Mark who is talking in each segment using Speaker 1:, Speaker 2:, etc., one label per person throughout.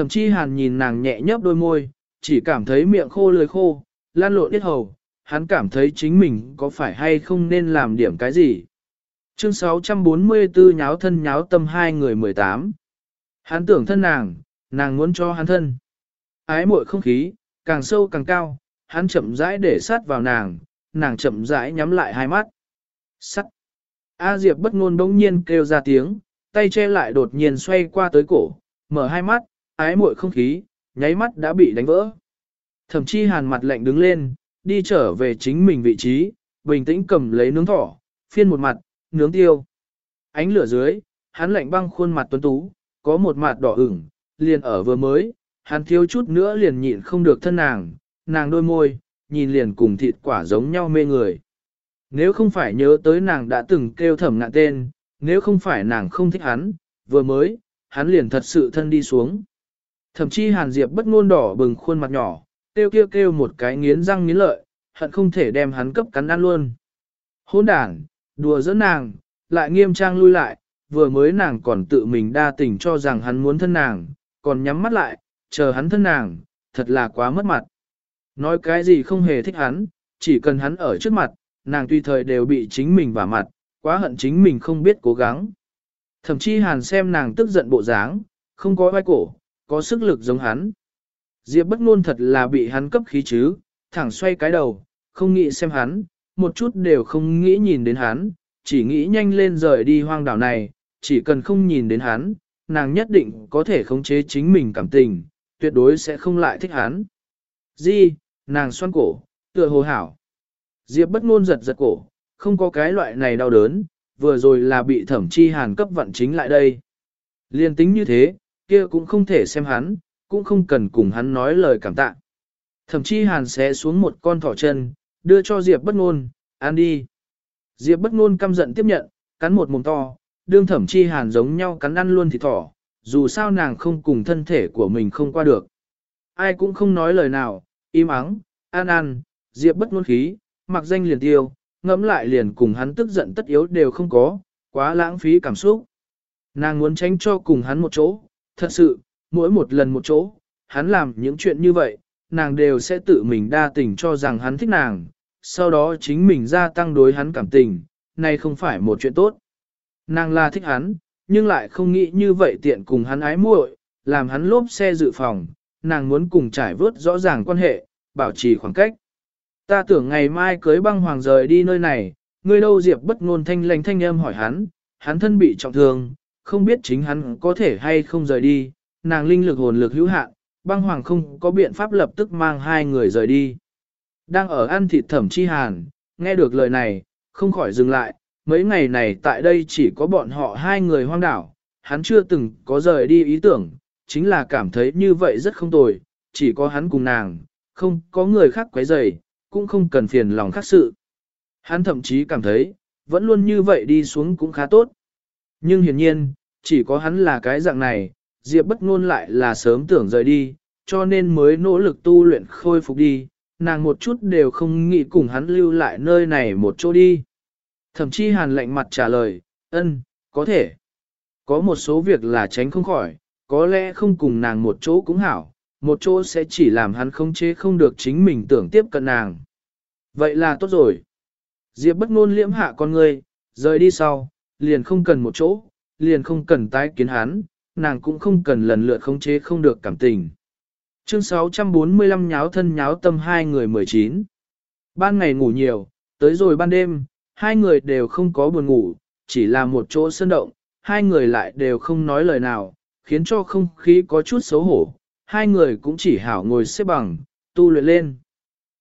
Speaker 1: Thậm chí hàn nhìn nàng nhẹ nhấp đôi môi, chỉ cảm thấy miệng khô lưỡi khô, lan lộn ít hầu, hắn cảm thấy chính mình có phải hay không nên làm điểm cái gì. Chương 644 nháo thân nháo tâm hai người 18. Hắn tưởng thân nàng, nàng muốn cho hắn thân. Ái muội không khí, càng sâu càng cao, hắn chậm rãi để sát vào nàng, nàng chậm rãi nhắm lại hai mắt. Sắt. A Diệp bất ngôn bỗng nhiên kêu ra tiếng, tay che lại đột nhiên xoay qua tới cổ, mở hai mắt, ái muội không khí, nháy mắt đã bị đánh vỡ. Thậm chí hàn mặt lạnh đứng lên, đi trở về chính mình vị trí, bình tĩnh cầm lấy nướng thỏ, phiên một mặt, nướng tiêu. Ánh lửa dưới, hắn lạnh băng khuôn mặt tuấn tú, có một mặt đỏ ửng, liền ở vừa mới, hắn thiếu chút nữa liền nhịn không được thân nàng, nàng đôi môi, nhìn liền cùng thịt quả giống nhau mê người. Nếu không phải nhớ tới nàng đã từng kêu thẩm ngạn tên, nếu không phải nàng không thích hắn, vừa mới, hắn liền thật sự thân đi xuống. Thậm chí Hàn Diệp bất ngôn đỏ bừng khuôn mặt nhỏ, kêu kêu kêu một cái nghiến răng nghiến lợi, hận không thể đem hắn cấp cắn ăn luôn. Hôn đản, đùa giỡn nàng, lại nghiêm trang lui lại, vừa mới nàng còn tự mình đa tình cho rằng hắn muốn thân nàng, còn nhắm mắt lại, chờ hắn thân nàng, thật là quá mất mặt. Nói cái gì không hề thích hắn, chỉ cần hắn ở trước mặt, nàng tùy thời đều bị chính mình vả mặt, quá hận chính mình không biết cố gắng. Thậm chí hàn xem nàng tức giận bộ dáng, không có vai cổ, có sức lực giống hắn. Diệp bất ngôn thật là bị hắn cấp khí chứ, thẳng xoay cái đầu, không nghĩ xem hắn, một chút đều không nghĩ nhìn đến hắn, chỉ nghĩ nhanh lên rời đi hoang đảo này, chỉ cần không nhìn đến hắn, nàng nhất định có thể khống chế chính mình cảm tình, tuyệt đối sẽ không lại thích hắn. Di, nàng xoan cổ, tựa hồ hảo. Diệp bất ngôn giật giật cổ, không có cái loại này đau đớn, vừa rồi là bị thẩm chi hàn cấp vận chính lại đây. Liên tính như thế, kia cũng không thể xem hắn, cũng không cần cùng hắn nói lời cảm tạ. Thẩm chi hàn sẽ xuống một con thỏ chân, đưa cho Diệp bất ngôn, ăn đi. Diệp bất ngôn căm giận tiếp nhận, cắn một mồm to, đương thẩm chi hàn giống nhau cắn ăn luôn thịt thỏ, dù sao nàng không cùng thân thể của mình không qua được. Ai cũng không nói lời nào, im ắng, an an, Diệp bất ngôn khí, mặc danh liền tiêu, ngẫm lại liền cùng hắn tức giận tất yếu đều không có, quá lãng phí cảm xúc. Nàng muốn tránh cho cùng hắn một chỗ, thật sự, mỗi một lần một chỗ, hắn làm những chuyện như vậy, nàng đều sẽ tự mình đa tình cho rằng hắn thích nàng, sau đó chính mình gia tăng đối hắn cảm tình, này không phải một chuyện tốt. Nàng là thích hắn, nhưng lại không nghĩ như vậy tiện cùng hắn ái muội, làm hắn lốp xe dự phòng, nàng muốn cùng trải vớt rõ ràng quan hệ, bảo trì khoảng cách. Ta tưởng ngày mai cưới băng hoàng rời đi nơi này, ngươi đâu diệp bất ngôn thanh lành thanh âm hỏi hắn, hắn thân bị trọng thương, không biết chính hắn có thể hay không rời đi, nàng linh lực hồn lực hữu hạn, băng hoàng không có biện pháp lập tức mang hai người rời đi. Đang ở ăn thịt thẩm chi hàn, nghe được lời này, không khỏi dừng lại, mấy ngày này tại đây chỉ có bọn họ hai người hoang đảo, hắn chưa từng có rời đi ý tưởng, chính là cảm thấy như vậy rất không tồi, chỉ có hắn cùng nàng, không có người khác quấy rầy, cũng không cần phiền lòng khác sự. Hắn thậm chí cảm thấy, vẫn luôn như vậy đi xuống cũng khá tốt. Nhưng hiển nhiên, chỉ có hắn là cái dạng này, Diệp bất ngôn lại là sớm tưởng rời đi, cho nên mới nỗ lực tu luyện khôi phục đi, nàng một chút đều không nghĩ cùng hắn lưu lại nơi này một chỗ đi. Thậm chí hàn lạnh mặt trả lời, ân, có thể. Có một số việc là tránh không khỏi, có lẽ không cùng nàng một chỗ cũng hảo, một chỗ sẽ chỉ làm hắn không chế không được chính mình tưởng tiếp cận nàng. Vậy là tốt rồi. Diệp bất ngôn liễm hạ con ngươi, rời đi sau, liền không cần một chỗ, liền không cần tái kiến hắn, nàng cũng không cần lần lượt khống chế không được cảm tình. Chương 645 nháo thân nháo tâm hai người 19. Ban ngày ngủ nhiều, tới rồi ban đêm, hai người đều không có buồn ngủ, chỉ là một chỗ sơn động, hai người lại đều không nói lời nào, khiến cho không khí có chút xấu hổ, hai người cũng chỉ hảo ngồi xếp bằng, tu luyện lên.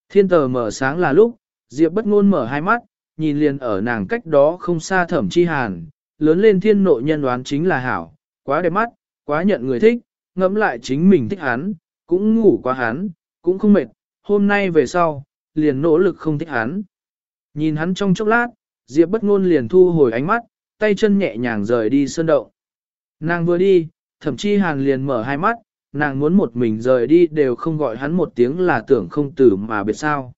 Speaker 1: Thiên tờ mở sáng là lúc, Diệp bất ngôn mở hai mắt, nhìn liền ở nàng cách đó không xa thẩm chi hàn, lớn lên thiên nội nhân đoán chính là hảo, quá đẹp mắt, quá nhận người thích, ngẫm lại chính mình thích hắn, cũng ngủ quá hắn, cũng không mệt, hôm nay về sau, liền nỗ lực không thích hắn. Nhìn hắn trong chốc lát, Diệp bất ngôn liền thu hồi ánh mắt, tay chân nhẹ nhàng rời đi sơn động. Nàng vừa đi, thậm chí hàn liền mở hai mắt, nàng muốn một mình rời đi đều không gọi hắn một tiếng là tưởng không tử mà biệt sao.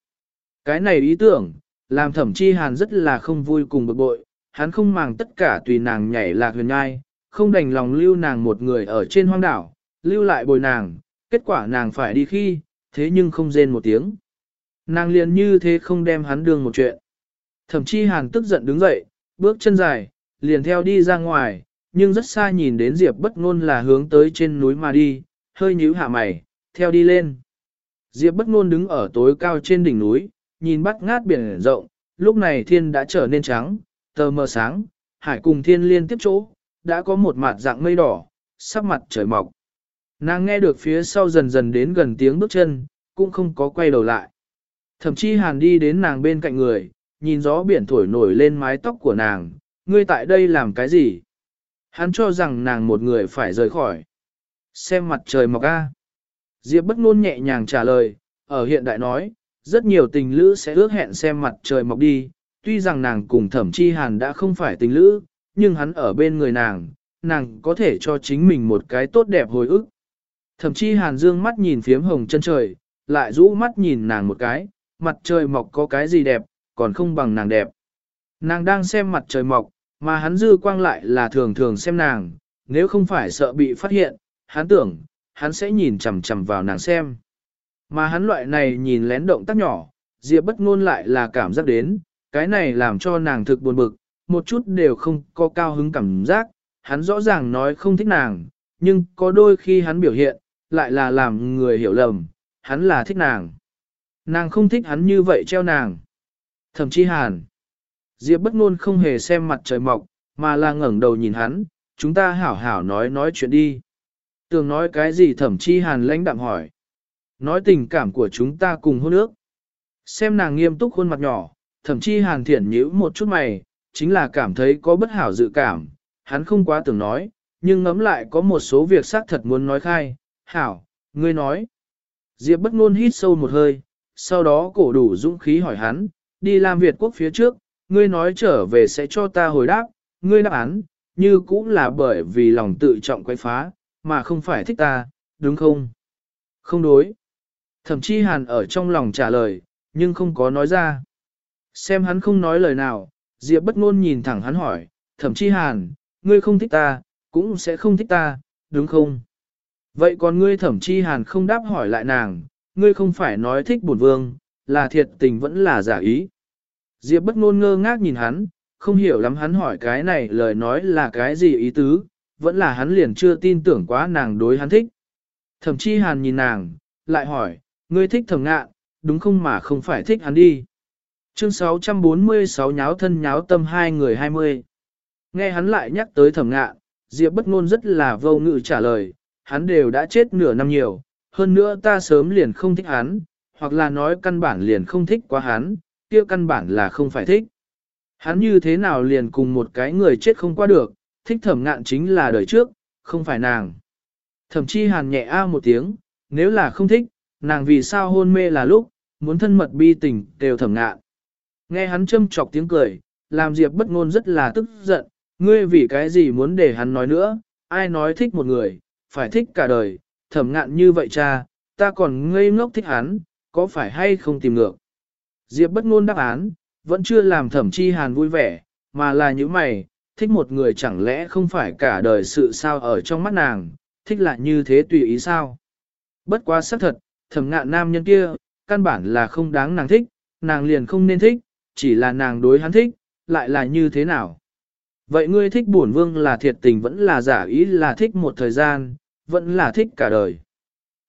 Speaker 1: Cái này ý tưởng, làm thẩm chi hàn rất là không vui cùng bực bội, hắn không màng tất cả tùy nàng nhảy lạc huyền nhai, không đành lòng lưu nàng một người ở trên hoang đảo, lưu lại bồi nàng, kết quả nàng phải đi khi, thế nhưng không rên một tiếng. Nàng liền như thế không đem hắn đương một chuyện. Thậm chí hàn tức giận đứng dậy, bước chân dài, liền theo đi ra ngoài, nhưng rất xa nhìn đến Diệp bất ngôn là hướng tới trên núi mà đi, hơi nhíu hạ mày, theo đi lên. Diệp bất ngôn đứng ở tối cao trên đỉnh núi, nhìn bắt ngát biển rộng, lúc này thiên đã trở nên trắng, tờ mờ sáng, hải cùng thiên liên tiếp chỗ, đã có một mặt dạng mây đỏ, sắp mặt trời mọc. Nàng nghe được phía sau dần dần đến gần tiếng bước chân, cũng không có quay đầu lại. Thậm chí hàn đi đến nàng bên cạnh người, nhìn gió biển thổi nổi lên mái tóc của nàng, ngươi tại đây làm cái gì? Hắn cho rằng nàng một người phải rời khỏi. Xem mặt trời mọc a. Diệp bất ngôn nhẹ nhàng trả lời, ở hiện đại nói, rất nhiều tình lữ sẽ ước hẹn xem mặt trời mọc đi, tuy rằng nàng cùng thẩm chi hàn đã không phải tình lữ, nhưng hắn ở bên người nàng, nàng có thể cho chính mình một cái tốt đẹp hồi ức. Thẩm chi hàn dương mắt nhìn phiếm hồng chân trời, lại rũ mắt nhìn nàng một cái, mặt trời mọc có cái gì đẹp, còn không bằng nàng đẹp. Nàng đang xem mặt trời mọc, mà hắn dư quang lại là thường thường xem nàng, nếu không phải sợ bị phát hiện, hắn tưởng, hắn sẽ nhìn chằm chằm vào nàng xem. Mà hắn loại này nhìn lén động tác nhỏ, Diệp bất ngôn lại là cảm giác đến, cái này làm cho nàng thực buồn bực, một chút đều không có cao hứng cảm giác, hắn rõ ràng nói không thích nàng, nhưng có đôi khi hắn biểu hiện, lại là làm người hiểu lầm, hắn là thích nàng. Nàng không thích hắn như vậy treo nàng. Thậm chí hàn. Diệp bất ngôn không hề xem mặt trời mọc, mà là ngẩng đầu nhìn hắn, chúng ta hảo hảo nói nói chuyện đi. Tường nói cái gì thẩm chi hàn lãnh đạm hỏi. Nói tình cảm của chúng ta cùng hôn ước. Xem nàng nghiêm túc khuôn mặt nhỏ, thậm chí hàn thiển nhíu một chút mày, chính là cảm thấy có bất hảo dự cảm, hắn không quá tưởng nói, nhưng ngẫm lại có một số việc xác thật muốn nói khai, hảo, ngươi nói. Diệp bất ngôn hít sâu một hơi, sau đó cổ đủ dũng khí hỏi hắn, đi làm Việt quốc phía trước, ngươi nói trở về sẽ cho ta hồi đáp, ngươi đáp án, như cũng là bởi vì lòng tự trọng quay phá, mà không phải thích ta, đúng không? Không đối. Thẩm Chi hàn ở trong lòng trả lời, nhưng không có nói ra. Xem hắn không nói lời nào, Diệp bất ngôn nhìn thẳng hắn hỏi, Thẩm Chi hàn, ngươi không thích ta, cũng sẽ không thích ta, đúng không? Vậy còn ngươi thẩm chi hàn không đáp hỏi lại nàng, ngươi không phải nói thích bổn vương, là thiệt tình vẫn là giả ý. Diệp bất ngôn ngơ ngác nhìn hắn, không hiểu lắm hắn hỏi cái này lời nói là cái gì ý tứ, vẫn là hắn liền chưa tin tưởng quá nàng đối hắn thích. Thẩm chi hàn nhìn nàng, lại hỏi, ngươi thích thẩm ngạn, đúng không mà không phải thích hắn đi. Chương 646 nháo thân nháo tâm hai người 20. Nghe hắn lại nhắc tới thẩm ngạn, Diệp bất ngôn rất là vô ngự trả lời, hắn đều đã chết nửa năm nhiều, hơn nữa ta sớm liền không thích hắn, hoặc là nói căn bản liền không thích quá hắn, kia căn bản là không phải thích. Hắn như thế nào liền cùng một cái người chết không qua được, thích thẩm ngạn chính là đời trước, không phải nàng. Thẩm chi hàn nhẹ a một tiếng, nếu là không thích, nàng vì sao hôn mê là lúc, muốn thân mật bi tình đều thẩm ngạn. Nghe hắn châm chọc tiếng cười, làm Diệp bất ngôn rất là tức giận, ngươi vì cái gì muốn để hắn nói nữa, ai nói thích một người, phải thích cả đời, thẩm ngạn như vậy cha, ta còn ngây ngốc thích hắn, có phải hay không tìm ngược. Diệp bất ngôn đáp án, vẫn chưa làm thẩm chi hàn vui vẻ, mà là những mày, thích một người chẳng lẽ không phải cả đời sự sao ở trong mắt nàng, thích lại như thế tùy ý sao. Bất quá xác thật, thẩm ngạn nam nhân kia, căn bản là không đáng nàng thích, nàng liền không nên thích, chỉ là nàng đối hắn thích, lại là như thế nào. Vậy ngươi thích bổn vương là thiệt tình vẫn là giả ý là thích một thời gian, vẫn là thích cả đời.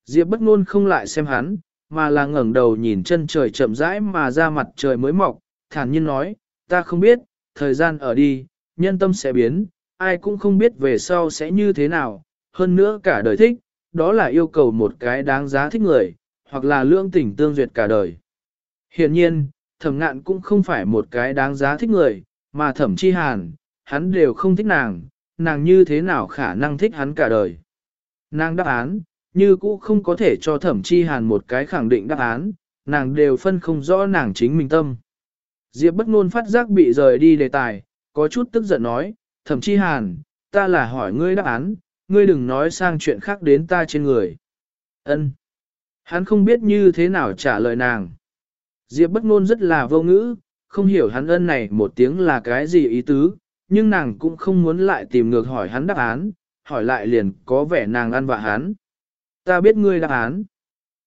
Speaker 1: Diệp bất ngôn không lại xem hắn, mà là ngẩng đầu nhìn chân trời chậm rãi mà ra mặt trời mới mọc, thản nhiên nói, ta không biết, thời gian ở đi, nhân tâm sẽ biến, ai cũng không biết về sau sẽ như thế nào, hơn nữa cả đời thích, đó là yêu cầu một cái đáng giá thích người, hoặc là lương tình tương duyệt cả đời. Hiện nhiên, thẩm ngạn cũng không phải một cái đáng giá thích người, mà thẩm chi hàn, hắn đều không thích nàng, nàng như thế nào khả năng thích hắn cả đời. Nàng đáp án, như cũ không có thể cho thẩm chi hàn một cái khẳng định đáp án, nàng đều phân không rõ nàng chính mình tâm. Diệp bất ngôn phát giác bị rời đi đề tài, có chút tức giận nói, thẩm chi hàn, ta là hỏi ngươi đáp án, ngươi đừng nói sang chuyện khác đến ta trên người. Ân. Hắn không biết như thế nào trả lời nàng. Diệp bất ngôn rất là vô ngữ, không hiểu hắn ân này một tiếng là cái gì ý tứ, nhưng nàng cũng không muốn lại tìm ngược hỏi hắn đáp án, hỏi lại liền có vẻ nàng ăn vạ hắn. Ta biết ngươi đáp án.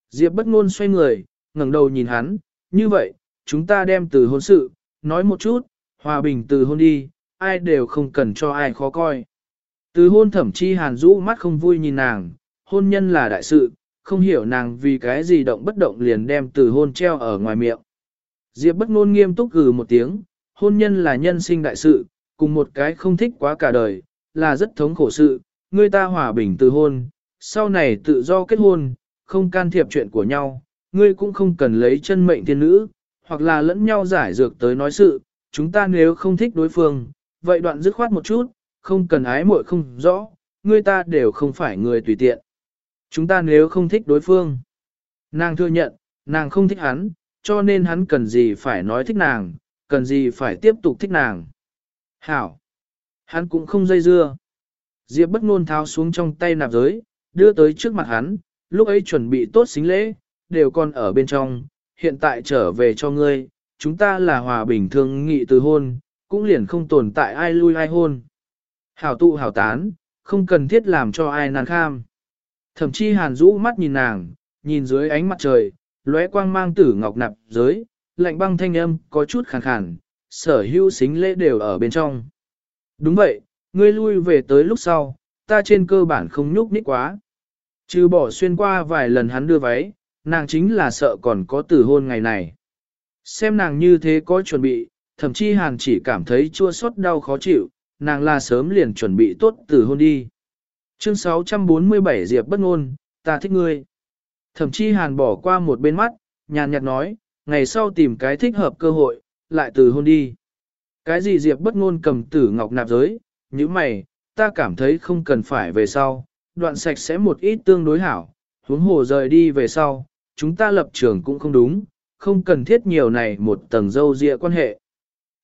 Speaker 1: Diệp bất ngôn xoay người, ngẩng đầu nhìn hắn, như vậy, chúng ta đem từ hôn sự, nói một chút, hòa bình từ hôn đi, ai đều không cần cho ai khó coi. Từ hôn thẩm chi hàn rũ mắt không vui nhìn nàng, hôn nhân là đại sự, không hiểu nàng vì cái gì động bất động liền đem từ hôn treo ở ngoài miệng. Diệp bất ngôn nghiêm túc gừ một tiếng, hôn nhân là nhân sinh đại sự, cùng một cái không thích quá cả đời, là rất thống khổ sự, người ta hòa bình từ hôn, sau này tự do kết hôn, không can thiệp chuyện của nhau, ngươi cũng không cần lấy chân mệnh thiên nữ, hoặc là lẫn nhau giải dược tới nói sự, chúng ta nếu không thích đối phương, vậy đoạn dứt khoát một chút, không cần ái muội không rõ, người ta đều không phải người tùy tiện. Chúng ta nếu không thích đối phương, nàng thừa nhận, nàng không thích hắn, cho nên hắn cần gì phải nói thích nàng, cần gì phải tiếp tục thích nàng. Hảo! Hắn cũng không dây dưa. Diệp bất ngôn tháo xuống trong tay nạp giới, đưa tới trước mặt hắn, lúc ấy chuẩn bị tốt xính lễ, đều còn ở bên trong, hiện tại trở về cho ngươi, chúng ta là hòa bình thương nghị từ hôn, cũng liền không tồn tại ai lui ai hôn. Hảo tụ hảo tán, không cần thiết làm cho ai nàn kham. Thậm chí hàn rũ mắt nhìn nàng, nhìn dưới ánh mặt trời, lóe quang mang tử ngọc nạp dưới, lạnh băng thanh âm có chút khàn khàn, sở hữu xính lễ đều ở bên trong. Đúng vậy, ngươi lui về tới lúc sau, ta trên cơ bản không nhúc nhích quá. Trừ bỏ xuyên qua vài lần hắn đưa váy, nàng chính là sợ còn có tử hôn ngày này. Xem nàng như thế có chuẩn bị, thậm chí hàn chỉ cảm thấy chua xót đau khó chịu, nàng là sớm liền chuẩn bị tốt từ hôn đi. Chương 647 Diệp bất ngôn, ta thích ngươi. Thậm chí hàn bỏ qua một bên mắt, nhàn nhạt nói, ngày sau tìm cái thích hợp cơ hội, lại từ hôn đi. Cái gì Diệp bất ngôn cầm tử ngọc nạp giới, như mày, ta cảm thấy không cần phải về sau, đoạn sạch sẽ một ít tương đối hảo, huống hồ rời đi về sau, chúng ta lập trường cũng không đúng, không cần thiết nhiều này một tầng dâu dịa quan hệ.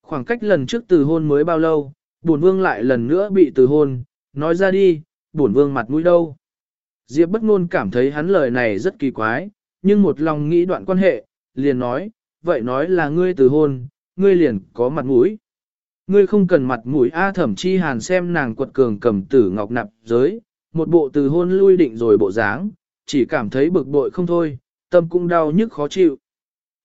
Speaker 1: Khoảng cách lần trước từ hôn mới bao lâu, bổn vương lại lần nữa bị từ hôn, nói ra đi, bổn vương mặt mũi đâu. Diệp bất ngôn cảm thấy hắn lời này rất kỳ quái, nhưng một lòng nghĩ đoạn quan hệ, liền nói, vậy nói là ngươi từ hôn, ngươi liền có mặt mũi. Ngươi không cần mặt mũi A thẩm chi hàn xem nàng quật cường cầm tử ngọc nạp giới, một bộ từ hôn lui định rồi bộ dáng, chỉ cảm thấy bực bội không thôi, tâm cũng đau nhức khó chịu.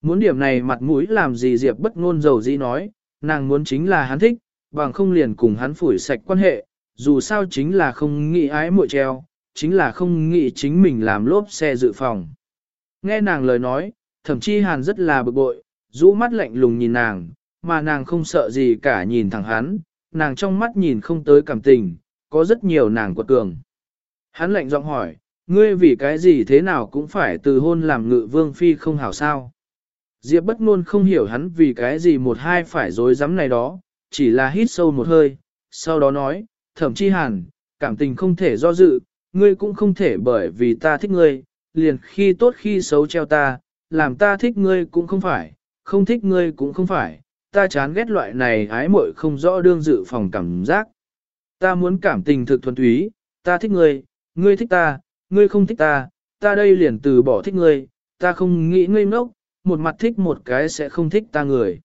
Speaker 1: Muốn điểm này mặt mũi làm gì Diệp bất ngôn dầu dĩ nói, nàng muốn chính là hắn thích, bằng không liền cùng hắn phủi sạch quan hệ, dù sao chính là không nghĩ ái muội treo, chính là không nghĩ chính mình làm lốp xe dự phòng. Nghe nàng lời nói, thậm chí hàn rất là bực bội, rũ mắt lạnh lùng nhìn nàng, mà nàng không sợ gì cả nhìn thẳng hắn, nàng trong mắt nhìn không tới cảm tình, có rất nhiều nàng quật cường. Hắn lạnh giọng hỏi, ngươi vì cái gì thế nào cũng phải từ hôn làm ngự vương phi không hảo sao. Diệp bất luôn không hiểu hắn vì cái gì một hai phải dối dám này đó, chỉ là hít sâu một hơi, sau đó nói, thẩm chi hàn, cảm tình không thể do dự, ngươi cũng không thể bởi vì ta thích ngươi, liền khi tốt khi xấu treo ta, làm ta thích ngươi cũng không phải, không thích ngươi cũng không phải, ta chán ghét loại này ái muội không rõ đương dự phòng cảm giác. Ta muốn cảm tình thực thuần túy, ta thích ngươi, ngươi thích ta, ngươi không thích ta, ta đây liền từ bỏ thích ngươi, ta không nghĩ ngươi ngốc, một mặt thích một cái sẽ không thích ta người.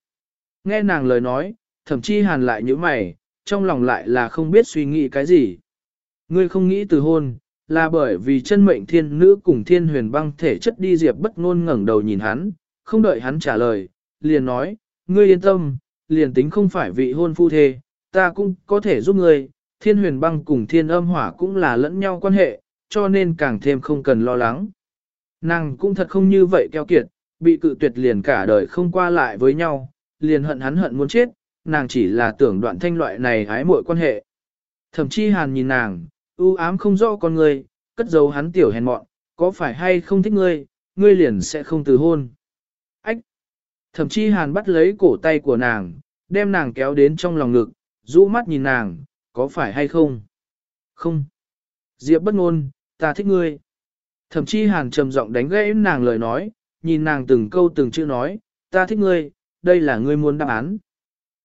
Speaker 1: Nghe nàng lời nói, thậm chí hàn lại như mày, trong lòng lại là không biết suy nghĩ cái gì. Ngươi không nghĩ từ hôn, là bởi vì chân mệnh thiên nữ cùng thiên huyền băng thể chất đi diệp bất ngôn ngẩng đầu nhìn hắn, không đợi hắn trả lời, liền nói, ngươi yên tâm, liền tính không phải vị hôn phu thê, ta cũng có thể giúp ngươi, thiên huyền băng cùng thiên âm hỏa cũng là lẫn nhau quan hệ, cho nên càng thêm không cần lo lắng. Nàng cũng thật không như vậy keo kiệt, bị cự tuyệt liền cả đời không qua lại với nhau, liền hận hắn hận muốn chết, nàng chỉ là tưởng đoạn thanh loại này hái muội quan hệ. Thậm chí hàn nhìn nàng, ưu ám không rõ con người, cất giấu hắn tiểu hèn mọn, có phải hay không thích ngươi, ngươi liền sẽ không từ hôn. Ách! Thậm chí hàn bắt lấy cổ tay của nàng, đem nàng kéo đến trong lòng ngực, rũ mắt nhìn nàng, có phải hay không? Không. Diệp bất ngôn, ta thích ngươi. Thậm chí hàn trầm giọng đánh gãy nàng lời nói, nhìn nàng từng câu từng chữ nói, ta thích ngươi, đây là ngươi muốn đáp án.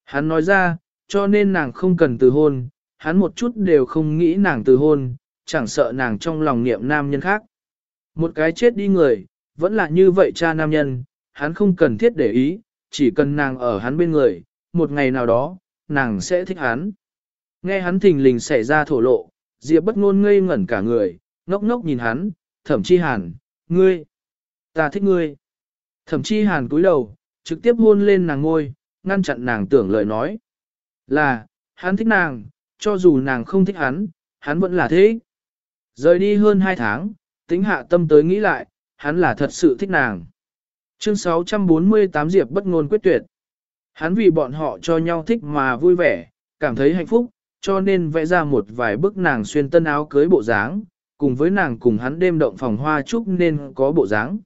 Speaker 1: Hắn nói ra, cho nên nàng không cần từ hôn, hắn một chút đều không nghĩ nàng từ hôn, chẳng sợ nàng trong lòng niệm nam nhân khác. Một cái chết đi người, vẫn là như vậy cha nam nhân, hắn không cần thiết để ý, chỉ cần nàng ở hắn bên người, một ngày nào đó, nàng sẽ thích hắn. Nghe hắn thình lình xảy ra thổ lộ, Diệp bất ngôn ngây ngẩn cả người, ngốc ngốc nhìn hắn, thẩm chi hàn, ngươi, ta thích ngươi. Thẩm chi hàn cúi đầu, trực tiếp hôn lên nàng ngôi, ngăn chặn nàng tưởng lời nói. Là, hắn thích nàng, cho dù nàng không thích hắn, hắn vẫn là thế. Rời đi hơn hai tháng, tính hạ tâm tới nghĩ lại, hắn là thật sự thích nàng. Chương 648 Diệp bất ngôn quyết tuyệt. Hắn vì bọn họ cho nhau thích mà vui vẻ, cảm thấy hạnh phúc, cho nên vẽ ra một vài bức nàng xuyên tân áo cưới bộ dáng, cùng với nàng cùng hắn đêm động phòng hoa chúc nên có bộ dáng.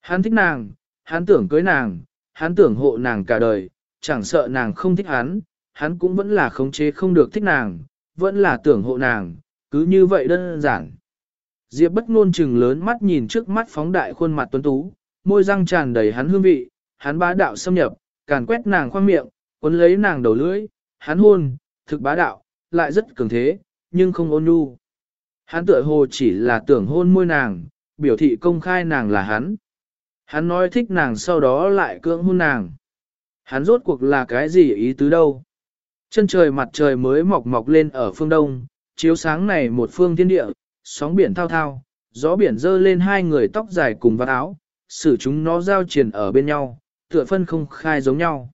Speaker 1: Hắn thích nàng, hắn tưởng cưới nàng, hắn tưởng hộ nàng cả đời, chẳng sợ nàng không thích hắn, hắn cũng vẫn là khống chế không được thích nàng, vẫn là tưởng hộ nàng, cứ như vậy đơn giản. Diệp bất ngôn chừng lớn mắt nhìn trước mắt phóng đại khuôn mặt tuấn tú, môi răng tràn đầy hắn hương vị, hắn bá đạo xâm nhập, càn quét nàng khoang miệng, cuốn lấy nàng đầu lưỡi, hắn hôn, thực bá đạo, lại rất cường thế, nhưng không ôn nhu. Hắn tựa hồ chỉ là tưởng hôn môi nàng, biểu thị công khai nàng là hắn. Hắn nói thích nàng sau đó lại cưỡng hôn nàng. Hắn rốt cuộc là cái gì ý tứ đâu. Chân trời mặt trời mới mọc mọc lên ở phương đông, chiếu sáng này một phương thiên địa, sóng biển thao thao, gió biển dơ lên hai người tóc dài cùng vạt áo, xử chúng nó giao triển ở bên nhau, tựa phân không khai giống nhau.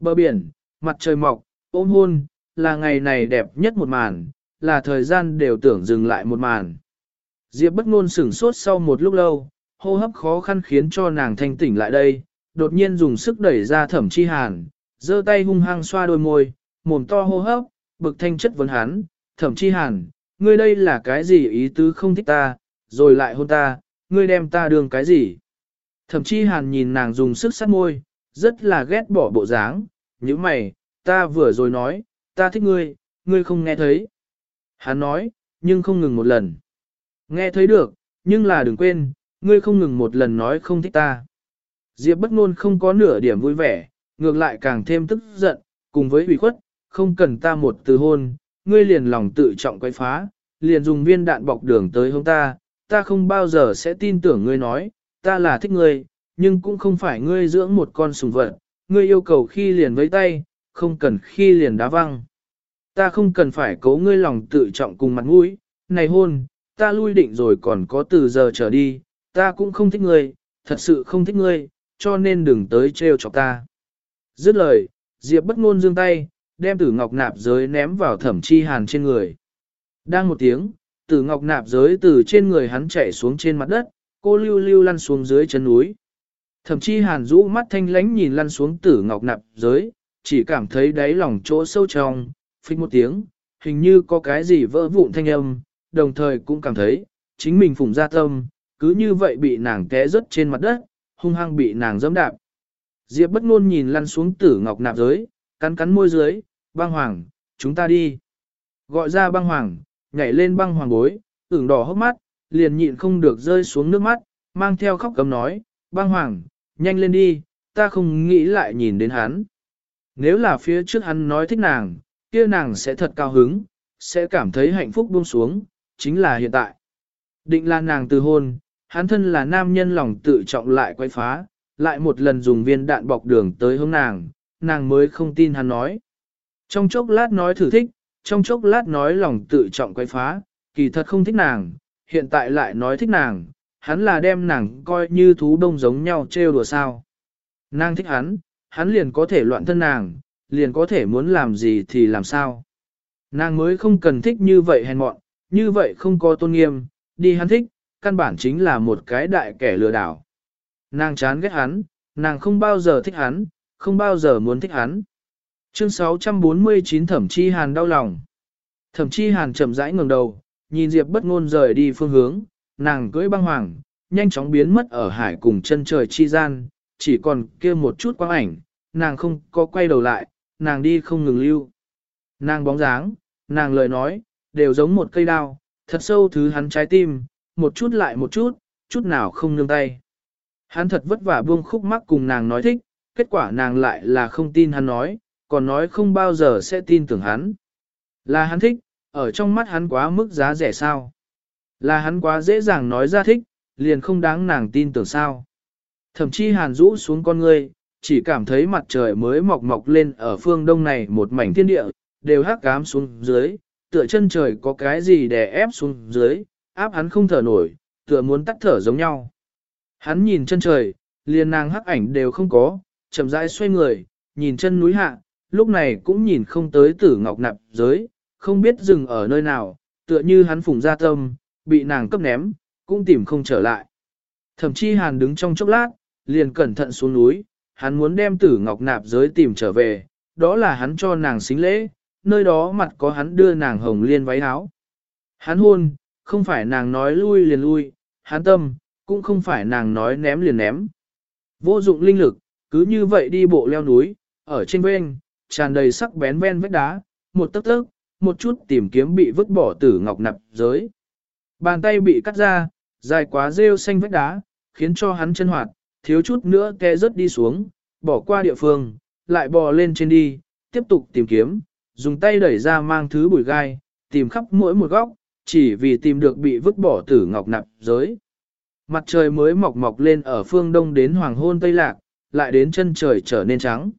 Speaker 1: Bờ biển, mặt trời mọc, ôm hôn, là ngày này đẹp nhất một màn, là thời gian đều tưởng dừng lại một màn. Diệp bất ngôn sửng sốt sau một lúc lâu, hô hấp khó khăn khiến cho nàng thanh tỉnh lại đây, đột nhiên dùng sức đẩy ra thẩm chi hàn, giơ tay hung hăng xoa đôi môi, mồm to hô hấp, bực thanh chất vấn hắn, thẩm chi hàn, ngươi đây là cái gì ý tứ không thích ta, rồi lại hôn ta, ngươi đem ta đường cái gì. Thẩm chi hàn nhìn nàng dùng sức sát môi, rất là ghét bỏ bộ dáng, như mày, ta vừa rồi nói, ta thích ngươi, ngươi không nghe thấy. Hắn nói, nhưng không ngừng một lần. Nghe thấy được, nhưng là đừng quên, ngươi không ngừng một lần nói không thích ta. Diệp bất ngôn không có nửa điểm vui vẻ, ngược lại càng thêm tức giận, cùng với ủy khuất, không cần ta một từ hôn, ngươi liền lòng tự trọng quay phá, liền dùng viên đạn bọc đường tới hướng ta, ta không bao giờ sẽ tin tưởng ngươi nói, ta là thích ngươi, nhưng cũng không phải ngươi dưỡng một con sùng vật, ngươi yêu cầu khi liền với tay, không cần khi liền đá văng. Ta không cần phải cố ngươi lòng tự trọng cùng mặt mũi, này hôn, ta lui định rồi còn có từ giờ trở đi, ta cũng không thích ngươi, thật sự không thích ngươi, cho nên đừng tới trêu chọc ta. Dứt lời, Diệp bất ngôn dương tay, đem tử ngọc nạp giới ném vào thẩm chi hàn trên người. Đang một tiếng, tử ngọc nạp giới từ trên người hắn chạy xuống trên mặt đất, cô lưu lưu lăn xuống dưới chân núi. Thẩm chi hàn rũ mắt thanh lánh nhìn lăn xuống tử ngọc nạp giới, chỉ cảm thấy đáy lòng chỗ sâu trong, phích một tiếng, hình như có cái gì vỡ vụn thanh âm, đồng thời cũng cảm thấy, chính mình phùng ra tâm, cứ như vậy bị nàng té rớt trên mặt đất, hung hăng bị nàng dẫm đạp. Diệp bất ngôn nhìn lăn xuống tử ngọc nạp giới, cắn cắn môi dưới, băng hoàng, chúng ta đi. Gọi ra băng hoàng, nhảy lên băng hoàng bối, ửng đỏ hốc mắt, liền nhịn không được rơi xuống nước mắt, mang theo khóc cấm nói, băng hoàng, nhanh lên đi, ta không nghĩ lại nhìn đến hắn. Nếu là phía trước hắn nói thích nàng, kia nàng sẽ thật cao hứng, sẽ cảm thấy hạnh phúc buông xuống, chính là hiện tại. Định là nàng từ hôn, hắn thân là nam nhân lòng tự trọng lại quay phá, lại một lần dùng viên đạn bọc đường tới hướng nàng, nàng mới không tin hắn nói. Trong chốc lát nói thử thích, trong chốc lát nói lòng tự trọng quay phá, kỳ thật không thích nàng, hiện tại lại nói thích nàng, hắn là đem nàng coi như thú đông giống nhau trêu đùa sao. Nàng thích hắn, hắn liền có thể loạn thân nàng, liền có thể muốn làm gì thì làm sao. Nàng mới không cần thích như vậy hèn mọn, như vậy không có tôn nghiêm, đi hắn thích, căn bản chính là một cái đại kẻ lừa đảo. Nàng chán ghét hắn, nàng không bao giờ thích hắn, không bao giờ muốn thích hắn. Chương 649 Thẩm Chi Hàn đau lòng. Thẩm Chi Hàn chậm rãi ngẩng đầu, nhìn Diệp bất ngôn rời đi phương hướng, nàng cưỡi băng hoàng, nhanh chóng biến mất ở hải cùng chân trời chi gian, chỉ còn kia một chút quang ảnh, nàng không có quay đầu lại, nàng đi không ngừng lưu. Nàng bóng dáng, nàng lời nói, đều giống một cây đao, thật sâu thứ hắn trái tim, một chút lại một chút, chút nào không nương tay. Hắn thật vất vả buông khúc mắc cùng nàng nói thích, kết quả nàng lại là không tin hắn nói, còn nói không bao giờ sẽ tin tưởng hắn. Là hắn thích, ở trong mắt hắn quá mức giá rẻ sao. Là hắn quá dễ dàng nói ra thích, liền không đáng nàng tin tưởng sao. Thậm chí hàn rũ xuống con ngươi, chỉ cảm thấy mặt trời mới mọc mọc lên ở phương đông này một mảnh thiên địa, đều hắc cám xuống dưới, tựa chân trời có cái gì đè ép xuống dưới, áp hắn không thở nổi, tựa muốn tắt thở giống nhau. Hắn nhìn chân trời, liền nàng hắc ảnh đều không có, chậm rãi xoay người, nhìn chân núi hạ, lúc này cũng nhìn không tới tử ngọc nạp giới, không biết dừng ở nơi nào, tựa như hắn phùng ra tâm, bị nàng cấp ném, cũng tìm không trở lại. Thậm chí hàn đứng trong chốc lát, liền cẩn thận xuống núi, hắn muốn đem tử ngọc nạp giới tìm trở về, đó là hắn cho nàng xính lễ, nơi đó mặt có hắn đưa nàng hồng liên váy áo. Hắn hôn, không phải nàng nói lui liền lui, hắn tâm, cũng không phải nàng nói ném liền ném. Vô dụng linh lực, cứ như vậy đi bộ leo núi, ở trên bên, tràn đầy sắc bén ven vách đá, một tấc tấc, một chút tìm kiếm bị vứt bỏ tử ngọc nạp giới. Bàn tay bị cắt ra, dài quá rêu xanh vách đá, khiến cho hắn chân hoạt, thiếu chút nữa té rớt đi xuống, bỏ qua địa phương, lại bò lên trên đi, tiếp tục tìm kiếm, dùng tay đẩy ra mang thứ bụi gai, tìm khắp mỗi một góc, chỉ vì tìm được bị vứt bỏ tử ngọc nạp giới. Mặt trời mới mọc mọc lên ở phương đông đến hoàng hôn tây lạc, lại đến chân trời trở nên trắng.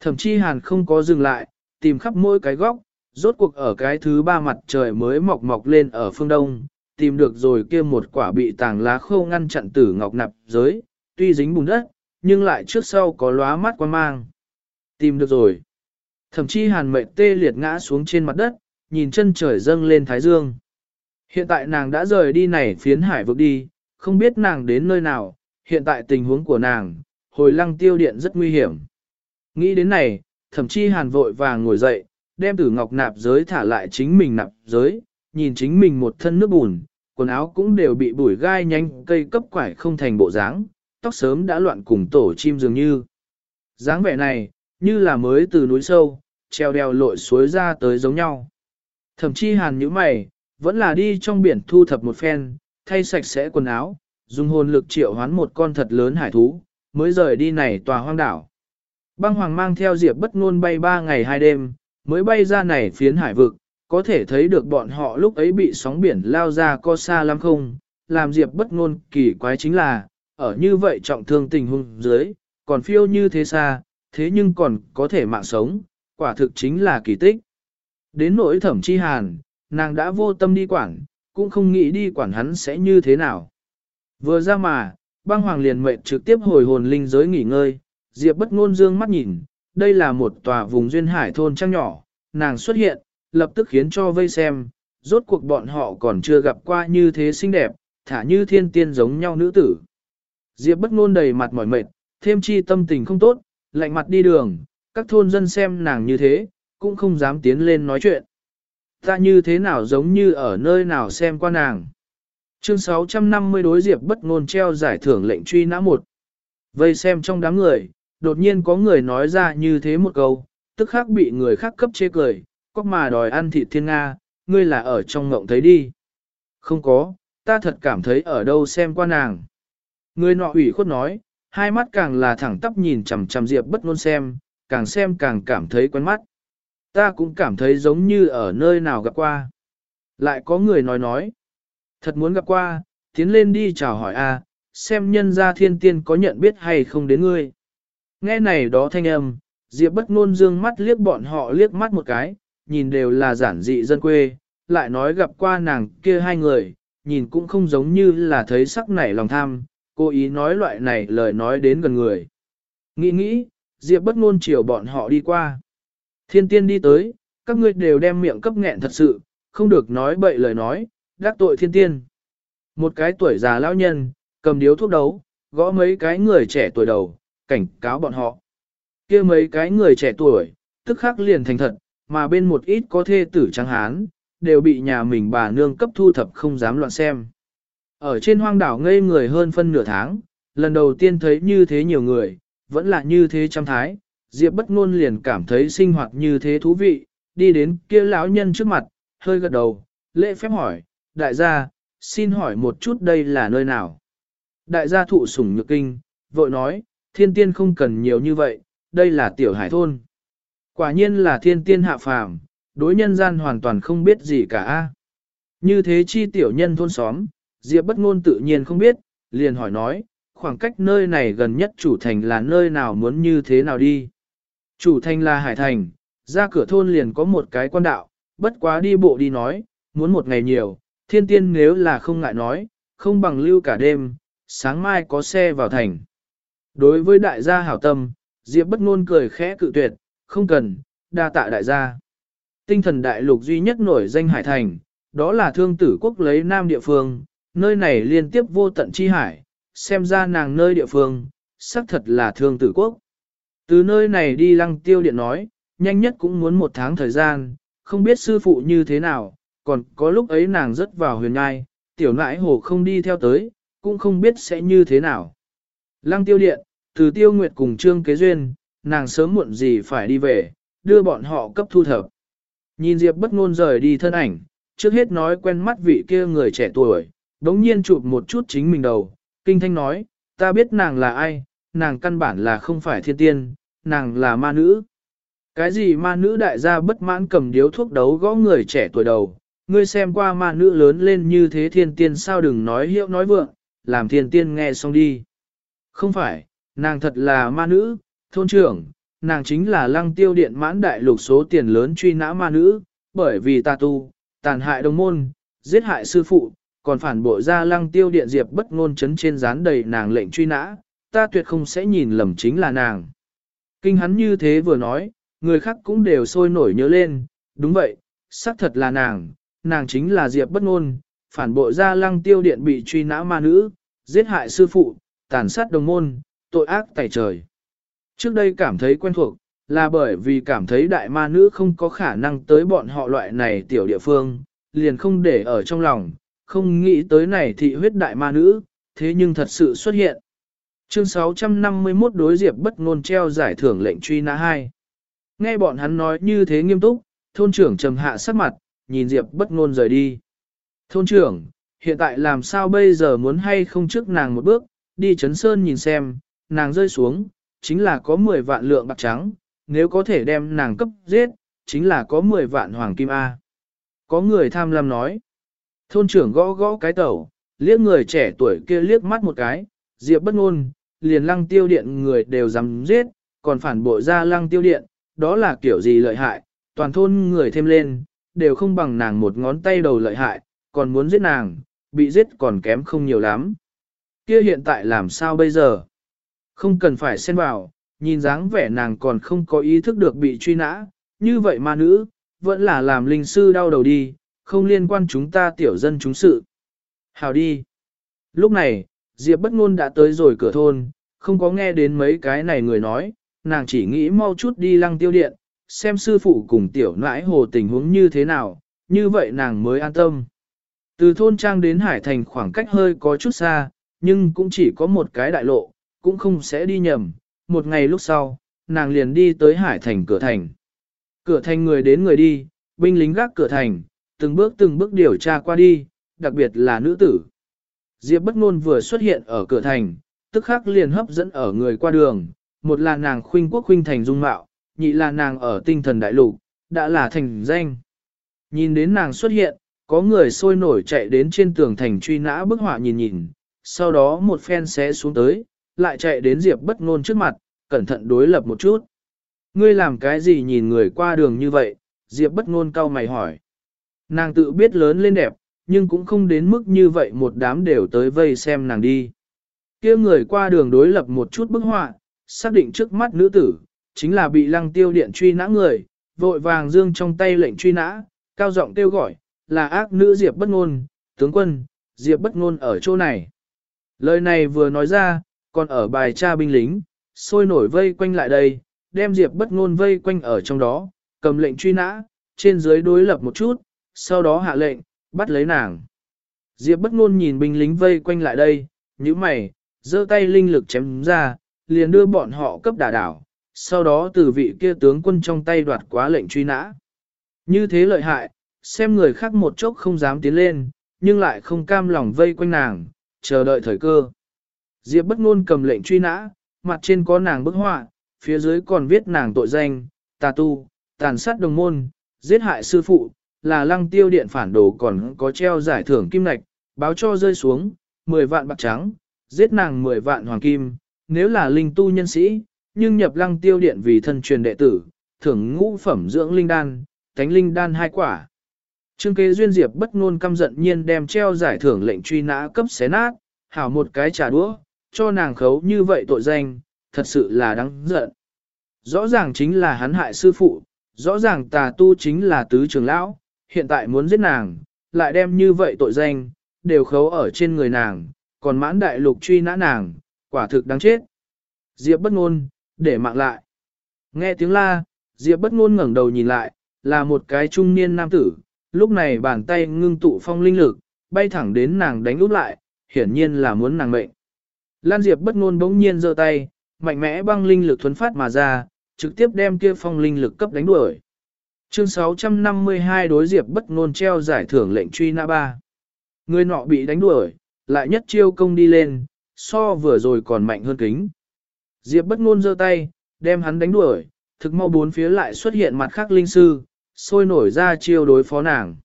Speaker 1: Thậm chí hàn không có dừng lại, tìm khắp mỗi cái góc, rốt cuộc ở cái thứ ba mặt trời mới mọc mọc lên ở phương đông, tìm được rồi kia một quả bị tàng lá khô ngăn chặn tử ngọc nạp giới, tuy dính bùn đất, nhưng lại trước sau có lóa mắt quan mang. Tìm được rồi. Thậm chí hàn mệnh tê liệt ngã xuống trên mặt đất, nhìn chân trời dâng lên thái dương. Hiện tại nàng đã rời đi này phiến hải vực đi, không biết nàng đến nơi nào, hiện tại tình huống của nàng, hồi lăng tiêu điện rất nguy hiểm. Nghĩ đến này, thậm chí hàn vội vàng ngồi dậy, đem tử ngọc nạp giới thả lại chính mình nạp giới, nhìn chính mình một thân nước bùn, quần áo cũng đều bị bụi gai nhanh cây cấp quải không thành bộ dáng, tóc sớm đã loạn cùng tổ chim dường như. dáng vẻ này, như là mới từ núi sâu, treo đèo lội suối ra tới giống nhau. Thậm chí hàn như mày, vẫn là đi trong biển thu thập một phen, thay sạch sẽ quần áo, dùng hồn lực triệu hoán một con thật lớn hải thú, mới rời đi này tòa hoang đảo. Băng hoàng mang theo diệp bất ngôn bay ba ngày hai đêm, mới bay ra này phiến hải vực, có thể thấy được bọn họ lúc ấy bị sóng biển lao ra co xa lắm không, làm diệp bất ngôn kỳ quái chính là, ở như vậy trọng thương tình huống dưới, còn phiêu như thế xa, thế nhưng còn có thể mạng sống, quả thực chính là kỳ tích. Đến nỗi thẩm chi hàn, nàng đã vô tâm đi quản, cũng không nghĩ đi quản hắn sẽ như thế nào. Vừa ra mà, băng hoàng liền mệnh trực tiếp hồi hồn linh giới nghỉ ngơi, Diệp bất ngôn dương mắt nhìn, đây là một tòa vùng duyên hải thôn trang nhỏ, nàng xuất hiện, lập tức khiến cho vây xem, rốt cuộc bọn họ còn chưa gặp qua như thế xinh đẹp, thả như thiên tiên giống nhau nữ tử. Diệp bất ngôn đầy mặt mỏi mệt, thêm chi tâm tình không tốt, lạnh mặt đi đường, các thôn dân xem nàng như thế, cũng không dám tiến lên nói chuyện. Ta như thế nào giống như ở nơi nào xem qua nàng. Chương 650 đối Diệp bất ngôn treo giải thưởng lệnh truy nã một. Vây xem trong đám người, đột nhiên có người nói ra như thế một câu, tức khắc bị người khác cấp chê cười, có mà đòi ăn thịt thiên Nga, ngươi là ở trong ngộng thấy đi. Không có, ta thật cảm thấy ở đâu xem qua nàng. Người nọ ủy khuất nói, hai mắt càng là thẳng tắp nhìn chằm chằm Diệp bất ngôn xem, càng xem càng cảm thấy quen mắt. Ta cũng cảm thấy giống như ở nơi nào gặp qua. Lại có người nói nói, thật muốn gặp qua, tiến lên đi chào hỏi a, xem nhân gia thiên tiên có nhận biết hay không đến ngươi. Nghe này đó thanh âm, Diệp bất ngôn dương mắt liếc bọn họ liếc mắt một cái, nhìn đều là giản dị dân quê, lại nói gặp qua nàng kia hai người, nhìn cũng không giống như là thấy sắc nảy lòng tham, cố ý nói loại này lời nói đến gần người. Nghĩ nghĩ, Diệp bất ngôn chiều bọn họ đi qua. Thiên tiên đi tới, các ngươi đều đem miệng cấp nghẹn thật sự, không được nói bậy lời nói, đắc tội thiên tiên. Một cái tuổi già lão nhân, cầm điếu thuốc đấu, gõ mấy cái người trẻ tuổi đầu, cảnh cáo bọn họ. kia mấy cái người trẻ tuổi, tức khắc liền thành thật, mà bên một ít có thê tử trắng hán, đều bị nhà mình bà nương cấp thu thập không dám loạn xem. Ở trên hoang đảo ngây người hơn phân nửa tháng, lần đầu tiên thấy như thế nhiều người, vẫn là như thế trăm thái, Diệp bất ngôn liền cảm thấy sinh hoạt như thế thú vị, đi đến kia lão nhân trước mặt, hơi gật đầu, lễ phép hỏi, đại gia, xin hỏi một chút đây là nơi nào? Đại gia thụ sủng nhược kinh, vội nói, thiên tiên không cần nhiều như vậy, đây là tiểu hải thôn. Quả nhiên là thiên tiên hạ phàm, đối nhân gian hoàn toàn không biết gì cả. Như thế chi tiểu nhân thôn xóm, Diệp bất ngôn tự nhiên không biết, liền hỏi nói, khoảng cách nơi này gần nhất chủ thành là nơi nào muốn như thế nào đi. Chủ thành là hải thành, ra cửa thôn liền có một cái quan đạo, bất quá đi bộ đi nói, muốn một ngày nhiều, thiên tiên nếu là không ngại nói, không bằng lưu cả đêm, sáng mai có xe vào thành. Đối với đại gia hảo tâm, Diệp bất ngôn cười khẽ cự tuyệt, không cần, đa tạ đại gia. Tinh thần đại lục duy nhất nổi danh hải thành, đó là thương tử quốc lấy nam địa phương, nơi này liên tiếp vô tận chi hải, xem ra nàng nơi địa phương, xác thật là thương tử quốc. Từ nơi này đi lăng tiêu điện nói, nhanh nhất cũng muốn một tháng thời gian, không biết sư phụ như thế nào, còn có lúc ấy nàng rất vào huyền ngai, tiểu nãi hồ không đi theo tới, cũng không biết sẽ như thế nào. Lăng tiêu điện, từ tiêu nguyệt cùng trương kế duyên, nàng sớm muộn gì phải đi về, đưa bọn họ cấp thu thập. Nhìn Diệp bất ngôn rời đi thân ảnh, trước hết nói quen mắt vị kia người trẻ tuổi, đống nhiên chụp một chút chính mình đầu, kinh thanh nói, ta biết nàng là ai, nàng căn bản là không phải thiên tiên, nàng là ma nữ. Cái gì ma nữ đại gia bất mãn cầm điếu thuốc đấu gõ người trẻ tuổi đầu, ngươi xem qua ma nữ lớn lên như thế thiên tiên sao đừng nói hiệu nói vượng, làm thiên tiên nghe xong đi. Không phải, nàng thật là ma nữ, thôn trưởng, nàng chính là lăng tiêu điện mãn đại lục số tiền lớn truy nã ma nữ, bởi vì ta tu, tàn hại đồng môn, giết hại sư phụ, còn phản bội ra lăng tiêu điện diệp bất ngôn chấn trên dán đầy nàng lệnh truy nã, ta tuyệt không sẽ nhìn lầm chính là nàng. Kinh hắn như thế vừa nói, người khác cũng đều sôi nổi nhớ lên, đúng vậy, xác thật là nàng, nàng chính là diệp bất Nôn, phản bội ra lăng tiêu điện bị truy nã ma nữ, giết hại sư phụ, tàn sát đồng môn, tội ác tày trời. Trước đây cảm thấy quen thuộc, là bởi vì cảm thấy đại ma nữ không có khả năng tới bọn họ loại này tiểu địa phương, liền không để ở trong lòng, không nghĩ tới này thị huyết đại ma nữ, thế nhưng thật sự xuất hiện. Chương 651 đối diệp bất ngôn treo giải thưởng lệnh truy nã 2. Nghe bọn hắn nói như thế nghiêm túc, thôn trưởng trầm hạ sắc mặt, nhìn diệp bất ngôn rời đi. Thôn trưởng, hiện tại làm sao bây giờ muốn hay không trước nàng một bước, đi chấn sơn nhìn xem, nàng rơi xuống, chính là có 10 vạn lượng bạc trắng, nếu có thể đem nàng cấp giết, chính là có 10 vạn hoàng kim A. Có người tham lam nói. Thôn trưởng gõ gõ cái tẩu, liếc người trẻ tuổi kia liếc mắt một cái, diệp bất ngôn, liền lăng tiêu điện người đều dám giết, còn phản bội ra lăng tiêu điện, đó là kiểu gì lợi hại, toàn thôn người thêm lên, đều không bằng nàng một ngón tay đầu lợi hại, còn muốn giết nàng, bị giết còn kém không nhiều lắm. Kia hiện tại làm sao bây giờ? Không cần phải xen vào, nhìn dáng vẻ nàng còn không có ý thức được bị truy nã, như vậy ma nữ, vẫn là làm linh sư đau đầu đi, không liên quan chúng ta tiểu dân chúng sự. Hào đi. Lúc này, Diệp bất ngôn đã tới rồi cửa thôn, không có nghe đến mấy cái này người nói, nàng chỉ nghĩ mau chút đi lăng tiêu điện, xem sư phụ cùng tiểu nãi hồ tình huống như thế nào, như vậy nàng mới an tâm. Từ thôn trang đến Hải Thành khoảng cách hơi có chút xa, nhưng cũng chỉ có một cái đại lộ, cũng không sẽ đi nhầm. Một ngày lúc sau, nàng liền đi tới Hải Thành cửa thành. Cửa thành người đến người đi, binh lính gác cửa thành, từng bước từng bước điều tra qua đi, đặc biệt là nữ tử. Diệp bất ngôn vừa xuất hiện ở cửa thành, tức khắc liền hấp dẫn ở người qua đường, một là nàng khuynh quốc khuynh thành dung mạo, nhị là nàng ở tinh thần đại lục, đã là thành danh. Nhìn đến nàng xuất hiện, có người sôi nổi chạy đến trên tường thành truy nã bức họa nhìn nhìn, sau đó một phen xé xuống tới, lại chạy đến Diệp bất ngôn trước mặt, cẩn thận đối lập một chút. Ngươi làm cái gì nhìn người qua đường như vậy? Diệp bất ngôn cau mày hỏi. Nàng tự biết lớn lên đẹp, nhưng cũng không đến mức như vậy một đám đều tới vây xem nàng đi. kia người qua đường đối lập một chút bức họa, xác định trước mắt nữ tử, chính là bị lăng tiêu điện truy nã người, vội vàng dương trong tay lệnh truy nã, cao giọng kêu gọi, là ác nữ Diệp bất ngôn, tướng quân, Diệp bất ngôn ở chỗ này. Lời này vừa nói ra, còn ở bài tra binh lính, sôi nổi vây quanh lại đây, đem Diệp bất ngôn vây quanh ở trong đó, cầm lệnh truy nã, trên dưới đối lập một chút, sau đó hạ lệnh, bắt lấy nàng. Diệp bất ngôn nhìn binh lính vây quanh lại đây, nhíu mày, giơ tay linh lực chém ra, liền đưa bọn họ cấp đả đảo, sau đó từ vị kia tướng quân trong tay đoạt quá lệnh truy nã. Như thế lợi hại, xem người khác một chốc không dám tiến lên, nhưng lại không cam lòng vây quanh nàng, chờ đợi thời cơ. Diệp bất ngôn cầm lệnh truy nã, mặt trên có nàng bức họa, phía dưới còn viết nàng tội danh, tà tu, tàn sát đồng môn, giết hại sư phụ, là lăng tiêu điện phản đồ còn có treo giải thưởng kim lạch, báo cho rơi xuống, 10 vạn bạc trắng, giết nàng 10 vạn hoàng kim, nếu là linh tu nhân sĩ, nhưng nhập lăng tiêu điện vì thân truyền đệ tử, thưởng ngũ phẩm dưỡng linh đan, thánh linh đan hai quả. Trương kế duyên diệp bất ngôn căm giận nhiên đem treo giải thưởng lệnh truy nã cấp xé nát, hảo một cái trà đũa, cho nàng khấu như vậy tội danh, thật sự là đáng giận. Rõ ràng chính là hắn hại sư phụ, rõ ràng tà tu chính là tứ trưởng lão, hiện tại muốn giết nàng, lại đem như vậy tội danh, đều khấu ở trên người nàng, còn mãn đại lục truy nã nàng, quả thực đáng chết. Diệp bất ngôn, để mạng lại. Nghe tiếng la, Diệp bất ngôn ngẩng đầu nhìn lại, là một cái trung niên nam tử, lúc này bàn tay ngưng tụ phong linh lực, bay thẳng đến nàng đánh úp lại, hiển nhiên là muốn nàng mệnh. Lan Diệp bất ngôn bỗng nhiên giơ tay, mạnh mẽ băng linh lực thuấn phát mà ra, trực tiếp đem kia phong linh lực cấp đánh đuổi. Chương 652 đối Diệp bất ngôn treo giải thưởng lệnh truy nã ba. Người nọ bị đánh đuổi, lại nhất chiêu công đi lên, so vừa rồi còn mạnh hơn kính. Diệp bất ngôn giơ tay, đem hắn đánh đuổi, thực mau bốn phía lại xuất hiện mặt khác linh sư, sôi nổi ra chiêu đối phó nàng.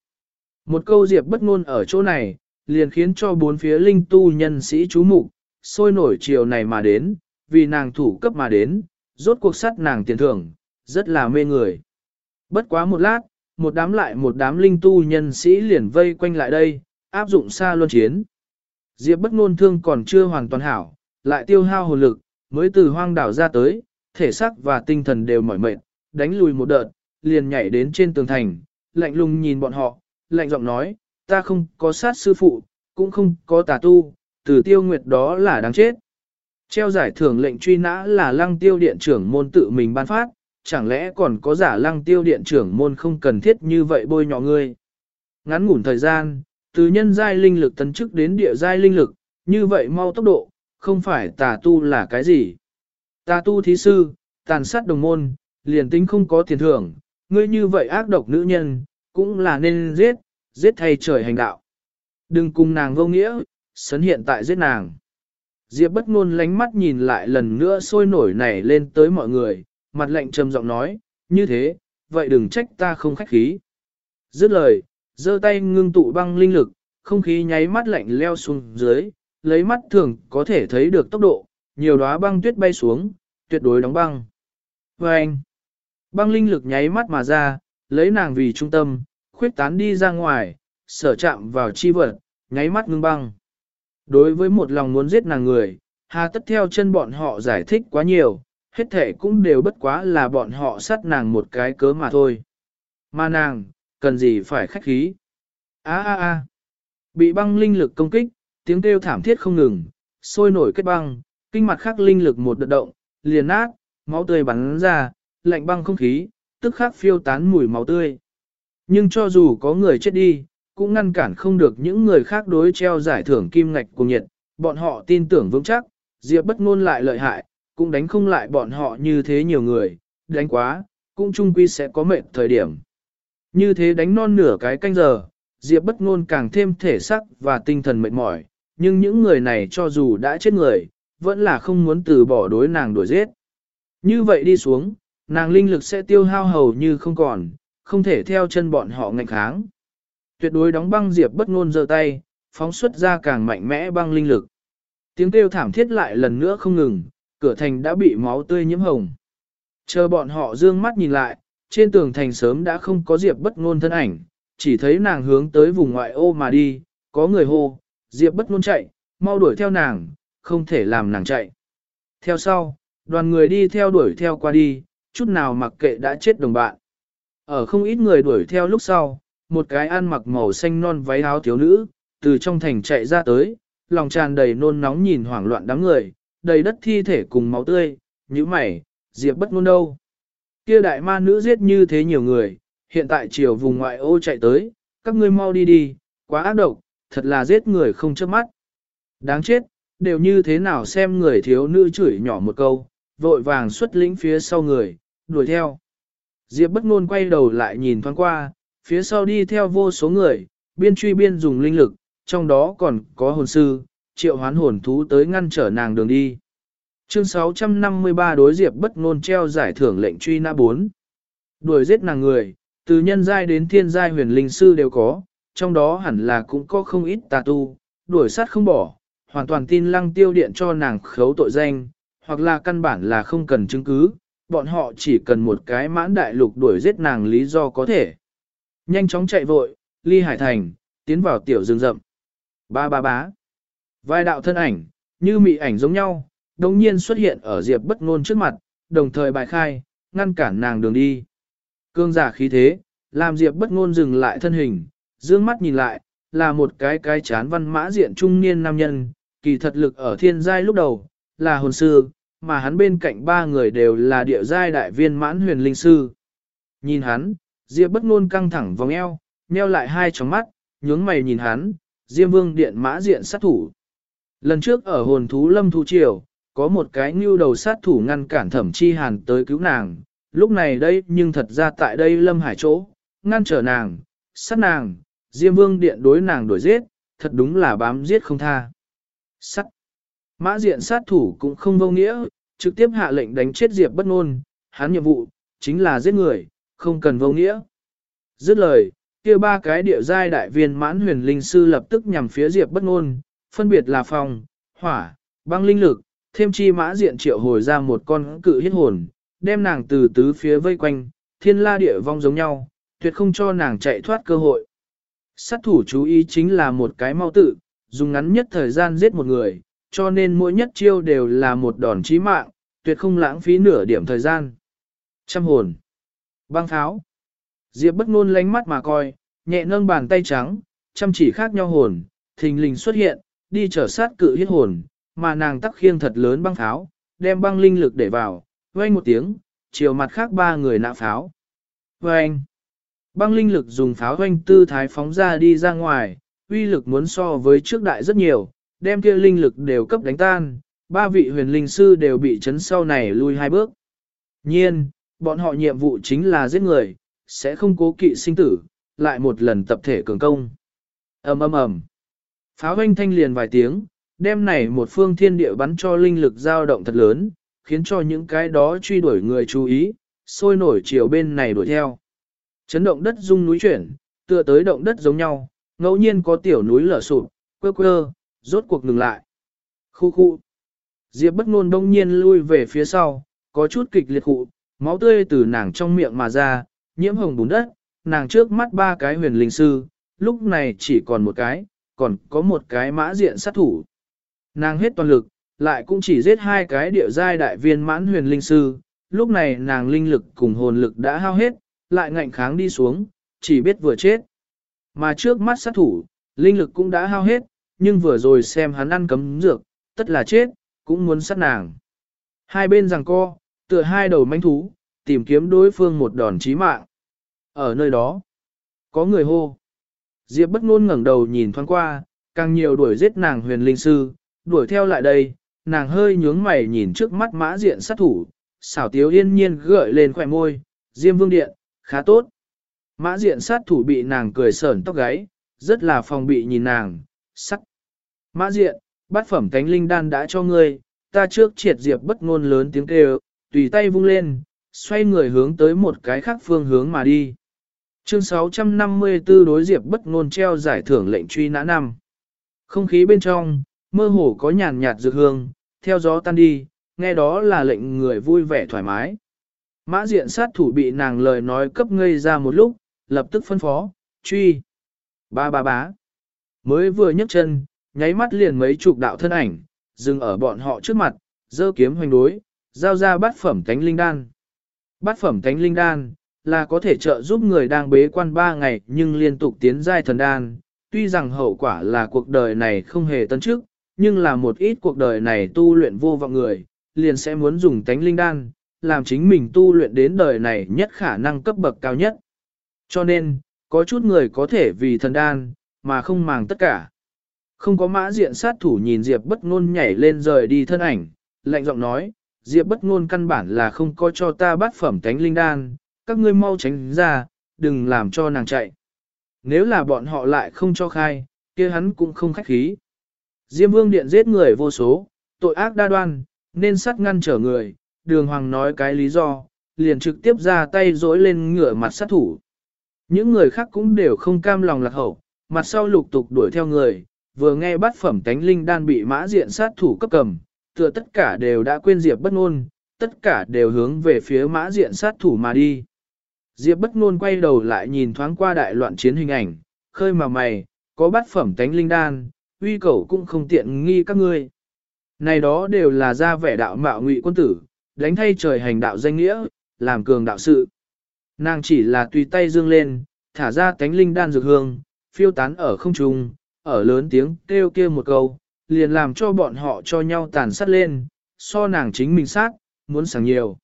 Speaker 1: Một câu Diệp bất ngôn ở chỗ này, liền khiến cho bốn phía linh tu nhân sĩ chú mục, sôi nổi chiều này mà đến, vì nàng thủ cấp mà đến, rốt cuộc sát nàng tiền thưởng, rất là mê người. Bất quá một lát, một đám lại một đám linh tu nhân sĩ liền vây quanh lại đây, áp dụng xa luân chiến. Diệp bất ngôn thương còn chưa hoàn toàn hảo, lại tiêu hao hồn lực, mới từ hoang đảo ra tới, thể xác và tinh thần đều mỏi mệt, đánh lùi một đợt, liền nhảy đến trên tường thành, lạnh lùng nhìn bọn họ, lạnh giọng nói, ta không có sát sư phụ, cũng không có tà tu, từ tiêu nguyệt đó là đáng chết. Treo giải thưởng lệnh truy nã là lăng tiêu điện trưởng môn tự mình ban phát, chẳng lẽ còn có giả lăng tiêu điện trưởng môn không cần thiết như vậy bôi nhọ ngươi. Ngắn ngủn thời gian, từ nhân giai linh lực tấn chức đến địa giai linh lực, như vậy mau tốc độ, không phải tà tu là cái gì. Tà tu thí sư, tàn sát đồng môn, liền tính không có tiền thưởng, ngươi như vậy ác độc nữ nhân, cũng là nên giết, giết thay trời hành đạo. Đừng cùng nàng vô nghĩa, sấn hiện tại giết nàng. Diệp bất ngôn lánh mắt nhìn lại lần nữa sôi nổi nảy lên tới mọi người, mặt lạnh trầm giọng nói, như thế, vậy đừng trách ta không khách khí. Dứt lời, giơ tay ngưng tụ băng linh lực, không khí nháy mắt lạnh leo xuống dưới, lấy mắt thường có thể thấy được tốc độ, nhiều đóa băng tuyết bay xuống, tuyệt đối đóng băng. Và anh, băng linh lực nháy mắt mà ra, lấy nàng vì trung tâm, khuyết tán đi ra ngoài, sở chạm vào chi vật, nháy mắt ngưng băng. Đối với một lòng muốn giết nàng người, hà tất theo chân bọn họ giải thích quá nhiều, hết thể cũng đều bất quá là bọn họ sát nàng một cái cớ mà thôi. Mà nàng, cần gì phải khách khí. a a a bị băng linh lực công kích, tiếng kêu thảm thiết không ngừng, sôi nổi kết băng, kinh mặt khắc linh lực một đợt động, liền nát, máu tươi bắn ra, lạnh băng không khí, tức khắc phiêu tán mùi máu tươi. Nhưng cho dù có người chết đi, cũng ngăn cản không được những người khác đối treo giải thưởng kim ngạch cùng nhiệt, bọn họ tin tưởng vững chắc, Diệp bất ngôn lại lợi hại, cũng đánh không lại bọn họ như thế nhiều người, đánh quá, cũng chung quy sẽ có mệt thời điểm. Như thế đánh non nửa cái canh giờ, Diệp bất ngôn càng thêm thể sắc và tinh thần mệt mỏi, nhưng những người này cho dù đã chết người, vẫn là không muốn từ bỏ đối nàng đuổi giết. Như vậy đi xuống, nàng linh lực sẽ tiêu hao hầu như không còn, không thể theo chân bọn họ ngạnh kháng. Tuyệt đối đóng băng Diệp bất ngôn giơ tay, phóng xuất ra càng mạnh mẽ băng linh lực. Tiếng kêu thảm thiết lại lần nữa không ngừng, cửa thành đã bị máu tươi nhiễm hồng. Chờ bọn họ dương mắt nhìn lại, trên tường thành sớm đã không có Diệp bất ngôn thân ảnh, chỉ thấy nàng hướng tới vùng ngoại ô mà đi, có người hô, Diệp bất ngôn chạy, mau đuổi theo nàng, không thể làm nàng chạy. Theo sau, đoàn người đi theo đuổi theo qua đi, chút nào mặc kệ đã chết đồng bạn. Ở không ít người đuổi theo lúc sau, một cái ăn mặc màu xanh non váy áo thiếu nữ, từ trong thành chạy ra tới, lòng tràn đầy nôn nóng nhìn hoảng loạn đám người, đầy đất thi thể cùng máu tươi, như mày, Diệp bất ngôn đâu. Kia đại ma nữ giết như thế nhiều người, hiện tại chiều vùng ngoại ô chạy tới, các ngươi mau đi đi, quá ác độc, thật là giết người không chớp mắt. Đáng chết, đều như thế nào xem người thiếu nữ chửi nhỏ một câu, vội vàng xuất lĩnh phía sau người, đuổi theo. Diệp bất ngôn quay đầu lại nhìn thoáng qua, phía sau đi theo vô số người, biên truy biên dùng linh lực, trong đó còn có hồn sư, triệu hoán hồn thú tới ngăn trở nàng đường đi. Chương 653 đối Diệp bất ngôn treo giải thưởng lệnh truy nã 4. Đuổi giết nàng người, từ nhân giai đến thiên giai huyền linh sư đều có, trong đó hẳn là cũng có không ít tà tu, đuổi sát không bỏ, hoàn toàn tin lăng tiêu điện cho nàng khấu tội danh, hoặc là căn bản là không cần chứng cứ, bọn họ chỉ cần một cái mãn đại lục đuổi giết nàng lý do có thể. Nhanh chóng chạy vội, ly hải thành, tiến vào tiểu rừng rậm. Ba ba bá. Vài đạo thân ảnh, như mị ảnh giống nhau, đồng nhiên xuất hiện ở Diệp bất ngôn trước mặt, đồng thời bài khai, ngăn cản nàng đường đi. Cương giả khí thế, làm Diệp bất ngôn dừng lại thân hình, dương mắt nhìn lại, là một cái cái chán văn mã diện trung niên nam nhân, kỳ thật lực ở thiên giai lúc đầu, là hồn sư, mà hắn bên cạnh ba người đều là địa giai đại viên mãn huyền linh sư. Nhìn hắn, Diệp bất ngôn căng thẳng vòng eo, nheo lại hai tròng mắt, nhướng mày nhìn hắn, Diêm Vương điện mã diện sát thủ. Lần trước ở hồn thú lâm thu triều, có một cái nưu đầu sát thủ ngăn cản thẩm chi hàn tới cứu nàng, lúc này đây nhưng thật ra tại đây lâm hải chỗ, ngăn trở nàng, sát nàng, Diêm Vương điện đối nàng đuổi giết, thật đúng là bám giết không tha. Sát. Mã diện sát thủ cũng không vô nghĩa, trực tiếp hạ lệnh đánh chết Diệp bất ngôn, hắn nhiệm vụ, chính là giết người, không cần vô nghĩa. Dứt lời, kia ba cái địa giai đại viên mãn huyền linh sư lập tức nhằm phía Diệp bất ngôn, phân biệt là phong hỏa, băng linh lực, thêm chi mã diện triệu hồi ra một con cự huyết hồn, đem nàng từ tứ phía vây quanh, thiên la địa vong giống nhau, tuyệt không cho nàng chạy thoát cơ hội. Sát thủ chú ý chính là một cái mau tự, dùng ngắn nhất thời gian giết một người, cho nên mỗi nhất chiêu đều là một đòn chí mạng, tuyệt không lãng phí nửa điểm thời gian. Trăm hồn. Băng pháo. Diệp bất ngôn lánh mắt mà coi, nhẹ nâng bàn tay trắng, chăm chỉ khác nhau hồn, thình lình xuất hiện, đi trở sát cự huyết hồn, mà nàng tắc khiêng thật lớn băng pháo, đem băng linh lực để vào, vang một tiếng, chiều mặt khác ba người nạ pháo. Vang. Băng linh lực dùng pháo vang tư thái phóng ra đi ra ngoài, uy lực muốn so với trước đại rất nhiều, đem kia linh lực đều cấp đánh tan, ba vị huyền linh sư đều bị chấn sau này lui hai bước. Nhiên, bọn họ nhiệm vụ chính là giết người, sẽ không cố kỵ sinh tử, lại một lần tập thể cường công. ầm ầm ầm, Pháo hoanh thanh liền vài tiếng, đem này một phương thiên địa bắn cho linh lực dao động thật lớn, khiến cho những cái đó truy đuổi người chú ý, sôi nổi chiều bên này đuổi theo. Chấn động đất rung núi chuyển, tựa tới động đất giống nhau, ngẫu nhiên có tiểu núi lở sụp, quơ quơ, rốt cuộc ngừng lại. Khu khu. Diệp bất ngôn đông nhiên lui về phía sau, có chút kịch liệt khụ, máu tươi từ nàng trong miệng mà ra, nhiễm hồng bùn đất, nàng trước mắt ba cái huyền linh sư, lúc này chỉ còn một cái, còn có một cái mã diện sát thủ. Nàng hết toàn lực, lại cũng chỉ giết hai cái địa giai đại viên mãn huyền linh sư, lúc này nàng linh lực cùng hồn lực đã hao hết, lại ngạnh kháng đi xuống, chỉ biết vừa chết. Mà trước mắt sát thủ, linh lực cũng đã hao hết, nhưng vừa rồi xem hắn ăn cấm dược, tất là chết, cũng muốn sát nàng. Hai bên rằng co, tựa hai đầu manh thú, tìm kiếm đối phương một đòn chí mạng. Ở nơi đó, có người hô. Diệp bất ngôn ngẩng đầu nhìn thoáng qua, càng nhiều đuổi giết nàng huyền linh sư, đuổi theo lại đây, nàng hơi nhướng mày nhìn trước mắt mã diện sát thủ, xảo tiếu yên nhiên gợi lên khỏe môi, Diêm Vương Điện, khá tốt. Mã diện sát thủ bị nàng cười sởn tóc gáy, rất là phòng bị nhìn nàng, sắc. Mã diện, bát phẩm cánh linh đan đã cho ngươi, ta trước triệt diệp bất ngôn lớn tiếng kêu, tùy tay vung lên, xoay người hướng tới một cái khác phương hướng mà đi. Chương 654 đối diệp bất ngôn treo giải thưởng lệnh truy nã năm. Không khí bên trong, mơ hồ có nhàn nhạt dược hương, theo gió tan đi, nghe đó là lệnh người vui vẻ thoải mái. Mã diện sát thủ bị nàng lời nói cấp ngây ra một lúc, lập tức phân phó, truy. Ba ba bá. Mới vừa nhấc chân, nháy mắt liền mấy chục đạo thân ảnh, dừng ở bọn họ trước mặt, dơ kiếm hoành đối, giao ra bát phẩm tánh linh đan. Bát phẩm tánh linh đan, là có thể trợ giúp người đang bế quan 3 ngày nhưng liên tục tiến giai thần đan. Tuy rằng hậu quả là cuộc đời này không hề tân trước, nhưng là một ít cuộc đời này tu luyện vô vọng người, liền sẽ muốn dùng tánh linh đan, làm chính mình tu luyện đến đời này nhất khả năng cấp bậc cao nhất. Cho nên, có chút người có thể vì thần đan, mà không màng tất cả. Không có mã diện sát thủ nhìn Diệp bất ngôn nhảy lên rời đi thân ảnh, lạnh giọng nói, Diệp bất ngôn căn bản là không có cho ta bát phẩm tánh linh đan, các ngươi mau tránh ra, đừng làm cho nàng chạy. Nếu là bọn họ lại không cho khai, kia hắn cũng không khách khí. Diêm vương điện giết người vô số, tội ác đa đoan, nên sát ngăn trở người, đường hoàng nói cái lý do, liền trực tiếp ra tay dối lên ngửa mặt sát thủ. Những người khác cũng đều không cam lòng lạc hậu, mặt sau lục tục đuổi theo người, vừa nghe bát phẩm tánh linh đan bị mã diện sát thủ cấp cầm, tựa tất cả đều đã quên Diệp bất ngôn, tất cả đều hướng về phía mã diện sát thủ mà đi. Diệp bất ngôn quay đầu lại nhìn thoáng qua đại loạn chiến hình ảnh, khơi mà mày, có bát phẩm tánh linh đan, uy cầu cũng không tiện nghi các ngươi. Này đó đều là ra vẻ đạo mạo ngụy quân tử, đánh thay trời hành đạo danh nghĩa, làm cường đạo sự. Nàng chỉ là tùy tay dương lên, thả ra tánh linh đan dược hương, phiêu tán ở không trung, ở lớn tiếng kêu kia một câu, liền làm cho bọn họ cho nhau tàn sát lên, so nàng chính mình sát, muốn sáng nhiều.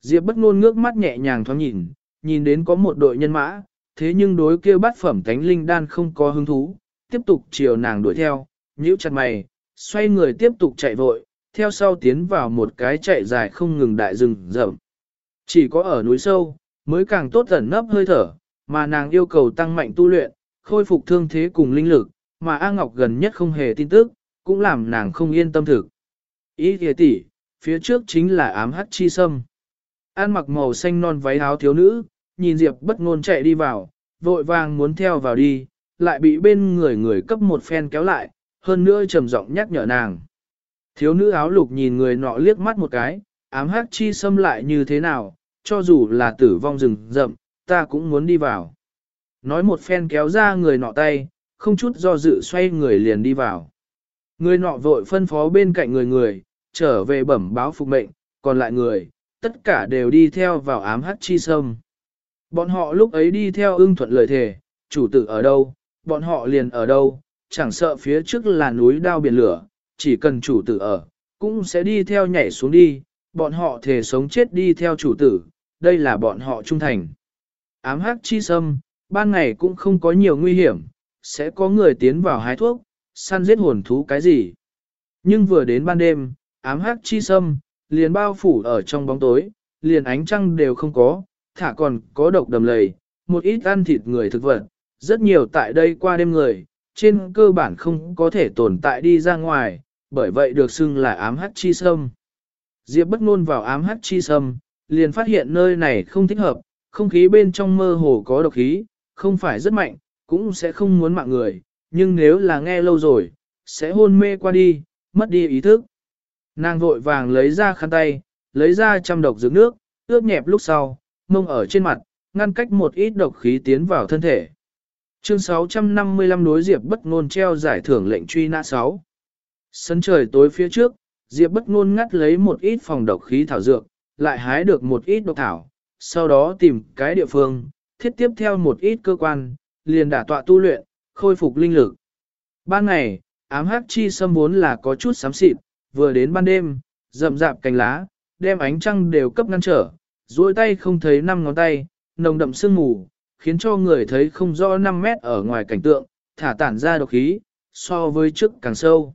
Speaker 1: Diệp bất ngôn ngước mắt nhẹ nhàng thoáng nhìn, nhìn đến có một đội nhân mã, thế nhưng đối kia bát phẩm thánh linh đan không có hứng thú, tiếp tục chiều nàng đuổi theo, nhíu chặt mày, xoay người tiếp tục chạy vội, theo sau tiến vào một cái chạy dài không ngừng đại rừng rậm. Chỉ có ở núi sâu, mới càng tốt ẩn nấp hơi thở, mà nàng yêu cầu tăng mạnh tu luyện, khôi phục thương thế cùng linh lực, mà A Ngọc gần nhất không hề tin tức, cũng làm nàng không yên tâm thực. Ý thìa tỷ, phía trước chính là ám hắc chi sâm. An mặc màu xanh non váy áo thiếu nữ, nhìn Diệp bất ngôn chạy đi vào, vội vàng muốn theo vào đi, lại bị bên người người cấp một phen kéo lại, hơn nữa trầm giọng nhắc nhở nàng. Thiếu nữ áo lục nhìn người nọ liếc mắt một cái, ám hắc chi xâm lại như thế nào, cho dù là tử vong rừng rậm, ta cũng muốn đi vào. Nói một phen kéo ra người nọ tay, không chút do dự xoay người liền đi vào. Người nọ vội phân phó bên cạnh người người, trở về bẩm báo phục mệnh, còn lại người, tất cả đều đi theo vào ám hắc chi sâm. Bọn họ lúc ấy đi theo ưng thuận lời thề, chủ tử ở đâu, bọn họ liền ở đâu, chẳng sợ phía trước là núi đao biển lửa, chỉ cần chủ tử ở, cũng sẽ đi theo nhảy xuống đi, bọn họ thề sống chết đi theo chủ tử, đây là bọn họ trung thành. Ám hắc chi sâm, ban ngày cũng không có nhiều nguy hiểm, sẽ có người tiến vào hái thuốc, săn giết hồn thú cái gì. Nhưng vừa đến ban đêm, ám hắc chi sâm, liền bao phủ ở trong bóng tối, liền ánh trăng đều không có, thả còn có độc đầm lầy, một ít ăn thịt người thực vật, rất nhiều tại đây qua đêm người, trên cơ bản không có thể tồn tại đi ra ngoài, bởi vậy được xưng là ám hắc chi sâm. Diệp bất ngôn vào ám hắc chi sâm, liền phát hiện nơi này không thích hợp, không khí bên trong mơ hồ có độc khí, không phải rất mạnh, cũng sẽ không muốn mạng người, nhưng nếu là nghe lâu rồi, sẽ hôn mê qua đi, mất đi ý thức. Nàng vội vàng lấy ra khăn tay, lấy ra trăm độc dược nước, ướp nhẹp lúc sau, mông ở trên mặt, ngăn cách một ít độc khí tiến vào thân thể. Chương 655 đối Diệp bất ngôn treo giải thưởng lệnh truy nã 6. Sân trời tối phía trước, Diệp bất ngôn ngắt lấy một ít phòng độc khí thảo dược, lại hái được một ít độc thảo, sau đó tìm cái địa phương, thiết tiếp theo một ít cơ quan, liền đả tọa tu luyện, khôi phục linh lực. Ban ngày, ám hắc chi sâm vốn là có chút xám xịt, vừa đến ban đêm, rậm rạp cành lá, đem ánh trăng đều cấp ngăn trở, duỗi tay không thấy năm ngón tay, nồng đậm sương mù, khiến cho người thấy không rõ 5 mét ở ngoài cảnh tượng, thả tản ra độc khí, so với trước càng sâu.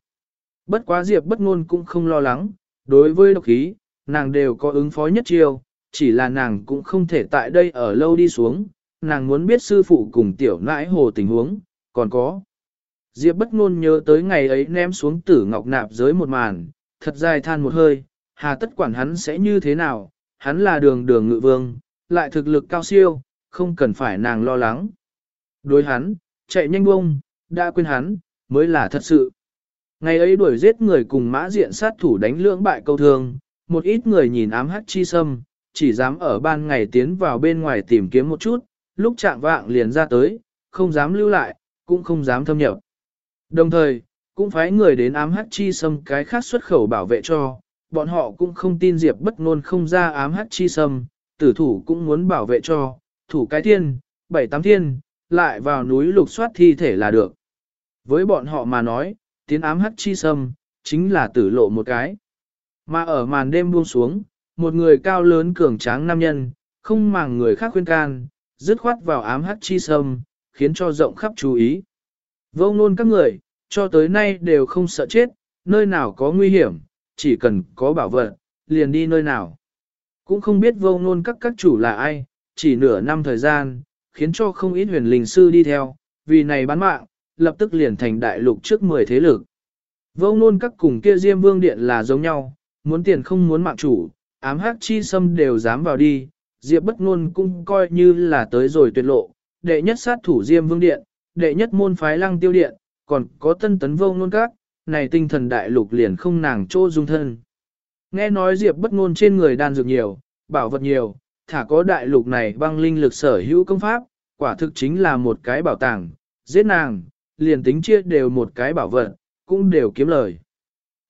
Speaker 1: Bất quá Diệp bất ngôn cũng không lo lắng, đối với độc khí, nàng đều có ứng phó nhất chiêu, chỉ là nàng cũng không thể tại đây ở lâu đi xuống, nàng muốn biết sư phụ cùng tiểu nãi hồ tình huống, còn có. Diệp bất ngôn nhớ tới ngày ấy ném xuống tử ngọc nạp giới một màn, thật dài than một hơi, hà tất quản hắn sẽ như thế nào, hắn là đường đường ngự vương, lại thực lực cao siêu, không cần phải nàng lo lắng. Đối hắn, chạy nhanh bông, đã quên hắn, mới là thật sự. Ngày ấy đuổi giết người cùng mã diện sát thủ đánh lưỡng bại câu thương, một ít người nhìn ám hắc chi sâm, chỉ dám ở ban ngày tiến vào bên ngoài tìm kiếm một chút, lúc chạm vạng liền ra tới, không dám lưu lại, cũng không dám thâm nhập. Đồng thời, cũng phái người đến ám hắc chi sâm cái khác xuất khẩu bảo vệ cho, bọn họ cũng không tin Diệp bất ngôn không ra ám hắc chi sâm, tử thủ cũng muốn bảo vệ cho, thủ cái thiên, bảy tám thiên, lại vào núi lục soát thi thể là được. Với bọn họ mà nói, tiến ám hắc chi sâm, chính là tử lộ một cái. Mà ở màn đêm buông xuống, một người cao lớn cường tráng nam nhân, không màng người khác khuyên can, dứt khoát vào ám hắc chi sâm, khiến cho rộng khắp chú ý. Vô ngôn các người, cho tới nay đều không sợ chết, nơi nào có nguy hiểm, chỉ cần có bảo vật, liền đi nơi nào. Cũng không biết vô ngôn các các chủ là ai, chỉ nửa năm thời gian, khiến cho không ít huyền linh sư đi theo, vì này bán mạng, lập tức liền thành đại lục trước 10 thế lực. Vô ngôn các cùng kia Diêm Vương Điện là giống nhau, muốn tiền không muốn mạng chủ, ám hắc chi xâm đều dám vào đi, Diệp bất ngôn cũng coi như là tới rồi tuyệt lộ, đệ nhất sát thủ Diêm Vương Điện, đệ nhất môn phái lăng tiêu điện, còn có tân tấn vô ngôn các, này tinh thần đại lục liền không nàng chỗ dung thân. Nghe nói Diệp bất ngôn trên người đan dược nhiều, bảo vật nhiều, thả có đại lục này băng linh lực sở hữu công pháp, quả thực chính là một cái bảo tàng, giết nàng, liền tính chia đều một cái bảo vật, cũng đều kiếm lời.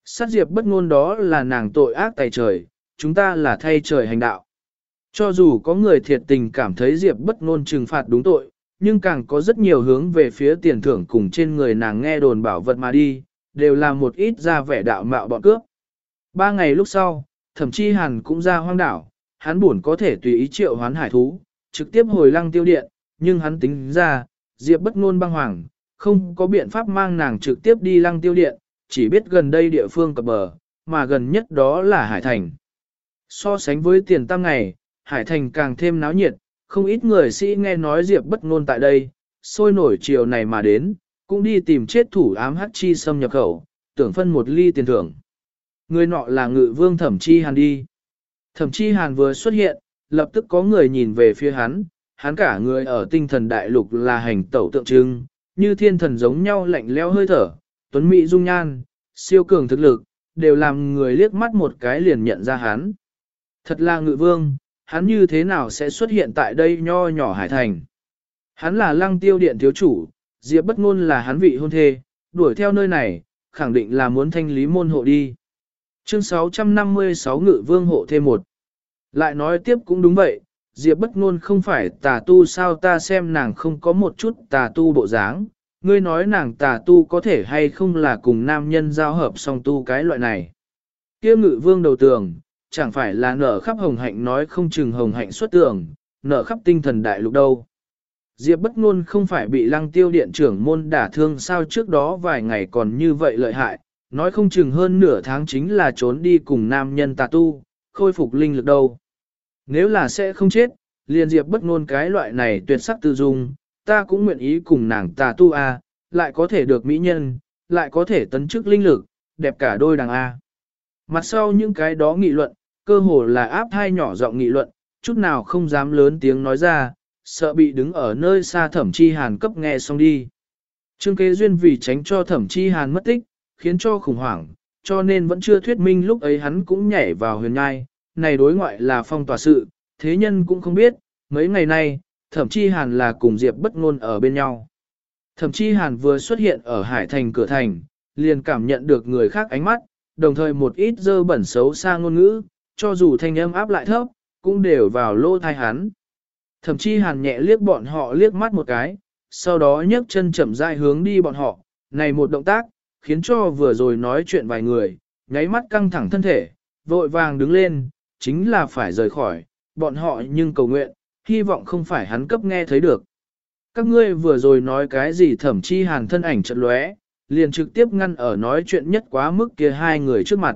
Speaker 1: Sát diệp bất ngôn đó là nàng tội ác tày trời, chúng ta là thay trời hành đạo. Cho dù có người thiệt tình cảm thấy diệp bất ngôn trừng phạt đúng tội, nhưng càng có rất nhiều hướng về phía tiền thưởng cùng trên người nàng nghe đồn bảo vật mà đi, đều là một ít ra vẻ đạo mạo bọn cướp. Ba ngày lúc sau, thậm chí hàn cũng ra hoang đảo, hắn buồn có thể tùy ý triệu hoán hải thú, trực tiếp hồi lăng tiêu điện, nhưng hắn tính ra, diệp bất ngôn băng hoàng, không có biện pháp mang nàng trực tiếp đi lăng tiêu điện, chỉ biết gần đây địa phương cập bờ, mà gần nhất đó là Hải Thành. So sánh với tiền tam ngày, Hải Thành càng thêm náo nhiệt, không ít người sĩ nghe nói Diệp bất ngôn tại đây, sôi nổi chiều này mà đến, cũng đi tìm chết thủ ám hắc chi xâm nhập khẩu, tưởng phân một ly tiền thưởng. Người nọ là ngự vương thẩm chi hàn đi. Thẩm chi hàn vừa xuất hiện, lập tức có người nhìn về phía hắn, hắn cả người ở tinh thần đại lục là hành tẩu tượng trưng, như thiên thần giống nhau lạnh leo hơi thở, tuấn mỹ dung nhan, siêu cường thực lực, đều làm người liếc mắt một cái liền nhận ra hắn. Thật là ngự vương, hắn như thế nào sẽ xuất hiện tại đây nho nhỏ hải thành. Hắn là lăng tiêu điện thiếu chủ, Diệp bất ngôn là hắn vị hôn thê, đuổi theo nơi này, khẳng định là muốn thanh lý môn hộ đi. Chương 656 ngự vương hộ thêm một. Lại nói tiếp cũng đúng vậy, Diệp bất ngôn không phải tà tu sao ta xem nàng không có một chút tà tu bộ dáng, ngươi nói nàng tà tu có thể hay không là cùng nam nhân giao hợp song tu cái loại này. Kia ngự vương đầu tường, chẳng phải là nở khắp hồng hạnh nói không chừng hồng hạnh xuất tường, nở khắp tinh thần đại lục đâu. Diệp bất ngôn không phải bị lăng tiêu điện trưởng môn đả thương sao trước đó vài ngày còn như vậy lợi hại, nói không chừng hơn nửa tháng chính là trốn đi cùng nam nhân tà tu, khôi phục linh lực đâu. Nếu là sẽ không chết, liền Diệp bất ngôn cái loại này tuyệt sắc tự dung, ta cũng nguyện ý cùng nàng tà tu a, lại có thể được mỹ nhân, lại có thể tấn chức linh lực, đẹp cả đôi đằng a. Mặt sau những cái đó nghị luận, cơ hồ là áp hai nhỏ giọng nghị luận, chút nào không dám lớn tiếng nói ra, sợ bị đứng ở nơi xa thẩm chi hàn cấp nghe xong đi. Trương kế duyên vì tránh cho thẩm chi hàn mất tích, khiến cho khủng hoảng, cho nên vẫn chưa thuyết minh lúc ấy hắn cũng nhảy vào huyền ngai, này đối ngoại là phong tỏa sự, thế nhân cũng không biết, mấy ngày nay, thẩm chi hàn là cùng Diệp bất ngôn ở bên nhau. Thẩm chi hàn vừa xuất hiện ở hải thành cửa thành, liền cảm nhận được người khác ánh mắt, đồng thời một ít dơ bẩn xấu xa ngôn ngữ, cho dù thanh âm áp lại thấp, cũng đều vào lô thai hắn. Thẩm chi hàn nhẹ liếc bọn họ liếc mắt một cái, sau đó nhấc chân chậm rãi hướng đi bọn họ, này một động tác, khiến cho vừa rồi nói chuyện vài người, nháy mắt căng thẳng thân thể, vội vàng đứng lên, chính là phải rời khỏi, bọn họ nhưng cầu nguyện, hy vọng không phải hắn cấp nghe thấy được. Các ngươi vừa rồi nói cái gì thẩm chi hàn thân ảnh chật lóe, liền trực tiếp ngăn ở nói chuyện nhất quá mức kia hai người trước mặt.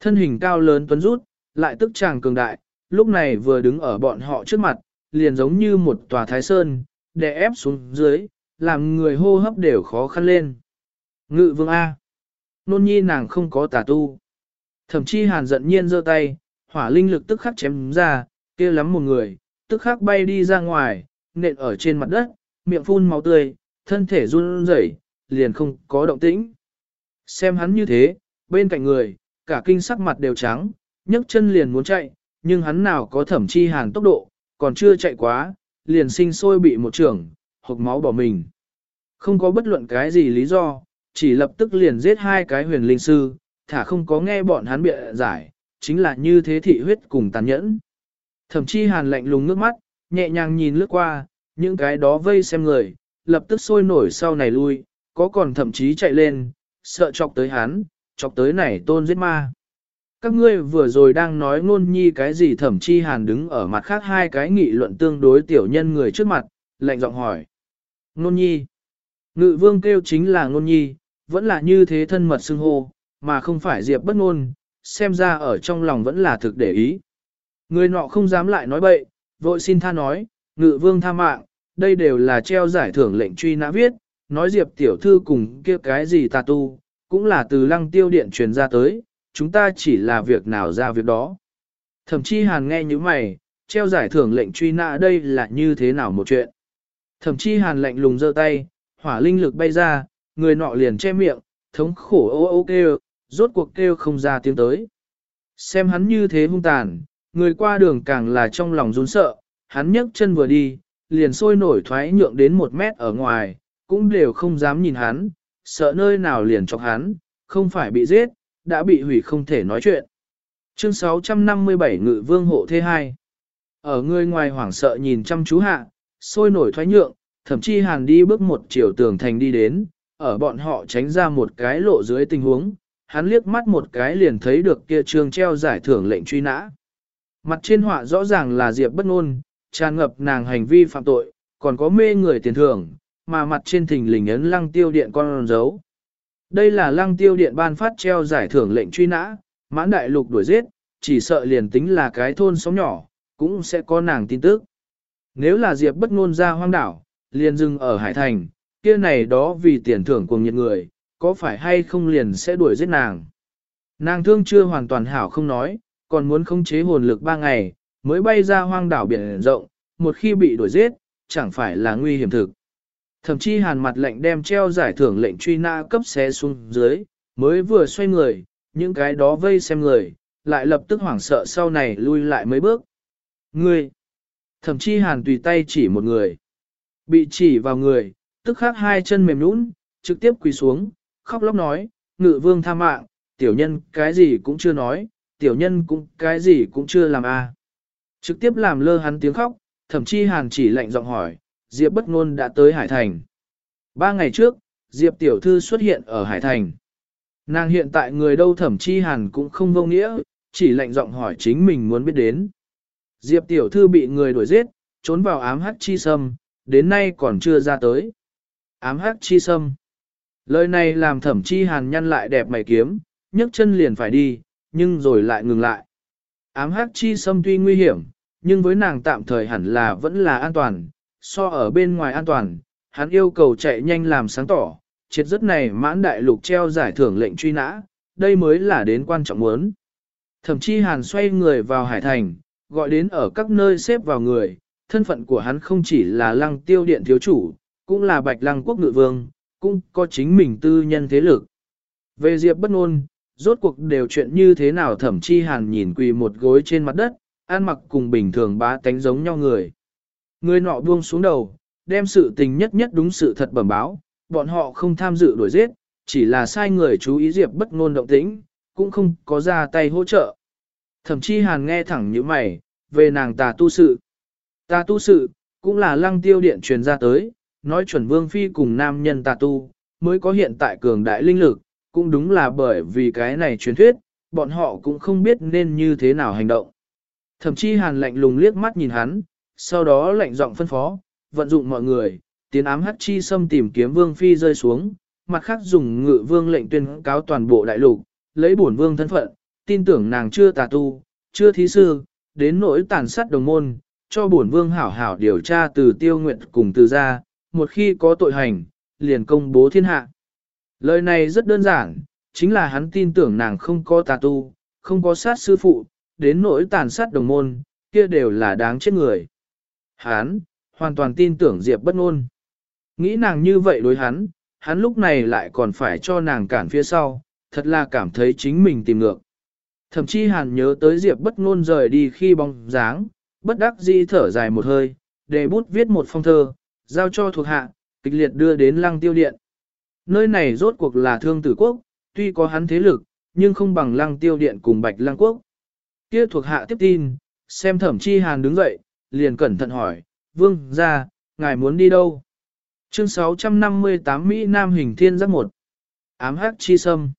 Speaker 1: Thân hình cao lớn tuấn rút, lại tức chàng cường đại, lúc này vừa đứng ở bọn họ trước mặt, liền giống như một tòa thái sơn, đè ép xuống dưới, làm người hô hấp đều khó khăn lên. Ngự vương A. Nôn nhi nàng không có tà tu. thậm chi hàn giận nhiên giơ tay, hỏa linh lực tức khắc chém ra, kia lắm một người, tức khắc bay đi ra ngoài, nện ở trên mặt đất, miệng phun máu tươi, thân thể run rẩy, liền không có động tĩnh. Xem hắn như thế, bên cạnh người, cả kinh sắc mặt đều trắng, nhấc chân liền muốn chạy, nhưng hắn nào có thẩm chi hàn tốc độ, còn chưa chạy quá, liền sinh sôi bị một trưởng, hộc máu bỏ mình. Không có bất luận cái gì lý do, chỉ lập tức liền giết hai cái huyền linh sư, thả không có nghe bọn hắn bịa giải, chính là như thế thị huyết cùng tàn nhẫn. thậm chí hàn lạnh lùng nước mắt, nhẹ nhàng nhìn lướt qua, những cái đó vây xem người, lập tức sôi nổi sau này lui, có còn thậm chí chạy lên, sợ chọc tới hắn, chọc tới này tôn giết ma. Các ngươi vừa rồi đang nói ngôn nhi cái gì thẩm chi hàn đứng ở mặt khác hai cái nghị luận tương đối tiểu nhân người trước mặt, lạnh giọng hỏi. Ngôn nhi. Ngự vương kêu chính là ngôn nhi, vẫn là như thế thân mật xưng hô, mà không phải diệp bất ngôn, xem ra ở trong lòng vẫn là thực để ý. Người nọ không dám lại nói bậy, vội xin tha nói, ngự vương tha mạng, đây đều là treo giải thưởng lệnh truy nã viết, nói diệp tiểu thư cùng kia cái gì tà tu, cũng là từ lăng tiêu điện truyền ra tới, chúng ta chỉ là việc nào ra việc đó. Thậm chí hàn nghe như mày, treo giải thưởng lệnh truy nã đây là như thế nào một chuyện. Thậm chí hàn lệnh lùng giơ tay, hỏa linh lực bay ra, người nọ liền che miệng, thống khổ ô ô kêu, rốt cuộc kêu không ra tiếng tới. Xem hắn như thế hung tàn, người qua đường càng là trong lòng run sợ, hắn nhấc chân vừa đi, liền sôi nổi thoái nhượng đến một mét ở ngoài, cũng đều không dám nhìn hắn, sợ nơi nào liền chọc hắn, không phải bị giết, đã bị hủy không thể nói chuyện. Chương 657 Ngự Vương Hộ Thế hai. Ở người ngoài hoảng sợ nhìn chăm chú hạ, sôi nổi thoái nhượng, thậm chí hàn đi bước một chiều tường thành đi đến, ở bọn họ tránh ra một cái lộ dưới tình huống, hắn liếc mắt một cái liền thấy được kia trường treo giải thưởng lệnh truy nã. Mặt trên họa rõ ràng là Diệp bất ngôn, tràn ngập nàng hành vi phạm tội, còn có mê người tiền thưởng, mà mặt trên thình lình ấn lăng tiêu điện con dấu. Đây là lăng tiêu điện ban phát treo giải thưởng lệnh truy nã, mãn đại lục đuổi giết, chỉ sợ liền tính là cái thôn sống nhỏ, cũng sẽ có nàng tin tức. Nếu là Diệp bất ngôn ra hoang đảo, liền dừng ở Hải Thành, kia này đó vì tiền thưởng cùng nhiệt người, có phải hay không liền sẽ đuổi giết nàng. Nàng thương chưa hoàn toàn hảo không nói, còn muốn khống chế hồn lực ba ngày, mới bay ra hoang đảo biển rộng, một khi bị đuổi giết, chẳng phải là nguy hiểm thực. Thậm chí hàn mặt lệnh đem treo giải thưởng lệnh truy nã cấp xé xuống dưới, mới vừa xoay người, những cái đó vây xem người, lại lập tức hoảng sợ sau này lui lại mấy bước. người Thậm chí hàn tùy tay chỉ một người. Bị chỉ vào người, tức khắc hai chân mềm nhũn, trực tiếp quỳ xuống, khóc lóc nói, ngự vương tha mạng, tiểu nhân cái gì cũng chưa nói, tiểu nhân cũng cái gì cũng chưa làm a. À. Trực tiếp làm lơ hắn tiếng khóc, thậm chí hàn chỉ lạnh giọng hỏi, Diệp bất ngôn đã tới Hải Thành. Ba ngày trước, Diệp tiểu thư xuất hiện ở Hải Thành. Nàng hiện tại người đâu thẩm chi hàn cũng không vô nghĩa, chỉ lạnh giọng hỏi chính mình muốn biết đến. Diệp tiểu thư bị người đuổi giết, trốn vào ám hắc chi sâm, đến nay còn chưa ra tới. Ám hắc chi sâm. Lời này làm thẩm chi hàn nhăn lại đẹp mày kiếm, nhấc chân liền phải đi, nhưng rồi lại ngừng lại. Ám hắc chi sâm tuy nguy hiểm, nhưng với nàng tạm thời hẳn là vẫn là an toàn, so ở bên ngoài an toàn, hắn yêu cầu chạy nhanh làm sáng tỏ, triệt rất này mãn đại lục treo giải thưởng lệnh truy nã, đây mới là đến quan trọng muốn. Thẩm chi hàn xoay người vào hải thành, gọi đến ở các nơi xếp vào người, thân phận của hắn không chỉ là lăng tiêu điện thiếu chủ, cũng là bạch lăng quốc ngự vương, cũng có chính mình tư nhân thế lực. Về Diệp bất ngôn, rốt cuộc đều chuyện như thế nào thẩm chi hàn nhìn quỳ một gối trên mặt đất, an mặc cùng bình thường bá tánh giống nhau người. Người nọ buông xuống đầu, đem sự tình nhất nhất đúng sự thật bẩm báo, bọn họ không tham dự đuổi giết, chỉ là sai người chú ý Diệp bất ngôn động tĩnh, cũng không có ra tay hỗ trợ. Thẩm chi hàn nghe thẳng như mày, về nàng tà tu sự. Tà tu sự, cũng là lăng tiêu điện truyền ra tới, nói chuẩn vương phi cùng nam nhân tà tu, mới có hiện tại cường đại linh lực, cũng đúng là bởi vì cái này truyền thuyết, bọn họ cũng không biết nên như thế nào hành động. Thậm chí hàn lạnh lùng liếc mắt nhìn hắn, sau đó lạnh giọng phân phó, vận dụng mọi người, tiến ám hắc chi xâm tìm kiếm vương phi rơi xuống, mặt khác dùng ngự vương lệnh tuyên cáo toàn bộ đại lục, lấy bổn vương thân phận, tin tưởng nàng chưa tà tu, chưa thí sư, đến nỗi tàn sát đồng môn, cho bổn vương hảo hảo điều tra từ tiêu nguyện cùng từ ra, một khi có tội hành, liền công bố thiên hạ. Lời này rất đơn giản, chính là hắn tin tưởng nàng không có tà tu, không có sát sư phụ, đến nỗi tàn sát đồng môn, kia đều là đáng chết người. Hắn, hoàn toàn tin tưởng Diệp bất ngôn. Nghĩ nàng như vậy đối hắn, hắn lúc này lại còn phải cho nàng cản phía sau, thật là cảm thấy chính mình tìm ngược. Thậm chí hàn nhớ tới Diệp bất ngôn rời đi khi bóng dáng, bất đắc dĩ thở dài một hơi, để bút viết một phong thơ, giao cho thuộc hạ, kịch liệt đưa đến lăng tiêu điện. Nơi này rốt cuộc là thương tử quốc, tuy có hắn thế lực, nhưng không bằng lăng tiêu điện cùng bạch lăng quốc. Kia thuộc hạ tiếp tin, xem thẩm chi hàn đứng dậy, liền cẩn thận hỏi, vương ra, ngài muốn đi đâu? Chương 658 Mỹ Nam hình thiên giác một Ám hắc chi sâm.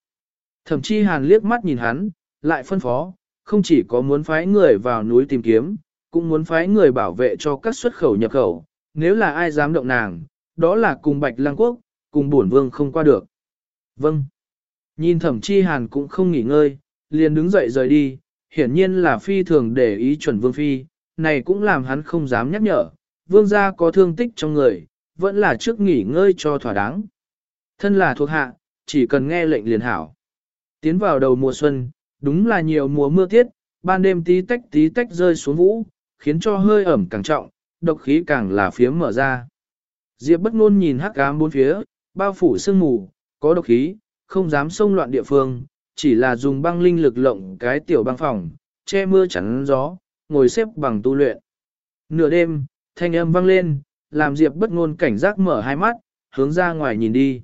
Speaker 1: Thẩm chi hàn liếc mắt nhìn hắn, lại phân phó, không chỉ có muốn phái người vào núi tìm kiếm, cũng muốn phái người bảo vệ cho các xuất khẩu nhập khẩu, nếu là ai dám động nàng, đó là cùng Bạch Lăng Quốc, cùng bổn vương không qua được. Vâng. Nhìn thẩm chi hàn cũng không nghỉ ngơi, liền đứng dậy rời đi, hiển nhiên là phi thường để ý chuẩn vương phi, này cũng làm hắn không dám nhắc nhở, vương gia có thương tích trong người, vẫn là trước nghỉ ngơi cho thỏa đáng. Thân là thuộc hạ, chỉ cần nghe lệnh liền hảo. Tiến vào đầu mùa xuân, đúng là nhiều mùa mưa tiết, ban đêm tí tách tí tách rơi xuống vũ, khiến cho hơi ẩm càng trọng, độc khí càng là phía mở ra. Diệp bất ngôn nhìn hắc ám bốn phía, bao phủ sương mù, có độc khí, không dám xông loạn địa phương, chỉ là dùng băng linh lực lộng cái tiểu băng phòng, che mưa chắn gió, ngồi xếp bằng tu luyện. Nửa đêm, thanh âm vang lên, làm Diệp bất ngôn cảnh giác mở hai mắt, hướng ra ngoài nhìn đi.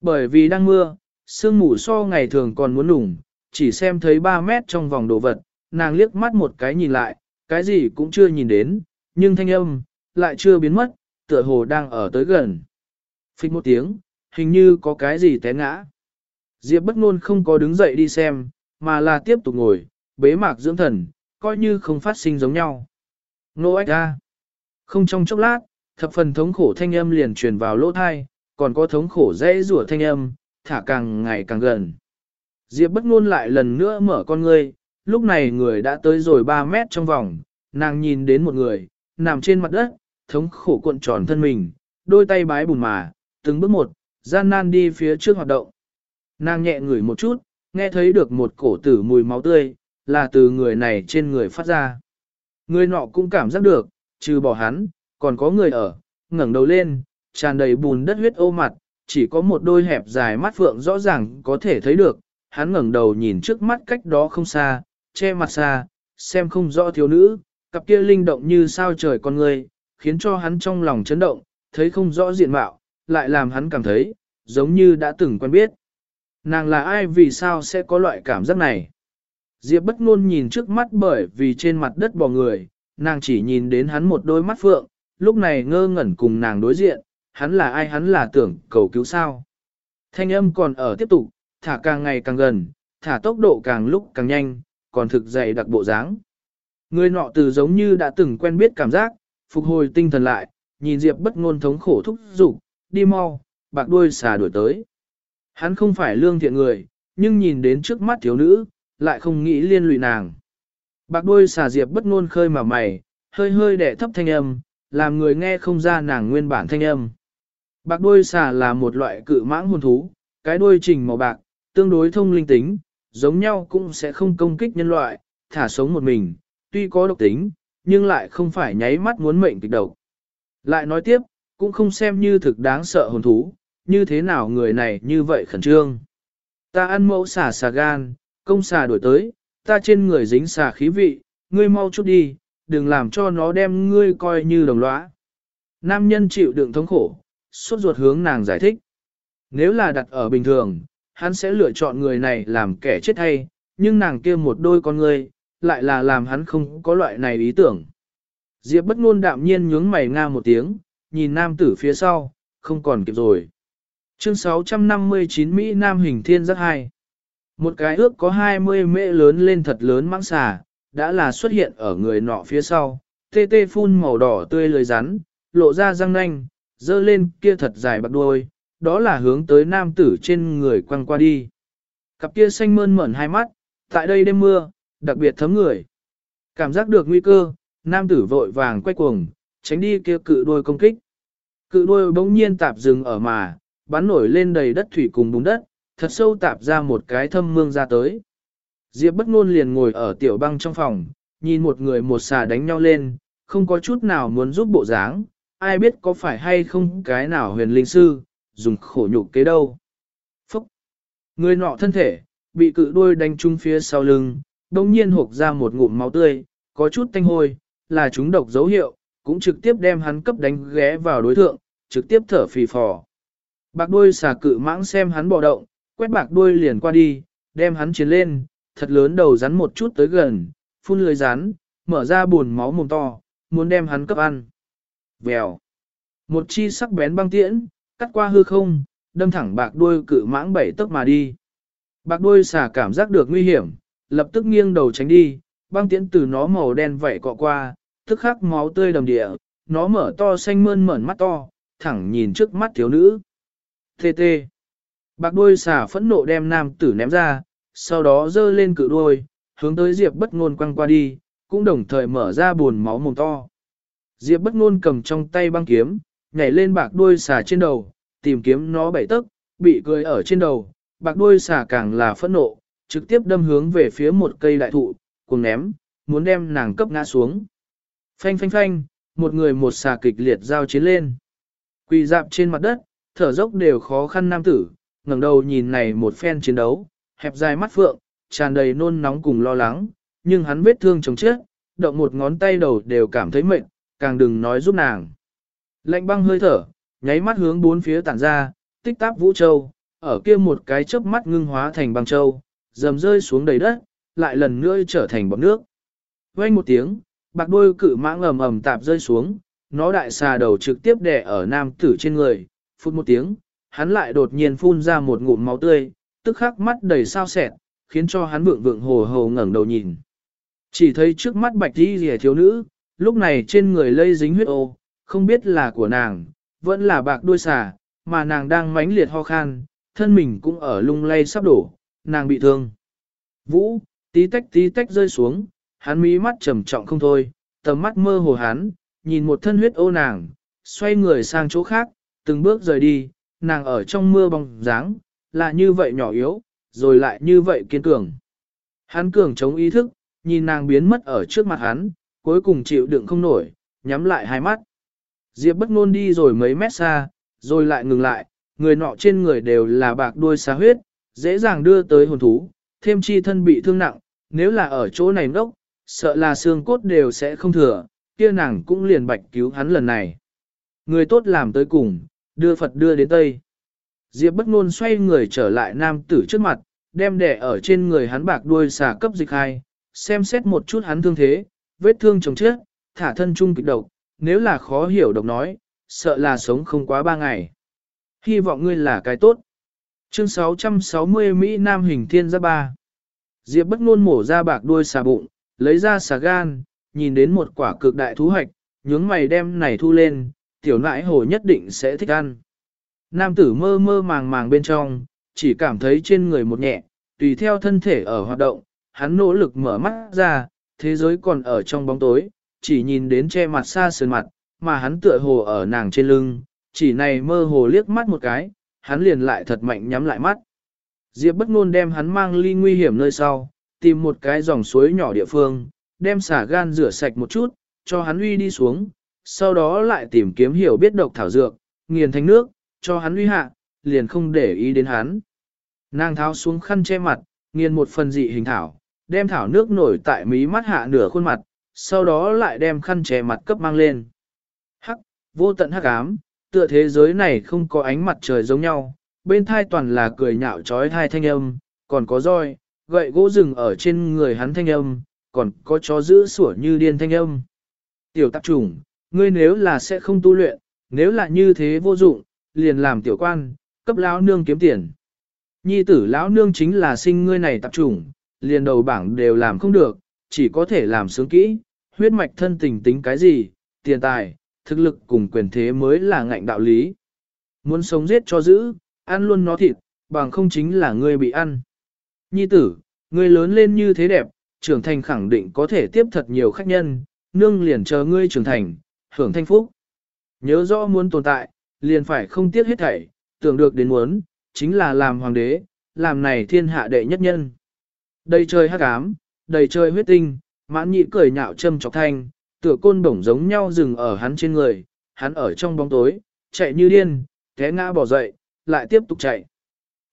Speaker 1: Bởi vì đang mưa, sương mù so ngày thường còn muốn lủng chỉ xem thấy 3 mét trong vòng đồ vật, nàng liếc mắt một cái nhìn lại, cái gì cũng chưa nhìn đến, nhưng thanh âm, lại chưa biến mất, tựa hồ đang ở tới gần. Phích một tiếng, hình như có cái gì té ngã. Diệp bất ngôn không có đứng dậy đi xem, mà là tiếp tục ngồi, bế mạc dưỡng thần, coi như không phát sinh giống nhau. Nô ách ra. Không trong chốc lát, thập phần thống khổ thanh âm liền truyền vào lỗ thai, còn có thống khổ dễ rủa thanh âm, thả càng ngày càng gần. Diệp bất ngôn lại lần nữa mở con ngươi, lúc này người đã tới rồi 3 mét trong vòng, nàng nhìn đến một người, nằm trên mặt đất, thống khổ cuộn tròn thân mình, đôi tay bái bùn mà, từng bước một, gian nan đi phía trước hoạt động. Nàng nhẹ ngửi một chút, nghe thấy được một cổ tử mùi máu tươi, là từ người này trên người phát ra. Người nọ cũng cảm giác được, trừ bỏ hắn, còn có người ở, ngẩng đầu lên, tràn đầy bùn đất huyết ô mặt, chỉ có một đôi hẹp dài mắt phượng rõ ràng có thể thấy được, hắn ngẩng đầu nhìn trước mắt cách đó không xa, che mặt xa, xem không rõ thiếu nữ, cặp kia linh động như sao trời con người, khiến cho hắn trong lòng chấn động, thấy không rõ diện mạo, lại làm hắn cảm thấy, giống như đã từng quen biết. Nàng là ai vì sao sẽ có loại cảm giác này? Diệp bất ngôn nhìn trước mắt bởi vì trên mặt đất bò người, nàng chỉ nhìn đến hắn một đôi mắt phượng, lúc này ngơ ngẩn cùng nàng đối diện, hắn là ai hắn là tưởng cầu cứu sao. Thanh âm còn ở tiếp tục, thả càng ngày càng gần, thả tốc độ càng lúc càng nhanh, còn thực dày đặc bộ dáng. Người nọ từ giống như đã từng quen biết cảm giác, phục hồi tinh thần lại, nhìn Diệp bất ngôn thống khổ thúc giục, đi mau, bạc đuôi xà đuổi tới. Hắn không phải lương thiện người, nhưng nhìn đến trước mắt thiếu nữ, lại không nghĩ liên lụy nàng. Bạc đôi xà Diệp bất ngôn khơi mà mày, hơi hơi đẻ thấp thanh âm, làm người nghe không ra nàng nguyên bản thanh âm. Bạc đôi xà là một loại cự mãng hồn thú, cái đuôi trình màu bạc, tương đối thông linh tính, giống nhau cũng sẽ không công kích nhân loại, thả sống một mình, tuy có độc tính, nhưng lại không phải nháy mắt muốn mệnh kịch độc. Lại nói tiếp, cũng không xem như thực đáng sợ hồn thú, như thế nào người này như vậy khẩn trương. Ta ăn mẫu xà xà gan, công xà đổi tới, ta trên người dính xà khí vị, ngươi mau chút đi, đừng làm cho nó đem ngươi coi như đồng lõa. Nam nhân chịu đựng thống khổ, suốt ruột hướng nàng giải thích. Nếu là đặt ở bình thường, hắn sẽ lựa chọn người này làm kẻ chết hay, nhưng nàng kia một đôi con ngươi, lại là làm hắn không có loại này ý tưởng. Diệp bất ngôn đạm nhiên nhướng mày nga một tiếng, nhìn nam tử phía sau, không còn kịp rồi. Chương 659 Mỹ Nam hình thiên rất hay. Một cái ước có 20 mễ lớn lên thật lớn mãng xà, đã là xuất hiện ở người nọ phía sau, tê tê phun màu đỏ tươi lưới rắn, lộ ra răng nanh, dơ lên kia thật dài bạc đuôi, đó là hướng tới nam tử trên người quăng qua đi. Cặp kia xanh mơn mởn hai mắt, tại đây đêm mưa, đặc biệt thấm người. Cảm giác được nguy cơ, nam tử vội vàng quay cuồng, tránh đi kia cự đuôi công kích. Cự đuôi bỗng nhiên tạp dừng ở mà, bắn nổi lên đầy đất thủy cùng bùn đất, thật sâu tạp ra một cái thâm mương ra tới. Diệp bất ngôn liền ngồi ở tiểu băng trong phòng, nhìn một người một xà đánh nhau lên, không có chút nào muốn giúp bộ dáng, ai biết có phải hay không cái nào huyền linh sư, dùng khổ nhục kế đâu. Phúc! Người nọ thân thể, bị cự đuôi đánh trúng phía sau lưng, đồng nhiên hộp ra một ngụm máu tươi, có chút tanh hôi, là chúng độc dấu hiệu, cũng trực tiếp đem hắn cấp đánh ghé vào đối thượng, trực tiếp thở phì phò. Bạc đuôi xà cự mãng xem hắn bò động, quét bạc đuôi liền qua đi, đem hắn chiến lên, thật lớn đầu rắn một chút tới gần, phun lưới rắn, mở ra buồn máu mồm to, muốn đem hắn cấp ăn. Vèo. Một chi sắc bén băng tiễn, cắt qua hư không, đâm thẳng bạc đuôi cự mãng bảy tấc mà đi. Bạc đuôi xả cảm giác được nguy hiểm, lập tức nghiêng đầu tránh đi, băng tiễn từ nó màu đen vảy cọ qua, tức khắc máu tươi đầm địa, nó mở to xanh mơn mởn mắt to, thẳng nhìn trước mắt thiếu nữ. Tê tê. Bạc đuôi xà phẫn nộ đem nam tử ném ra, sau đó dơ lên cự đuôi, hướng tới Diệp bất ngôn quăng qua đi, cũng đồng thời mở ra buồn máu mồm to. Diệp bất ngôn cầm trong tay băng kiếm, nhảy lên bạc đuôi xà trên đầu, tìm kiếm nó bảy tấc, bị cười ở trên đầu, bạc đuôi xà càng là phẫn nộ, trực tiếp đâm hướng về phía một cây đại thụ, cùng ném, muốn đem nàng cấp ngã xuống. Phanh phanh phanh, một người một xà kịch liệt giao chiến lên. Quỳ dạp trên mặt đất, thở dốc đều khó khăn nam tử, ngẩng đầu nhìn này một phen chiến đấu, hẹp dài mắt phượng, tràn đầy nôn nóng cùng lo lắng, nhưng hắn vết thương chồng chết, động một ngón tay đầu đều cảm thấy mệt, càng đừng nói giúp nàng. Lạnh băng hơi thở, nháy mắt hướng bốn phía tản ra, tích táp vũ châu, ở kia một cái chớp mắt ngưng hóa thành băng châu, dầm rơi xuống đầy đất, lại lần nữa trở thành bọt nước. Vang một tiếng, bạc đôi cự mãng ầm ầm tạp rơi xuống, nó đại xà đầu trực tiếp đè ở nam tử trên người, phút một tiếng, hắn lại đột nhiên phun ra một ngụm máu tươi, tức khắc mắt đầy sao sẹt, khiến cho hắn vượng vượng hồ hồ ngẩng đầu nhìn. Chỉ thấy trước mắt bạch đi rìa thiếu nữ, lúc này trên người lây dính huyết ô, không biết là của nàng, vẫn là bạc đuôi xà, mà nàng đang mãnh liệt ho khan, thân mình cũng ở lung lay sắp đổ, nàng bị thương. Vũ, tí tách tí tách rơi xuống, hắn mí mắt trầm trọng không thôi, tầm mắt mơ hồ hắn, nhìn một thân huyết ô nàng, xoay người sang chỗ khác, từng bước rời đi, nàng ở trong mưa bóng dáng, là như vậy nhỏ yếu, rồi lại như vậy kiên cường. Hắn cường chống ý thức, nhìn nàng biến mất ở trước mặt hắn, cuối cùng chịu đựng không nổi, nhắm lại hai mắt. Diệp bất ngôn đi rồi mấy mét xa, rồi lại ngừng lại, người nọ trên người đều là bạc đuôi xà huyết, dễ dàng đưa tới hồn thú, thêm chi thân bị thương nặng, nếu là ở chỗ này ngốc, sợ là xương cốt đều sẽ không thừa, kia nàng cũng liền bạch cứu hắn lần này. Người tốt làm tới cùng, đưa Phật đưa đến Tây. Diệp bất ngôn xoay người trở lại nam tử trước mặt, đem đẻ ở trên người hắn bạc đuôi xà cấp dịch hai, xem xét một chút hắn thương thế, vết thương chồng chết, thả thân trung kịch độc, nếu là khó hiểu độc nói, sợ là sống không quá ba ngày. Hy vọng ngươi là cái tốt. Chương 660 Mỹ Nam hình thiên gia ba. Diệp bất ngôn mổ ra bạc đuôi xà bụng, lấy ra xà gan, nhìn đến một quả cực đại thú hoạch, nhướng mày đem này thu lên, tiểu nãi hồ nhất định sẽ thích ăn. Nam tử mơ mơ màng màng bên trong, chỉ cảm thấy trên người một nhẹ, tùy theo thân thể ở hoạt động, hắn nỗ lực mở mắt ra, thế giới còn ở trong bóng tối, chỉ nhìn đến che mặt xa sườn mặt, mà hắn tựa hồ ở nàng trên lưng, chỉ này mơ hồ liếc mắt một cái, hắn liền lại thật mạnh nhắm lại mắt. Diệp bất ngôn đem hắn mang ly nguy hiểm nơi sau, tìm một cái dòng suối nhỏ địa phương, đem xả gan rửa sạch một chút, cho hắn uy đi xuống, sau đó lại tìm kiếm hiểu biết độc thảo dược, nghiền thành nước, cho hắn uy hạ, liền không để ý đến hắn. Nàng tháo xuống khăn che mặt, nghiền một phần dị hình thảo, đem thảo nước nổi tại mí mắt hạ nửa khuôn mặt, sau đó lại đem khăn che mặt cấp mang lên. Hắc, vô tận hắc ám, tựa thế giới này không có ánh mặt trời giống nhau, bên thai toàn là cười nhạo trói thai thanh âm, còn có roi, gậy gỗ rừng ở trên người hắn thanh âm, còn có chó giữ sủa như điên thanh âm. Tiểu tạp trùng, ngươi nếu là sẽ không tu luyện, nếu là như thế vô dụng, liền làm tiểu quan, cấp lão nương kiếm tiền. Nhi tử lão nương chính là sinh ngươi này tạp trùng, liền đầu bảng đều làm không được, chỉ có thể làm sướng kỹ, huyết mạch thân tình tính cái gì, tiền tài, thực lực cùng quyền thế mới là ngạnh đạo lý. Muốn sống giết cho giữ, ăn luôn nó thịt, bằng không chính là ngươi bị ăn. Nhi tử, ngươi lớn lên như thế đẹp, trưởng thành khẳng định có thể tiếp thật nhiều khách nhân, nương liền chờ ngươi trưởng thành, hưởng thanh phúc. Nhớ rõ muốn tồn tại, liền phải không tiếc hết thảy, tưởng được đến muốn, chính là làm hoàng đế, làm này thiên hạ đệ nhất nhân. Đầy trời hắc ám, đầy trời huyết tinh, mãn nhị cười nhạo châm chọc thanh, tựa côn bổng giống nhau dừng ở hắn trên người, hắn ở trong bóng tối, chạy như điên, té ngã bỏ dậy, lại tiếp tục chạy.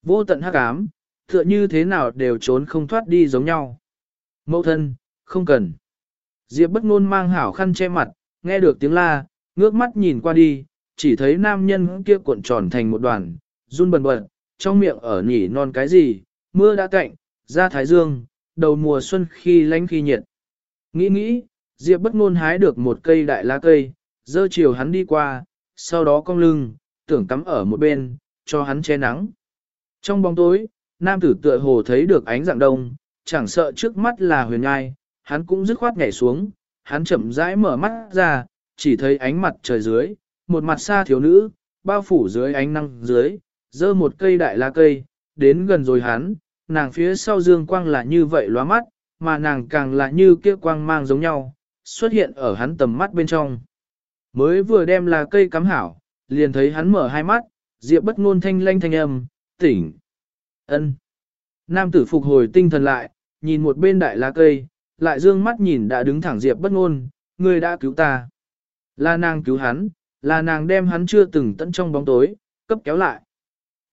Speaker 1: Vô tận hắc ám, tựa như thế nào đều trốn không thoát đi giống nhau. Mẫu thân, không cần. Diệp bất ngôn mang hảo khăn che mặt, nghe được tiếng la, ngước mắt nhìn qua đi, chỉ thấy nam nhân kia cuộn tròn thành một đoàn, run bần bật, trong miệng ở nhỉ non cái gì, mưa đã cạnh, ra thái dương, đầu mùa xuân khi lánh khi nhiệt. Nghĩ nghĩ, Diệp bất ngôn hái được một cây đại lá cây, dơ chiều hắn đi qua, sau đó cong lưng, tưởng cắm ở một bên, cho hắn che nắng. Trong bóng tối, nam tử tựa hồ thấy được ánh dạng đông, chẳng sợ trước mắt là huyền ngai, hắn cũng dứt khoát nhảy xuống, hắn chậm rãi mở mắt ra, chỉ thấy ánh mặt trời dưới, một mặt xa thiếu nữ, bao phủ dưới ánh năng dưới, dơ một cây đại lá cây, đến gần rồi hắn, nàng phía sau dương quang là như vậy lóa mắt, mà nàng càng là như kia quang mang giống nhau, xuất hiện ở hắn tầm mắt bên trong. Mới vừa đem là cây cắm hảo, liền thấy hắn mở hai mắt, diệp bất ngôn thanh lanh thanh âm, tỉnh. ân. Nam tử phục hồi tinh thần lại, nhìn một bên đại lá cây, lại dương mắt nhìn đã đứng thẳng diệp bất ngôn, người đã cứu ta. Là nàng cứu hắn, là nàng đem hắn chưa từng tận trong bóng tối, cấp kéo lại.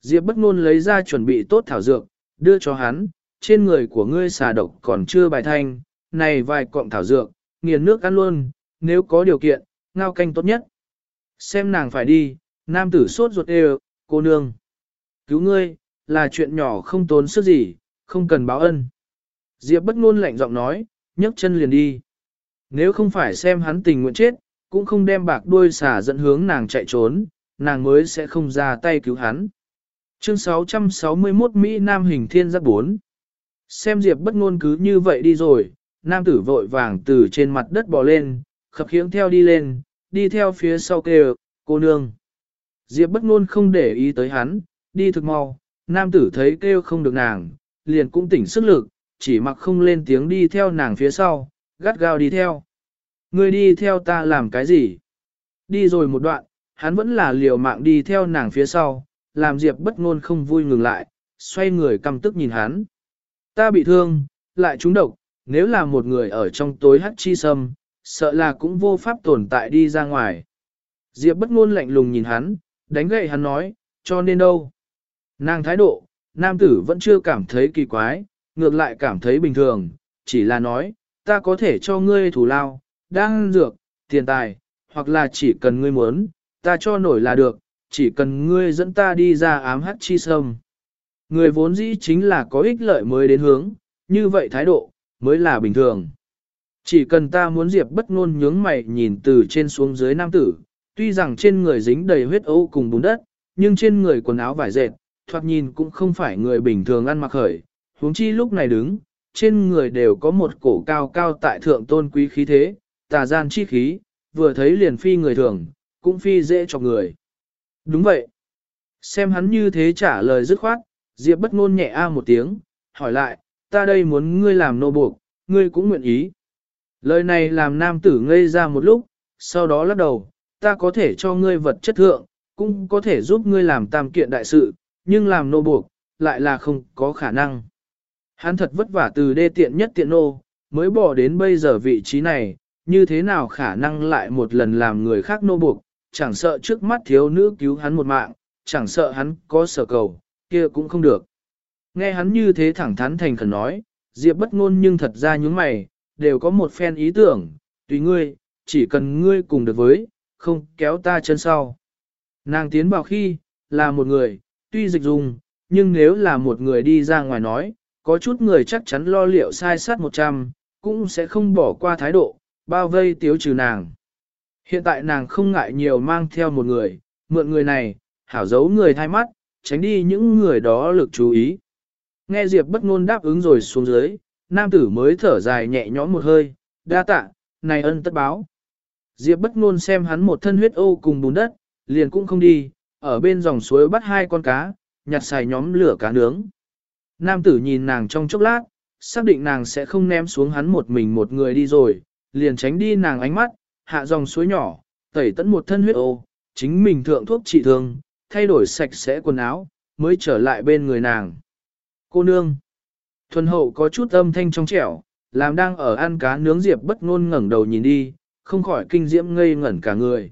Speaker 1: Diệp bất ngôn lấy ra chuẩn bị tốt thảo dược, đưa cho hắn, trên người của ngươi xà độc còn chưa bài thanh, này vài cọng thảo dược, nghiền nước ăn luôn, nếu có điều kiện, ngao canh tốt nhất. Xem nàng phải đi, nam tử sốt ruột đều, cô nương. Cứu ngươi, là chuyện nhỏ không tốn sức gì, không cần báo ân. Diệp bất ngôn lạnh giọng nói, nhấc chân liền đi. Nếu không phải xem hắn tình nguyện chết, cũng không đem bạc đuôi xả dẫn hướng nàng chạy trốn, nàng mới sẽ không ra tay cứu hắn. Chương 661 Mỹ Nam hình thiên giác 4 Xem Diệp bất ngôn cứ như vậy đi rồi, nam tử vội vàng từ trên mặt đất bò lên, khập khiễng theo đi lên, đi theo phía sau kêu, cô nương. Diệp bất ngôn không để ý tới hắn, đi thực mau, nam tử thấy kêu không được nàng, liền cũng tỉnh sức lực, chỉ mặc không lên tiếng đi theo nàng phía sau, gắt gao đi theo. Ngươi đi theo ta làm cái gì? Đi rồi một đoạn, hắn vẫn là liều mạng đi theo nàng phía sau, làm Diệp bất ngôn không vui ngừng lại, xoay người căm tức nhìn hắn. Ta bị thương, lại trúng độc, nếu là một người ở trong tối hắc chi sâm, sợ là cũng vô pháp tồn tại đi ra ngoài. Diệp bất ngôn lạnh lùng nhìn hắn, đánh gậy hắn nói, cho nên đâu. Nàng thái độ, nam tử vẫn chưa cảm thấy kỳ quái, ngược lại cảm thấy bình thường, chỉ là nói, ta có thể cho ngươi thủ lao, đang dược, tiền tài, hoặc là chỉ cần ngươi muốn, ta cho nổi là được, chỉ cần ngươi dẫn ta đi ra ám hát chi sâm. Người vốn dĩ chính là có ích lợi mới đến hướng, như vậy thái độ, mới là bình thường. Chỉ cần ta muốn diệp bất ngôn nhướng mày nhìn từ trên xuống dưới nam tử, tuy rằng trên người dính đầy huyết ấu cùng bùn đất, nhưng trên người quần áo vải dệt, thoạt nhìn cũng không phải người bình thường ăn mặc khởi, huống chi lúc này đứng, trên người đều có một cổ cao cao tại thượng tôn quý khí thế, tà gian chi khí, vừa thấy liền phi người thường, cũng phi dễ cho người. Đúng vậy. Xem hắn như thế trả lời dứt khoát, Diệp bất ngôn nhẹ a một tiếng, hỏi lại, ta đây muốn ngươi làm nô buộc, ngươi cũng nguyện ý. Lời này làm nam tử ngây ra một lúc, sau đó lắc đầu, ta có thể cho ngươi vật chất thượng, cũng có thể giúp ngươi làm tam kiện đại sự, nhưng làm nô buộc, lại là không có khả năng. Hắn thật vất vả từ đê tiện nhất tiện nô, mới bỏ đến bây giờ vị trí này, như thế nào khả năng lại một lần làm người khác nô buộc, chẳng sợ trước mắt thiếu nữ cứu hắn một mạng, chẳng sợ hắn có sở cầu, kia cũng không được. Nghe hắn như thế thẳng thắn thành khẩn nói, Diệp bất ngôn nhưng thật ra những mày, đều có một phen ý tưởng, tùy ngươi, chỉ cần ngươi cùng được với, không kéo ta chân sau. Nàng tiến vào khi, là một người, tuy dịch dùng, nhưng nếu là một người đi ra ngoài nói, có chút người chắc chắn lo liệu sai sát 100, cũng sẽ không bỏ qua thái độ, bao vây tiếu trừ nàng. Hiện tại nàng không ngại nhiều mang theo một người, mượn người này, hảo giấu người thay mắt, tránh đi những người đó lực chú ý. Nghe Diệp bất ngôn đáp ứng rồi xuống dưới, nam tử mới thở dài nhẹ nhõm một hơi, đa tạ, này ân tất báo. Diệp bất ngôn xem hắn một thân huyết ô cùng bùn đất, liền cũng không đi, ở bên dòng suối bắt hai con cá, nhặt xài nhóm lửa cá nướng. Nam tử nhìn nàng trong chốc lát, xác định nàng sẽ không ném xuống hắn một mình một người đi rồi, liền tránh đi nàng ánh mắt, hạ dòng suối nhỏ, tẩy tẫn một thân huyết ô, chính mình thượng thuốc trị thương, thay đổi sạch sẽ quần áo, mới trở lại bên người nàng. Cô nương, thuần hậu có chút âm thanh trong trẻo, làm đang ở ăn cá nướng diệp bất ngôn ngẩng đầu nhìn đi, không khỏi kinh diễm ngây ngẩn cả người.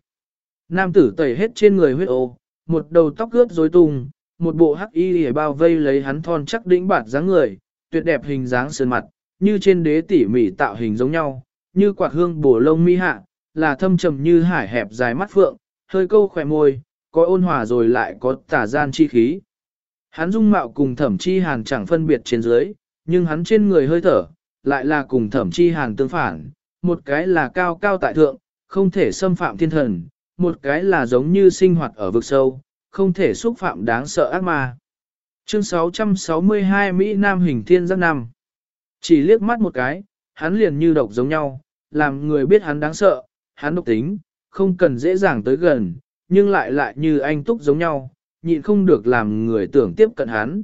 Speaker 1: Nam tử tẩy hết trên người huyết ô, một đầu tóc ướt rối tung, một bộ hắc y hề bao vây lấy hắn thon chắc đĩnh bạt dáng người, tuyệt đẹp hình dáng sơn mặt, như trên đế tỉ mỉ tạo hình giống nhau, như quạt hương bổ lông mi hạ, là thâm trầm như hải hẹp dài mắt phượng, hơi câu khỏe môi, có ôn hòa rồi lại có tả gian chi khí. Hắn dung mạo cùng thẩm chi hàn chẳng phân biệt trên dưới, nhưng hắn trên người hơi thở, lại là cùng thẩm chi hàn tương phản, một cái là cao cao tại thượng, không thể xâm phạm thiên thần, một cái là giống như sinh hoạt ở vực sâu, không thể xúc phạm đáng sợ ác ma. Chương 662 Mỹ Nam hình thiên giác năm Chỉ liếc mắt một cái, hắn liền như độc giống nhau, làm người biết hắn đáng sợ, hắn độc tính, không cần dễ dàng tới gần, nhưng lại lại như anh túc giống nhau, nhịn không được làm người tưởng tiếp cận hắn.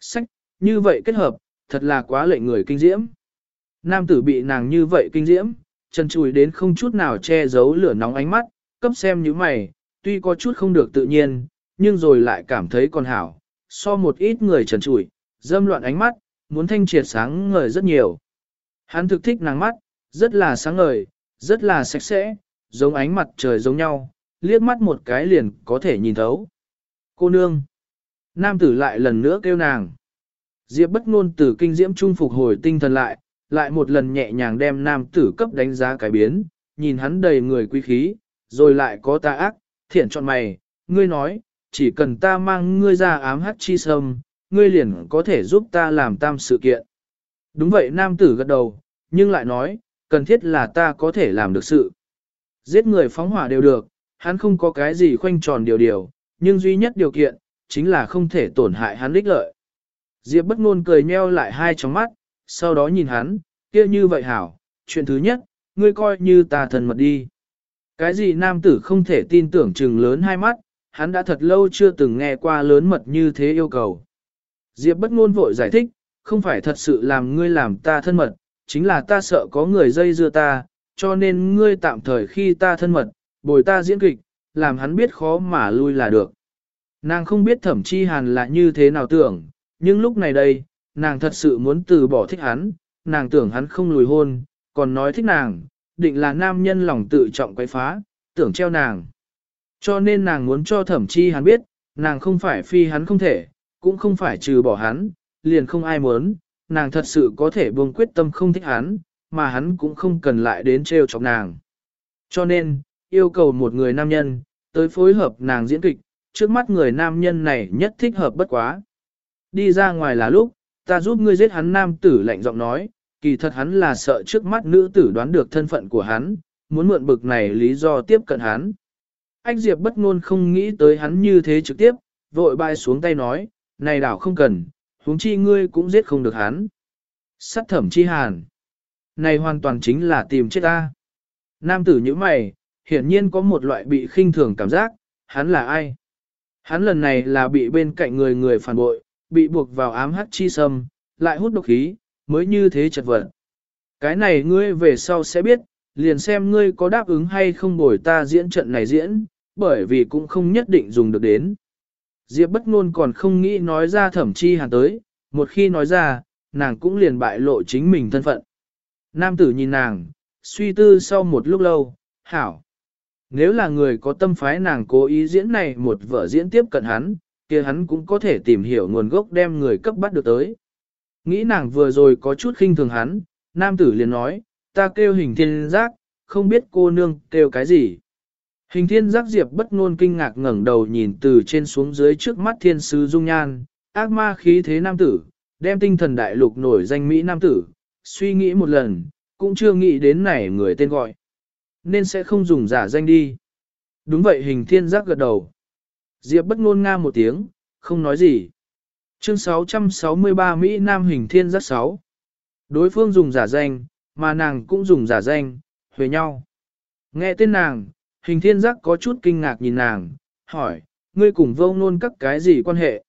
Speaker 1: Sách, như vậy kết hợp, thật là quá lệ người kinh diễm. Nam tử bị nàng như vậy kinh diễm, chân chùi đến không chút nào che giấu lửa nóng ánh mắt, cấp xem như mày, tuy có chút không được tự nhiên, nhưng rồi lại cảm thấy còn hảo, so một ít người trần trụi, dâm loạn ánh mắt, muốn thanh triệt sáng ngời rất nhiều. Hắn thực thích nàng mắt, rất là sáng ngời, rất là sạch sẽ, giống ánh mặt trời giống nhau, liếc mắt một cái liền có thể nhìn thấu. Cô nương. Nam tử lại lần nữa kêu nàng. Diệp bất ngôn từ kinh diễm trung phục hồi tinh thần lại, lại một lần nhẹ nhàng đem nam tử cấp đánh giá cái biến, nhìn hắn đầy người quý khí, rồi lại có tà ác, thiện chọn mày, ngươi nói, chỉ cần ta mang ngươi ra ám hắc chi sâm, ngươi liền có thể giúp ta làm tam sự kiện. Đúng vậy nam tử gật đầu, nhưng lại nói, cần thiết là ta có thể làm được sự. Giết người phóng hỏa đều được, hắn không có cái gì khoanh tròn điều điều, nhưng duy nhất điều kiện, chính là không thể tổn hại hắn đích lợi. Diệp bất ngôn cười nheo lại hai tròng mắt, sau đó nhìn hắn, kia như vậy hảo, chuyện thứ nhất, ngươi coi như ta thần mật đi. Cái gì nam tử không thể tin tưởng chừng lớn hai mắt, hắn đã thật lâu chưa từng nghe qua lớn mật như thế yêu cầu. Diệp bất ngôn vội giải thích, không phải thật sự làm ngươi làm ta thân mật, chính là ta sợ có người dây dưa ta, cho nên ngươi tạm thời khi ta thân mật, bồi ta diễn kịch, làm hắn biết khó mà lui là được. Nàng không biết thẩm chi hàn là như thế nào tưởng, nhưng lúc này đây, nàng thật sự muốn từ bỏ thích hắn, nàng tưởng hắn không lùi hôn, còn nói thích nàng, định là nam nhân lòng tự trọng quấy phá, tưởng treo nàng. Cho nên nàng muốn cho thẩm chi hắn biết, nàng không phải phi hắn không thể, cũng không phải trừ bỏ hắn, liền không ai muốn, nàng thật sự có thể buông quyết tâm không thích hắn, mà hắn cũng không cần lại đến treo chọc nàng. Cho nên, yêu cầu một người nam nhân, tới phối hợp nàng diễn kịch, trước mắt người nam nhân này nhất thích hợp bất quá. Đi ra ngoài là lúc, ta giúp ngươi giết hắn nam tử lạnh giọng nói, kỳ thật hắn là sợ trước mắt nữ tử đoán được thân phận của hắn, muốn mượn bực này lý do tiếp cận hắn. Anh Diệp bất ngôn không nghĩ tới hắn như thế trực tiếp, vội bay xuống tay nói, này đảo không cần, huống chi ngươi cũng giết không được hắn. Sát thẩm chi hàn. Này hoàn toàn chính là tìm chết ta. Nam tử như mày, hiển nhiên có một loại bị khinh thường cảm giác, hắn là ai? Hắn lần này là bị bên cạnh người người phản bội, bị buộc vào ám hắc chi sâm, lại hút độc khí, mới như thế chật vật. Cái này ngươi về sau sẽ biết, liền xem ngươi có đáp ứng hay không bồi ta diễn trận này diễn, bởi vì cũng không nhất định dùng được đến. Diệp bất ngôn còn không nghĩ nói ra thẩm chi hàn tới, một khi nói ra, nàng cũng liền bại lộ chính mình thân phận. Nam tử nhìn nàng, suy tư sau một lúc lâu, hảo. Nếu là người có tâm phái nàng cố ý diễn này một vở diễn tiếp cận hắn, kia hắn cũng có thể tìm hiểu nguồn gốc đem người cấp bắt được tới. Nghĩ nàng vừa rồi có chút khinh thường hắn, nam tử liền nói, ta kêu hình thiên giác, không biết cô nương kêu cái gì. Hình thiên giác diệp bất ngôn kinh ngạc ngẩng đầu nhìn từ trên xuống dưới trước mắt thiên sứ dung nhan, ác ma khí thế nam tử, đem tinh thần đại lục nổi danh Mỹ nam tử, suy nghĩ một lần, cũng chưa nghĩ đến này người tên gọi. Nên sẽ không dùng giả danh đi. Đúng vậy hình thiên giác gật đầu. Diệp bất ngôn nga một tiếng, không nói gì. Chương 663 Mỹ Nam hình thiên giác 6. Đối phương dùng giả danh, mà nàng cũng dùng giả danh, huề nhau. Nghe tên nàng, hình thiên giác có chút kinh ngạc nhìn nàng, hỏi, ngươi cùng vô nôn các cái gì quan hệ?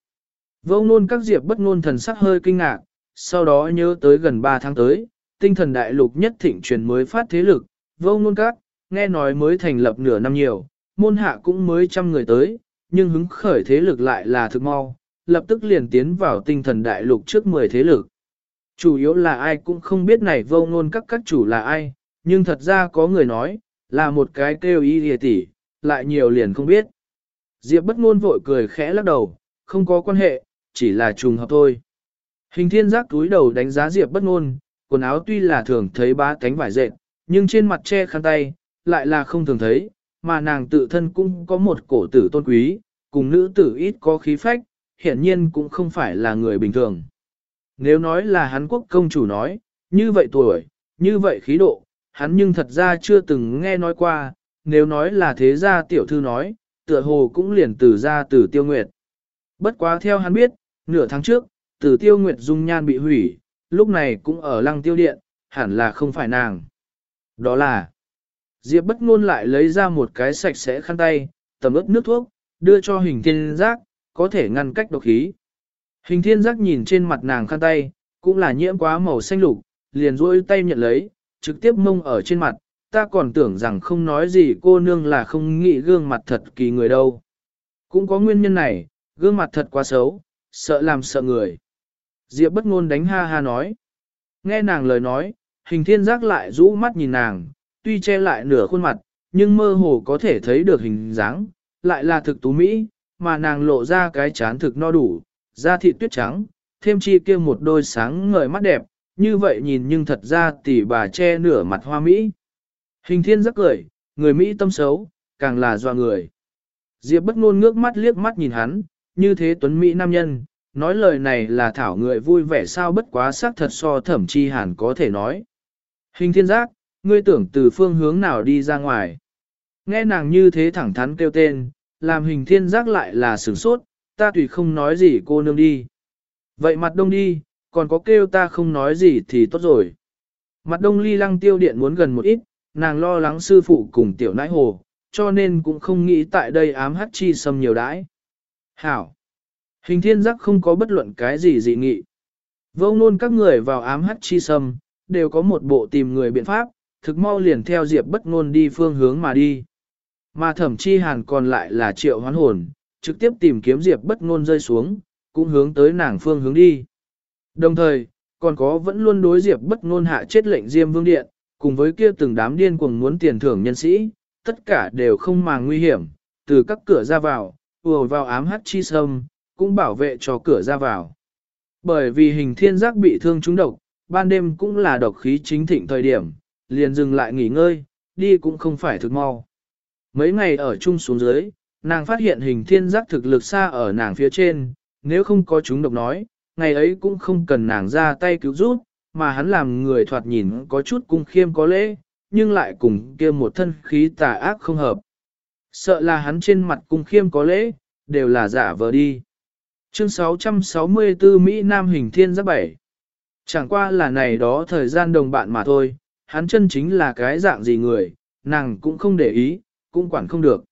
Speaker 1: Vô nôn các diệp bất ngôn thần sắc hơi kinh ngạc, sau đó nhớ tới gần 3 tháng tới, tinh thần đại lục nhất thịnh truyền mới phát thế lực, vô nôn các, nghe nói mới thành lập nửa năm nhiều, môn hạ cũng mới trăm người tới, nhưng hứng khởi thế lực lại là thực mau, lập tức liền tiến vào tinh thần đại lục trước 10 thế lực. Chủ yếu là ai cũng không biết này vô ngôn các các chủ là ai, nhưng thật ra có người nói, là một cái kêu y lìa tỷ, lại nhiều liền không biết. Diệp bất ngôn vội cười khẽ lắc đầu, không có quan hệ, chỉ là trùng hợp thôi. Hình thiên giác túi đầu đánh giá Diệp bất ngôn, quần áo tuy là thường thấy ba cánh vải dệt, nhưng trên mặt che khăn tay, lại là không thường thấy, mà nàng tự thân cũng có một cổ tử tôn quý, cùng nữ tử ít có khí phách, hiển nhiên cũng không phải là người bình thường. Nếu nói là hắn quốc công chủ nói, như vậy tuổi, như vậy khí độ, hắn nhưng thật ra chưa từng nghe nói qua, nếu nói là thế gia tiểu thư nói, tựa hồ cũng liền từ ra từ tiêu nguyệt. Bất quá theo hắn biết, nửa tháng trước, từ tiêu nguyệt dung nhan bị hủy, lúc này cũng ở lăng tiêu điện, hẳn là không phải nàng. Đó là, Diệp bất ngôn lại lấy ra một cái sạch sẽ khăn tay, tầm ướp nước thuốc, đưa cho hình thiên giác, có thể ngăn cách độc khí. Hình thiên giác nhìn trên mặt nàng khăn tay, cũng là nhiễm quá màu xanh lục, liền rôi tay nhận lấy, trực tiếp mông ở trên mặt, ta còn tưởng rằng không nói gì cô nương là không nghĩ gương mặt thật kỳ người đâu. Cũng có nguyên nhân này, gương mặt thật quá xấu, sợ làm sợ người. Diệp bất ngôn đánh ha ha nói. Nghe nàng lời nói, hình thiên giác lại rũ mắt nhìn nàng, tuy che lại nửa khuôn mặt, nhưng mơ hồ có thể thấy được hình dáng, lại là thực tú Mỹ, mà nàng lộ ra cái chán thực no đủ, da thịt tuyết trắng, thêm chi kia một đôi sáng ngời mắt đẹp, như vậy nhìn nhưng thật ra tỷ bà che nửa mặt hoa Mỹ. Hình thiên rất cười, người Mỹ tâm xấu, càng là doa người. Diệp bất ngôn ngước mắt liếc mắt nhìn hắn, như thế tuấn Mỹ nam nhân, nói lời này là thảo người vui vẻ sao bất quá xác thật so thẩm chi hẳn có thể nói. Hình thiên giác, ngươi tưởng từ phương hướng nào đi ra ngoài. Nghe nàng như thế thẳng thắn kêu tên, làm hình thiên giác lại là sửng sốt, ta tùy không nói gì cô nương đi. Vậy mặt đông đi, còn có kêu ta không nói gì thì tốt rồi. Mặt đông ly lăng tiêu điện muốn gần một ít, nàng lo lắng sư phụ cùng tiểu nãi hồ, cho nên cũng không nghĩ tại đây ám hát chi sâm nhiều đãi. Hảo! Hình thiên giác không có bất luận cái gì dị nghị. Vô luôn các người vào ám hát chi sâm đều có một bộ tìm người biện pháp, thực mau liền theo diệp bất ngôn đi phương hướng mà đi. Mà thẩm chi hàn còn lại là triệu hoán hồn, trực tiếp tìm kiếm diệp bất ngôn rơi xuống, cũng hướng tới nàng phương hướng đi. Đồng thời, còn có vẫn luôn đối diệp bất ngôn hạ chết lệnh diêm vương điện, cùng với kia từng đám điên cuồng muốn tiền thưởng nhân sĩ, tất cả đều không màng nguy hiểm, từ các cửa ra vào, ùa vào ám hắc chi sâm, cũng bảo vệ cho cửa ra vào. Bởi vì hình thiên giác bị thương trúng độc, ban đêm cũng là độc khí chính thịnh thời điểm, liền dừng lại nghỉ ngơi, đi cũng không phải thực mau. Mấy ngày ở chung xuống dưới, nàng phát hiện hình thiên giác thực lực xa ở nàng phía trên, nếu không có chúng độc nói, ngày ấy cũng không cần nàng ra tay cứu giúp, mà hắn làm người thoạt nhìn có chút cung khiêm có lễ, nhưng lại cùng kia một thân khí tà ác không hợp. Sợ là hắn trên mặt cung khiêm có lễ, đều là giả vờ đi. Chương 664 Mỹ Nam hình thiên giác bảy. Chẳng qua là này đó thời gian đồng bạn mà thôi, hắn chân chính là cái dạng gì người, nàng cũng không để ý, cũng quản không được.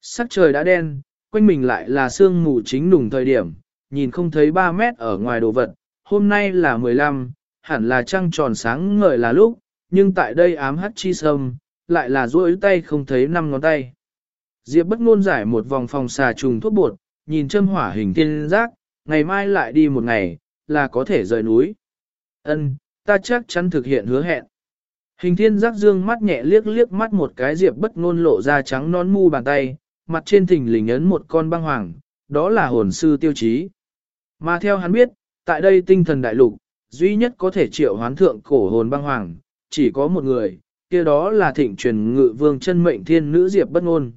Speaker 1: Sắc trời đã đen, quanh mình lại là sương mù chính nùng thời điểm, nhìn không thấy 3 mét ở ngoài đồ vật, hôm nay là 15, hẳn là trăng tròn sáng ngời là lúc, nhưng tại đây ám hắt chi sâm, lại là duỗi tay không thấy năm ngón tay. Diệp bất ngôn giải một vòng phòng xà trùng thuốc bột, nhìn châm hỏa hình tiên giác, ngày mai lại đi một ngày, là có thể rời núi. Ân, ta chắc chắn thực hiện hứa hẹn. Hình thiên giác dương mắt nhẹ liếc liếc mắt một cái diệp bất ngôn lộ ra trắng nón mu bàn tay, mặt trên thình lình ấn một con băng hoàng, đó là hồn sư tiêu chí. Mà theo hắn biết, tại đây tinh thần đại lục, duy nhất có thể triệu hoán thượng cổ hồn băng hoàng, chỉ có một người, kia đó là thịnh truyền ngự vương chân mệnh thiên nữ diệp bất ngôn.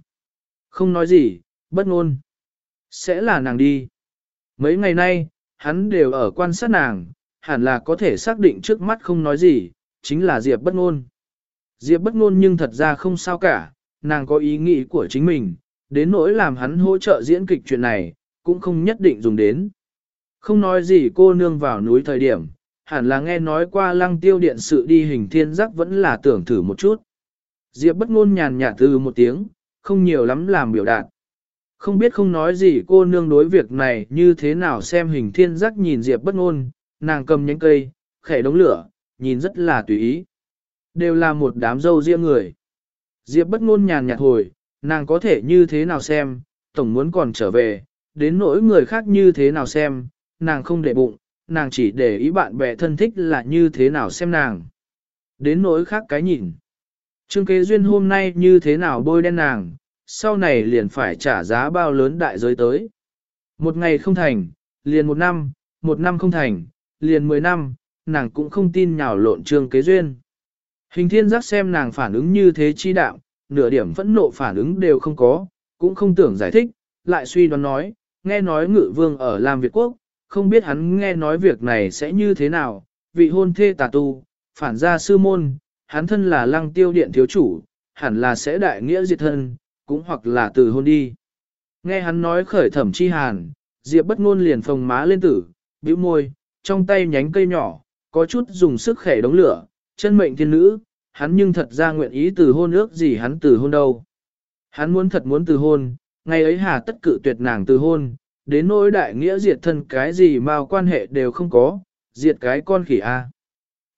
Speaker 1: Không nói gì, bất ngôn. Sẽ là nàng đi. Mấy ngày nay, hắn đều ở quan sát nàng, hẳn là có thể xác định trước mắt không nói gì, chính là Diệp bất ngôn. Diệp bất ngôn nhưng thật ra không sao cả, nàng có ý nghĩ của chính mình, đến nỗi làm hắn hỗ trợ diễn kịch chuyện này, cũng không nhất định dùng đến. Không nói gì cô nương vào núi thời điểm, hẳn là nghe nói qua lăng tiêu điện sự đi hình thiên giác vẫn là tưởng thử một chút. Diệp bất ngôn nhàn nhạt từ một tiếng, không nhiều lắm làm biểu đạt. Không biết không nói gì cô nương đối việc này như thế nào xem hình thiên giác nhìn Diệp bất ngôn, nàng cầm nhánh cây, khẽ đống lửa, nhìn rất là tùy ý. Đều là một đám dâu riêng người. Diệp bất ngôn nhàn nhạt hồi, nàng có thể như thế nào xem, tổng muốn còn trở về, đến nỗi người khác như thế nào xem, nàng không để bụng, nàng chỉ để ý bạn bè thân thích là như thế nào xem nàng. Đến nỗi khác cái nhìn. Trương kế duyên hôm nay như thế nào bôi đen nàng, sau này liền phải trả giá bao lớn đại giới tới. Một ngày không thành, liền một năm, một năm không thành, liền mười năm, nàng cũng không tin nhào lộn trương kế duyên. Hình thiên giác xem nàng phản ứng như thế chi đạo, nửa điểm phẫn nộ phản ứng đều không có, cũng không tưởng giải thích, lại suy đoán nói, nghe nói ngự vương ở Lam Việt Quốc, không biết hắn nghe nói việc này sẽ như thế nào, vị hôn thê tà tu, phản gia sư môn, hắn thân là lăng tiêu điện thiếu chủ, hẳn là sẽ đại nghĩa diệt thân, cũng hoặc là từ hôn đi. Nghe hắn nói khởi thẩm chi hàn, Diệp bất ngôn liền phồng má lên tử, bĩu môi, trong tay nhánh cây nhỏ, có chút dùng sức khẻ đống lửa, chân mệnh thiên nữ, hắn nhưng thật ra nguyện ý từ hôn ước gì hắn từ hôn đâu. Hắn muốn thật muốn từ hôn, ngày ấy hà tất cự tuyệt nàng từ hôn, đến nỗi đại nghĩa diệt thân cái gì mà quan hệ đều không có, diệt cái con khỉ A.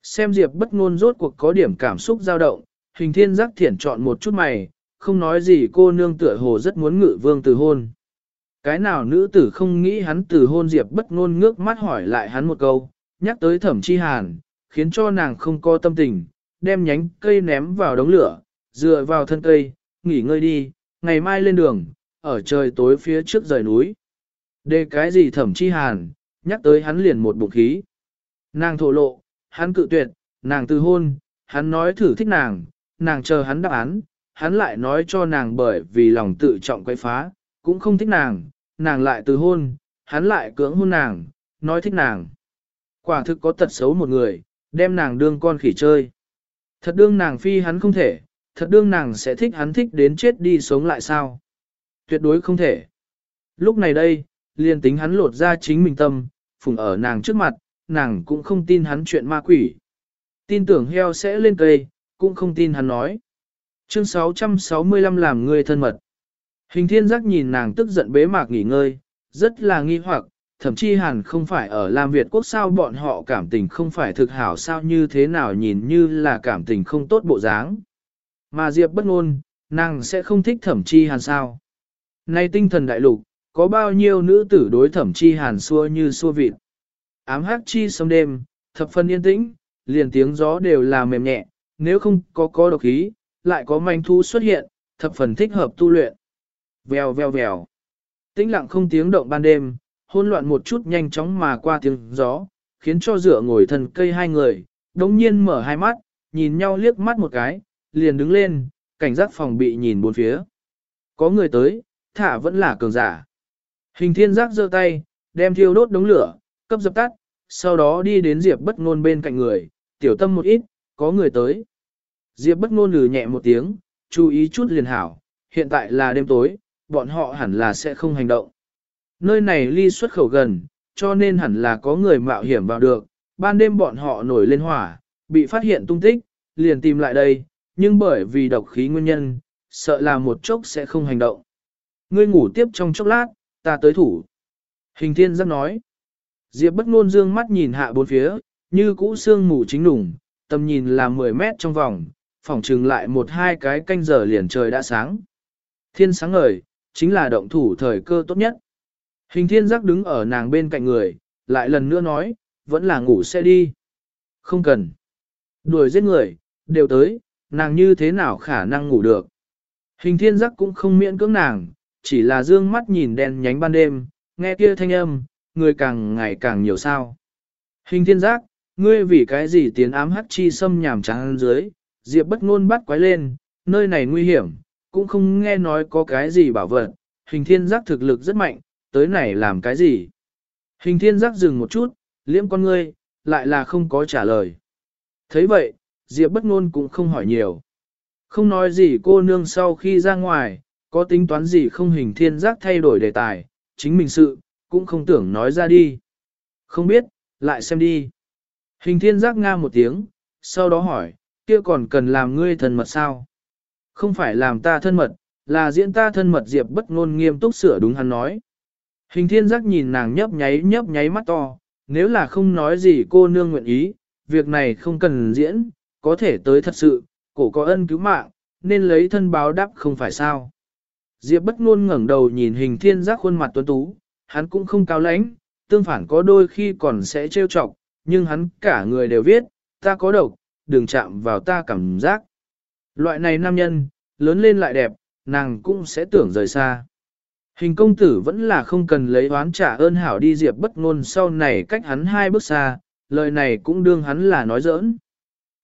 Speaker 1: Xem Diệp bất ngôn rốt cuộc có điểm cảm xúc dao động, hình thiên giác thiển chọn một chút mày, không nói gì cô nương tựa hồ rất muốn ngự vương từ hôn. Cái nào nữ tử không nghĩ hắn từ hôn Diệp bất ngôn ngước mắt hỏi lại hắn một câu, nhắc tới thẩm chi hàn, khiến cho nàng không có tâm tình, đem nhánh cây ném vào đống lửa, dựa vào thân cây, nghỉ ngơi đi, ngày mai lên đường, ở trời tối phía trước rời núi. Đề cái gì thẩm chi hàn, nhắc tới hắn liền một bụng khí. Nàng thổ lộ, hắn cự tuyệt, nàng từ hôn, hắn nói thử thích nàng, nàng chờ hắn đáp án, hắn lại nói cho nàng bởi vì lòng tự trọng quay phá, cũng không thích nàng, nàng lại từ hôn, hắn lại cưỡng hôn nàng, nói thích nàng. Quả thực có tật xấu một người, đem nàng đương con khỉ chơi. Thật đương nàng phi hắn không thể, thật đương nàng sẽ thích hắn thích đến chết đi sống lại sao. Tuyệt đối không thể. Lúc này đây, liền tính hắn lột ra chính mình tâm, phùng ở nàng trước mặt, nàng cũng không tin hắn chuyện ma quỷ. Tin tưởng heo sẽ lên cây, cũng không tin hắn nói. Chương 665 làm người thân mật. Hình thiên giác nhìn nàng tức giận bế mạc nghỉ ngơi, rất là nghi hoặc, thậm chí hẳn không phải ở Lam Việt quốc sao bọn họ cảm tình không phải thực hảo sao như thế nào nhìn như là cảm tình không tốt bộ dáng. Mà Diệp bất ngôn, nàng sẽ không thích thẩm chi hàn sao. Nay tinh thần đại lục, có bao nhiêu nữ tử đối thẩm chi hàn xua như xua vịt. Ám hắc chi sông đêm, thập phân yên tĩnh, liền tiếng gió đều là mềm nhẹ, nếu không có có độc khí, lại có manh thu xuất hiện, thập phần thích hợp tu luyện. Vèo vèo vèo. Tĩnh lặng không tiếng động ban đêm, hôn loạn một chút nhanh chóng mà qua tiếng gió, khiến cho dựa ngồi thần cây hai người, đống nhiên mở hai mắt, nhìn nhau liếc mắt một cái, liền đứng lên, cảnh giác phòng bị nhìn bốn phía. Có người tới, thả vẫn là cường giả. Hình thiên giác giơ tay, đem thiêu đốt đống lửa, cấp dập tắt, sau đó đi đến Diệp bất ngôn bên cạnh người, tiểu tâm một ít, có người tới. Diệp bất ngôn lừ nhẹ một tiếng, chú ý chút liền hảo, hiện tại là đêm tối, bọn họ hẳn là sẽ không hành động. Nơi này ly xuất khẩu gần, cho nên hẳn là có người mạo hiểm vào được, ban đêm bọn họ nổi lên hỏa, bị phát hiện tung tích, liền tìm lại đây, nhưng bởi vì độc khí nguyên nhân, sợ là một chốc sẽ không hành động. Ngươi ngủ tiếp trong chốc lát, ta tới thủ. Hình thiên giác nói. Diệp bất ngôn dương mắt nhìn hạ bốn phía, như cũ sương mù chính đủng, tầm nhìn là 10 mét trong vòng, phỏng trừng lại một hai cái canh giờ liền trời đã sáng. Thiên sáng ngời, chính là động thủ thời cơ tốt nhất. Hình thiên giác đứng ở nàng bên cạnh người, lại lần nữa nói, vẫn là ngủ sẽ đi. Không cần. Đuổi giết người, đều tới, nàng như thế nào khả năng ngủ được. Hình thiên giác cũng không miễn cưỡng nàng, chỉ là dương mắt nhìn đen nhánh ban đêm, nghe kia thanh âm, người càng ngày càng nhiều sao. Hình thiên giác, ngươi vì cái gì tiến ám hắc chi xâm nhảm trắng dưới, diệp bất ngôn bắt quái lên, nơi này nguy hiểm, cũng không nghe nói có cái gì bảo vật, hình thiên giác thực lực rất mạnh, tới này làm cái gì. Hình thiên giác dừng một chút, liễm con ngươi, lại là không có trả lời. thấy vậy, diệp bất ngôn cũng không hỏi nhiều. Không nói gì cô nương sau khi ra ngoài, có tính toán gì không hình thiên giác thay đổi đề tài, chính mình sự, cũng không tưởng nói ra đi. Không biết, lại xem đi. Hình thiên giác nga một tiếng, sau đó hỏi, kia còn cần làm ngươi thân mật sao? Không phải làm ta thân mật, là diễn ta thân mật Diệp bất ngôn nghiêm túc sửa đúng hắn nói. Hình thiên giác nhìn nàng nhấp nháy nhấp nháy mắt to, nếu là không nói gì cô nương nguyện ý, việc này không cần diễn, có thể tới thật sự, cổ có ân cứu mạng, nên lấy thân báo đáp không phải sao. Diệp bất ngôn ngẩng đầu nhìn hình thiên giác khuôn mặt tuấn tú, hắn cũng không cao lãnh, tương phản có đôi khi còn sẽ trêu chọc, nhưng hắn cả người đều viết, ta có độc, đừng chạm vào ta cảm giác. Loại này nam nhân, lớn lên lại đẹp, nàng cũng sẽ tưởng rời xa. Hình công tử vẫn là không cần lấy oán trả ơn hảo đi diệp bất ngôn sau này cách hắn hai bước xa, lời này cũng đương hắn là nói giỡn.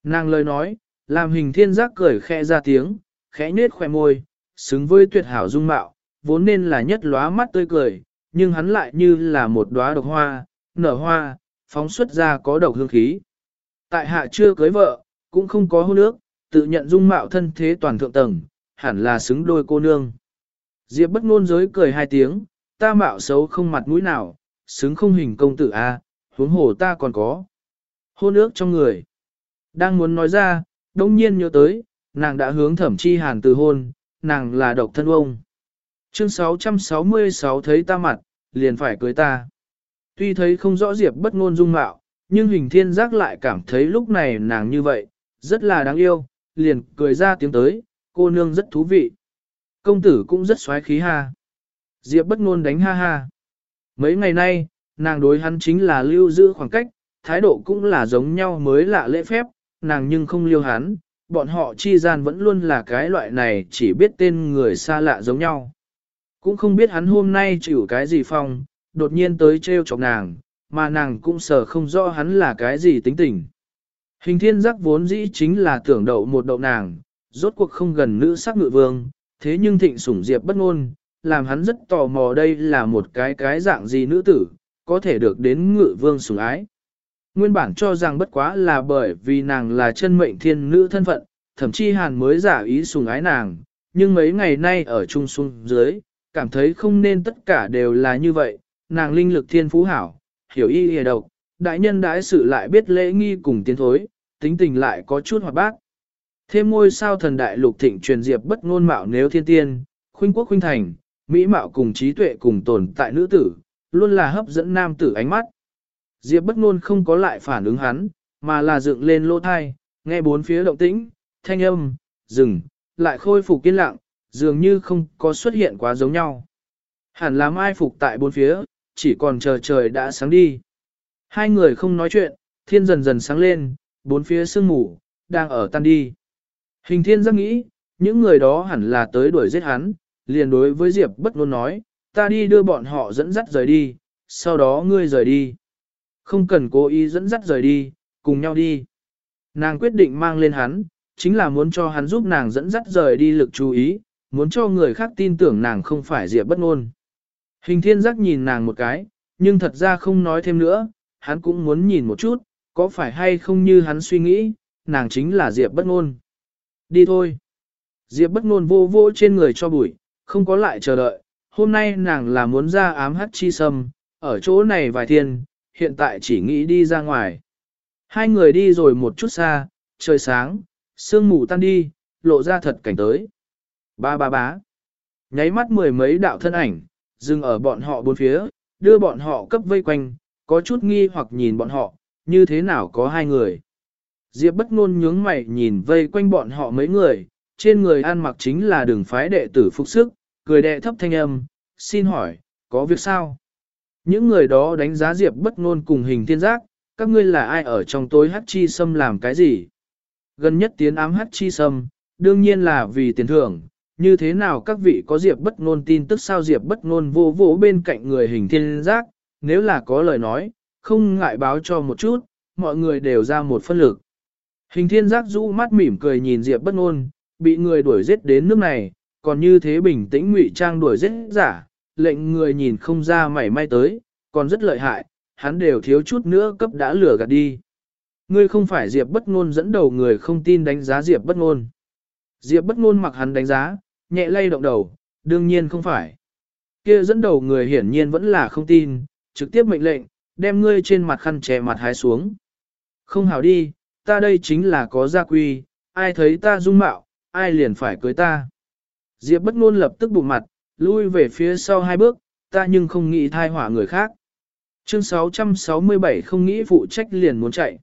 Speaker 1: Nàng lời nói, làm hình thiên giác cười khẽ ra tiếng, khẽ nết khoẻ môi, xứng với tuyệt hảo dung mạo, vốn nên là nhất lóa mắt tươi cười, nhưng hắn lại như là một đóa độc hoa, nở hoa, phóng xuất ra có độc hương khí. Tại hạ chưa cưới vợ, cũng không có hôn ước, tự nhận dung mạo thân thế toàn thượng tầng, hẳn là xứng đôi cô nương. Diệp bất ngôn giới cười hai tiếng, ta mạo xấu không mặt mũi nào, xứng không hình công tử a, huống hồ ta còn có. Hôn ước trong người. Đang muốn nói ra, đông nhiên nhớ tới, nàng đã hướng thẩm chi hàn từ hôn, nàng là độc thân ông. Chương 666 thấy ta mặt, liền phải cưới ta. Tuy thấy không rõ Diệp bất ngôn dung mạo, nhưng hình thiên giác lại cảm thấy lúc này nàng như vậy, rất là đáng yêu, liền cười ra tiếng tới, cô nương rất thú vị. Công tử cũng rất xoáy khí ha. Diệp bất ngôn đánh ha ha. Mấy ngày nay, nàng đối hắn chính là lưu giữ khoảng cách, thái độ cũng là giống nhau mới lạ lễ phép, nàng nhưng không liêu hắn, bọn họ chi gian vẫn luôn là cái loại này chỉ biết tên người xa lạ giống nhau. Cũng không biết hắn hôm nay chịu cái gì phong, đột nhiên tới trêu chọc nàng, mà nàng cũng sợ không rõ hắn là cái gì tính tình. Hình thiên giác vốn dĩ chính là tưởng đậu một đậu nàng, rốt cuộc không gần nữ sắc ngự vương, thế nhưng thịnh sủng diệp bất ngôn, làm hắn rất tò mò đây là một cái cái dạng gì nữ tử, có thể được đến ngự vương sủng ái. Nguyên bản cho rằng bất quá là bởi vì nàng là chân mệnh thiên nữ thân phận, thậm chí hàn mới giả ý sủng ái nàng, nhưng mấy ngày nay ở trung xuống dưới, cảm thấy không nên tất cả đều là như vậy, nàng linh lực thiên phú hảo, hiểu y hề độc, đại nhân đãi sự lại biết lễ nghi cùng tiến thối, tính tình lại có chút hoạt bác. Thêm ngôi sao thần đại lục thịnh truyền diệp bất ngôn mạo nếu thiên tiên, khuynh quốc khuynh thành, mỹ mạo cùng trí tuệ cùng tồn tại nữ tử, luôn là hấp dẫn nam tử ánh mắt. Diệp bất ngôn không có lại phản ứng hắn, mà là dựng lên lỗ thai, nghe bốn phía động tĩnh, thanh âm, dừng, lại khôi phục yên lặng, dường như không có xuất hiện quá giống nhau. Hẳn là mai phục tại bốn phía, chỉ còn chờ trời đã sáng đi. Hai người không nói chuyện, thiên dần dần sáng lên, bốn phía sương mù, đang ở tan đi. Hình thiên giác nghĩ, những người đó hẳn là tới đuổi giết hắn, liền đối với Diệp bất ngôn nói, ta đi đưa bọn họ dẫn dắt rời đi, sau đó ngươi rời đi. Không cần cố ý dẫn dắt rời đi, cùng nhau đi. Nàng quyết định mang lên hắn, chính là muốn cho hắn giúp nàng dẫn dắt rời đi lực chú ý, muốn cho người khác tin tưởng nàng không phải Diệp bất ngôn. Hình thiên giác nhìn nàng một cái, nhưng thật ra không nói thêm nữa, hắn cũng muốn nhìn một chút, có phải hay không như hắn suy nghĩ, nàng chính là Diệp bất ngôn. Đi thôi. Diệp bất ngôn vô vô trên người cho bụi, không có lại chờ đợi, hôm nay nàng là muốn ra ám hắc chi sâm, ở chỗ này vài thiên, hiện tại chỉ nghĩ đi ra ngoài. Hai người đi rồi một chút xa, trời sáng, sương mù tan đi, lộ ra thật cảnh tới. Ba ba bá. Nháy mắt mười mấy đạo thân ảnh, dừng ở bọn họ bốn phía, đưa bọn họ cấp vây quanh, có chút nghi hoặc nhìn bọn họ, như thế nào có hai người. Diệp bất ngôn nhướng mày nhìn vây quanh bọn họ mấy người, trên người ăn mặc chính là đường phái đệ tử phục sức, cười đệ thấp thanh âm, xin hỏi, có việc sao? Những người đó đánh giá Diệp bất ngôn cùng hình thiên giác, các ngươi là ai ở trong tối hắc chi sâm làm cái gì? Gần nhất tiến ám hắc chi sâm, đương nhiên là vì tiền thưởng, như thế nào các vị có Diệp bất ngôn tin tức sao Diệp bất ngôn vô vô bên cạnh người hình thiên giác, nếu là có lời nói, không ngại báo cho một chút, mọi người đều ra một phân lực. Hình thiên giác rũ mắt mỉm cười nhìn Diệp bất ngôn, bị người đuổi giết đến nước này, còn như thế bình tĩnh ngụy trang đuổi giết giả, lệnh người nhìn không ra mảy may tới, còn rất lợi hại, hắn đều thiếu chút nữa cấp đã lừa gạt đi. Ngươi không phải Diệp bất ngôn dẫn đầu người không tin đánh giá Diệp bất ngôn. Diệp bất ngôn mặc hắn đánh giá, nhẹ lay động đầu, đương nhiên không phải. Kia dẫn đầu người hiển nhiên vẫn là không tin, trực tiếp mệnh lệnh, đem ngươi trên mặt khăn che mặt hái xuống. Không hảo đi, ta đây chính là có gia quy, ai thấy ta dung mạo, ai liền phải cưới ta. Diệp bất ngôn lập tức bụng mặt, lui về phía sau hai bước, ta nhưng không nghĩ thai hỏa người khác. Chương 667 không nghĩ phụ trách liền muốn chạy.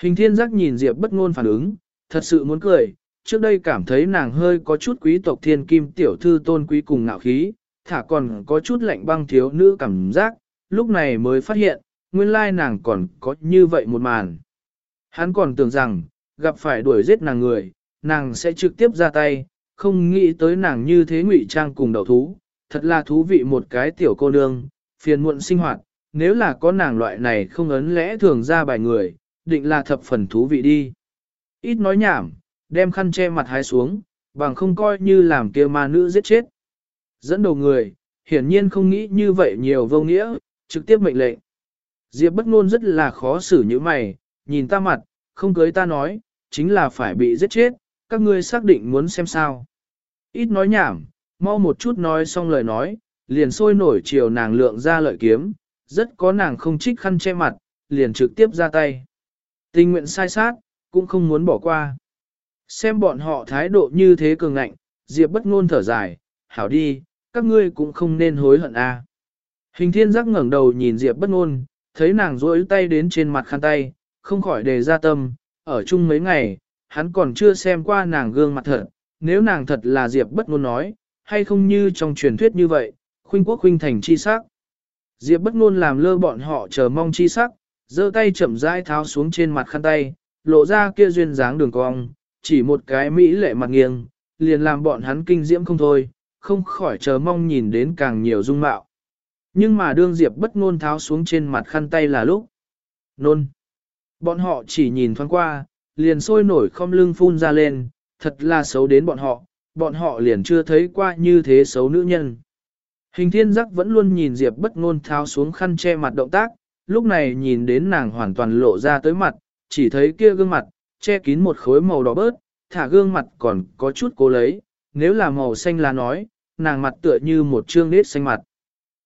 Speaker 1: Hình thiên giác nhìn Diệp bất ngôn phản ứng, thật sự muốn cười, trước đây cảm thấy nàng hơi có chút quý tộc thiên kim tiểu thư tôn quý cùng ngạo khí, thả còn có chút lạnh băng thiếu nữ cảm giác, lúc này mới phát hiện, nguyên lai nàng còn có như vậy một màn. Hắn còn tưởng rằng, gặp phải đuổi giết nàng người, nàng sẽ trực tiếp ra tay, không nghĩ tới nàng như thế ngụy trang cùng đầu thú, thật là thú vị một cái tiểu cô nương, phiền muộn sinh hoạt, nếu là có nàng loại này không ấn lẽ thường ra bài người, định là thập phần thú vị đi. Ít nói nhảm, đem khăn che mặt hái xuống, bằng không coi như làm kia ma nữ giết chết. Dẫn đầu người, hiển nhiên không nghĩ như vậy nhiều vô nghĩa, trực tiếp mệnh lệnh. Diệp bất ngôn rất là khó xử như mày, nhìn ta mặt, không cưới ta nói, chính là phải bị giết chết, các ngươi xác định muốn xem sao. Ít nói nhảm, mau một chút nói xong lời nói, liền sôi nổi chiều nàng lượng ra lợi kiếm, rất có nàng không trích khăn che mặt, liền trực tiếp ra tay. Tình nguyện sai sát, cũng không muốn bỏ qua. Xem bọn họ thái độ như thế cường ngạnh, Diệp bất ngôn thở dài, hảo đi, các ngươi cũng không nên hối hận a. Hình thiên giác ngẩng đầu nhìn Diệp bất ngôn, thấy nàng duỗi tay đến trên mặt khăn tay, không khỏi đề ra tâm, ở chung mấy ngày, hắn còn chưa xem qua nàng gương mặt thật, nếu nàng thật là Diệp bất ngôn nói, hay không như trong truyền thuyết như vậy, khuynh quốc khuynh thành chi sắc. Diệp bất ngôn làm lơ bọn họ chờ mong chi sắc, giơ tay chậm rãi tháo xuống trên mặt khăn tay, lộ ra kia duyên dáng đường cong, chỉ một cái mỹ lệ mặt nghiêng, liền làm bọn hắn kinh diễm không thôi, không khỏi chờ mong nhìn đến càng nhiều dung mạo. Nhưng mà đương Diệp bất ngôn tháo xuống trên mặt khăn tay là lúc. Nôn. Bọn họ chỉ nhìn thoáng qua, liền sôi nổi không lưng phun ra lên, thật là xấu đến bọn họ, bọn họ liền chưa thấy qua như thế xấu nữ nhân. Hình thiên giác vẫn luôn nhìn Diệp bất ngôn tháo xuống khăn che mặt động tác, lúc này nhìn đến nàng hoàn toàn lộ ra tới mặt, chỉ thấy kia gương mặt, che kín một khối màu đỏ bớt, thả gương mặt còn có chút cố lấy, nếu là màu xanh là nói, nàng mặt tựa như một trương nết xanh mặt.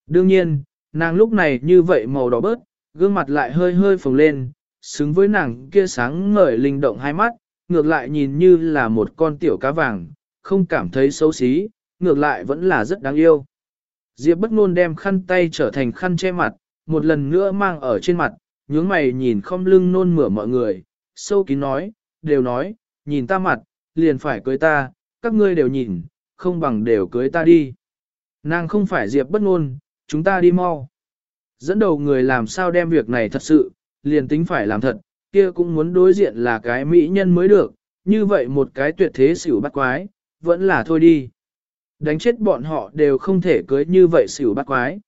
Speaker 1: Đương nhiên, nàng lúc này như vậy màu đỏ bớt, gương mặt lại hơi hơi phồng lên, xứng với nàng kia sáng ngời linh động hai mắt, ngược lại nhìn như là một con tiểu cá vàng, không cảm thấy xấu xí, ngược lại vẫn là rất đáng yêu. Diệp bất ngôn đem khăn tay trở thành khăn che mặt, một lần nữa mang ở trên mặt, nhướng mày nhìn không lưng nôn mửa mọi người, sâu kín nói, đều nói, nhìn ta mặt, liền phải cưới ta, các ngươi đều nhìn, không bằng đều cưới ta đi. Nàng không phải Diệp bất ngôn, chúng ta đi mau. Dẫn đầu người làm sao đem việc này thật sự, liền tính phải làm thật, kia cũng muốn đối diện là cái mỹ nhân mới được, như vậy một cái tuyệt thế xỉu bắt quái, vẫn là thôi đi. Đánh chết bọn họ đều không thể cưới như vậy xỉu bắt quái.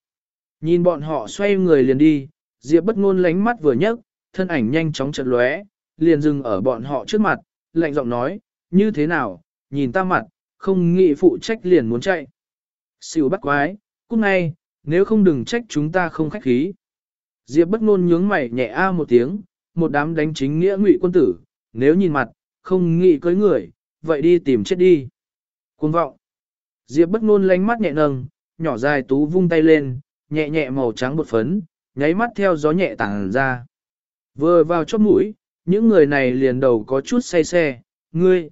Speaker 1: Nhìn bọn họ xoay người liền đi, Diệp bất ngôn lánh mắt vừa nhấc, thân ảnh nhanh chóng chật lóe, liền dừng ở bọn họ trước mặt, lạnh giọng nói, như thế nào, nhìn ta mặt, không nghĩ phụ trách liền muốn chạy. Xỉu bắt quái, cút ngay, nếu không đừng trách chúng ta không khách khí. Diệp bất ngôn nhướng mày nhẹ a một tiếng, một đám đánh chính nghĩa ngụy quân tử, nếu nhìn mặt, không nghĩ cưới người, vậy đi tìm chết đi. Cuồng vọng. Diệp bất ngôn lánh mắt nhẹ nâng, nhỏ dài tú vung tay lên, nhẹ nhẹ màu trắng bột phấn, nháy mắt theo gió nhẹ tàng ra. Vừa vào chóp mũi, những người này liền đầu có chút say xe, ngươi,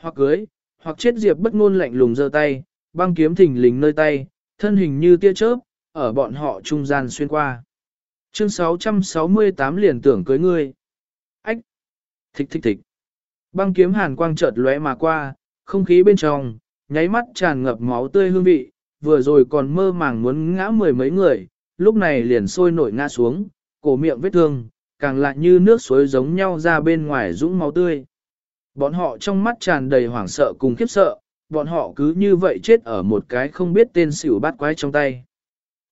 Speaker 1: hoặc cưới, hoặc chết Diệp bất ngôn lạnh lùng giơ tay, băng kiếm thình lình nơi tay, thân hình như tia chớp, ở bọn họ trung gian xuyên qua. Chương 668 liền tưởng cưới ngươi. Ách! Thích thích thích. Băng kiếm hàn quang chợt lóe mà qua, không khí bên trong, nháy mắt tràn ngập máu tươi hương vị, vừa rồi còn mơ màng muốn ngã mười mấy người, lúc này liền sôi nổi ngã xuống, cổ miệng vết thương, càng lại như nước suối giống nhau ra bên ngoài dũng máu tươi. Bọn họ trong mắt tràn đầy hoảng sợ cùng khiếp sợ, bọn họ cứ như vậy chết ở một cái không biết tên xỉu bát quái trong tay.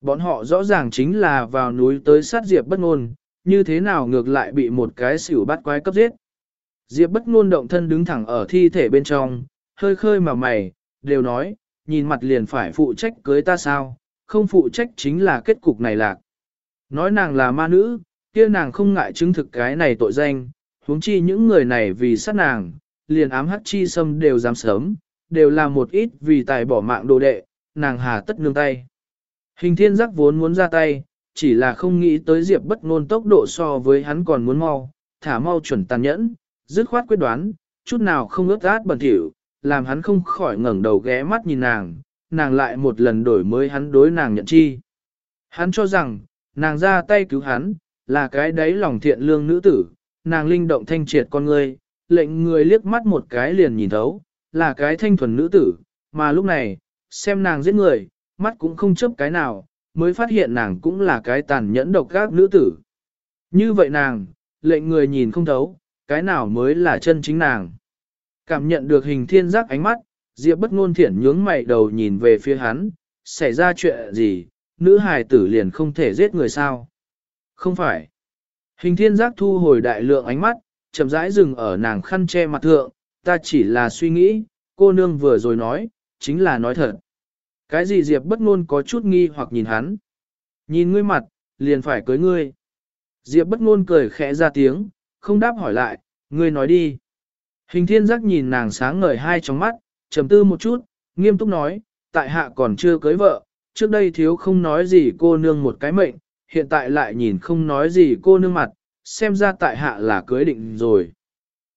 Speaker 1: Bọn họ rõ ràng chính là vào núi tới sát Diệp bất ngôn, như thế nào ngược lại bị một cái xỉu bắt quái cấp giết. Diệp bất ngôn động thân đứng thẳng ở thi thể bên trong, hơi khơi mà mày, đều nói, nhìn mặt liền phải phụ trách cưới ta sao, không phụ trách chính là kết cục này lạc. Nói nàng là ma nữ, kia nàng không ngại chứng thực cái này tội danh, huống chi những người này vì sát nàng, liền ám hắc chi xâm đều dám sớm, đều là một ít vì tài bỏ mạng đồ đệ, nàng hà tất nương tay. Hình thiên giác vốn muốn ra tay, chỉ là không nghĩ tới diệp bất ngôn tốc độ so với hắn còn muốn mau, thả mau chuẩn tàn nhẫn, dứt khoát quyết đoán, chút nào không ướt át bẩn thỉu, làm hắn không khỏi ngẩng đầu ghé mắt nhìn nàng, nàng lại một lần đổi mới hắn đối nàng nhận chi. Hắn cho rằng, nàng ra tay cứu hắn, là cái đấy lòng thiện lương nữ tử, nàng linh động thanh triệt con người, lệnh người liếc mắt một cái liền nhìn thấu, là cái thanh thuần nữ tử, mà lúc này, xem nàng giết người, mắt cũng không chấp cái nào, mới phát hiện nàng cũng là cái tàn nhẫn độc gác nữ tử. Như vậy nàng, lệnh người nhìn không thấu, cái nào mới là chân chính nàng. Cảm nhận được hình thiên giác ánh mắt, Diệp bất ngôn thiển nhướng mày đầu nhìn về phía hắn, xảy ra chuyện gì, nữ hài tử liền không thể giết người sao? Không phải. Hình thiên giác thu hồi đại lượng ánh mắt, chậm rãi dừng ở nàng khăn che mặt thượng, ta chỉ là suy nghĩ, cô nương vừa rồi nói, chính là nói thật. Cái gì Diệp bất ngôn có chút nghi hoặc nhìn hắn. Nhìn ngươi mặt, liền phải cưới ngươi. Diệp bất ngôn cười khẽ ra tiếng, không đáp hỏi lại, ngươi nói đi. Hình thiên giác nhìn nàng sáng ngời hai trong mắt, trầm tư một chút, nghiêm túc nói, tại hạ còn chưa cưới vợ, trước đây thiếu không nói gì cô nương một cái mệnh, hiện tại lại nhìn không nói gì cô nương mặt, xem ra tại hạ là cưới định rồi.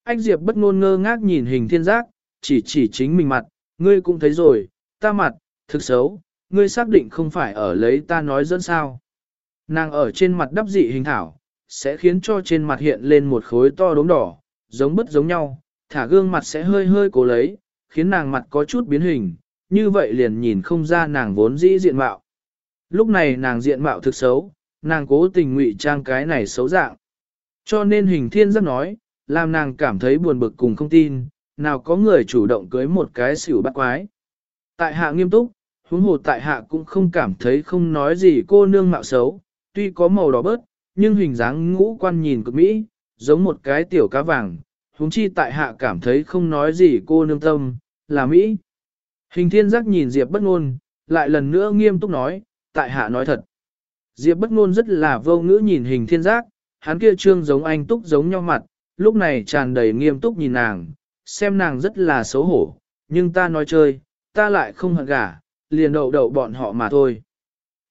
Speaker 1: Anh Diệp bất ngôn ngơ ngác nhìn hình thiên giác, chỉ chỉ chính mình mặt, ngươi cũng thấy rồi, ta mặt, thực xấu, ngươi xác định không phải ở lấy ta nói dẫn sao. Nàng ở trên mặt đắp dị hình thảo, sẽ khiến cho trên mặt hiện lên một khối to đốm đỏ, giống bất giống nhau, thả gương mặt sẽ hơi hơi cố lấy, khiến nàng mặt có chút biến hình, như vậy liền nhìn không ra nàng vốn dĩ diện mạo. Lúc này nàng diện mạo thực xấu, nàng cố tình ngụy trang cái này xấu dạng. Cho nên hình thiên rất nói, làm nàng cảm thấy buồn bực cùng không tin, nào có người chủ động cưới một cái xỉu bắt quái. Tại hạ nghiêm túc, huống hồ tại hạ cũng không cảm thấy không nói gì cô nương mạo xấu, tuy có màu đỏ bớt, nhưng hình dáng ngũ quan nhìn cực mỹ, giống một cái tiểu cá vàng, huống chi tại hạ cảm thấy không nói gì cô nương tâm, là mỹ. Hình thiên giác nhìn Diệp bất ngôn, lại lần nữa nghiêm túc nói, tại hạ nói thật. Diệp bất ngôn rất là vô ngữ nhìn hình thiên giác, hắn kia trương giống anh túc giống nhau mặt, lúc này tràn đầy nghiêm túc nhìn nàng, xem nàng rất là xấu hổ, nhưng ta nói chơi, ta lại không hận gả, liền đậu đậu bọn họ mà thôi.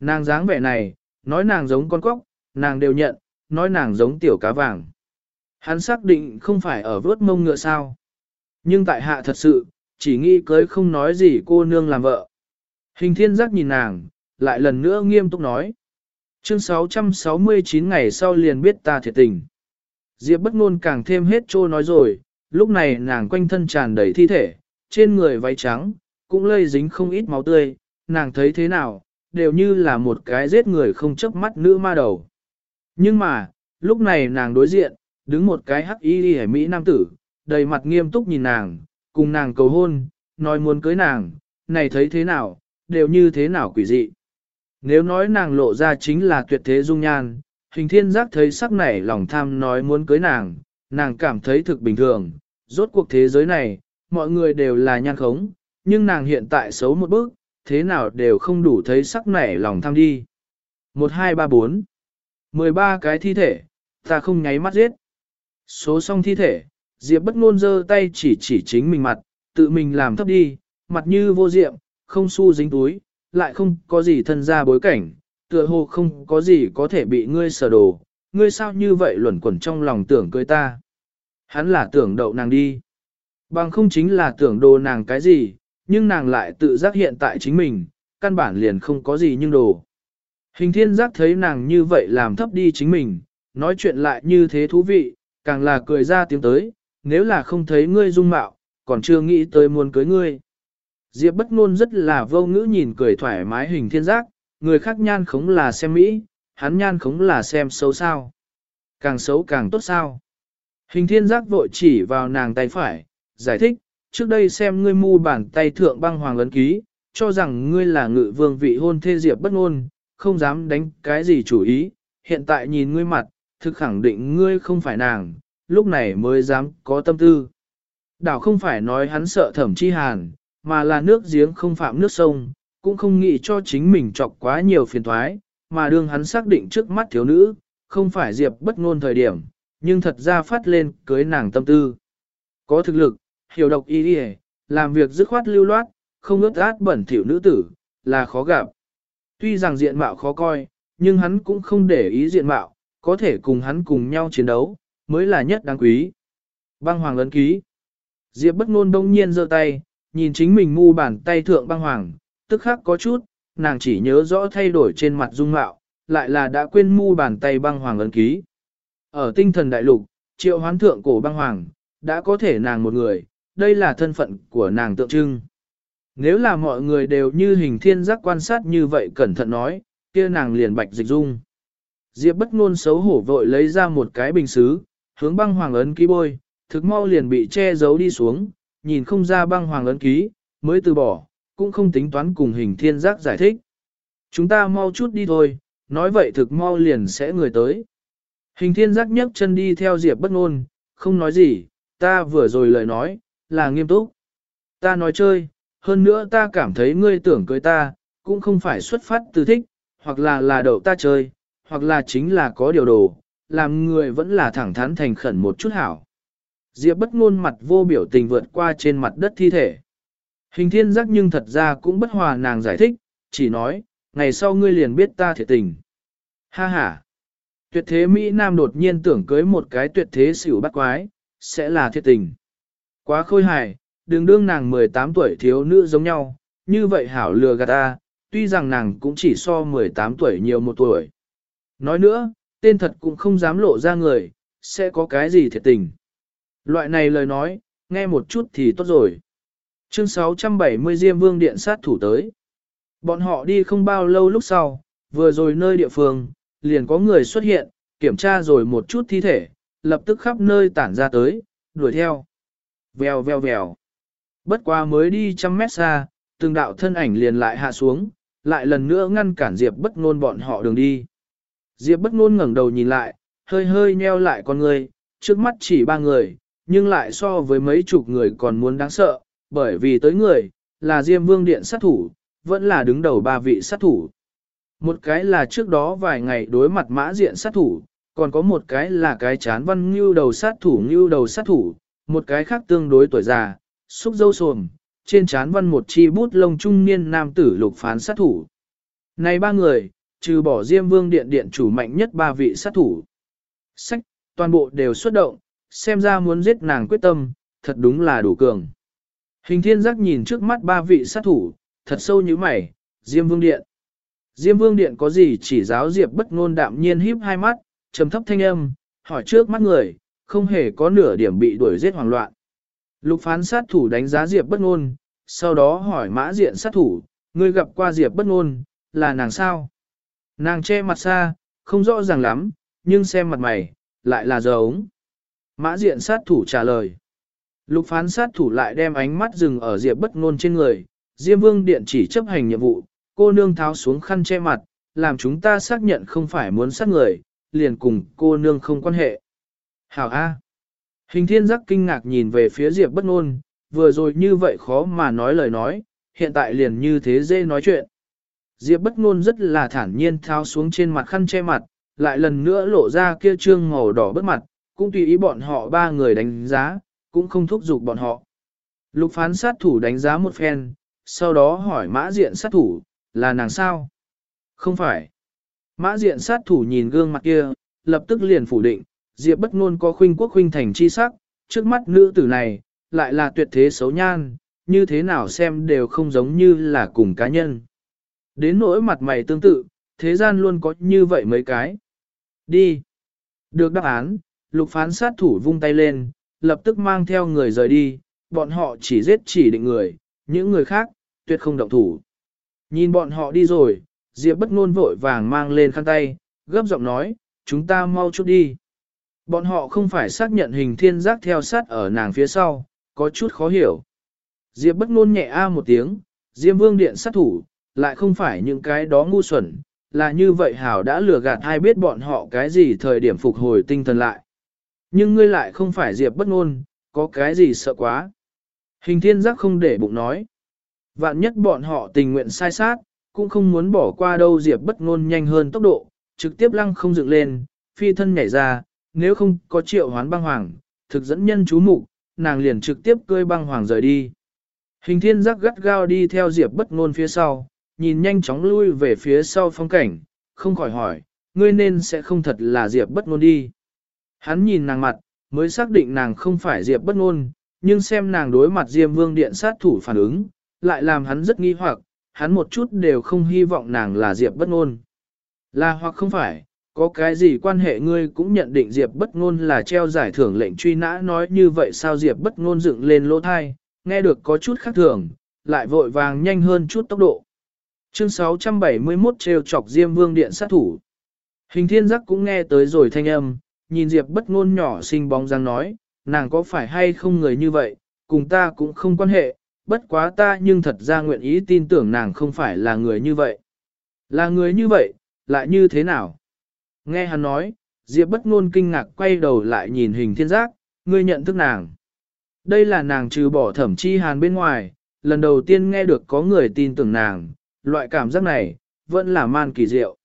Speaker 1: Nàng dáng vẻ này, nói nàng giống con cóc, nàng đều nhận, nói nàng giống tiểu cá vàng. Hắn xác định không phải ở vớt mông ngựa sao. Nhưng tại hạ thật sự, chỉ nghĩ cưới không nói gì cô nương làm vợ. Hình thiên giác nhìn nàng, lại lần nữa nghiêm túc nói. Chương 669 ngày sau liền biết ta thiệt tình. Diệp bất ngôn càng thêm hết trô nói rồi, lúc này nàng quanh thân tràn đầy thi thể, trên người váy trắng, cũng lây dính không ít máu tươi, nàng thấy thế nào, đều như là một cái giết người không chớp mắt nữ ma đầu. Nhưng mà, lúc này nàng đối diện, đứng một cái hắc y đi Mỹ nam tử, đầy mặt nghiêm túc nhìn nàng, cùng nàng cầu hôn, nói muốn cưới nàng, này thấy thế nào, đều như thế nào quỷ dị. Nếu nói nàng lộ ra chính là tuyệt thế dung nhan, hình thiên giác thấy sắc nảy lòng tham nói muốn cưới nàng, nàng cảm thấy thực bình thường, rốt cuộc thế giới này, mọi người đều là nhan khống, nhưng nàng hiện tại xấu một bước, thế nào đều không đủ thấy sắc nảy lòng tham đi. 1, 2, 3, 4 13 cái thi thể, ta không nháy mắt giết. Số xong thi thể, Diệp bất ngôn giơ tay chỉ chỉ chính mình mặt, tự mình làm thấp đi, mặt như vô diệm, không xu dính túi, lại không có gì thân ra bối cảnh, tựa hồ không có gì có thể bị ngươi sở đồ, ngươi sao như vậy luẩn quẩn trong lòng tưởng cưới ta. Hắn là tưởng đậu nàng đi. Bằng không chính là tưởng đồ nàng cái gì, nhưng nàng lại tự giác hiện tại chính mình, căn bản liền không có gì nhưng đồ. Hình thiên giác thấy nàng như vậy làm thấp đi chính mình, nói chuyện lại như thế thú vị, càng là cười ra tiếng tới, nếu là không thấy ngươi dung mạo, còn chưa nghĩ tới muốn cưới ngươi. Diệp bất ngôn rất là vô ngữ nhìn cười thoải mái hình thiên giác, người khác nhan khống là xem mỹ, hắn nhan khống là xem xấu sao. Càng xấu càng tốt sao. Hình thiên giác vội chỉ vào nàng tay phải, giải thích, trước đây xem ngươi mu bàn tay thượng băng hoàng ấn ký, cho rằng ngươi là ngự vương vị hôn thê Diệp bất ngôn, không dám đánh cái gì chủ ý, hiện tại nhìn ngươi mặt, thực khẳng định ngươi không phải nàng, lúc này mới dám có tâm tư. Đảo không phải nói hắn sợ thẩm chi hàn, mà là nước giếng không phạm nước sông, cũng không nghĩ cho chính mình chọc quá nhiều phiền thoái, mà đương hắn xác định trước mắt thiếu nữ, không phải diệp bất ngôn thời điểm, nhưng thật ra phát lên cưới nàng tâm tư. Có thực lực, hiểu độc y đi làm việc dứt khoát lưu loát, không ướt át bẩn thỉu nữ tử, là khó gặp. Tuy rằng diện mạo khó coi, nhưng hắn cũng không để ý diện mạo, có thể cùng hắn cùng nhau chiến đấu, mới là nhất đáng quý. Băng hoàng ấn ký. Diệp bất ngôn đông nhiên giơ tay, nhìn chính mình mu bàn tay thượng băng hoàng, tức khắc có chút, nàng chỉ nhớ rõ thay đổi trên mặt dung mạo, lại là đã quên mu bàn tay băng hoàng ấn ký. Ở tinh thần đại lục, triệu hoán thượng cổ băng hoàng, đã có thể nàng một người, đây là thân phận của nàng tượng trưng. Nếu là mọi người đều như hình thiên giác quan sát như vậy cẩn thận nói, kia nàng liền bạch dịch dung. Diệp bất ngôn xấu hổ vội lấy ra một cái bình xứ, hướng băng hoàng ấn ký bôi, thực mau liền bị che giấu đi xuống, nhìn không ra băng hoàng ấn ký, mới từ bỏ, cũng không tính toán cùng hình thiên giác giải thích. Chúng ta mau chút đi thôi, nói vậy thực mau liền sẽ người tới. Hình thiên giác nhấc chân đi theo Diệp bất ngôn, không nói gì, ta vừa rồi lời nói, là nghiêm túc. Ta nói chơi, hơn nữa ta cảm thấy ngươi tưởng cưới ta, cũng không phải xuất phát từ thích, hoặc là là đậu ta chơi, hoặc là chính là có điều đồ, làm người vẫn là thẳng thắn thành khẩn một chút hảo. Diệp bất ngôn mặt vô biểu tình vượt qua trên mặt đất thi thể. Hình thiên giác nhưng thật ra cũng bất hòa nàng giải thích, chỉ nói, ngày sau ngươi liền biết ta thiệt tình. Ha ha! Tuyệt thế Mỹ Nam đột nhiên tưởng cưới một cái tuyệt thế xỉu bắt quái, sẽ là thiệt tình. Quá khôi hài, đừng đương nàng 18 tuổi thiếu nữ giống nhau, như vậy hảo lừa gạt ta, tuy rằng nàng cũng chỉ so 18 tuổi nhiều một tuổi. Nói nữa, tên thật cũng không dám lộ ra người, sẽ có cái gì thiệt tình. Loại này lời nói, nghe một chút thì tốt rồi. Chương 670 Diêm Vương Điện sát thủ tới. Bọn họ đi không bao lâu lúc sau, vừa rồi nơi địa phương, liền có người xuất hiện, kiểm tra rồi một chút thi thể, lập tức khắp nơi tản ra tới, đuổi theo. Vèo vèo vèo. Bất qua mới đi trăm mét xa, từng đạo thân ảnh liền lại hạ xuống, lại lần nữa ngăn cản Diệp bất ngôn bọn họ đường đi. Diệp bất ngôn ngẩng đầu nhìn lại, hơi hơi nheo lại con người, trước mắt chỉ ba người, nhưng lại so với mấy chục người còn muốn đáng sợ, bởi vì tới người, là Diêm Vương Điện sát thủ, vẫn là đứng đầu ba vị sát thủ. Một cái là trước đó vài ngày đối mặt mã diện sát thủ, còn có một cái là cái chán văn ngưu đầu sát thủ ngưu đầu sát thủ, một cái khác tương đối tuổi già, xúc dâu sồm, trên chán văn một chi bút lông trung niên nam tử lục phán sát thủ. Này ba người, trừ bỏ Diêm Vương Điện Điện chủ mạnh nhất ba vị sát thủ. Sách, toàn bộ đều xuất động, xem ra muốn giết nàng quyết tâm, thật đúng là đủ cường. Hình thiên giác nhìn trước mắt ba vị sát thủ, thật sâu như mày, Diêm Vương Điện. Diêm Vương Điện có gì chỉ giáo Diệp bất ngôn đạm nhiên híp hai mắt, trầm thấp thanh âm, hỏi trước mắt người, không hề có nửa điểm bị đuổi giết hoảng loạn. Lục phán sát thủ đánh giá Diệp bất ngôn, sau đó hỏi mã diện sát thủ, ngươi gặp qua Diệp bất ngôn, là nàng sao? Nàng che mặt xa, không rõ ràng lắm, nhưng xem mặt mày, lại là dầu ống. Mã diện sát thủ trả lời. Lục phán sát thủ lại đem ánh mắt dừng ở Diệp bất ngôn trên người, Diêm Vương Điện chỉ chấp hành nhiệm vụ, cô nương tháo xuống khăn che mặt, làm chúng ta xác nhận không phải muốn sát người, liền cùng cô nương không quan hệ. Hảo A. Hình thiên giác kinh ngạc nhìn về phía Diệp bất ngôn, vừa rồi như vậy khó mà nói lời nói, hiện tại liền như thế dễ nói chuyện. Diệp bất ngôn rất là thản nhiên tháo xuống trên mặt khăn che mặt, lại lần nữa lộ ra kia trương màu đỏ bất mặt, cũng tùy ý bọn họ ba người đánh giá, cũng không thúc giục bọn họ. Lục phán sát thủ đánh giá một phen, sau đó hỏi mã diện sát thủ, là nàng sao? Không phải. Mã diện sát thủ nhìn gương mặt kia, lập tức liền phủ định, Diệp bất ngôn có khuynh quốc khuynh thành chi sắc, trước mắt nữ tử này, lại là tuyệt thế xấu nhan, như thế nào xem đều không giống như là cùng cá nhân. Đến nỗi mặt mày tương tự, thế gian luôn có như vậy mấy cái. Đi. Được đáp án, lục phán sát thủ vung tay lên, lập tức mang theo người rời đi, bọn họ chỉ giết chỉ định người, những người khác, tuyệt không động thủ. Nhìn bọn họ đi rồi, Diệp bất ngôn vội vàng mang lên khăn tay, gấp giọng nói, chúng ta mau chút đi. Bọn họ không phải xác nhận hình thiên giác theo sát ở nàng phía sau, có chút khó hiểu. Diệp bất ngôn nhẹ a một tiếng, Diêm Vương điện sát thủ, lại không phải những cái đó ngu xuẩn, là như vậy hảo đã lừa gạt ai biết bọn họ cái gì thời điểm phục hồi tinh thần lại. Nhưng ngươi lại không phải Diệp bất ngôn, có cái gì sợ quá. Hình thiên giác không để bụng nói. Vạn nhất bọn họ tình nguyện sai sát, cũng không muốn bỏ qua đâu Diệp bất ngôn nhanh hơn tốc độ, trực tiếp lăng không dựng lên, phi thân nhảy ra, nếu không có triệu hoán băng hoàng, thực dẫn nhân chú mục, nàng liền trực tiếp cơi băng hoàng rời đi. Hình thiên giác gắt gao đi theo Diệp bất ngôn phía sau, nhìn nhanh chóng lui về phía sau phong cảnh, không khỏi hỏi, ngươi nên sẽ không thật là Diệp bất ngôn đi. Hắn nhìn nàng mặt, mới xác định nàng không phải Diệp bất ngôn, nhưng xem nàng đối mặt Diêm Vương Điện sát thủ phản ứng, lại làm hắn rất nghi hoặc, hắn một chút đều không hy vọng nàng là Diệp bất ngôn. Là hoặc không phải, có cái gì quan hệ ngươi cũng nhận định Diệp bất ngôn là treo giải thưởng lệnh truy nã nói như vậy sao Diệp bất ngôn dựng lên lỗ thai, nghe được có chút khác thường, lại vội vàng nhanh hơn chút tốc độ. Chương 671 treo chọc Diêm Vương Điện sát thủ. Hình thiên giác cũng nghe tới rồi thanh âm, nhìn Diệp bất ngôn nhỏ xinh bóng dáng nói, nàng có phải hay không người như vậy, cùng ta cũng không quan hệ, bất quá ta nhưng thật ra nguyện ý tin tưởng nàng không phải là người như vậy. Là người như vậy, lại như thế nào? Nghe hắn nói, Diệp bất ngôn kinh ngạc quay đầu lại nhìn hình thiên giác, ngươi nhận thức nàng. Đây là nàng trừ bỏ thẩm chi hàn bên ngoài, lần đầu tiên nghe được có người tin tưởng nàng, loại cảm giác này, vẫn là man kỳ diệu.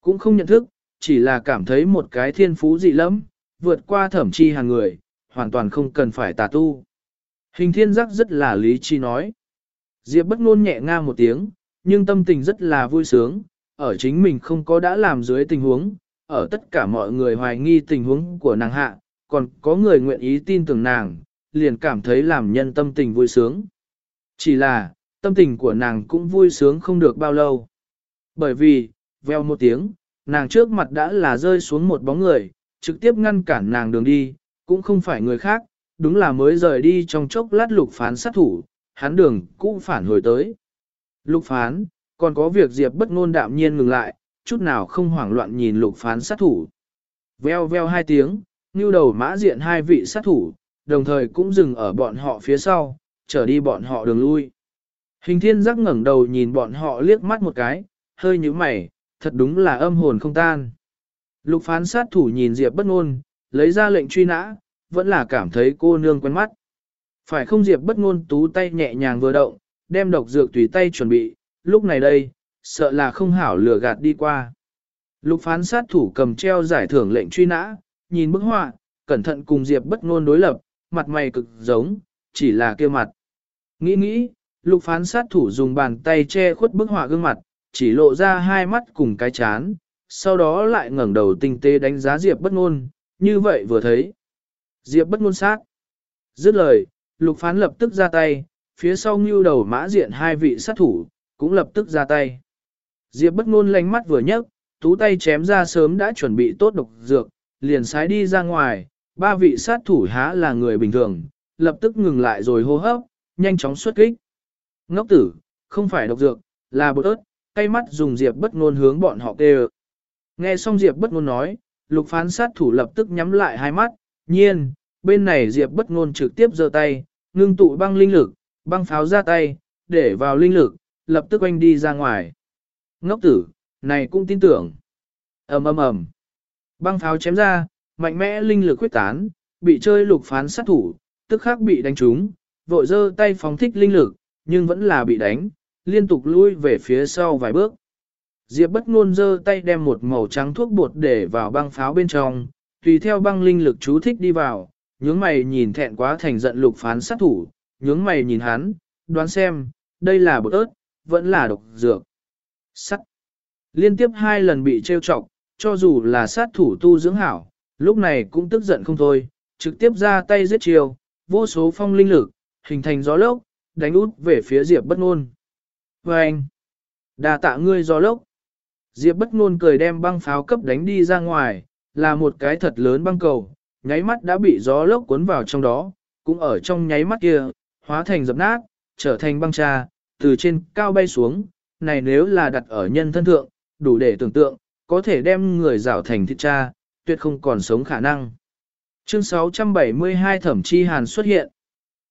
Speaker 1: Cũng không nhận thức, chỉ là cảm thấy một cái thiên phú dị lắm, vượt qua thẩm chi hàn người, hoàn toàn không cần phải tà tu. Hình thiên giác rất là lý chi nói. Diệp bất ngôn nhẹ nga một tiếng, nhưng tâm tình rất là vui sướng, ở chính mình không có đã làm dưới tình huống, ở tất cả mọi người hoài nghi tình huống của nàng hạ, còn có người nguyện ý tin tưởng nàng, liền cảm thấy làm nhân tâm tình vui sướng. Chỉ là, tâm tình của nàng cũng vui sướng không được bao lâu. Bởi vì, veo một tiếng, nàng trước mặt đã là rơi xuống một bóng người, trực tiếp ngăn cản nàng đường đi, cũng không phải người khác, đúng là mới rời đi trong chốc lát lục phán sát thủ, hắn đường cũng phản hồi tới. Lục phán, còn có việc Diệp bất ngôn đạm nhiên ngừng lại, chút nào không hoảng loạn nhìn lục phán sát thủ. Veo veo hai tiếng, như đầu mã diện hai vị sát thủ, đồng thời cũng dừng ở bọn họ phía sau, trở đi bọn họ đường lui. Hình thiên giác ngẩng đầu nhìn bọn họ liếc mắt một cái, hơi như mày, thật đúng là âm hồn không tan. Lục phán sát thủ nhìn Diệp bất ngôn, lấy ra lệnh truy nã, vẫn là cảm thấy cô nương quen mắt. Phải không Diệp bất ngôn tú tay nhẹ nhàng vừa động, đem độc dược tùy tay chuẩn bị, lúc này đây, sợ là không hảo lừa gạt đi qua. Lục phán sát thủ cầm treo giải thưởng lệnh truy nã, nhìn bức họa, cẩn thận cùng Diệp bất ngôn đối lập, mặt mày cực giống, chỉ là kia mặt. Nghĩ nghĩ, lục phán sát thủ dùng bàn tay che khuất bức họa gương mặt, chỉ lộ ra hai mắt cùng cái chán, sau đó lại ngẩng đầu tinh tế đánh giá Diệp bất ngôn, như vậy vừa thấy. Diệp bất ngôn sát. Dứt lời, lục phán lập tức ra tay, phía sau ngưu đầu mã diện hai vị sát thủ, cũng lập tức ra tay. Diệp bất ngôn lánh mắt vừa nhấc, tú tay chém ra sớm đã chuẩn bị tốt độc dược, liền sái đi ra ngoài, ba vị sát thủ há là người bình thường, lập tức ngừng lại rồi hô hấp, nhanh chóng xuất kích. Ngốc tử, không phải độc dược, là bột ớt, cay mắt dùng Diệp bất ngôn hướng bọn họ kêu. Nghe xong Diệp bất ngôn nói, lục phán sát thủ lập tức nhắm lại hai mắt, nhiên, bên này Diệp bất ngôn trực tiếp giơ tay, ngưng tụ băng linh lực, băng pháo ra tay, để vào linh lực, lập tức quanh đi ra ngoài. Ngốc tử, này cũng tin tưởng. ầm ầm ầm, băng pháo chém ra, mạnh mẽ linh lực quyết tán, bị chơi lục phán sát thủ, tức khắc bị đánh trúng, vội giơ tay phóng thích linh lực, nhưng vẫn là bị đánh, liên tục lui về phía sau vài bước. Diệp bất ngôn giơ tay đem một màu trắng thuốc bột để vào băng pháo bên trong, tùy theo băng linh lực chú thích đi vào, nhướng mày nhìn thẹn quá thành giận lục phán sát thủ, nhướng mày nhìn hắn, đoán xem, đây là bột ớt, vẫn là độc dược. Sắt. Liên tiếp hai lần bị trêu chọc, cho dù là sát thủ tu dưỡng hảo, lúc này cũng tức giận không thôi, trực tiếp ra tay giết chiều, vô số phong linh lực, hình thành gió lốc, đánh út về phía Diệp bất ngôn. Và anh, đà tạ ngươi gió lốc. Diệp bất ngôn cười đem băng pháo cấp đánh đi ra ngoài, là một cái thật lớn băng cầu, nháy mắt đã bị gió lốc cuốn vào trong đó, cũng ở trong nháy mắt kia, hóa thành dập nát, trở thành băng trà, từ trên cao bay xuống, này nếu là đặt ở nhân thân thượng, đủ để tưởng tượng, có thể đem người rảo thành thịt cha, tuyệt không còn sống khả năng. Chương 672 Thẩm Chi Hàn xuất hiện.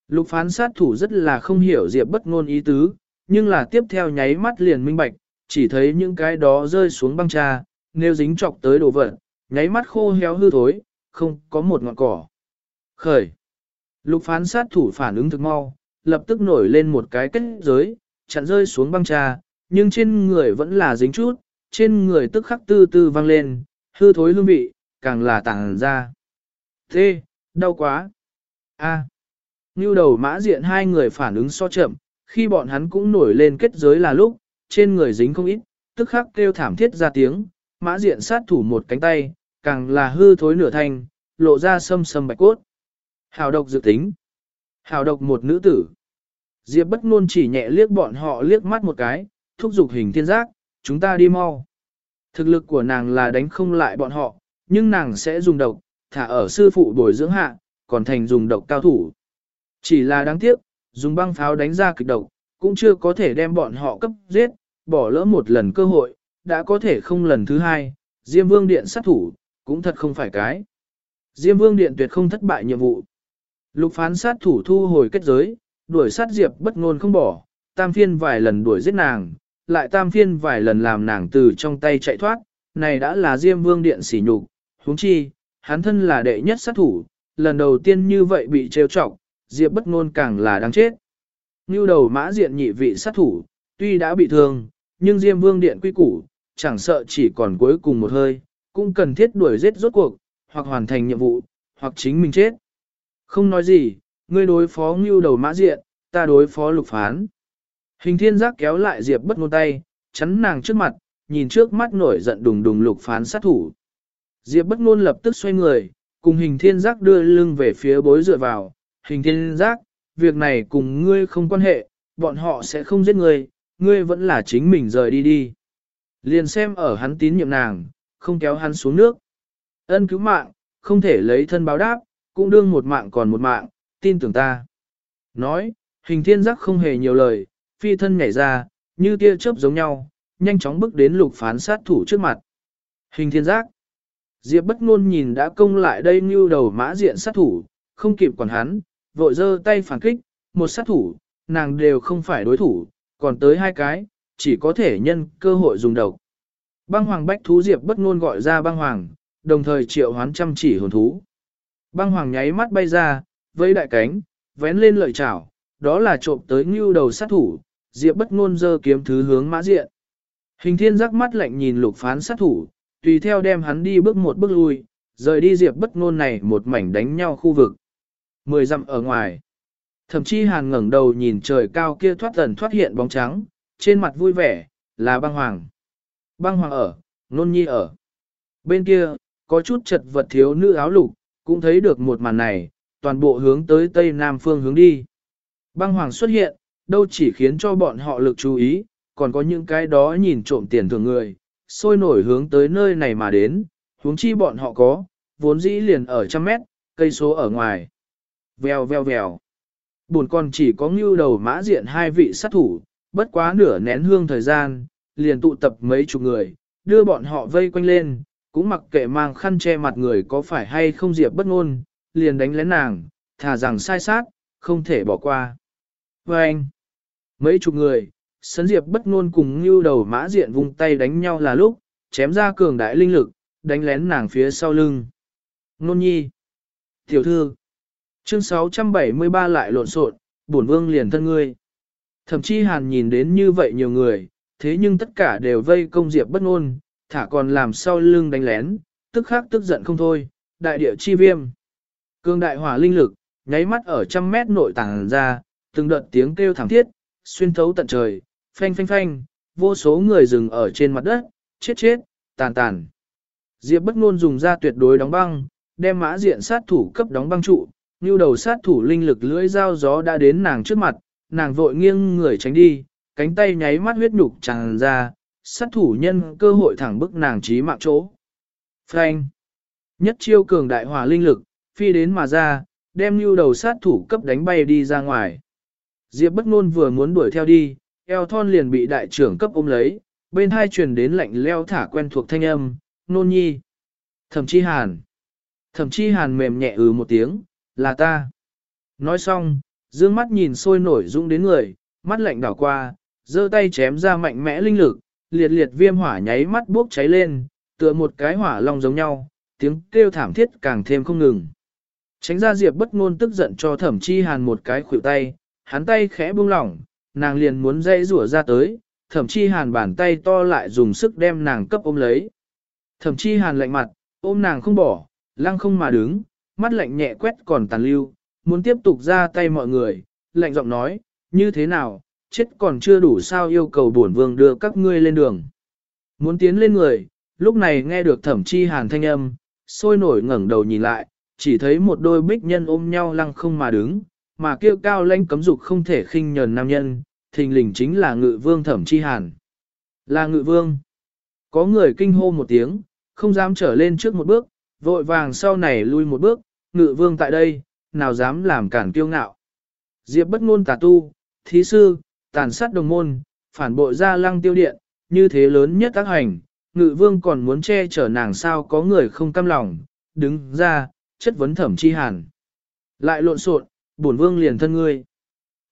Speaker 1: Lục phán sát thủ rất là không hiểu Diệp bất ngôn ý tứ, nhưng là tiếp theo nháy mắt liền minh bạch, chỉ thấy những cái đó rơi xuống băng trà, nếu dính chọc tới đồ vật, nháy mắt khô héo hư thối, không có một ngọn cỏ. Khởi. Lục phán sát thủ phản ứng thực mau, lập tức nổi lên một cái kết giới, chặn rơi xuống băng trà, nhưng trên người vẫn là dính chút, trên người tức khắc tư tư vang lên, hư thối hương vị, càng là tàng ra. Thế, đau quá. A. À. Như đầu mã diện hai người phản ứng so chậm, khi bọn hắn cũng nổi lên kết giới là lúc, trên người dính không ít, tức khắc kêu thảm thiết ra tiếng, mã diện sát thủ một cánh tay, càng là hư thối nửa thanh, lộ ra sâm sâm bạch cốt. Hào độc dự tính. Hào độc một nữ tử. Diệp bất ngôn chỉ nhẹ liếc bọn họ liếc mắt một cái, thúc giục hình thiên giác, chúng ta đi mau. Thực lực của nàng là đánh không lại bọn họ, nhưng nàng sẽ dùng độc, thả ở sư phụ bồi dưỡng hạ, còn thành dùng độc cao thủ. Chỉ là đáng tiếc, dùng băng pháo đánh ra kịch độc, cũng chưa có thể đem bọn họ cấp giết, bỏ lỡ một lần cơ hội, đã có thể không lần thứ hai, Diêm Vương Điện sát thủ, cũng thật không phải cái. Diêm Vương Điện tuyệt không thất bại nhiệm vụ. Lục phán sát thủ thu hồi kết giới, đuổi sát Diệp bất ngôn không bỏ, tam phiên vài lần đuổi giết nàng, lại tam phiên vài lần làm nàng từ trong tay chạy thoát, này đã là Diêm Vương Điện sỉ nhục, huống chi, hắn thân là đệ nhất sát thủ, lần đầu tiên như vậy bị trêu chọc, Diệp bất ngôn càng là đáng chết. Như đầu mã diện nhị vị sát thủ, tuy đã bị thương, nhưng Diêm Vương Điện quy củ, chẳng sợ chỉ còn cuối cùng một hơi, cũng cần thiết đuổi giết rốt cuộc, hoặc hoàn thành nhiệm vụ, hoặc chính mình chết. Không nói gì, ngươi đối phó ngưu đầu mã diện, ta đối phó lục phán. Hình thiên giác kéo lại Diệp bất ngôn tay, chắn nàng trước mặt, nhìn trước mắt nổi giận đùng đùng lục phán sát thủ. Diệp bất ngôn lập tức xoay người, cùng hình thiên giác đưa lưng về phía bối dựa vào, hình thiên giác, việc này cùng ngươi không quan hệ, bọn họ sẽ không giết ngươi, ngươi vẫn là chính mình rời đi đi. Liền xem ở hắn tín nhiệm nàng, không kéo hắn xuống nước. Ân cứu mạng, không thể lấy thân báo đáp, cũng đương một mạng còn một mạng, tin tưởng ta. Nói, hình thiên giác không hề nhiều lời, phi thân nhảy ra, như tia chớp giống nhau, nhanh chóng bước đến lục phán sát thủ trước mặt. Hình thiên giác. Diệp bất ngôn nhìn đã công lại đây như đầu mã diện sát thủ, không kịp quản hắn, vội giơ tay phản kích, một sát thủ, nàng đều không phải đối thủ, còn tới hai cái, chỉ có thể nhân cơ hội dùng độc. Băng hoàng bách thú Diệp bất ngôn gọi ra băng hoàng, đồng thời triệu hoán chăm chỉ hồn thú. Băng hoàng nháy mắt bay ra, với đại cánh, vén lên lợi chảo, đó là trộm tới như đầu sát thủ, Diệp bất ngôn dơ kiếm thứ hướng mã diện. Hình thiên rắc mắt lạnh nhìn lục phán sát thủ, tùy theo đem hắn đi bước một bước lui, rời đi diệp bất ngôn này một mảnh đánh nhau khu vực. Mười dặm ở ngoài. Thậm chí hàn ngẩng đầu nhìn trời cao kia thoát dần thoát hiện bóng trắng, trên mặt vui vẻ, là băng hoàng. Băng hoàng ở, nôn nhi ở. Bên kia, có chút chật vật thiếu nữ áo lục, cũng thấy được một màn này, toàn bộ hướng tới tây nam phương hướng đi. Băng hoàng xuất hiện, đâu chỉ khiến cho bọn họ lực chú ý, còn có những cái đó nhìn trộm tiền thường người, sôi nổi hướng tới nơi này mà đến, huống chi bọn họ có, vốn dĩ liền ở trăm mét, cây số ở ngoài. Vèo vèo vèo. Buồn còn chỉ có ngưu đầu mã diện hai vị sát thủ, bất quá nửa nén hương thời gian, liền tụ tập mấy chục người, đưa bọn họ vây quanh lên, cũng mặc kệ mang khăn che mặt người có phải hay không diệp bất ngôn, liền đánh lén nàng, thà rằng sai sát, không thể bỏ qua. Và anh, mấy chục người, sấn diệp bất ngôn cùng như đầu mã diện vung tay đánh nhau là lúc, chém ra cường đại linh lực, đánh lén nàng phía sau lưng. Nôn nhi, tiểu thư, chương 673 lại lộn xộn, bổn vương liền thân ngươi. Thậm chí hàn nhìn đến như vậy nhiều người, thế nhưng tất cả đều vây công diệp bất ngôn, thả còn làm sau lưng đánh lén, tức khắc tức giận không thôi, đại địa chi viêm. Cương đại hỏa linh lực, nháy mắt ở trăm mét nội tàng ra, từng đợt tiếng kêu thảm thiết, xuyên thấu tận trời, phanh phanh phanh, vô số người dừng ở trên mặt đất, chết chết, tàn tàn. Diệp bất ngôn dùng ra tuyệt đối đóng băng, đem mã diện sát thủ cấp đóng băng trụ, như đầu sát thủ linh lực lưỡi dao gió đã đến nàng trước mặt, nàng vội nghiêng người tránh đi, cánh tay nháy mắt huyết nhục tràn ra, sát thủ nhân cơ hội thẳng bức nàng chí mạng chỗ. Phanh. Nhất chiêu cường đại hỏa linh lực, phi đến mà ra, đem lưu đầu sát thủ cấp đánh bay đi ra ngoài. Diệp bất ngôn vừa muốn đuổi theo đi, eo thon liền bị đại trưởng cấp ôm lấy, bên hai truyền đến lạnh leo thả quen thuộc thanh âm, nôn nhi. Thẩm chi hàn. Thẩm chi hàn mềm nhẹ ừ một tiếng, là ta. Nói xong, dương mắt nhìn sôi nổi rung đến người, mắt lạnh đảo qua, giơ tay chém ra mạnh mẽ linh lực, liệt liệt viêm hỏa nháy mắt bốc cháy lên, tựa một cái hỏa long giống nhau, tiếng kêu thảm thiết càng thêm không ngừng. Tránh ra Diệp bất ngôn tức giận cho thẩm chi hàn một cái khuỷu tay, hắn tay khẽ buông lỏng, nàng liền muốn dây rủa ra tới, thẩm chi hàn bàn tay to lại dùng sức đem nàng cấp ôm lấy. Thẩm chi hàn lạnh mặt, ôm nàng không bỏ, lăng không mà đứng, mắt lạnh nhẹ quét còn tàn lưu, muốn tiếp tục ra tay mọi người, lạnh giọng nói, như thế nào, chết còn chưa đủ sao yêu cầu bổn vương đưa các ngươi lên đường. Muốn tiến lên người, lúc này nghe được thẩm chi hàn thanh âm, sôi nổi ngẩng đầu nhìn lại, chỉ thấy một đôi bích nhân ôm nhau lăng không mà đứng, mà kêu cao lãnh cấm dục không thể khinh nhờn nam nhân, thình lình chính là ngự vương thẩm chi hàn. Là ngự vương. Có người kinh hô một tiếng, không dám trở lên trước một bước, vội vàng sau này lui một bước, ngự vương tại đây, nào dám làm cản kiêu ngạo. Diệp bất ngôn tà tu, thí sư, tàn sát đồng môn, phản bội ra lăng tiêu điện, như thế lớn nhất tác hành, ngự vương còn muốn che chở nàng sao có người không cam lòng, đứng ra, chất vấn thẩm chi hàn. Lại lộn xộn, bổn vương liền thân ngươi.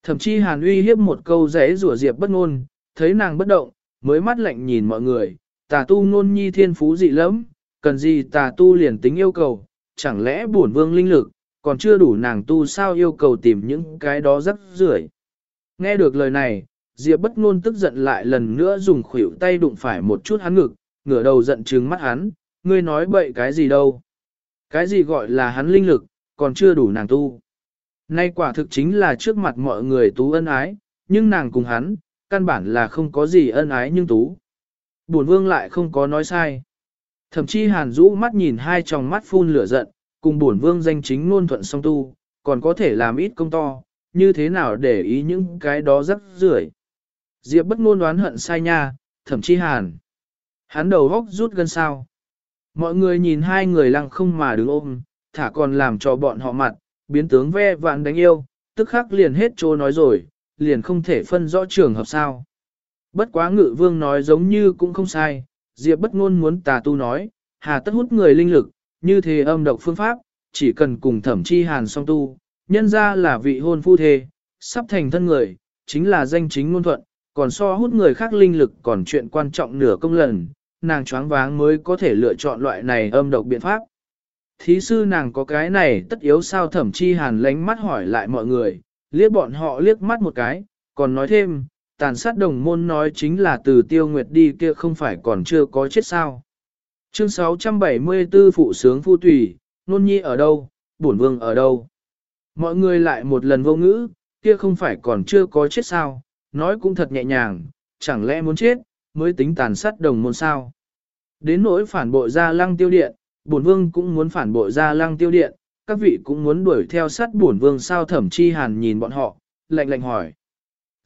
Speaker 1: thậm chí hàn uy hiếp một câu rẽ rủa diệp bất ngôn, thấy nàng bất động, mới mắt lạnh nhìn mọi người, tà tu ngôn nhi thiên phú dị lắm, cần gì tà tu liền tính yêu cầu, chẳng lẽ bổn vương linh lực, còn chưa đủ nàng tu sao yêu cầu tìm những cái đó rất rưởi. Nghe được lời này, Diệp bất ngôn tức giận lại lần nữa dùng khuỷu tay đụng phải một chút hắn ngực, ngửa đầu giận trừng mắt hắn, ngươi nói bậy cái gì đâu. Cái gì gọi là hắn linh lực, còn chưa đủ nàng tu. Nay quả thực chính là trước mặt mọi người tú ân ái, nhưng nàng cùng hắn, căn bản là không có gì ân ái nhưng tú. Bổn vương lại không có nói sai. Thậm chí hàn rũ mắt nhìn hai tròng mắt phun lửa giận, cùng bổn vương danh chính ngôn thuận song tu, còn có thể làm ít công to, như thế nào để ý những cái đó rắc rưởi. Diệp bất ngôn đoán hận sai nha, thậm chí hàn. Hắn đầu góc rút gần sao. Mọi người nhìn hai người lăng không mà đứng ôm, thả còn làm cho bọn họ mặt, biến tướng ve vạn đánh yêu, tức khắc liền hết chỗ nói rồi, liền không thể phân rõ trường hợp sao. Bất quá ngự vương nói giống như cũng không sai, Diệp bất ngôn muốn tà tu nói, hà tất hút người linh lực, như thế âm độc phương pháp, chỉ cần cùng thẩm chi hàn song tu, nhân ra là vị hôn phu thê, sắp thành thân người, chính là danh chính ngôn thuận, còn so hút người khác linh lực còn chuyện quan trọng nửa công lần, nàng choáng váng mới có thể lựa chọn loại này âm độc biện pháp. Thí sư nàng có cái này tất yếu sao thẩm chi hàn lánh mắt hỏi lại mọi người, liếc bọn họ liếc mắt một cái, còn nói thêm, tàn sát đồng môn nói chính là từ tiêu nguyệt đi kia không phải còn chưa có chết sao. Chương 674 Phụ sướng phu tùy, nôn nhi ở đâu, bổn vương ở đâu. Mọi người lại một lần vô ngữ, kia không phải còn chưa có chết sao, nói cũng thật nhẹ nhàng, chẳng lẽ muốn chết, mới tính tàn sát đồng môn sao. Đến nỗi phản bội ra lăng tiêu điện, bổn vương cũng muốn phản bội ra lăng tiêu điện, các vị cũng muốn đuổi theo sát bổn vương sao thẩm chi hàn nhìn bọn họ, lạnh lạnh hỏi.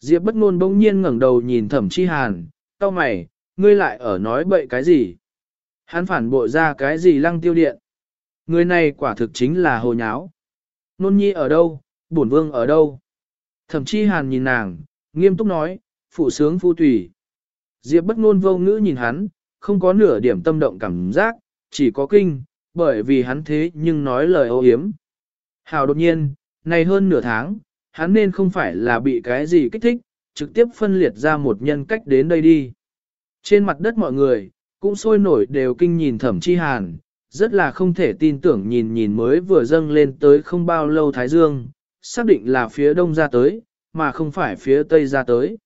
Speaker 1: Diệp bất ngôn bỗng nhiên ngẩng đầu nhìn thẩm chi hàn, tao mày, ngươi lại ở nói bậy cái gì? Hắn phản bội ra cái gì lăng tiêu điện? Người này quả thực chính là hồ nháo. Nôn nhi ở đâu, bổn vương ở đâu? Thẩm chi hàn nhìn nàng, nghiêm túc nói, phụ sướng phu tùy. Diệp bất ngôn vô ngữ nhìn hắn, không có nửa điểm tâm động cảm giác, chỉ có kinh, bởi vì hắn thế nhưng nói lời ô hiếm. Hào đột nhiên, này hơn nửa tháng, hắn nên không phải là bị cái gì kích thích, trực tiếp phân liệt ra một nhân cách đến đây đi. Trên mặt đất mọi người, cũng sôi nổi đều kinh nhìn thẩm chi hàn, rất là không thể tin tưởng nhìn nhìn mới vừa dâng lên tới không bao lâu Thái Dương, xác định là phía đông ra tới, mà không phải phía tây ra tới.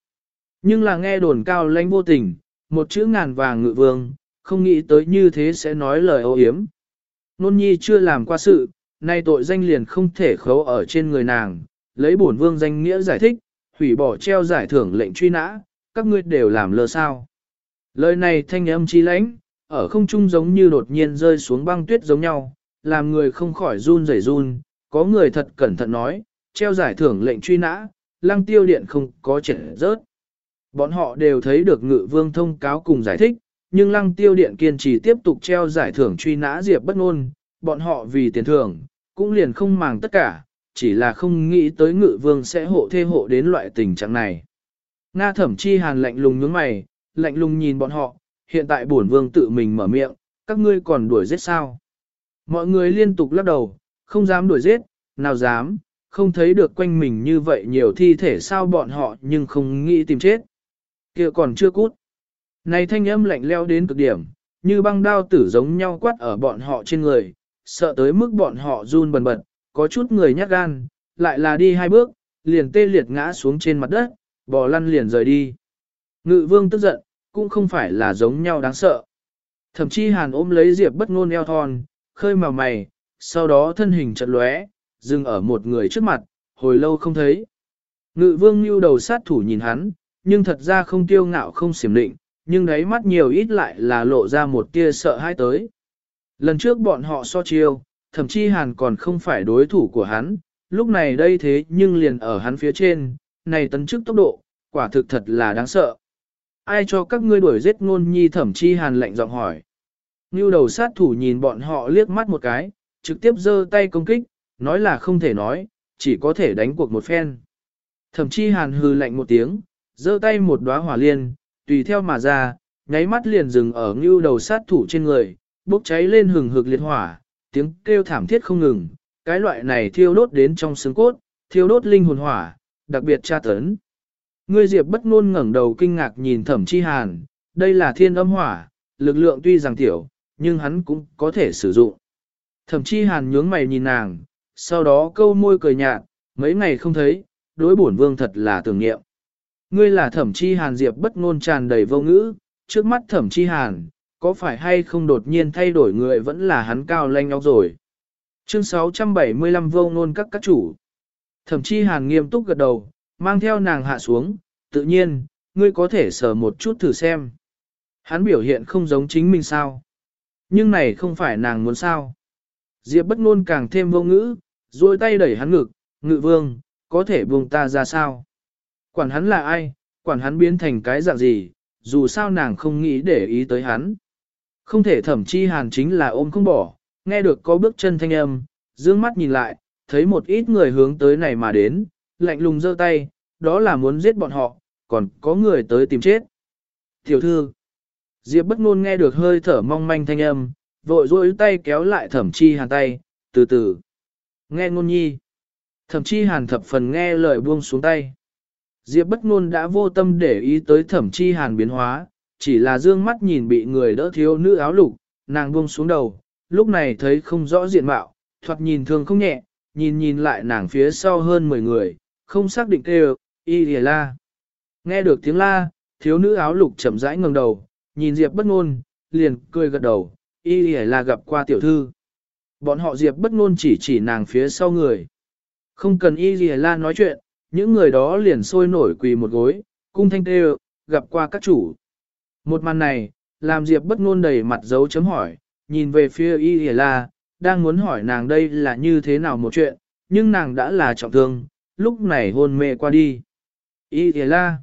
Speaker 1: Nhưng là nghe đồn cao lãnh vô tình, một chữ ngàn vàng ngự vương, không nghĩ tới như thế sẽ nói lời ô hiếm. Nôn nhi chưa làm qua sự, nay tội danh liền không thể khấu ở trên người nàng, lấy bổn vương danh nghĩa giải thích, hủy bỏ treo giải thưởng lệnh truy nã, các ngươi đều làm lơ sao. Lời này thanh âm chi lãnh, ở không trung giống như đột nhiên rơi xuống băng tuyết giống nhau, làm người không khỏi run rẩy run, có người thật cẩn thận nói, treo giải thưởng lệnh truy nã, lăng tiêu điện không có trẻ rớt. Bọn họ đều thấy được ngự vương thông cáo cùng giải thích, nhưng lăng tiêu điện kiên trì tiếp tục treo giải thưởng truy nã diệp bất ngôn, bọn họ vì tiền thưởng, cũng liền không màng tất cả, chỉ là không nghĩ tới ngự vương sẽ hộ thê hộ đến loại tình trạng này. Nga thẩm chi hàn lạnh lùng nhướng mày, lạnh lùng nhìn bọn họ, hiện tại bổn vương tự mình mở miệng, các ngươi còn đuổi giết sao? Mọi người liên tục lắc đầu, không dám đuổi giết, nào dám, không thấy được quanh mình như vậy nhiều thi thể sao bọn họ nhưng không nghĩ tìm chết. kia còn chưa cút. Này thanh âm lạnh leo đến cực điểm, như băng đao tử giống nhau quát ở bọn họ trên người, sợ tới mức bọn họ run bần bật, có chút người nhát gan, lại là đi hai bước, liền tê liệt ngã xuống trên mặt đất, bò lăn liền rời đi. Ngự vương tức giận, cũng không phải là giống nhau đáng sợ. Thậm chí hàn ôm lấy diệp bất ngôn eo thon, khơi màu mày, sau đó thân hình chật lóe, dừng ở một người trước mặt, hồi lâu không thấy. Ngự vương như đầu sát thủ nhìn hắn, nhưng thật ra không tiêu ngạo không xiểm định, nhưng đáy mắt nhiều ít lại là lộ ra một tia sợ hãi tới. Lần trước bọn họ so chiêu, thậm chí hàn còn không phải đối thủ của hắn, lúc này đây thế nhưng liền ở hắn phía trên, này tấn chức tốc độ, quả thực thật là đáng sợ. Ai cho các ngươi đuổi giết ngôn nhi thẩm chi hàn lệnh giọng hỏi. Ngưu đầu sát thủ nhìn bọn họ liếc mắt một cái, trực tiếp giơ tay công kích, nói là không thể nói, chỉ có thể đánh cuộc một phen. Thẩm chi hàn hừ lạnh một tiếng, giơ tay một đóa hỏa liên, tùy theo mà ra, nháy mắt liền dừng ở ngưu đầu sát thủ trên người, bốc cháy lên hừng hực liệt hỏa, tiếng kêu thảm thiết không ngừng, cái loại này thiêu đốt đến trong xương cốt, thiêu đốt linh hồn hỏa, đặc biệt tra tấn. Ngươi Diệp bất ngôn ngẩng đầu kinh ngạc nhìn Thẩm Chi Hàn, đây là thiên âm hỏa, lực lượng tuy rằng tiểu, nhưng hắn cũng có thể sử dụng. Thẩm Chi Hàn nhướng mày nhìn nàng, sau đó câu môi cười nhạt, mấy ngày không thấy, đối bổn vương thật là tưởng niệm. Ngươi là Thẩm Chi Hàn Diệp bất ngôn tràn đầy vô ngữ, trước mắt Thẩm Chi Hàn, có phải hay không đột nhiên thay đổi người vẫn là hắn cao lanh óc rồi. Chương 675 vô ngôn các các chủ. Thẩm Chi Hàn nghiêm túc gật đầu, mang theo nàng hạ xuống, tự nhiên, ngươi có thể sờ một chút thử xem. Hắn biểu hiện không giống chính mình sao. Nhưng này không phải nàng muốn sao. Diệp bất ngôn càng thêm vô ngữ, duỗi tay đẩy hắn ngực, ngự vương, có thể buông ta ra sao. Quản hắn là ai, quản hắn biến thành cái dạng gì, dù sao nàng không nghĩ để ý tới hắn. Không thể thẩm chi hàn chính là ôm không bỏ, nghe được có bước chân thanh âm, dương mắt nhìn lại, thấy một ít người hướng tới này mà đến, lạnh lùng giơ tay, đó là muốn giết bọn họ, còn có người tới tìm chết. Tiểu thư, Diệp bất ngôn nghe được hơi thở mong manh thanh âm, vội rôi tay kéo lại thẩm chi hàn tay, từ từ. Nghe ngôn nhi. Thẩm chi hàn thập phần nghe lời buông xuống tay. Diệp bất ngôn đã vô tâm để ý tới thẩm chi hàn biến hóa, chỉ là dương mắt nhìn bị người đỡ thiếu nữ áo lục, nàng buông xuống đầu, lúc này thấy không rõ diện mạo, thoạt nhìn thường không nhẹ, nhìn nhìn lại nàng phía sau hơn 10 người, không xác định kêu, y lìa la. Nghe được tiếng la, thiếu nữ áo lục chậm rãi ngẩng đầu, nhìn Diệp bất ngôn, liền cười gật đầu, y lì la gặp qua tiểu thư. Bọn họ Diệp bất ngôn chỉ chỉ nàng phía sau người. Không cần y lì la nói chuyện, những người đó liền sôi nổi quỳ một gối, cung thanh tê gặp qua các chủ. Một màn này, làm Diệp bất ngôn đầy mặt dấu chấm hỏi, nhìn về phía y lì la, đang muốn hỏi nàng đây là như thế nào một chuyện, nhưng nàng đã là trọng thương, lúc này hôn mê qua đi. Y lì la.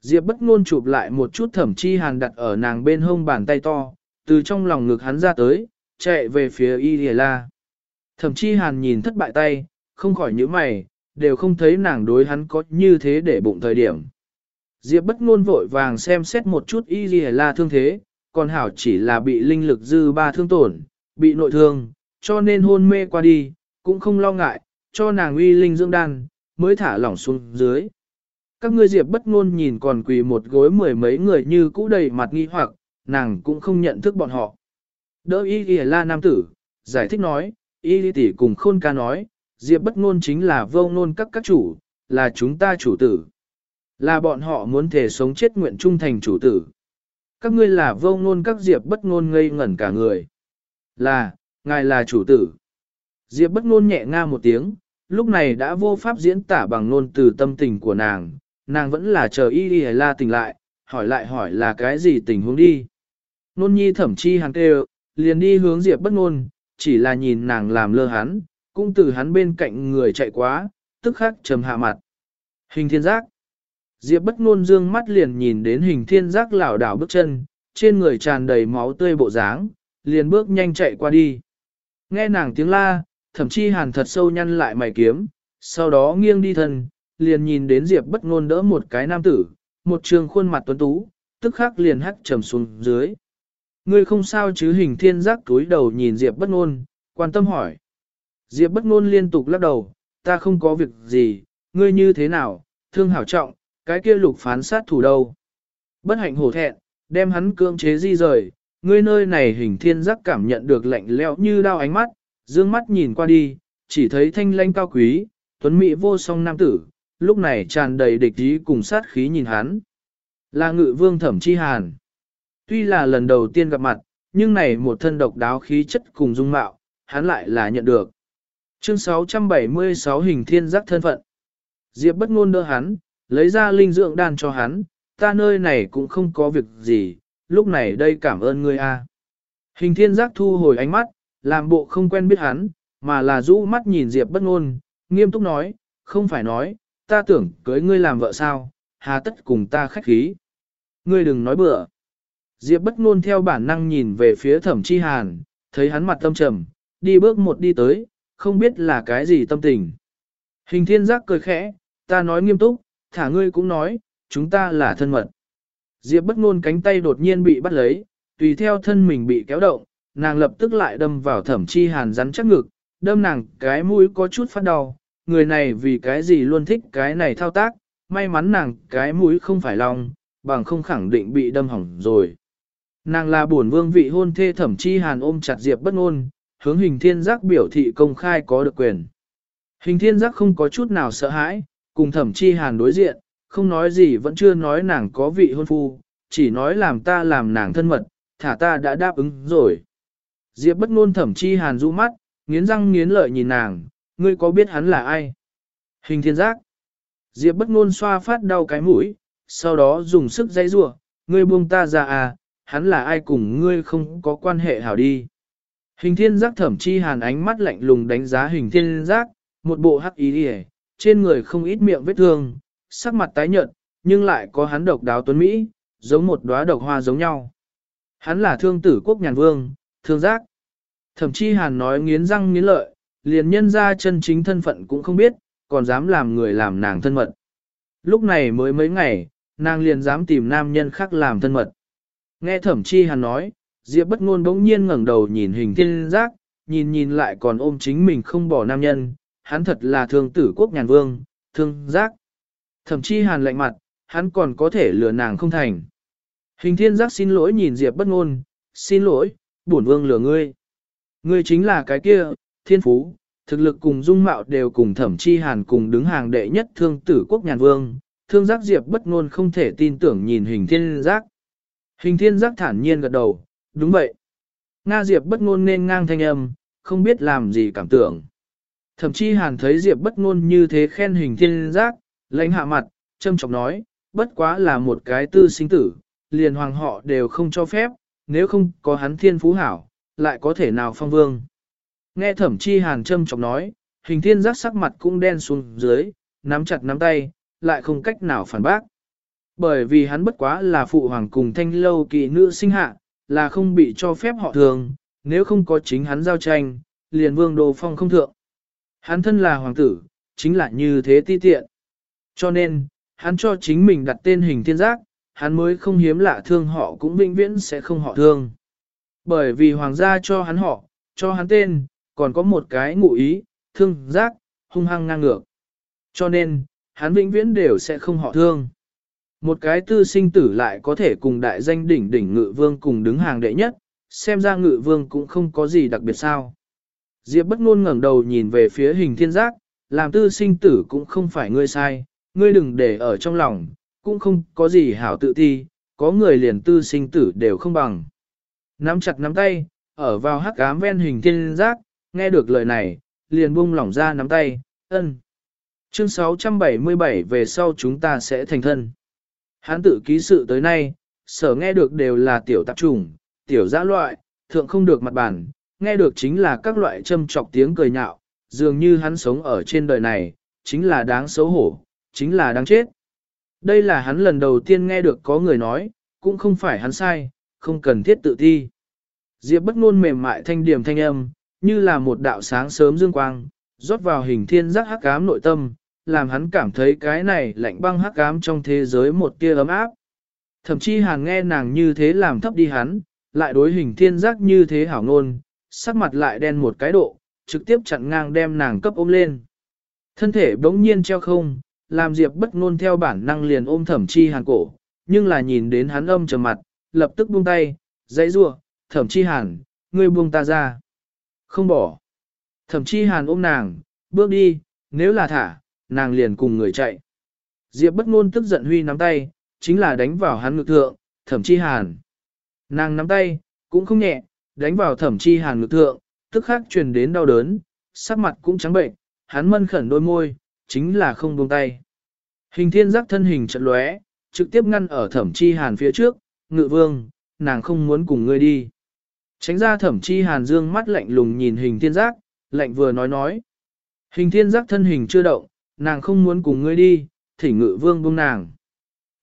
Speaker 1: Diệp bất ngôn chụp lại một chút thẩm chi hàn đặt ở nàng bên hông bàn tay to, từ trong lòng ngực hắn ra tới, chạy về phía y lìa la. Thẩm chi hàn nhìn thất bại tay, không khỏi nhíu mày, đều không thấy nàng đối hắn có như thế để bụng thời điểm. Diệp bất ngôn vội vàng xem xét một chút y gì là thương thế, còn hảo chỉ là bị linh lực dư ba thương tổn, bị nội thương, cho nên hôn mê qua đi, cũng không lo ngại, cho nàng uy linh dưỡng đan, mới thả lỏng xuống dưới. Các ngươi diệp bất ngôn nhìn còn quỳ một gối mười mấy người như cũ đầy mặt nghi hoặc, nàng cũng không nhận thức bọn họ. Đỡ y ghi la nam tử, giải thích nói, y tỷ cùng khôn ca nói, diệp bất ngôn chính là vô ngôn các các chủ, là chúng ta chủ tử. Là bọn họ muốn thể sống chết nguyện trung thành chủ tử. Các ngươi là vô ngôn các diệp bất ngôn ngây ngẩn cả người. Là, ngài là chủ tử. Diệp bất ngôn nhẹ nga một tiếng, lúc này đã vô pháp diễn tả bằng ngôn từ tâm tình của nàng, nàng vẫn là chờ y y la tỉnh lại, hỏi lại hỏi là cái gì tình huống đi. Nôn nhi thẩm chi hàng kêu, liền đi hướng diệp bất ngôn, chỉ là nhìn nàng làm lơ hắn, cũng từ hắn bên cạnh người chạy quá, tức khắc trầm hạ mặt. Hình thiên giác. Diệp bất ngôn dương mắt liền nhìn đến hình thiên giác lảo đảo bước chân, trên người tràn đầy máu tươi bộ dáng, liền bước nhanh chạy qua đi. Nghe nàng tiếng la, thậm chi hàn thật sâu nhăn lại mày kiếm, sau đó nghiêng đi thân, liền nhìn đến Diệp bất ngôn đỡ một cái nam tử, một trường khuôn mặt tuấn tú, tức khắc liền hắt trầm xuống dưới. Ngươi không sao chứ hình thiên giác túi đầu nhìn Diệp bất ngôn, quan tâm hỏi. Diệp bất ngôn liên tục lắc đầu, ta không có việc gì, ngươi như thế nào, thương hảo trọng, cái kia lục phán sát thủ đâu. Bất hạnh hổ thẹn, đem hắn cưỡng chế di rời, ngươi nơi này hình thiên giác cảm nhận được lạnh lẽo như đao ánh mắt, dương mắt nhìn qua đi, chỉ thấy thanh lanh cao quý, tuấn mỹ vô song nam tử, lúc này tràn đầy địch ý cùng sát khí nhìn hắn. Là ngự vương thẩm chi hàn. Tuy là lần đầu tiên gặp mặt, nhưng này một thân độc đáo khí chất cùng dung mạo, hắn lại là nhận được. Chương 676 hình thiên giác thân phận. Diệp bất ngôn đỡ hắn, lấy ra linh dưỡng đan cho hắn, ta nơi này cũng không có việc gì, lúc này đây cảm ơn ngươi a. Hình thiên giác thu hồi ánh mắt, làm bộ không quen biết hắn, mà là rũ mắt nhìn Diệp bất ngôn, nghiêm túc nói, không phải nói, ta tưởng cưới ngươi làm vợ sao, hà tất cùng ta khách khí. Ngươi đừng nói bừa. Diệp bất ngôn theo bản năng nhìn về phía thẩm chi hàn, thấy hắn mặt tâm trầm, đi bước một đi tới, không biết là cái gì tâm tình. Hình thiên giác cười khẽ, ta nói nghiêm túc, thả ngươi cũng nói, chúng ta là thân mật. Diệp bất ngôn cánh tay đột nhiên bị bắt lấy, tùy theo thân mình bị kéo động, nàng lập tức lại đâm vào thẩm chi hàn rắn chắc ngực, đâm nàng cái mũi có chút phát đau, người này vì cái gì luôn thích cái này thao tác, may mắn nàng cái mũi không phải lòng, bằng không khẳng định bị đâm hỏng rồi. Nàng là bổn vương vị hôn thê thẩm chi hàn ôm chặt Diệp bất ngôn, hướng hình thiên giác biểu thị công khai có được quyền. Hình thiên giác không có chút nào sợ hãi, cùng thẩm chi hàn đối diện, không nói gì vẫn chưa nói nàng có vị hôn phu, chỉ nói làm ta làm nàng thân mật, thả ta đã đáp ứng rồi. Diệp bất ngôn thẩm chi hàn du mắt, nghiến răng nghiến lợi nhìn nàng, ngươi có biết hắn là ai? Hình thiên giác. Diệp bất ngôn xoa phát đau cái mũi, sau đó dùng sức dây rủa, ngươi buông ta ra à, hắn là ai cùng ngươi không có quan hệ hảo đi. Hình thiên giác thẩm chi hàn ánh mắt lạnh lùng đánh giá hình thiên giác, một bộ hắc ý đi trên người không ít miệng vết thương, sắc mặt tái nhợt, nhưng lại có hắn độc đáo tuấn Mỹ, giống một đóa độc hoa giống nhau. Hắn là thương tử quốc nhàn vương, thương giác. Thẩm chi hàn nói nghiến răng nghiến lợi, liền nhân ra chân chính thân phận cũng không biết, còn dám làm người làm nàng thân mật. Lúc này mới mấy ngày, nàng liền dám tìm nam nhân khác làm thân mật. Nghe thẩm chi hàn nói, Diệp bất ngôn bỗng nhiên ngẩng đầu nhìn hình thiên giác, nhìn nhìn lại còn ôm chính mình không bỏ nam nhân, hắn thật là thương tử quốc nhàn vương, thương giác. thậm chi hàn lạnh mặt, hắn còn có thể lừa nàng không thành. Hình thiên giác xin lỗi nhìn Diệp bất ngôn, xin lỗi, bổn vương lừa ngươi. Ngươi chính là cái kia, thiên phú, thực lực cùng dung mạo đều cùng thẩm chi hàn cùng đứng hàng đệ nhất thương tử quốc nhàn vương, thương giác diệp bất ngôn không thể tin tưởng nhìn hình thiên giác. Hình thiên giác thản nhiên gật đầu, đúng vậy. Nga diệp bất ngôn nên ngang thanh âm, không biết làm gì cảm tưởng. Thậm chí hàn thấy diệp bất ngôn như thế khen hình thiên giác, lãnh hạ mặt, châm trọng nói, bất quá là một cái tư sinh tử, liền hoàng họ đều không cho phép, nếu không có hắn thiên phú hảo, lại có thể nào phong vương. Nghe thẩm chi hàn châm trọng nói, hình thiên giác sắc mặt cũng đen xuống dưới, nắm chặt nắm tay, lại không cách nào phản bác. Bởi vì hắn bất quá là phụ hoàng cùng thanh lâu kỳ nữ sinh hạ, là không bị cho phép họ thường, nếu không có chính hắn giao tranh, liền vương đồ phong không thượng. Hắn thân là hoàng tử, chính là như thế ti tiện. Cho nên, hắn cho chính mình đặt tên hình thiên giác, hắn mới không hiếm lạ thương họ cũng vĩnh viễn sẽ không họ thương. Bởi vì hoàng gia cho hắn họ, cho hắn tên, còn có một cái ngụ ý, thương giác, hung hăng ngang ngược. Cho nên, hắn vĩnh viễn đều sẽ không họ thương. Một cái tư sinh tử lại có thể cùng đại danh đỉnh đỉnh ngự vương cùng đứng hàng đệ nhất, xem ra ngự vương cũng không có gì đặc biệt sao. Diệp bất ngôn ngẩng đầu nhìn về phía hình thiên giác, làm tư sinh tử cũng không phải ngươi sai, ngươi đừng để ở trong lòng, cũng không có gì hảo tự ti, có người liền tư sinh tử đều không bằng. Nắm chặt nắm tay, ở vào hắc ám ven hình thiên giác, nghe được lời này, liền buông lỏng ra nắm tay, ân. Chương 677 về sau chúng ta sẽ thành thân. Hắn tự ký sự tới nay, sở nghe được đều là tiểu tạp trùng, tiểu giã loại, thượng không được mặt bản, nghe được chính là các loại châm trọc tiếng cười nhạo, dường như hắn sống ở trên đời này, chính là đáng xấu hổ, chính là đáng chết. Đây là hắn lần đầu tiên nghe được có người nói, cũng không phải hắn sai, không cần thiết tự thi. Diệp bất ngôn mềm mại thanh điểm thanh âm, như là một đạo sáng sớm dương quang, rót vào hình thiên giác hắc ám nội tâm, làm hắn cảm thấy cái này lạnh băng hắc ám trong thế giới một tia ấm áp. Thậm chí hàng nghe nàng như thế làm thấp đi hắn, lại đối hình thiên giác như thế hảo ngôn, sắc mặt lại đen một cái độ, trực tiếp chặn ngang đem nàng cấp ôm lên. Thân thể bỗng nhiên treo không, làm Diệp bất ngôn theo bản năng liền ôm thẩm chi hàn cổ, nhưng là nhìn đến hắn âm trầm mặt, lập tức buông tay, dãy rua, thẩm chi hàn, ngươi buông ta ra. Không bỏ. Thẩm chi hàn ôm nàng, bước đi, nếu là thả, nàng liền cùng người chạy. Diệp bất ngôn tức giận huy nắm tay, chính là đánh vào hắn ngực thượng, thẩm chi hàn. Nàng nắm tay, cũng không nhẹ, đánh vào thẩm chi hàn ngực thượng, tức khắc truyền đến đau đớn, sắc mặt cũng trắng bệnh, hắn mân khẩn đôi môi, chính là không buông tay. Hình thiên giác thân hình trận lóe, trực tiếp ngăn ở thẩm chi hàn phía trước, ngự vương, nàng không muốn cùng ngươi đi. Tránh ra thẩm chi hàn dương mắt lạnh lùng nhìn hình thiên giác, lạnh vừa nói nói. Hình thiên giác thân hình chưa động, nàng không muốn cùng ngươi đi, thỉnh ngự vương buông nàng.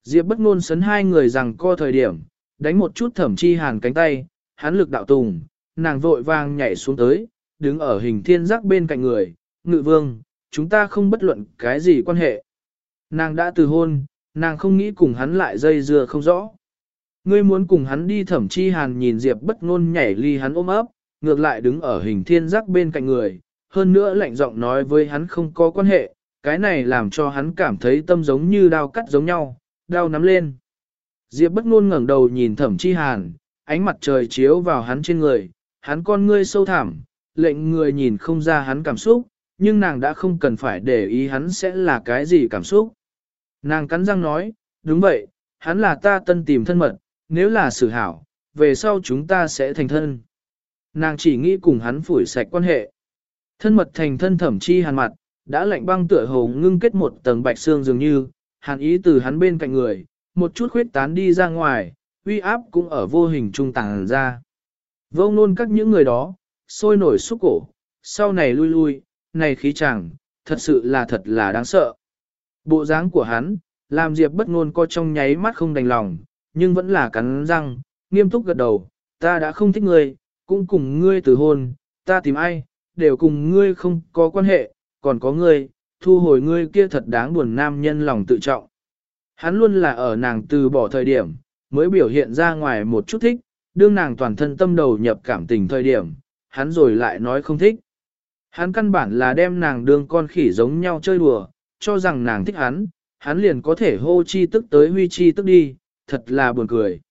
Speaker 1: Diệp bất ngôn sấn hai người rằng co thời điểm, đánh một chút thẩm chi hàn cánh tay, hắn lực đạo tùng, nàng vội vàng nhảy xuống tới, đứng ở hình thiên giác bên cạnh người, ngự vương, chúng ta không bất luận cái gì quan hệ. Nàng đã từ hôn, nàng không nghĩ cùng hắn lại dây dưa không rõ. Ngươi muốn cùng hắn đi thẩm chi hàn nhìn Diệp bất ngôn nhảy ly hắn ôm ấp, ngược lại đứng ở hình thiên giác bên cạnh người, hơn nữa lạnh giọng nói với hắn không có quan hệ, cái này làm cho hắn cảm thấy tâm giống như đau cắt giống nhau, đau nắm lên. Diệp bất ngôn ngẩng đầu nhìn thẩm chi hàn, ánh mặt trời chiếu vào hắn trên người, hắn con ngươi sâu thẳm, lệnh người nhìn không ra hắn cảm xúc, nhưng nàng đã không cần phải để ý hắn sẽ là cái gì cảm xúc. Nàng cắn răng nói, đúng vậy, hắn là ta tân tìm thân mật, nếu là xử hảo, về sau chúng ta sẽ thành thân. Nàng chỉ nghĩ cùng hắn phủi sạch quan hệ. Thân mật thành thân thẩm chi hàn mặt, đã lạnh băng tựa hồ ngưng kết một tầng bạch xương dường như, hàn ý từ hắn bên cạnh người, một chút khuyết tán đi ra ngoài, uy áp cũng ở vô hình trung tàng ra. Vô nôn các những người đó, sôi nổi xúc cổ, sau này lui lui, này khí chàng, thật sự là thật là đáng sợ. Bộ dáng của hắn, làm Diệp bất ngôn co trong nháy mắt không đành lòng, nhưng vẫn là cắn răng, nghiêm túc gật đầu, ta đã không thích ngươi, cũng cùng ngươi từ hôn, ta tìm ai, đều cùng ngươi không có quan hệ, còn có ngươi, thu hồi ngươi kia thật đáng buồn nam nhân lòng tự trọng. Hắn luôn là ở nàng từ bỏ thời điểm, mới biểu hiện ra ngoài một chút thích, đương nàng toàn thân tâm đầu nhập cảm tình thời điểm, hắn rồi lại nói không thích. Hắn căn bản là đem nàng đương con khỉ giống nhau chơi đùa, cho rằng nàng thích hắn, hắn liền có thể hô chi tức tới huy chi tức đi, thật là buồn cười.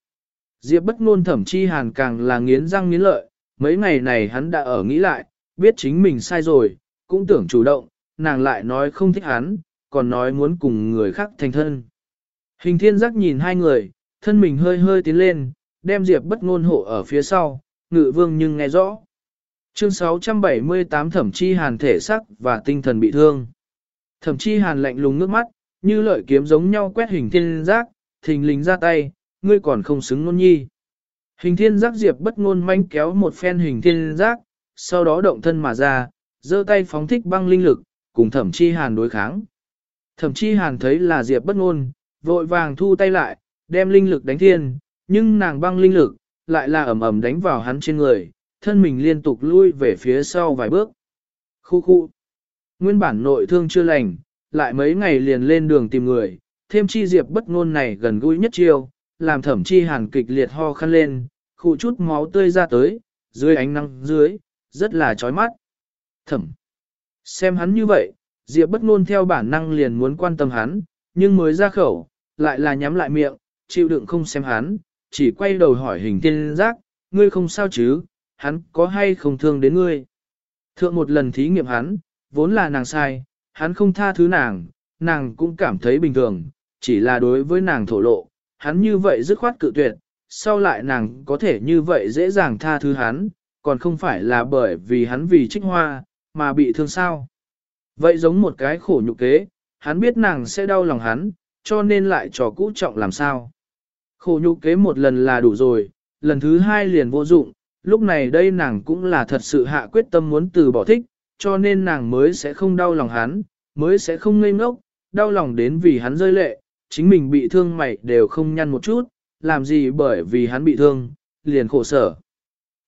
Speaker 1: Diệp bất ngôn thẩm chi hàn càng là nghiến răng nghiến lợi, mấy ngày này hắn đã ở nghĩ lại, biết chính mình sai rồi, cũng tưởng chủ động, nàng lại nói không thích hắn, còn nói muốn cùng người khác thành thân. Hình thiên giác nhìn hai người, thân mình hơi hơi tiến lên, đem Diệp bất ngôn hộ ở phía sau, ngự vương nhưng nghe rõ. Chương 678 Thẩm Chi Hàn thể sắc và tinh thần bị thương. Thẩm Chi Hàn lạnh lùng nước mắt, như lợi kiếm giống nhau quét hình thiên giác, thình lình ra tay, ngươi còn không xứng ngôn nhi. Hình thiên giác Diệp bất ngôn manh kéo một phen hình thiên giác, sau đó động thân mà ra, giơ tay phóng thích băng linh lực, cùng Thẩm Chi Hàn đối kháng. Thẩm Chi Hàn thấy là Diệp bất ngôn, vội vàng thu tay lại, đem linh lực đánh thiên, nhưng nàng băng linh lực, lại là ẩm ẩm đánh vào hắn trên người, thân mình liên tục lui về phía sau vài bước. Khu khu. Nguyên bản nội thương chưa lành, lại mấy ngày liền lên đường tìm người, thêm chi diệp bất ngôn này gần gũi nhất chiêu, làm thẩm chi hàn kịch liệt ho khăn lên, khu chút máu tươi ra tới, dưới ánh nắng dưới, rất là chói mắt. Thẩm. Xem hắn như vậy, diệp bất ngôn theo bản năng liền muốn quan tâm hắn, nhưng mới ra khẩu, lại là nhắm lại miệng, chịu đựng không xem hắn, chỉ quay đầu hỏi hình tiên giác, ngươi không sao chứ, hắn có hay không thương đến ngươi. Thượng một lần thí nghiệm hắn, vốn là nàng sai, hắn không tha thứ nàng, nàng cũng cảm thấy bình thường, chỉ là đối với nàng thổ lộ, hắn như vậy dứt khoát cự tuyệt, sau lại nàng có thể như vậy dễ dàng tha thứ hắn, còn không phải là bởi vì hắn vì trích hoa, mà bị thương sao. Vậy giống một cái khổ nhục kế, hắn biết nàng sẽ đau lòng hắn, cho nên lại trò cũ trọng làm sao. Khổ nhục kế một lần là đủ rồi, lần thứ hai liền vô dụng, lúc này đây nàng cũng là thật sự hạ quyết tâm muốn từ bỏ thích, cho nên nàng mới sẽ không đau lòng hắn, mới sẽ không ngây ngốc, đau lòng đến vì hắn rơi lệ, chính mình bị thương mày đều không nhăn một chút, làm gì bởi vì hắn bị thương, liền khổ sở.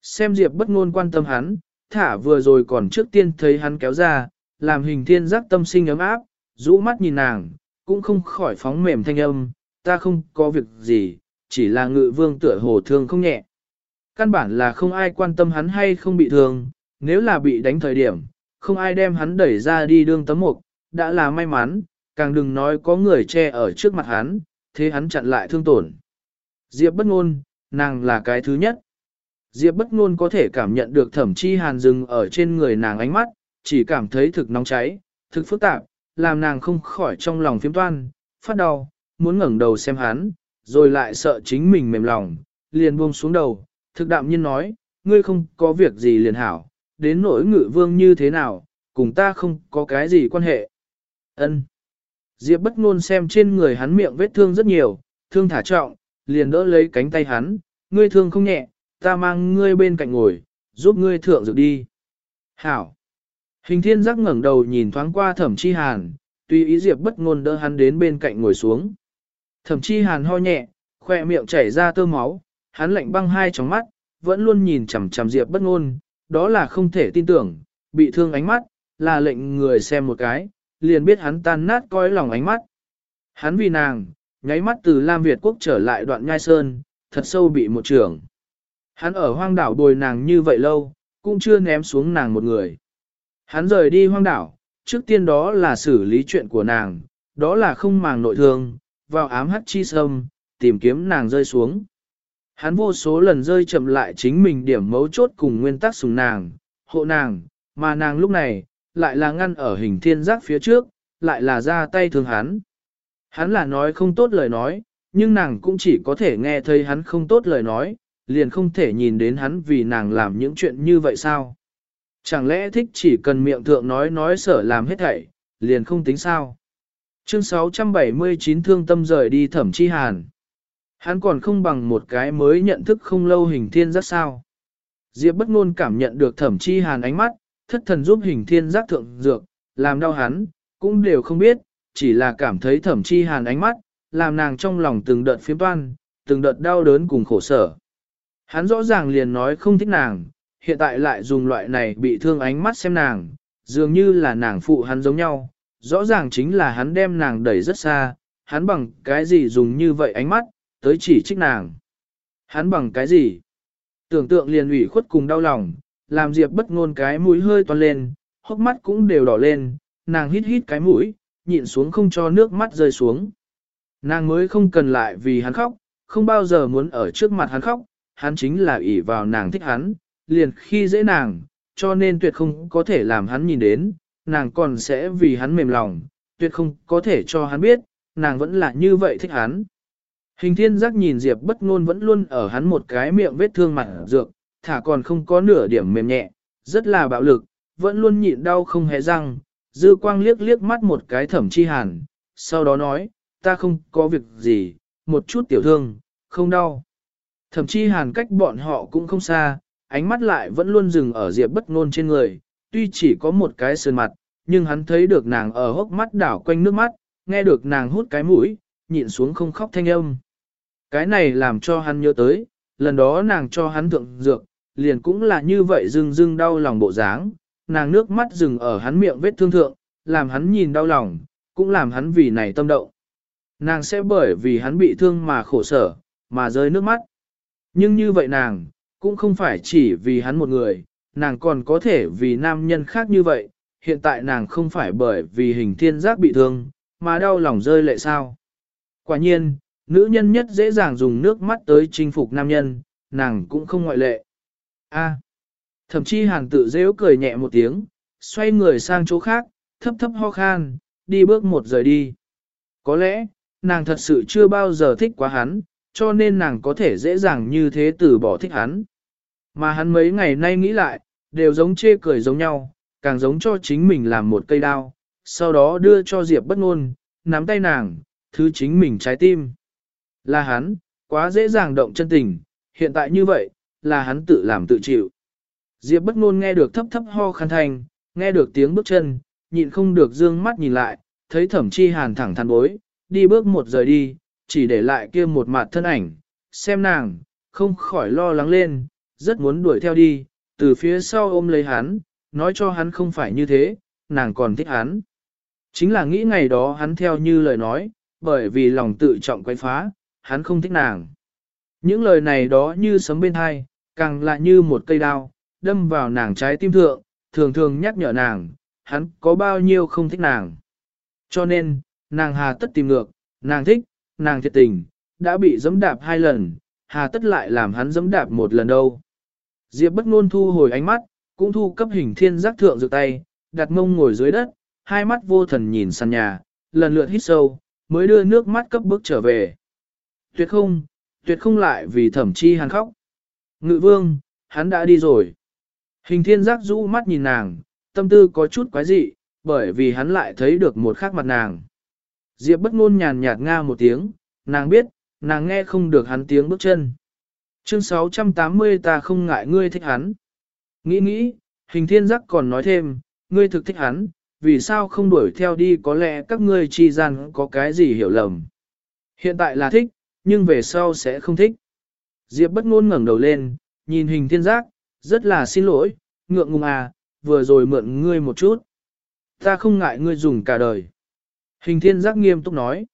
Speaker 1: Xem Diệp bất ngôn quan tâm hắn, thả vừa rồi còn trước tiên thấy hắn kéo ra, làm hình thiên giác tâm sinh ấm áp, rũ mắt nhìn nàng, cũng không khỏi phóng mềm thanh âm, ta không có việc gì, chỉ là ngự vương tựa hồ thương không nhẹ. Căn bản là không ai quan tâm hắn hay không bị thương, nếu là bị đánh thời điểm, không ai đem hắn đẩy ra đi đương tấm mục, đã là may mắn, càng đừng nói có người che ở trước mặt hắn, thế hắn chặn lại thương tổn. Diệp bất ngôn, nàng là cái thứ nhất. Diệp bất ngôn có thể cảm nhận được thẩm chi hàn dừng ở trên người nàng ánh mắt, chỉ cảm thấy thực nóng cháy, thực phức tạp, làm nàng không khỏi trong lòng phiếm toan, phát đau, muốn ngẩng đầu xem hắn, rồi lại sợ chính mình mềm lòng, liền buông xuống đầu, thực đạm nhiên nói, ngươi không có việc gì liền hảo, đến nỗi ngự vương như thế nào, cùng ta không có cái gì quan hệ. Ân. Diệp bất ngôn xem trên người hắn miệng vết thương rất nhiều, thương thả trọng, liền đỡ lấy cánh tay hắn, ngươi thương không nhẹ, ta mang ngươi bên cạnh ngồi, giúp ngươi thượng dược đi. Hảo. Hình thiên giác ngẩng đầu nhìn thoáng qua thẩm chi hàn, tuy ý Diệp bất ngôn đỡ hắn đến bên cạnh ngồi xuống. Thẩm chi hàn ho nhẹ, khoe miệng chảy ra tơ máu, hắn lạnh băng hai tròng mắt, vẫn luôn nhìn chằm chằm Diệp bất ngôn, đó là không thể tin tưởng, bị thương ánh mắt, là lệnh người xem một cái, liền biết hắn tan nát coi lòng ánh mắt. Hắn vì nàng, nháy mắt từ Lam Việt quốc trở lại đoạn nhai sơn, thật sâu bị một trường. Hắn ở hoang đảo bồi nàng như vậy lâu, cũng chưa ném xuống nàng một người. Hắn rời đi hoang đảo, trước tiên đó là xử lý chuyện của nàng, đó là không màng nội thương, vào ám hắc chi sâm, tìm kiếm nàng rơi xuống. Hắn vô số lần rơi chậm lại chính mình điểm mấu chốt cùng nguyên tắc sùng nàng, hộ nàng, mà nàng lúc này, lại là ngăn ở hình thiên giác phía trước, lại là ra tay thương hắn. Hắn là nói không tốt lời nói, nhưng nàng cũng chỉ có thể nghe thấy hắn không tốt lời nói, liền không thể nhìn đến hắn vì nàng làm những chuyện như vậy sao. Chẳng lẽ thích chỉ cần miệng thượng nói nói sở làm hết thảy, liền không tính sao. Chương 679 thương tâm rời đi thẩm chi hàn. Hắn còn không bằng một cái mới nhận thức không lâu hình thiên giác sao. Diệp bất ngôn cảm nhận được thẩm chi hàn ánh mắt, thất thần giúp hình thiên giác thượng dược, làm đau hắn, cũng đều không biết, chỉ là cảm thấy thẩm chi hàn ánh mắt, làm nàng trong lòng từng đợt phiếm toan, từng đợt đau đớn cùng khổ sở. Hắn rõ ràng liền nói không thích nàng, hiện tại lại dùng loại này bị thương ánh mắt xem nàng, dường như là nàng phụ hắn giống nhau, rõ ràng chính là hắn đem nàng đẩy rất xa, hắn bằng cái gì dùng như vậy ánh mắt, tới chỉ trích nàng. Hắn bằng cái gì? Tưởng tượng liền ủy khuất cùng đau lòng, làm Diệp bất ngôn cái mũi hơi toan lên, hốc mắt cũng đều đỏ lên, nàng hít hít cái mũi, nhịn xuống không cho nước mắt rơi xuống. Nàng mới không cần lại vì hắn khóc, không bao giờ muốn ở trước mặt hắn khóc, hắn chính là ỷ vào nàng thích hắn, liền khi dễ nàng, cho nên tuyệt không có thể làm hắn nhìn đến, nàng còn sẽ vì hắn mềm lòng, tuyệt không có thể cho hắn biết, nàng vẫn là như vậy thích hắn. Hình thiên giác nhìn Diệp bất ngôn vẫn luôn ở hắn một cái miệng vết thương mặt dược, thả còn không có nửa điểm mềm nhẹ, rất là bạo lực, vẫn luôn nhịn đau không hề răng, dư quang liếc liếc mắt một cái thẩm chi hàn, sau đó nói, ta không có việc gì, một chút tiểu thương, không đau. Thậm chí hàn cách bọn họ cũng không xa, ánh mắt lại vẫn luôn dừng ở Diệp bất ngôn trên người, tuy chỉ có một cái sườn mặt, nhưng hắn thấy được nàng ở hốc mắt đảo quanh nước mắt, nghe được nàng hút cái mũi, nhịn xuống không khóc thanh âm. Cái này làm cho hắn nhớ tới, lần đó nàng cho hắn thượng dược, liền cũng là như vậy dưng dưng đau lòng bộ dáng, nàng nước mắt dừng ở hắn miệng vết thương thượng, làm hắn nhìn đau lòng, cũng làm hắn vì này tâm động. Nàng sẽ bởi vì hắn bị thương mà khổ sở, mà rơi nước mắt. Nhưng như vậy nàng, cũng không phải chỉ vì hắn một người, nàng còn có thể vì nam nhân khác như vậy, hiện tại nàng không phải bởi vì hình thiên giác bị thương, mà đau lòng rơi lệ sao. Quả nhiên, nữ nhân nhất dễ dàng dùng nước mắt tới chinh phục nam nhân, nàng cũng không ngoại lệ. A. Thậm chí hàng tự dễ cười nhẹ một tiếng, xoay người sang chỗ khác, thấp thấp ho khan, đi bước một rời đi. Có lẽ, nàng thật sự chưa bao giờ thích quá hắn, cho nên nàng có thể dễ dàng như thế từ bỏ thích hắn. Mà hắn mấy ngày nay nghĩ lại, đều giống chê cười giống nhau, càng giống cho chính mình làm một cây đao, sau đó đưa cho Diệp bất ngôn, nắm tay nàng, thứ chính mình trái tim. Là hắn, quá dễ dàng động chân tình, hiện tại như vậy, là hắn tự làm tự chịu. Diệp bất ngôn nghe được thấp thấp ho khăn thành, nghe được tiếng bước chân, nhịn không được dương mắt nhìn lại, thấy thẩm chi hàn thẳng thắn bối, đi bước một rời đi, chỉ để lại kia một mặt thân ảnh, xem nàng, không khỏi lo lắng lên, rất muốn đuổi theo đi, từ phía sau ôm lấy hắn, nói cho hắn không phải như thế, nàng còn thích hắn. Chính là nghĩ ngày đó hắn theo như lời nói, bởi vì lòng tự trọng quay phá, hắn không thích nàng. Những lời này đó như sấm bên hai, càng lại như một cây đao, đâm vào nàng trái tim thượng, thường thường nhắc nhở nàng, hắn có bao nhiêu không thích nàng. Cho nên, nàng hà tất tìm ngược, nàng thích, nàng thiệt tình, đã bị dẫm đạp hai lần, hà tất lại làm hắn dẫm đạp một lần đâu. Diệp bất ngôn thu hồi ánh mắt, cũng thu cấp hình thiên giác thượng dược tay, đặt mông ngồi dưới đất, hai mắt vô thần nhìn sàn nhà, lần lượt hít sâu, mới đưa nước mắt cấp bước trở về. Tuyệt không, tuyệt không lại vì thẩm chi hàn khóc. Ngự vương, hắn đã đi rồi. Hình thiên giác rũ mắt nhìn nàng, tâm tư có chút quái dị, bởi vì hắn lại thấy được một khác mặt nàng. Diệp bất ngôn nhàn nhạt nga một tiếng, nàng biết, nàng nghe không được hắn tiếng bước chân. Chương 680 ta không ngại ngươi thích hắn. Nghĩ nghĩ, hình thiên giác còn nói thêm, ngươi thực thích hắn, vì sao không đuổi theo đi có lẽ các ngươi chi gian có cái gì hiểu lầm. Hiện tại là thích, nhưng về sau sẽ không thích. Diệp bất ngôn ngẩng đầu lên, nhìn hình thiên giác, rất là xin lỗi, ngượng ngùng à, vừa rồi mượn ngươi một chút. Ta không ngại ngươi dùng cả đời. Hình thiên giác nghiêm túc nói.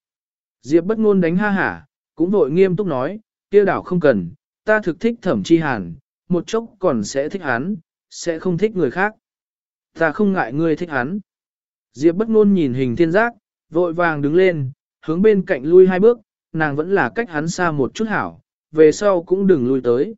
Speaker 1: Diệp bất ngôn đánh ha hả, cũng vội nghiêm túc nói, kia đảo không cần, ta thực thích thẩm chi hàn, một chốc còn sẽ thích hắn, sẽ không thích người khác. Ta không ngại ngươi thích hắn. Diệp bất ngôn nhìn hình thiên giác, vội vàng đứng lên, hướng bên cạnh lui hai bước, nàng vẫn là cách hắn xa một chút hảo, về sau cũng đừng lui tới.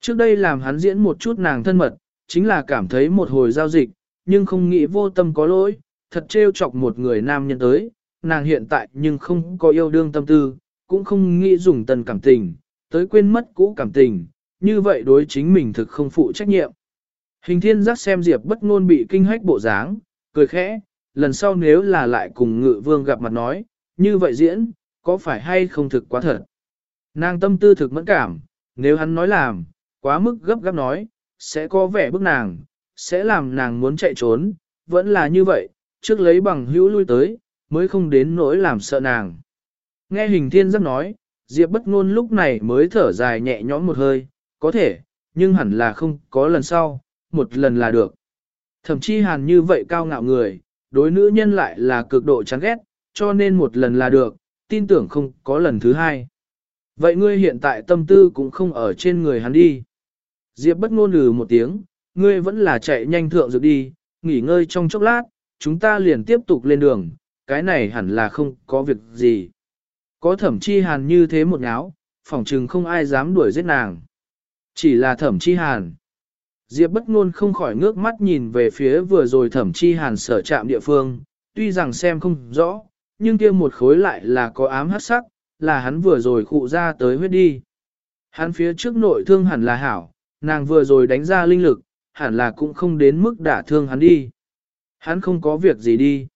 Speaker 1: Trước đây làm hắn diễn một chút nàng thân mật, chính là cảm thấy một hồi giao dịch, nhưng không nghĩ vô tâm có lỗi, thật trêu chọc một người nam nhân tới, nàng hiện tại nhưng không có yêu đương tâm tư, cũng không nghĩ dùng tần cảm tình, tới quên mất cũ cảm tình, như vậy đối chính mình thực không phụ trách nhiệm. Hình thiên giác xem Diệp bất ngôn bị kinh hách bộ dáng, cười khẽ, lần sau nếu là lại cùng ngự vương gặp mặt nói, như vậy diễn, có phải hay không thực quá thật. Nàng tâm tư thực mẫn cảm, nếu hắn nói làm, quá mức gấp gáp nói, sẽ có vẻ bức nàng, sẽ làm nàng muốn chạy trốn, vẫn là như vậy, trước lấy bằng hữu lui tới, mới không đến nỗi làm sợ nàng. Nghe hình thiên giác nói, Diệp bất ngôn lúc này mới thở dài nhẹ nhõm một hơi, có thể, nhưng hẳn là không có lần sau, một lần là được. Thậm chí hàn như vậy cao ngạo người, đối nữ nhân lại là cực độ chán ghét, cho nên một lần là được, tin tưởng không có lần thứ hai. Vậy ngươi hiện tại tâm tư cũng không ở trên người hắn đi. Diệp bất ngôn lừ một tiếng, ngươi vẫn là chạy nhanh thượng dược đi, nghỉ ngơi trong chốc lát, chúng ta liền tiếp tục lên đường, cái này hẳn là không có việc gì. Có thẩm chi hàn như thế một ngáo, phỏng chừng không ai dám đuổi giết nàng. Chỉ là thẩm chi hàn. Diệp bất ngôn không khỏi ngước mắt nhìn về phía vừa rồi thẩm chi hàn sở trạm địa phương, tuy rằng xem không rõ, nhưng kia một khối lại là có ám hắc sắc, là hắn vừa rồi khụ ra tới huyết đi. Hắn phía trước nội thương hẳn là hảo, nàng vừa rồi đánh ra linh lực, hẳn là cũng không đến mức đả thương hắn đi. Hắn không có việc gì đi.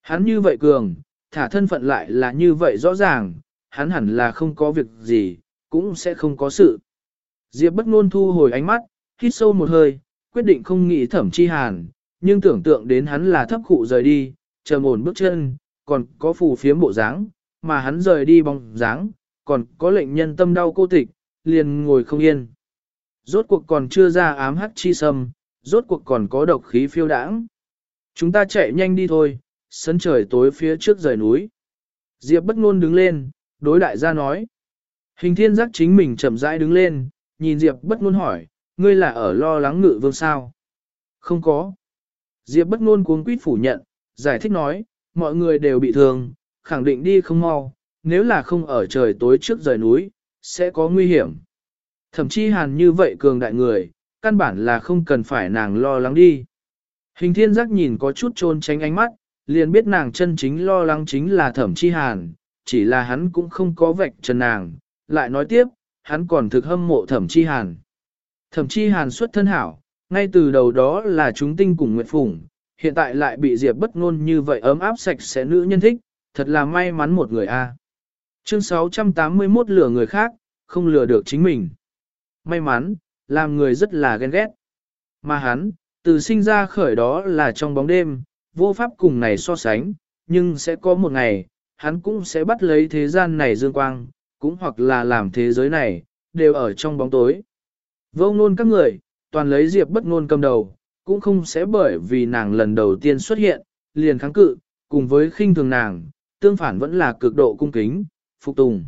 Speaker 1: Hắn như vậy cường, thả thân phận lại là như vậy rõ ràng, hắn hẳn là không có việc gì, cũng sẽ không có sự. Diệp bất ngôn thu hồi ánh mắt, hít sâu một hơi, quyết định không nghĩ thẩm chi hàn, nhưng tưởng tượng đến hắn là thấp khụ rời đi, chờ ổn bước chân, còn có phù phiếm bộ dáng, mà hắn rời đi bóng dáng, còn có lệnh nhân tâm đau cô tịch, liền ngồi không yên. Rốt cuộc còn chưa ra ám hắc chi sâm, rốt cuộc còn có độc khí phiêu đãng. Chúng ta chạy nhanh đi thôi, sân trời tối phía trước rời núi. Diệp bất ngôn đứng lên, đối đại gia nói. Hình thiên giác chính mình chậm rãi đứng lên, nhìn Diệp bất ngôn hỏi, ngươi là ở lo lắng ngự vương sao? Không có. Diệp bất ngôn cuống quýt phủ nhận, giải thích nói, mọi người đều bị thương, khẳng định đi không mau, nếu là không ở trời tối trước rời núi, sẽ có nguy hiểm. Thậm chí hàn như vậy cường đại người, căn bản là không cần phải nàng lo lắng đi. Hình thiên giác nhìn có chút trôn tránh ánh mắt, liền biết nàng chân chính lo lắng chính là thẩm chi hàn, chỉ là hắn cũng không có vạch trần nàng, lại nói tiếp, hắn còn thực hâm mộ thẩm chi hàn. Thẩm chi hàn xuất thân hảo, ngay từ đầu đó là chúng tinh cùng nguyệt phủng, hiện tại lại bị Diệp bất ngôn như vậy ấm áp sạch sẽ nữ nhân thích, thật là may mắn một người a. Chương 681 lừa người khác, không lừa được chính mình. May mắn, làm người rất là ghen ghét. Mà hắn, từ sinh ra khởi đó là trong bóng đêm, vô pháp cùng này so sánh, nhưng sẽ có một ngày, hắn cũng sẽ bắt lấy thế gian này dương quang, cũng hoặc là làm thế giới này, đều ở trong bóng tối. Vô ngôn các người, toàn lấy diệp bất ngôn cầm đầu, cũng không sẽ bởi vì nàng lần đầu tiên xuất hiện, liền kháng cự, cùng với khinh thường nàng, tương phản vẫn là cực độ cung kính, phục tùng.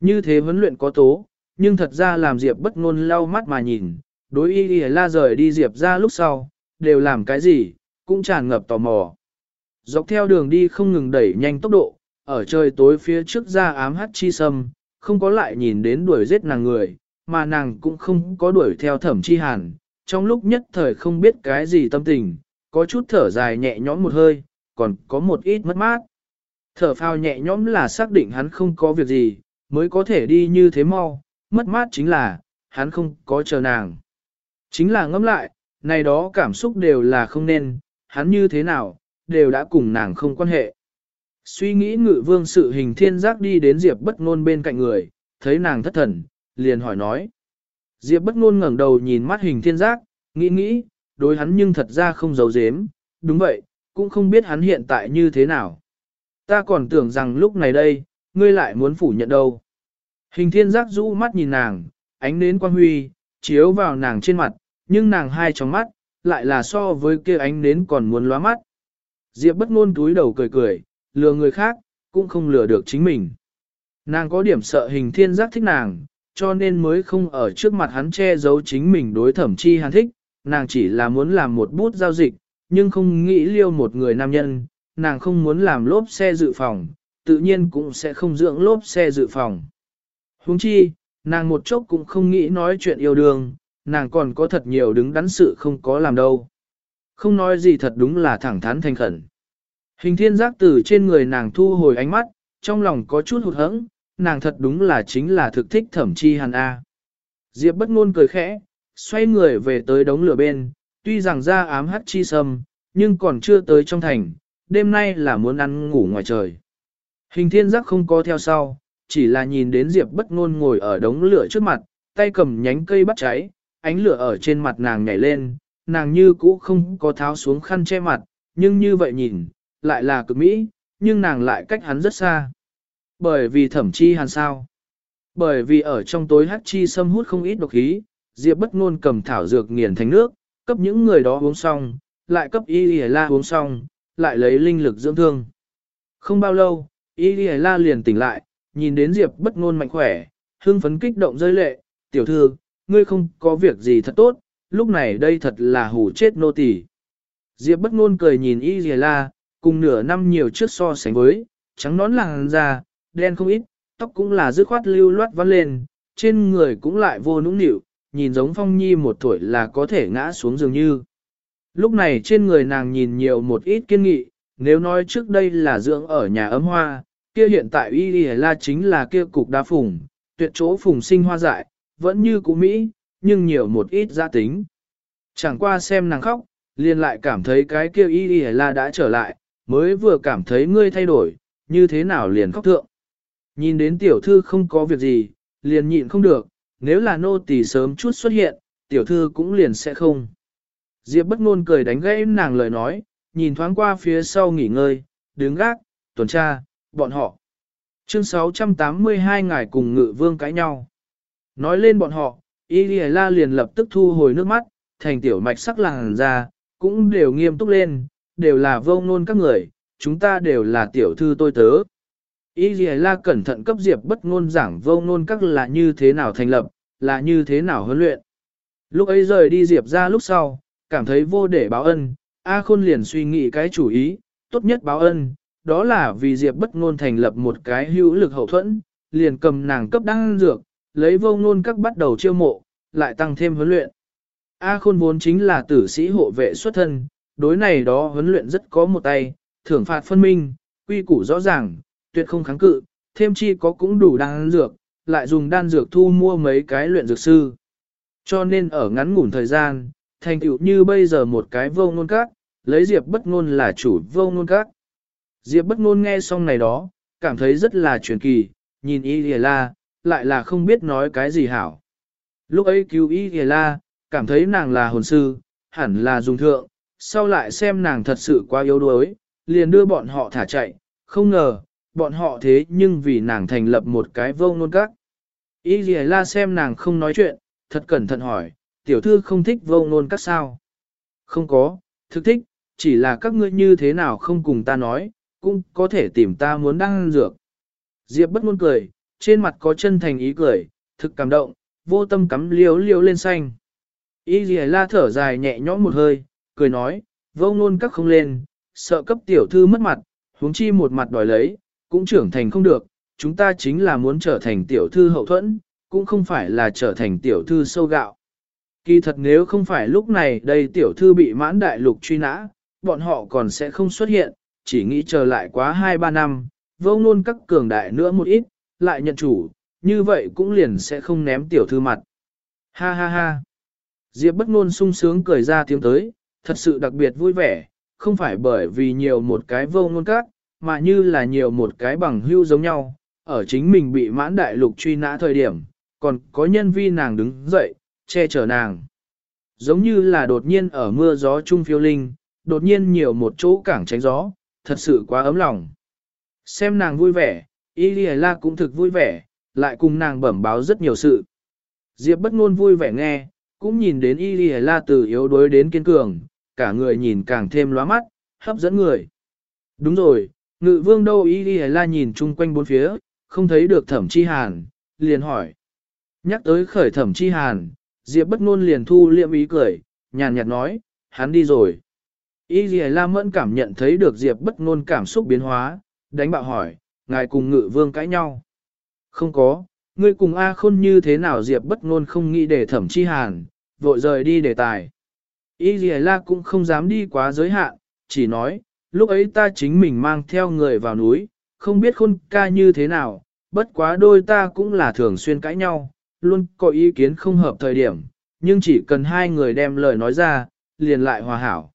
Speaker 1: Như thế vấn luyện có tố, nhưng thật ra làm Diệp bất ngôn lau mắt mà nhìn, đối y y la rời đi Diệp ra lúc sau, đều làm cái gì, cũng tràn ngập tò mò. Dọc theo đường đi không ngừng đẩy nhanh tốc độ, ở trời tối phía trước ra ám hát chi sâm, không có lại nhìn đến đuổi giết nàng người, mà nàng cũng không có đuổi theo thẩm chi hàn, trong lúc nhất thời không biết cái gì tâm tình, có chút thở dài nhẹ nhõm một hơi, còn có một ít mất mát. Thở phào nhẹ nhõm là xác định hắn không có việc gì, mới có thể đi như thế mau, mất mát chính là, hắn không có chờ nàng. Chính là ngẫm lại, này đó cảm xúc đều là không nên, hắn như thế nào, đều đã cùng nàng không quan hệ. Suy nghĩ ngự vương sự hình thiên giác đi đến Diệp bất ngôn bên cạnh người, thấy nàng thất thần, liền hỏi nói. Diệp bất ngôn ngẩng đầu nhìn mắt hình thiên giác, nghĩ nghĩ, đối hắn nhưng thật ra không giấu giếm, đúng vậy, cũng không biết hắn hiện tại như thế nào. Ta còn tưởng rằng lúc này đây, ngươi lại muốn phủ nhận đâu. Hình thiên giác rũ mắt nhìn nàng, ánh nến quang huy, chiếu vào nàng trên mặt, nhưng nàng hai trong mắt, lại là so với kia ánh nến còn muốn lóa mắt. Diệp bất ngôn túi đầu cười cười, lừa người khác, cũng không lừa được chính mình. Nàng có điểm sợ hình thiên giác thích nàng, cho nên mới không ở trước mặt hắn che giấu chính mình đối thẩm chi hàn thích, nàng chỉ là muốn làm một bút giao dịch, nhưng không nghĩ liêu một người nam nhân, nàng không muốn làm lốp xe dự phòng, tự nhiên cũng sẽ không dưỡng lốp xe dự phòng. Huống chi, nàng một chốc cũng không nghĩ nói chuyện yêu đương, nàng còn có thật nhiều đứng đắn sự không có làm đâu. Không nói gì thật đúng là thẳng thắn thành khẩn. Hình thiên giác từ trên người nàng thu hồi ánh mắt, trong lòng có chút hụt hẫng, nàng thật đúng là chính là thực thích thẩm chi hàn A. Diệp bất ngôn cười khẽ, xoay người về tới đống lửa bên, tuy rằng ra ám hắt chi sâm, nhưng còn chưa tới trong thành, đêm nay là muốn ăn ngủ ngoài trời. Hình thiên giác không có theo sau, chỉ là nhìn đến Diệp bất ngôn ngồi ở đống lửa trước mặt, tay cầm nhánh cây bắt cháy, ánh lửa ở trên mặt nàng nhảy lên, nàng như cũ không có tháo xuống khăn che mặt, nhưng như vậy nhìn, lại là cực mỹ, nhưng nàng lại cách hắn rất xa. Bởi vì thẩm chi hàn sao. Bởi vì ở trong tối hắc chi xâm hút không ít độc khí, Diệp bất ngôn cầm thảo dược nghiền thành nước, cấp những người đó uống xong, lại cấp y y la uống xong, lại lấy linh lực dưỡng thương. Không bao lâu, y y la liền tỉnh lại, nhìn đến Diệp bất ngôn mạnh khỏe, hương phấn kích động rơi lệ, tiểu thư, ngươi không có việc gì thật tốt, lúc này đây thật là hủ chết nô tỳ. Diệp bất ngôn cười nhìn y y la, cùng nửa năm nhiều trước so sánh với, trắng nón làng da, đen không ít, tóc cũng là dứt khoát lưu loát vắt lên, trên người cũng lại vô nũng nịu, nhìn giống phong nhi một tuổi là có thể ngã xuống dường như. Lúc này trên người nàng nhìn nhiều một ít kiên nghị, nếu nói trước đây là dưỡng ở nhà ấm hoa, kia hiện tại y y la chính là kia cục đá phùng, tuyệt chỗ phùng sinh hoa dại, vẫn như cũ Mỹ, nhưng nhiều một ít gia tính. Chẳng qua xem nàng khóc, liền lại cảm thấy cái kia y y là đã trở lại, mới vừa cảm thấy ngươi thay đổi, như thế nào liền khóc thượng. Nhìn đến tiểu thư không có việc gì, liền nhịn không được, nếu là nô tỳ sớm chút xuất hiện, tiểu thư cũng liền sẽ không. Diệp bất ngôn cười đánh gãy nàng lời nói, nhìn thoáng qua phía sau nghỉ ngơi, đứng gác, tuần tra, bọn họ. Chương 682 ngài cùng ngự vương cãi nhau. Nói lên bọn họ, Y La liền lập tức thu hồi nước mắt, thành tiểu mạch sắc làng ra, cũng đều nghiêm túc lên, đều là vô ngôn các người, chúng ta đều là tiểu thư tôi tớ. Y La cẩn thận cấp diệp bất ngôn giảng vô ngôn các là như thế nào thành lập, là như thế nào huấn luyện. Lúc ấy rời đi diệp ra lúc sau, cảm thấy vô để báo ân, A Khôn liền suy nghĩ cái chủ ý, tốt nhất báo ân, đó là vì Diệp bất ngôn thành lập một cái hữu lực hậu thuẫn, liền cầm nàng cấp đăng dược, lấy vô ngôn các bắt đầu chiêu mộ, lại tăng thêm huấn luyện. A Khôn vốn chính là tử sĩ hộ vệ xuất thân, đối này đó huấn luyện rất có một tay, thưởng phạt phân minh, quy củ rõ ràng, tuyệt không kháng cự, thêm chi có cũng đủ đan dược, lại dùng đan dược thu mua mấy cái luyện dược sư. Cho nên ở ngắn ngủn thời gian, thành tựu như bây giờ một cái vô ngôn các, lấy Diệp bất ngôn là chủ vô ngôn các. Diệp bất ngôn nghe xong này đó, cảm thấy rất là truyền kỳ, nhìn Y Lìa La, lại là không biết nói cái gì hảo. Lúc ấy cứu Y Lìa La, cảm thấy nàng là hồn sư, hẳn là dùng thượng, sau lại xem nàng thật sự quá yếu đuối, liền đưa bọn họ thả chạy, không ngờ, bọn họ thế nhưng vì nàng thành lập một cái vô ngôn các. Y Lìa La xem nàng không nói chuyện, thật cẩn thận hỏi, tiểu thư không thích vô ngôn các sao? Không có, thực thích, chỉ là các ngươi như thế nào không cùng ta nói, cũng có thể tìm ta muốn đăng dược. Diệp bất ngôn cười, trên mặt có chân thành ý cười, thực cảm động, vô tâm cắm liếu liếu lên xanh. Y dì la thở dài nhẹ nhõm một hơi, cười nói, vô ngôn các không lên, sợ cấp tiểu thư mất mặt, huống chi một mặt đòi lấy, cũng trưởng thành không được, chúng ta chính là muốn trở thành tiểu thư hậu thuẫn, cũng không phải là trở thành tiểu thư sâu gạo. Kỳ thật nếu không phải lúc này đây tiểu thư bị mãn đại lục truy nã, bọn họ còn sẽ không xuất hiện, chỉ nghĩ chờ lại quá 2-3 năm, vô ngôn các cường đại nữa một ít, lại nhận chủ, như vậy cũng liền sẽ không ném tiểu thư mặt. Ha ha ha. Diệp bất ngôn sung sướng cười ra tiếng tới, thật sự đặc biệt vui vẻ, không phải bởi vì nhiều một cái vô ngôn cát mà như là nhiều một cái bằng hưu giống nhau, ở chính mình bị mãn đại lục truy nã thời điểm, còn có nhân vi nàng đứng dậy, che chở nàng. Giống như là đột nhiên ở mưa gió trung phiêu linh, đột nhiên nhiều một chỗ cảng tránh gió, thật sự quá ấm lòng. Xem nàng vui vẻ, Y La cũng thực vui vẻ, lại cùng nàng bẩm báo rất nhiều sự. Diệp bất ngôn vui vẻ nghe, cũng nhìn đến Y La từ yếu đuối đến kiên cường, cả người nhìn càng thêm lóa mắt, hấp dẫn người. Đúng rồi, ngự vương đâu Y La nhìn chung quanh bốn phía, không thấy được thẩm chi hàn, liền hỏi. Nhắc tới khởi thẩm chi hàn, Diệp bất ngôn liền thu liệm ý cười, nhàn nhạt nói, hắn đi rồi. Y La Mẫn cảm nhận thấy được Diệp bất ngôn cảm xúc biến hóa, đánh bạo hỏi, ngài cùng ngự vương cãi nhau. Không có, ngươi cùng A khôn như thế nào Diệp bất ngôn không nghĩ để thẩm chi hàn, vội rời đi đề tài. Y Lì La cũng không dám đi quá giới hạn, chỉ nói, lúc ấy ta chính mình mang theo người vào núi, không biết khôn ca như thế nào, bất quá đôi ta cũng là thường xuyên cãi nhau, luôn có ý kiến không hợp thời điểm, nhưng chỉ cần hai người đem lời nói ra, liền lại hòa hảo.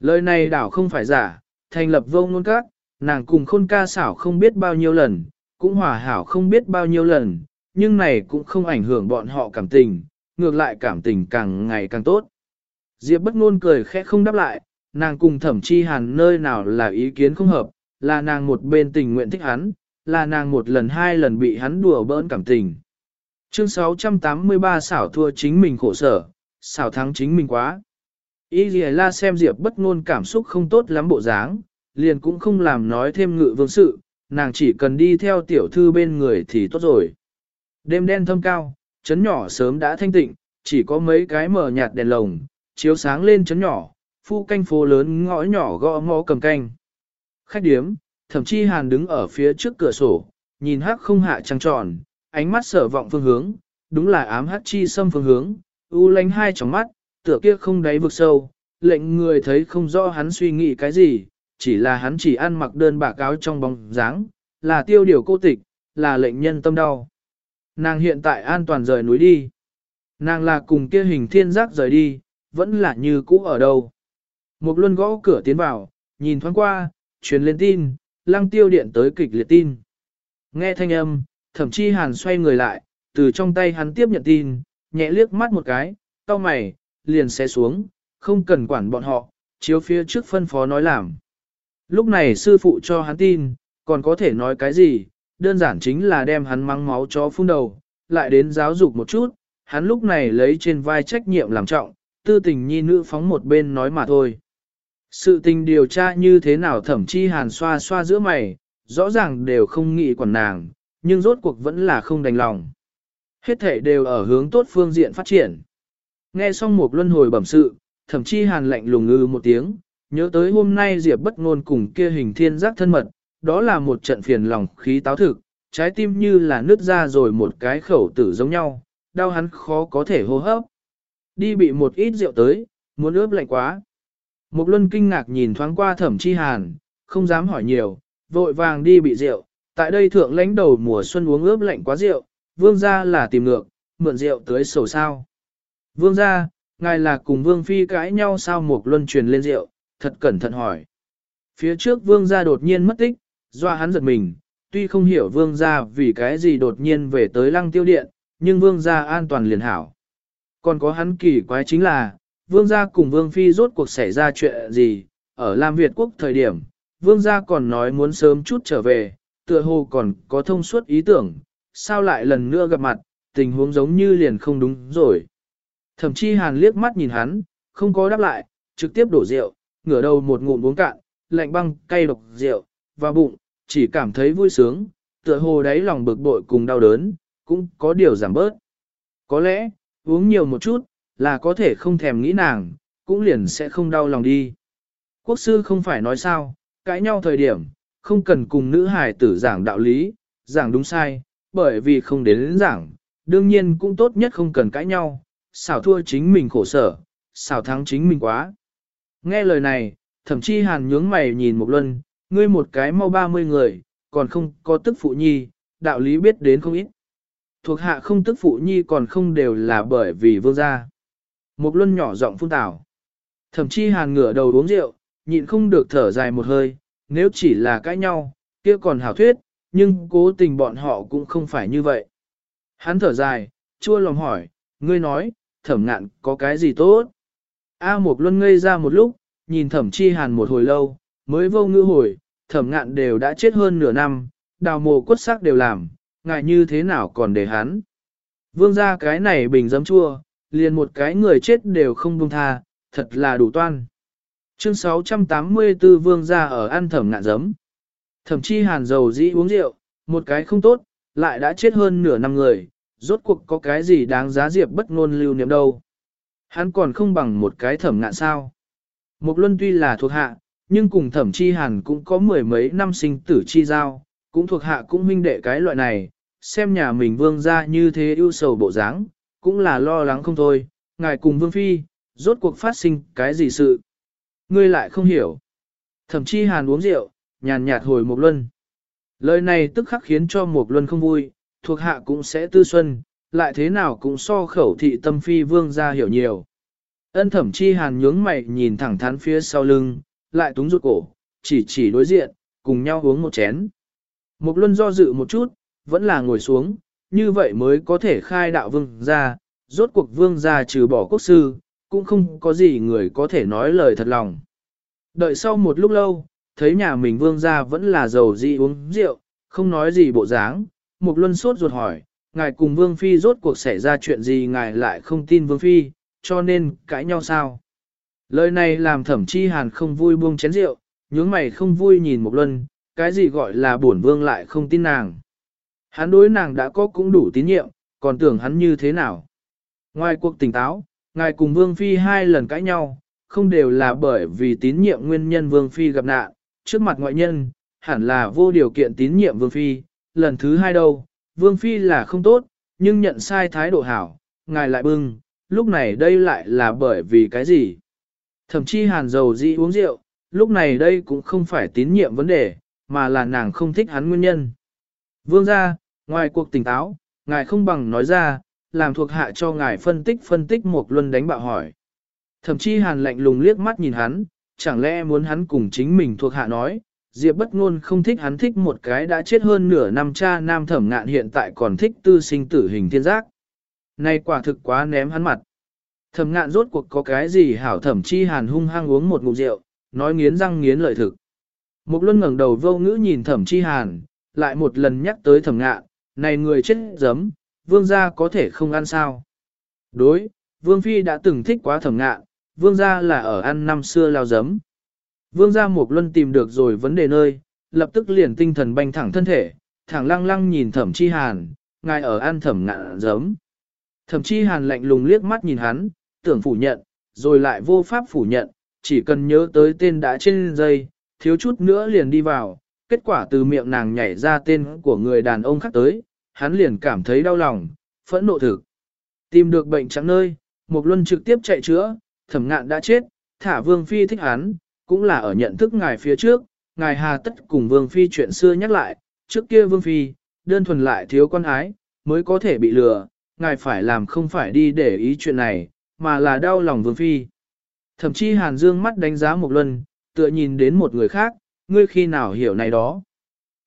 Speaker 1: Lời này đảo không phải giả, thành lập vô ngôn các, nàng cùng khôn ca xảo không biết bao nhiêu lần, cũng hòa hảo không biết bao nhiêu lần, nhưng này cũng không ảnh hưởng bọn họ cảm tình, ngược lại cảm tình càng ngày càng tốt. Diệp bất ngôn cười khẽ không đáp lại, nàng cùng thẩm chi hàn nơi nào là ý kiến không hợp, là nàng một bên tình nguyện thích hắn, là nàng một lần hai lần bị hắn đùa bỡn cảm tình. Chương 683 xảo thua chính mình khổ sở, xảo thắng chính mình quá. Y Lì La xem Diệp bất ngôn cảm xúc không tốt lắm bộ dáng, liền cũng không làm nói thêm ngự vương sự, nàng chỉ cần đi theo tiểu thư bên người thì tốt rồi. Đêm đen thâm cao, chấn nhỏ sớm đã thanh tịnh, chỉ có mấy cái mở nhạt đèn lồng, chiếu sáng lên chấn nhỏ, phu canh phố lớn ngõ nhỏ gõ ngõ cầm canh. Khách điếm, thậm chí hàn đứng ở phía trước cửa sổ, nhìn hắc không hạ trăng tròn, ánh mắt sở vọng phương hướng, đúng là ám hắc chi xâm phương hướng, u lánh hai tròng mắt, tựa kia không đáy vực sâu, lệnh người thấy không rõ hắn suy nghĩ cái gì, chỉ là hắn chỉ ăn mặc đơn bạc áo trong bóng dáng, là tiêu điều cô tịch, là lệnh nhân tâm đau. Nàng hiện tại an toàn rời núi đi. Nàng là cùng kia hình thiên giác rời đi, vẫn là như cũ ở đâu. Một luân gõ cửa tiến vào, nhìn thoáng qua, truyền lên tin, lăng tiêu điện tới kịch liệt tin. Nghe thanh âm, thậm chí hàn xoay người lại, từ trong tay hắn tiếp nhận tin, nhẹ liếc mắt một cái, cau mày, liền sẽ xuống, không cần quản bọn họ, chiếu phía trước phân phó nói làm. Lúc này sư phụ cho hắn tin, còn có thể nói cái gì, đơn giản chính là đem hắn mắng máu chó phun đầu, lại đến giáo dục một chút, hắn lúc này lấy trên vai trách nhiệm làm trọng, tư tình nhi nữ phóng một bên nói mà thôi. Sự tình điều tra như thế nào thẩm chi hàn xoa xoa giữa mày, rõ ràng đều không nghĩ quản nàng, nhưng rốt cuộc vẫn là không đành lòng. Hết thể đều ở hướng tốt phương diện phát triển. Nghe xong một luân hồi bẩm sự, thẩm chi hàn lạnh lùng ngư một tiếng, nhớ tới hôm nay Diệp bất ngôn cùng kia hình thiên giác thân mật, đó là một trận phiền lòng khí táo thực, trái tim như là nứt ra rồi một cái khẩu tử giống nhau, đau hắn khó có thể hô hấp. Đi bị một ít rượu tới, muốn ướp lạnh quá. mục luân kinh ngạc nhìn thoáng qua thẩm chi hàn, không dám hỏi nhiều, vội vàng đi bị rượu, tại đây thượng lãnh đầu mùa xuân uống ướp lạnh quá rượu, vương gia là tìm ngược, mượn rượu tới sầu sao. Vương gia, ngài là cùng vương phi cãi nhau sao mục luân truyền lên rượu, thật cẩn thận hỏi. Phía trước vương gia đột nhiên mất tích, doa hắn giật mình, tuy không hiểu vương gia vì cái gì đột nhiên về tới lăng tiêu điện, nhưng vương gia an toàn liền hảo. Còn có hắn kỳ quái chính là, vương gia cùng vương phi rốt cuộc xảy ra chuyện gì, ở Lam Việt quốc thời điểm, vương gia còn nói muốn sớm chút trở về, tựa hồ còn có thông suốt ý tưởng, sao lại lần nữa gặp mặt, tình huống giống như liền không đúng rồi. Thậm chí hàn liếc mắt nhìn hắn, không có đáp lại, trực tiếp đổ rượu, ngửa đầu một ngụm uống cạn, lạnh băng, cay độc rượu, và bụng, chỉ cảm thấy vui sướng, tựa hồ đáy lòng bực bội cùng đau đớn, cũng có điều giảm bớt. Có lẽ, uống nhiều một chút, là có thể không thèm nghĩ nàng, cũng liền sẽ không đau lòng đi. Quốc sư không phải nói sao, cãi nhau thời điểm, không cần cùng nữ hài tử giảng đạo lý, giảng đúng sai, bởi vì không đến, đến giảng, đương nhiên cũng tốt nhất không cần cãi nhau, xảo thua chính mình khổ sở, xảo thắng chính mình quá. Nghe lời này, thậm chí hàn nhướng mày nhìn một luân, ngươi một cái mau 30 người, còn không có tức phụ nhi, đạo lý biết đến không ít. Thuộc hạ không tức phụ nhi còn không đều là bởi vì vương gia. Một luân nhỏ giọng phun tảo. Thậm chí hàn ngửa đầu uống rượu, nhịn không được thở dài một hơi, nếu chỉ là cãi nhau, kia còn hảo thuyết, nhưng cố tình bọn họ cũng không phải như vậy. Hắn thở dài, chua lòng hỏi, ngươi nói, thẩm ngạn có cái gì tốt? A một luân ngây ra một lúc, nhìn thẩm chi hàn một hồi lâu, mới vô ngữ hồi, thẩm ngạn đều đã chết hơn nửa năm, đào mồ cốt xác đều làm, ngại như thế nào còn để hắn. Vương ra cái này bình dấm chua, liền một cái người chết đều không buông tha, thật là đủ toan. Chương 684 vương ra ở ăn thẩm ngạn giấm. Thẩm chi hàn dầu dĩ uống rượu, một cái không tốt, lại đã chết hơn nửa năm người, rốt cuộc có cái gì đáng giá diệp bất ngôn lưu niệm đâu. Hắn còn không bằng một cái thẩm ngạn sao. Mục luân tuy là thuộc hạ, nhưng cùng thẩm chi hàn cũng có mười mấy năm sinh tử chi giao, cũng thuộc hạ cũng huynh đệ cái loại này, xem nhà mình vương ra như thế ưu sầu bộ dáng, cũng là lo lắng không thôi, ngài cùng vương phi, rốt cuộc phát sinh cái gì sự. Ngươi lại không hiểu. Thẩm chi hàn uống rượu, nhàn nhạt hồi mục luân. Lời này tức khắc khiến cho mục luân không vui, thuộc hạ cũng sẽ tư xuân, lại thế nào cũng so khẩu thị tâm phi vương ra hiểu nhiều. Ân thẩm chi hàn nhướng mày nhìn thẳng thắn phía sau lưng, lại túng rụt cổ, chỉ chỉ đối diện, cùng nhau uống một chén. mục luân do dự một chút, vẫn là ngồi xuống, như vậy mới có thể khai đạo vương ra, rốt cuộc vương ra trừ bỏ quốc sư, cũng không có gì người có thể nói lời thật lòng. Đợi sau một lúc lâu, thấy nhà mình vương ra vẫn là giàu dị uống rượu, không nói gì bộ dáng, mục luân sốt ruột hỏi, ngài cùng vương phi rốt cuộc xảy ra chuyện gì ngài lại không tin vương phi, cho nên cãi nhau sao? Lời này làm thẩm chi hàn không vui buông chén rượu, nhướng mày không vui nhìn một luân, cái gì gọi là bổn vương lại không tin nàng. Hắn đối nàng đã có cũng đủ tín nhiệm, còn tưởng hắn như thế nào. Ngoài cuộc tỉnh táo, ngài cùng vương phi hai lần cãi nhau, không đều là bởi vì tín nhiệm nguyên nhân vương phi gặp nạn, trước mặt ngoại nhân, hẳn là vô điều kiện tín nhiệm vương phi, lần thứ hai đâu, vương phi là không tốt, nhưng nhận sai thái độ hảo, ngài lại bưng, lúc này đây lại là bởi vì cái gì? Thậm chí hàn dầu dĩ uống rượu, lúc này đây cũng không phải tín nhiệm vấn đề, mà là nàng không thích hắn nguyên nhân. Vương gia, ngoài cuộc tỉnh táo, ngài không bằng nói ra, làm thuộc hạ cho ngài phân tích phân tích một luân đánh bạo hỏi. Thậm chí hàn lạnh lùng liếc mắt nhìn hắn, chẳng lẽ muốn hắn cùng chính mình thuộc hạ nói, Diệp bất ngôn không thích hắn thích một cái đã chết hơn nửa năm cha nam thẩm ngạn hiện tại còn thích tư sinh tử hình thiên giác. Này quả thực quá ném hắn mặt. Thẩm ngạn rốt cuộc có cái gì hảo thẩm chi hàn hung hăng uống một ngụm rượu, nói nghiến răng nghiến lợi thực. mục luân ngẩng đầu vô ngữ nhìn thẩm chi hàn, lại một lần nhắc tới thẩm ngạn, này người chết giấm, vương gia có thể không ăn sao. Đối, vương phi đã từng thích quá thẩm ngạn, vương gia là ở ăn năm xưa lao giấm. Vương gia một luân tìm được rồi vấn đề nơi, lập tức liền tinh thần banh thẳng thân thể, thẳng lăng lăng nhìn thẩm chi hàn, ngài ở an thẩm ngạn giấm. Thẩm chi hàn lạnh lùng liếc mắt nhìn hắn, tưởng phủ nhận, rồi lại vô pháp phủ nhận, chỉ cần nhớ tới tên đã trên dây, thiếu chút nữa liền đi vào, kết quả từ miệng nàng nhảy ra tên của người đàn ông khác tới, hắn liền cảm thấy đau lòng, phẫn nộ thực. Tìm được bệnh trắng nơi, một luân trực tiếp chạy chữa, thẩm ngạn đã chết, thả vương phi thích hắn, cũng là ở nhận thức ngài phía trước, ngài hà tất cùng vương phi chuyện xưa nhắc lại, trước kia vương phi, đơn thuần lại thiếu con ái, mới có thể bị lừa, ngài phải làm không phải đi để ý chuyện này, mà là đau lòng vương phi. Thậm chí hàn dương mắt đánh giá một luân, tựa nhìn đến một người khác, ngươi khi nào hiểu này đó.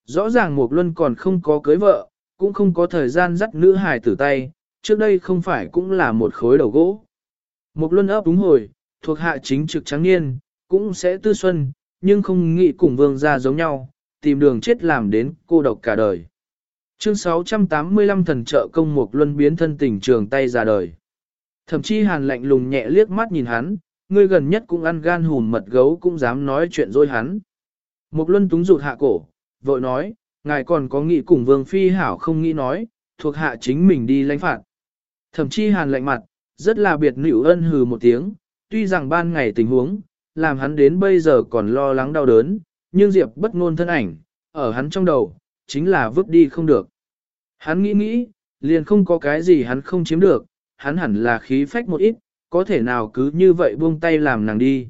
Speaker 1: Rõ ràng một luân còn không có cưới vợ, cũng không có thời gian dắt nữ hài tử tay, trước đây không phải cũng là một khối đầu gỗ. Một luân ấp đúng hồi, thuộc hạ chính trực trắng niên, cũng sẽ tư xuân, nhưng không nghĩ cùng vương gia giống nhau, tìm đường chết làm đến cô độc cả đời. Chương 685 thần trợ công mục luân biến thân tình trường tay ra đời. Thậm chí hàn lạnh lùng nhẹ liếc mắt nhìn hắn, ngươi gần nhất cũng ăn gan hùn mật gấu cũng dám nói chuyện dối hắn. mục luân túng rụt hạ cổ, vội nói, ngài còn có nghĩ cùng vương phi hảo không nghĩ nói, thuộc hạ chính mình đi lãnh phạt. Thậm chí hàn lạnh mặt, rất là biệt nữ ân hừ một tiếng, tuy rằng ban ngày tình huống, làm hắn đến bây giờ còn lo lắng đau đớn, nhưng Diệp bất ngôn thân ảnh, ở hắn trong đầu, chính là vứt đi không được. Hắn nghĩ nghĩ, liền không có cái gì hắn không chiếm được, hắn hẳn là khí phách một ít, có thể nào cứ như vậy buông tay làm nàng đi.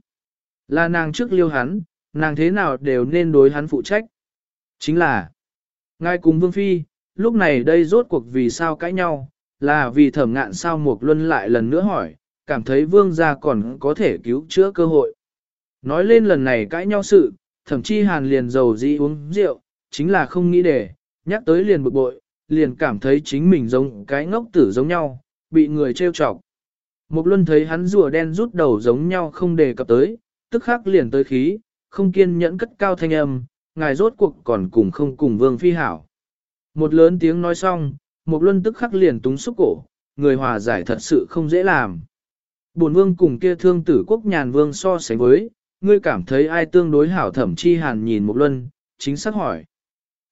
Speaker 1: Là nàng trước liêu hắn, nàng thế nào đều nên đối hắn phụ trách. Chính là, ngài cùng Vương Phi, lúc này đây rốt cuộc vì sao cãi nhau, là vì thẩm ngạn sao một luân lại lần nữa hỏi, cảm thấy Vương gia còn có thể cứu chữa cơ hội. Nói lên lần này cãi nhau sự, thậm chí hàn liền dầu dĩ uống rượu, chính là không nghĩ để, nhắc tới liền bực bội, liền cảm thấy chính mình giống cái ngốc tử giống nhau, bị người trêu chọc. Một luân thấy hắn rùa đen rút đầu giống nhau không đề cập tới, tức khắc liền tới khí, không kiên nhẫn cất cao thanh âm, ngài rốt cuộc còn cùng không cùng vương phi hảo. Một lớn tiếng nói xong, một luân tức khắc liền túng xúc cổ, người hòa giải thật sự không dễ làm. Bổn vương cùng kia thương tử quốc nhàn vương so sánh với, ngươi cảm thấy ai tương đối hảo thẩm chi hàn nhìn Mục luân, chính xác hỏi.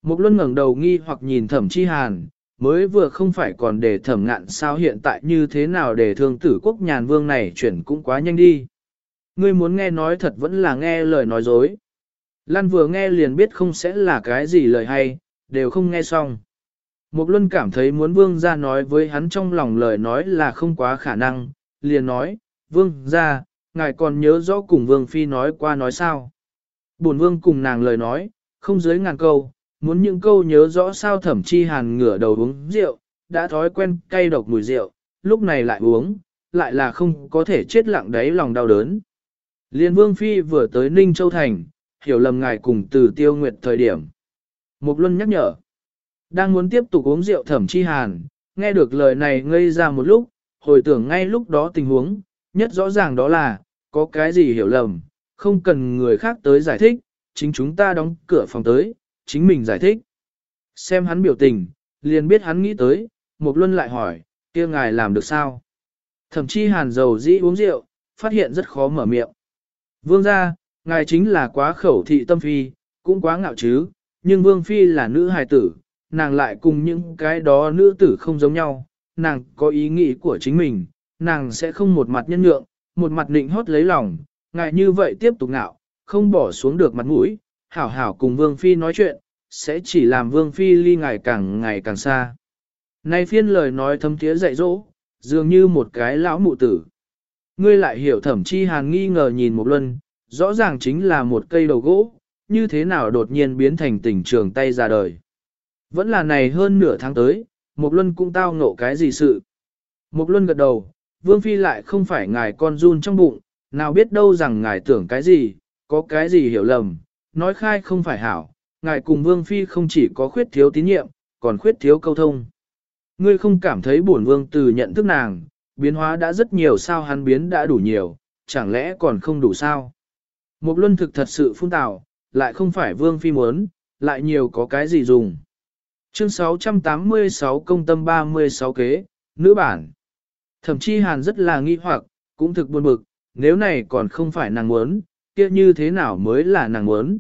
Speaker 1: Mục luân ngẩng đầu nghi hoặc nhìn thẩm chi hàn, mới vừa không phải còn để thẩm ngạn sao hiện tại như thế nào để thương tử quốc nhàn vương này chuyển cũng quá nhanh đi. Ngươi muốn nghe nói thật vẫn là nghe lời nói dối. Lan vừa nghe liền biết không sẽ là cái gì lời hay, đều không nghe xong. Mục luân cảm thấy muốn vương ra nói với hắn trong lòng lời nói là không quá khả năng, liền nói, vương ra, ngài còn nhớ rõ cùng vương phi nói qua nói sao. Bổn vương cùng nàng lời nói, không dưới ngàn câu, muốn những câu nhớ rõ sao thẩm chi hàn ngửa đầu uống rượu, đã thói quen cay độc mùi rượu, lúc này lại uống, lại là không có thể chết lặng đáy lòng đau đớn. Liên vương phi vừa tới Ninh Châu Thành, hiểu lầm ngài cùng từ tiêu nguyệt thời điểm. Mục Luân nhắc nhở, đang muốn tiếp tục uống rượu thẩm chi hàn, nghe được lời này ngây ra một lúc, hồi tưởng ngay lúc đó tình huống, nhất rõ ràng đó là, có cái gì hiểu lầm, không cần người khác tới giải thích, chính chúng ta đóng cửa phòng tới, chính mình giải thích. Xem hắn biểu tình, liền biết hắn nghĩ tới, mục luân lại hỏi, kia ngài làm được sao? Thậm chí hàn dầu dĩ uống rượu, phát hiện rất khó mở miệng. Vương gia, ngài chính là quá khẩu thị tâm phi, cũng quá ngạo chứ, nhưng vương phi là nữ hài tử, nàng lại cùng những cái đó nữ tử không giống nhau, nàng có ý nghĩ của chính mình, nàng sẽ không một mặt nhân nhượng, một mặt định hót lấy lòng, ngại như vậy tiếp tục ngạo, không bỏ xuống được mặt mũi, hảo hảo cùng Vương Phi nói chuyện, sẽ chỉ làm Vương Phi ly ngày càng ngày càng xa. Nay phiên lời nói thâm thiế dạy dỗ, dường như một cái lão mụ tử. Ngươi lại hiểu thẩm chi hàn nghi ngờ nhìn một luân, rõ ràng chính là một cây đầu gỗ, như thế nào đột nhiên biến thành tình trường tay ra đời. Vẫn là này hơn nửa tháng tới, một Luân cũng tao ngộ cái gì sự. Một Luân gật đầu, Vương Phi lại không phải ngài con run trong bụng, nào biết đâu rằng ngài tưởng cái gì, có cái gì hiểu lầm, nói khai không phải hảo, ngài cùng Vương Phi không chỉ có khuyết thiếu tín nhiệm, còn khuyết thiếu câu thông. Ngươi không cảm thấy bổn Vương từ nhận thức nàng, biến hóa đã rất nhiều sao hắn biến đã đủ nhiều, chẳng lẽ còn không đủ sao? Một luân thực thật sự phun tạo, lại không phải Vương Phi muốn, lại nhiều có cái gì dùng. Chương 686 công tâm 36 kế, nữ bản. Thậm chí Hàn rất là nghi hoặc, cũng thực buồn bực, nếu này còn không phải nàng muốn, kia như thế nào mới là nàng muốn.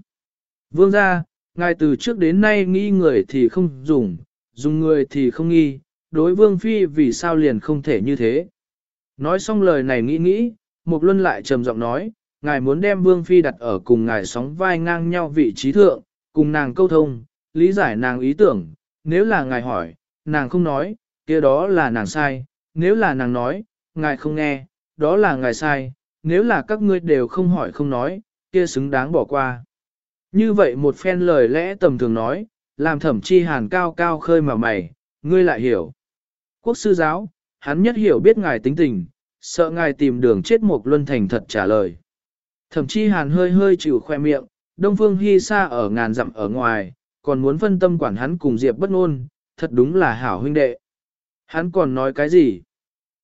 Speaker 1: Vương gia, ngài từ trước đến nay nghi người thì không dùng, dùng người thì không nghi, đối vương phi vì sao liền không thể như thế. Nói xong lời này nghĩ nghĩ, Mục Luân lại trầm giọng nói, ngài muốn đem vương phi đặt ở cùng ngài sóng vai ngang nhau vị trí thượng, cùng nàng câu thông, lý giải nàng ý tưởng, nếu là ngài hỏi, nàng không nói, kia đó là nàng sai, nếu là nàng nói, ngài không nghe, đó là ngài sai, nếu là các ngươi đều không hỏi không nói, kia xứng đáng bỏ qua. Như vậy một phen lời lẽ tầm thường nói, làm thẩm chi hàn cao cao khơi mà mày, ngươi lại hiểu. Quốc sư giáo, hắn nhất hiểu biết ngài tính tình, sợ ngài tìm đường chết một luân thành thật trả lời. Thẩm chi hàn hơi hơi chịu khoe miệng, Đông Phương Hy xa ở ngàn dặm ở ngoài, còn muốn phân tâm quản hắn cùng Diệp bất ngôn, thật đúng là hảo huynh đệ. Hắn còn nói cái gì?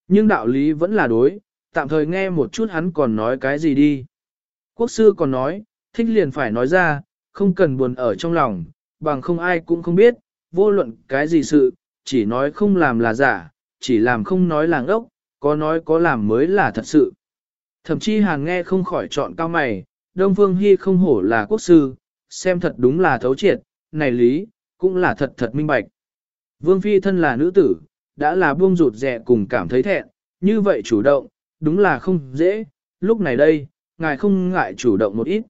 Speaker 1: Nhưng đạo lý vẫn là đối, tạm thời nghe một chút hắn còn nói cái gì đi. Quốc sư còn nói, thích liền phải nói ra, không cần buồn ở trong lòng, bằng không ai cũng không biết, vô luận cái gì sự, chỉ nói không làm là giả, chỉ làm không nói là ngốc, có nói có làm mới là thật sự. Thậm chí hàng nghe không khỏi chọn cao mày, Đông Phương Hy không hổ là quốc sư, xem thật đúng là thấu triệt, này lý, cũng là thật thật minh bạch. Vương Phi thân là nữ tử, đã là buông rụt rẹ cùng cảm thấy thẹn, như vậy chủ động, đúng là không dễ, lúc này đây, ngài không ngại chủ động một ít.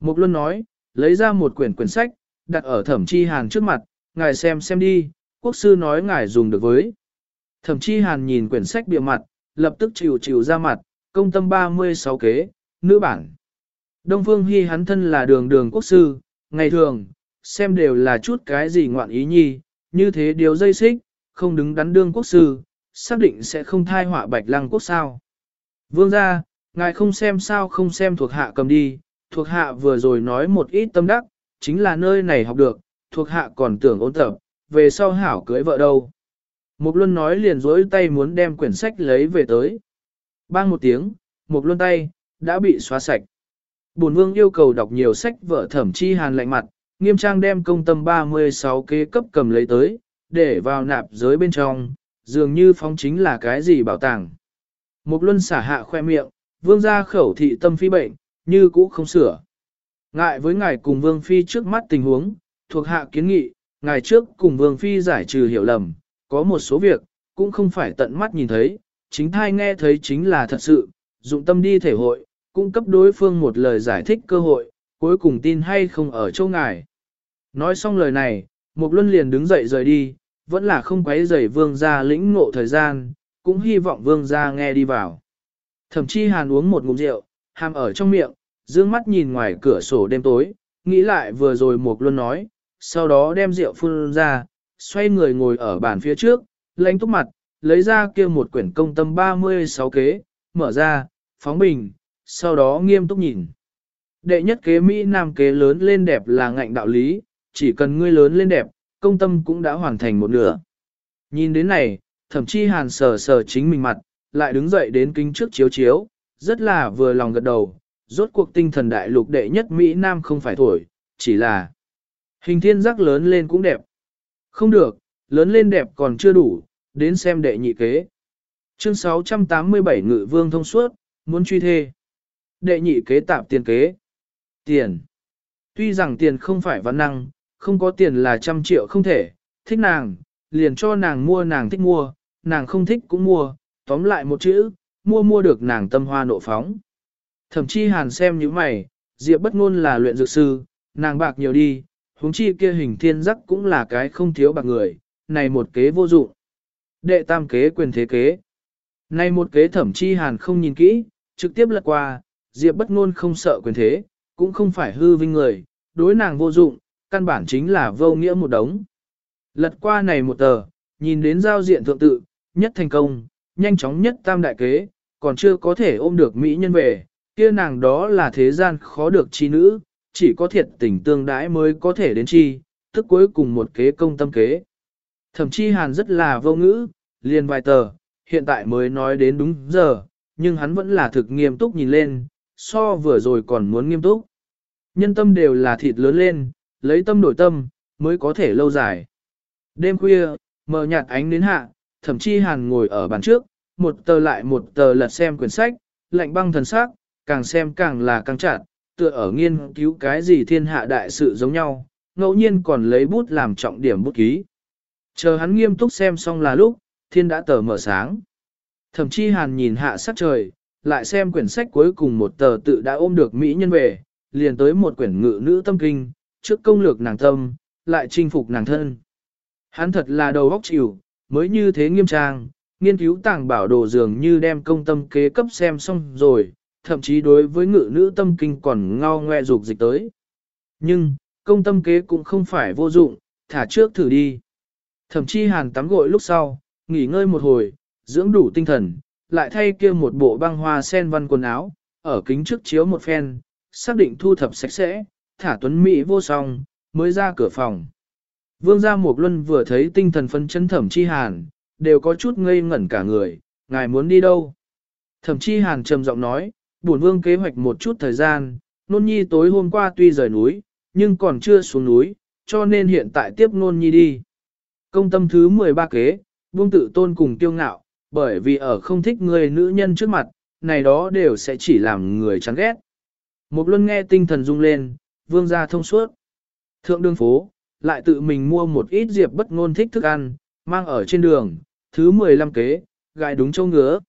Speaker 1: Mục Luân nói, lấy ra một quyển quyển sách, đặt ở thẩm chi hàn trước mặt, ngài xem xem đi, quốc sư nói ngài dùng được với. Thẩm chi hàn nhìn quyển sách bìa mặt, lập tức chịu chịu ra mặt, công tâm 36 kế, nữ bản. Đông Phương Hy hắn thân là đường đường quốc sư, ngày thường, xem đều là chút cái gì ngoạn ý nhi, như thế điều dây xích, không đứng đắn đương quốc sư, xác định sẽ không thai họa bạch lăng quốc sao. Vương gia, ngài không xem sao không xem thuộc hạ cầm đi, thuộc hạ vừa rồi nói một ít tâm đắc, chính là nơi này học được, thuộc hạ còn tưởng ôn tập, về sau hảo cưới vợ đâu. Mục Luân nói liền dối tay muốn đem quyển sách lấy về tới. Bang một tiếng, Mục Luân tay, đã bị xóa sạch. Bổn vương yêu cầu đọc nhiều sách vợ thẩm chi hàn lạnh mặt, nghiêm trang đem công tâm 36 kế cấp cầm lấy tới, để vào nạp giới bên trong, dường như phóng chính là cái gì bảo tàng. Mục Luân xả hạ khoe miệng, vương gia khẩu thị tâm phi bệnh, như cũ không sửa. Ngại với ngài cùng vương phi trước mắt tình huống, thuộc hạ kiến nghị, ngài trước cùng vương phi giải trừ hiểu lầm, có một số việc, cũng không phải tận mắt nhìn thấy, chính thai nghe thấy chính là thật sự, dụng tâm đi thể hội, cung cấp đối phương một lời giải thích cơ hội, cuối cùng tin hay không ở chỗ ngài. Nói xong lời này, Mục Luân liền đứng dậy rời đi, vẫn là không quấy rầy vương gia lĩnh ngộ thời gian, cũng hy vọng vương gia nghe đi vào. Thậm chí hàn uống một ngụm rượu, hàm ở trong miệng, dương mắt nhìn ngoài cửa sổ đêm tối, nghĩ lại vừa rồi Mục Luân nói, sau đó đem rượu phun ra, xoay người ngồi ở bàn phía trước, lãnh túc mặt, lấy ra kia một quyển công tâm 36 kế, mở ra, phóng bình, sau đó nghiêm túc nhìn. Đệ nhất kế Mỹ Nam kế lớn lên đẹp là ngạnh đạo lý, chỉ cần ngươi lớn lên đẹp, công tâm cũng đã hoàn thành một nửa. Nhìn đến này, thậm chí hàn sờ sờ chính mình mặt, lại đứng dậy đến kính trước chiếu chiếu, rất là vừa lòng gật đầu, rốt cuộc tinh thần đại lục đệ nhất Mỹ Nam không phải thổi, chỉ là hình thiên giác lớn lên cũng đẹp. Không được, lớn lên đẹp còn chưa đủ, đến xem đệ nhị kế. Chương 687 Ngự Vương thông suốt, muốn truy thê. Đệ nhị kế tạp tiền kế. Tiền. Tuy rằng tiền không phải văn năng, không có tiền là trăm triệu không thể, thích nàng, liền cho nàng mua nàng thích mua, nàng không thích cũng mua, tóm lại một chữ, mua mua được nàng tâm hoa nộ phóng. Thậm chí hàn xem như mày, Diệp bất ngôn là luyện dược sư, nàng bạc nhiều đi, huống chi kia hình thiên giác cũng là cái không thiếu bạc người, này một kế vô dụng. Đệ tam kế quyền thế kế. Này một kế thẩm chi hàn không nhìn kỹ, trực tiếp lật qua, Diệp bất ngôn không sợ quyền thế, cũng không phải hư vinh người, đối nàng vô dụng, căn bản chính là vô nghĩa một đống. Lật qua này một tờ, nhìn đến giao diện thượng tự, nhất thành công, nhanh chóng nhất tam đại kế, còn chưa có thể ôm được mỹ nhân về, kia nàng đó là thế gian khó được chi nữ, chỉ có thiệt tình tương đãi mới có thể đến chi, tức cuối cùng một kế công tâm kế. Thậm chí hàn rất là vô ngữ, liền vài tờ, hiện tại mới nói đến đúng giờ, nhưng hắn vẫn là thực nghiêm túc nhìn lên, so vừa rồi còn muốn nghiêm túc. Nhân tâm đều là thịt lớn lên, lấy tâm đổi tâm, mới có thể lâu dài. Đêm khuya, mờ nhạt ánh đến hạ, thậm chí hàn ngồi ở bàn trước, một tờ lại một tờ lật xem quyển sách, lạnh băng thần sắc, càng xem càng là căng chặt, tựa ở nghiên cứu cái gì thiên hạ đại sự giống nhau, ngẫu nhiên còn lấy bút làm trọng điểm bút ký. Chờ hắn nghiêm túc xem xong là lúc, thiên đã tờ mở sáng. Thậm chí hàn nhìn hạ sắc trời, lại xem quyển sách cuối cùng một tờ tự đã ôm được Mỹ nhân về, liền tới một quyển ngự nữ tâm kinh, trước công lược nàng tâm, lại chinh phục nàng thân. Hắn thật là đầu óc chịu, mới như thế nghiêm trang, nghiên cứu tàng bảo đồ dường như đem công tâm kế cấp xem xong rồi, thậm chí đối với ngự nữ tâm kinh còn ngao ngoe dục dịch tới. Nhưng, công tâm kế cũng không phải vô dụng, thả trước thử đi. Thậm chí hàn tắm gội lúc sau, nghỉ ngơi một hồi, dưỡng đủ tinh thần, lại thay kia một bộ băng hoa sen văn quần áo, ở kính trước chiếu một phen, xác định thu thập sạch sẽ, thả tuấn mỹ vô song, mới ra cửa phòng. Vương gia Mục Luân vừa thấy tinh thần phân chấn thẩm chi hàn, đều có chút ngây ngẩn cả người, ngài muốn đi đâu? Thẩm chi hàn trầm giọng nói, bổn vương kế hoạch một chút thời gian, nôn nhi tối hôm qua tuy rời núi, nhưng còn chưa xuống núi, cho nên hiện tại tiếp nôn nhi đi. Công tâm thứ 13 kế, vương tự tôn cùng tiêu ngạo, bởi vì ở không thích người nữ nhân trước mặt, này đó đều sẽ chỉ làm người chán ghét. Mục luân nghe tinh thần rung lên, vương gia thông suốt. Thượng đường phố, lại tự mình mua một ít diệp bất ngôn thích thức ăn, mang ở trên đường, thứ 15 kế, gài đúng châu ngứa.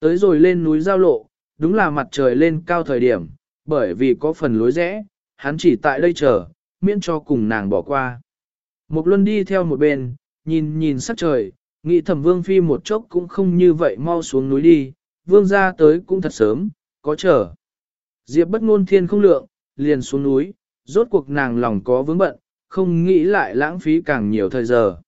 Speaker 1: Tới rồi lên núi giao lộ, đúng là mặt trời lên cao thời điểm, bởi vì có phần lối rẽ, hắn chỉ tại đây chờ, miễn cho cùng nàng bỏ qua. Một luân đi theo một bên, nhìn nhìn sắc trời, nghĩ thẩm vương phi một chốc cũng không như vậy mau xuống núi đi, vương ra tới cũng thật sớm, có chờ. Diệp bất ngôn thiên không lượng, liền xuống núi, rốt cuộc nàng lòng có vướng bận, không nghĩ lại lãng phí càng nhiều thời giờ.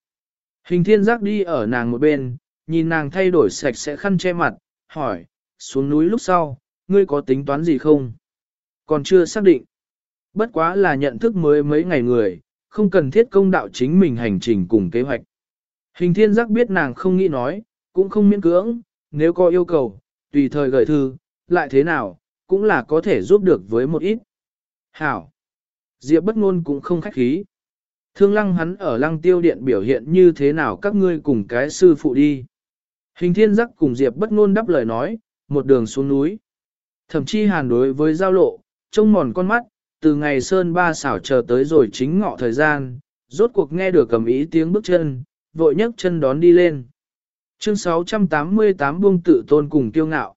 Speaker 1: Hình thiên giác đi ở nàng một bên, nhìn nàng thay đổi sạch sẽ khăn che mặt, hỏi, xuống núi lúc sau, ngươi có tính toán gì không? Còn chưa xác định. Bất quá là nhận thức mới mấy ngày người, không cần thiết công đạo chính mình hành trình cùng kế hoạch. Hình thiên giác biết nàng không nghĩ nói, cũng không miễn cưỡng, nếu có yêu cầu, tùy thời gửi thư, lại thế nào, cũng là có thể giúp được với một ít. Hảo. Diệp bất ngôn cũng không khách khí. Thương lăng hắn ở lăng tiêu điện biểu hiện như thế nào các ngươi cùng cái sư phụ đi. Hình thiên giác cùng Diệp bất ngôn đáp lời nói, một đường xuống núi. Thậm chí hàn đối với giao lộ, trông mòn con mắt, từ ngày sơn ba xảo chờ tới rồi chính ngọ thời gian, rốt cuộc nghe được cầm ý tiếng bước chân, vội nhấc chân đón đi lên. Chương 688 buông tự tôn cùng kiêu ngạo.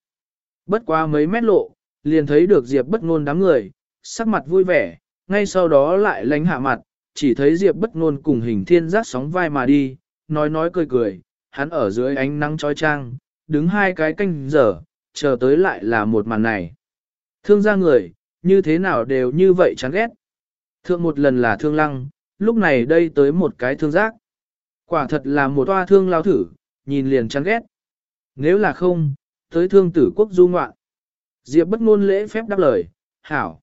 Speaker 1: Bất qua mấy mét lộ, liền thấy được Diệp bất ngôn đám người, sắc mặt vui vẻ, ngay sau đó lại lánh hạ mặt, chỉ thấy Diệp bất ngôn cùng hình thiên giác sóng vai mà đi, nói nói cười cười, hắn ở dưới ánh nắng trói trang, đứng hai cái canh giờ, chờ tới lại là một màn này. Thương gia người, như thế nào đều như vậy chán ghét. thương một lần là thương lăng, lúc này đây tới một cái thương giác. Quả thật là một toa thương lao thử, nhìn liền chán ghét. Nếu là không, tới thương tử quốc du ngoạn. Diệp bất ngôn lễ phép đáp lời, hảo.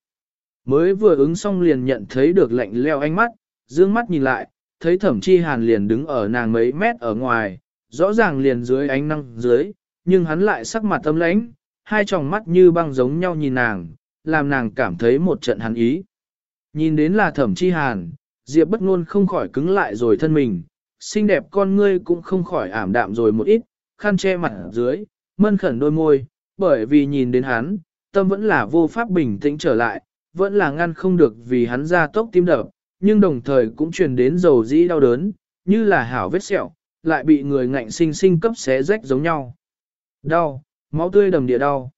Speaker 1: Mới vừa ứng xong liền nhận thấy được lạnh leo ánh mắt, dương mắt nhìn lại, thấy thẩm chi hàn liền đứng ở nàng mấy mét ở ngoài, rõ ràng liền dưới ánh năng dưới, nhưng hắn lại sắc mặt tâm lãnh, hai tròng mắt như băng giống nhau nhìn nàng, làm nàng cảm thấy một trận hắn ý. Nhìn đến là thẩm chi hàn, Diệp bất ngôn không khỏi cứng lại rồi thân mình, xinh đẹp con ngươi cũng không khỏi ảm đạm rồi một ít, khăn che mặt dưới, mân khẩn đôi môi, bởi vì nhìn đến hắn, tâm vẫn là vô pháp bình tĩnh trở lại, vẫn là ngăn không được vì hắn ra tốc tim đập, nhưng đồng thời cũng truyền đến dầu dĩ đau đớn, như là hảo vết sẹo, lại bị người ngạnh sinh sinh cấp xé rách giống nhau. Đau, máu tươi đầm địa đau.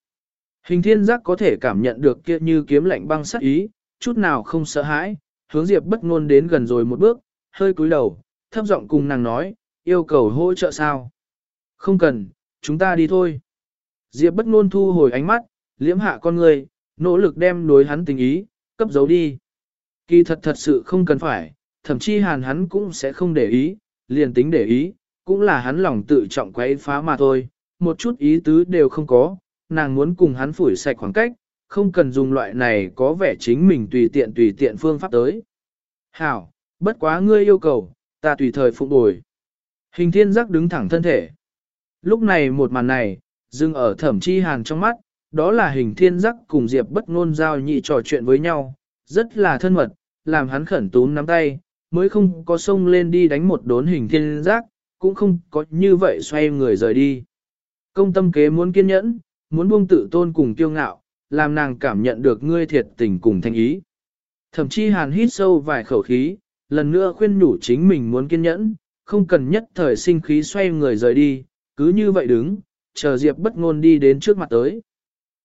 Speaker 1: Hình thiên giác có thể cảm nhận được kia như kiếm lạnh băng sắc ý, chút nào không sợ hãi, hướng Diệp bất ngôn đến gần rồi một bước, hơi cúi đầu, thấp giọng cùng nàng nói, yêu cầu hỗ trợ sao? Không cần, chúng ta đi thôi. Diệp bất ngôn thu hồi ánh mắt, liễm hạ con người, nỗ lực đem đối hắn tình ý, cấp giấu đi. Kỳ thật thật sự không cần phải, thậm chí hàn hắn cũng sẽ không để ý, liền tính để ý, cũng là hắn lòng tự trọng quấy phá mà thôi, một chút ý tứ đều không có, nàng muốn cùng hắn phủi sạch khoảng cách, không cần dùng loại này có vẻ chính mình tùy tiện tùy tiện phương pháp tới. Hảo, bất quá ngươi yêu cầu, ta tùy thời phụng bồi. Hình thiên giác đứng thẳng thân thể. Lúc này một màn này, dừng ở thẩm chi hàn trong mắt, đó là hình thiên giác cùng Diệp bất ngôn giao nhị trò chuyện với nhau, rất là thân mật, làm hắn khẩn tún nắm tay, mới không có xông lên đi đánh một đốn hình thiên giác, cũng không có như vậy xoay người rời đi. Công tâm kế muốn kiên nhẫn, muốn buông tự tôn cùng kiêu ngạo, làm nàng cảm nhận được ngươi thiệt tình cùng thanh ý. Thậm chí hàn hít sâu vài khẩu khí, lần nữa khuyên nhủ chính mình muốn kiên nhẫn, không cần nhất thời sinh khí xoay người rời đi, cứ như vậy đứng, chờ Diệp bất ngôn đi đến trước mặt tới.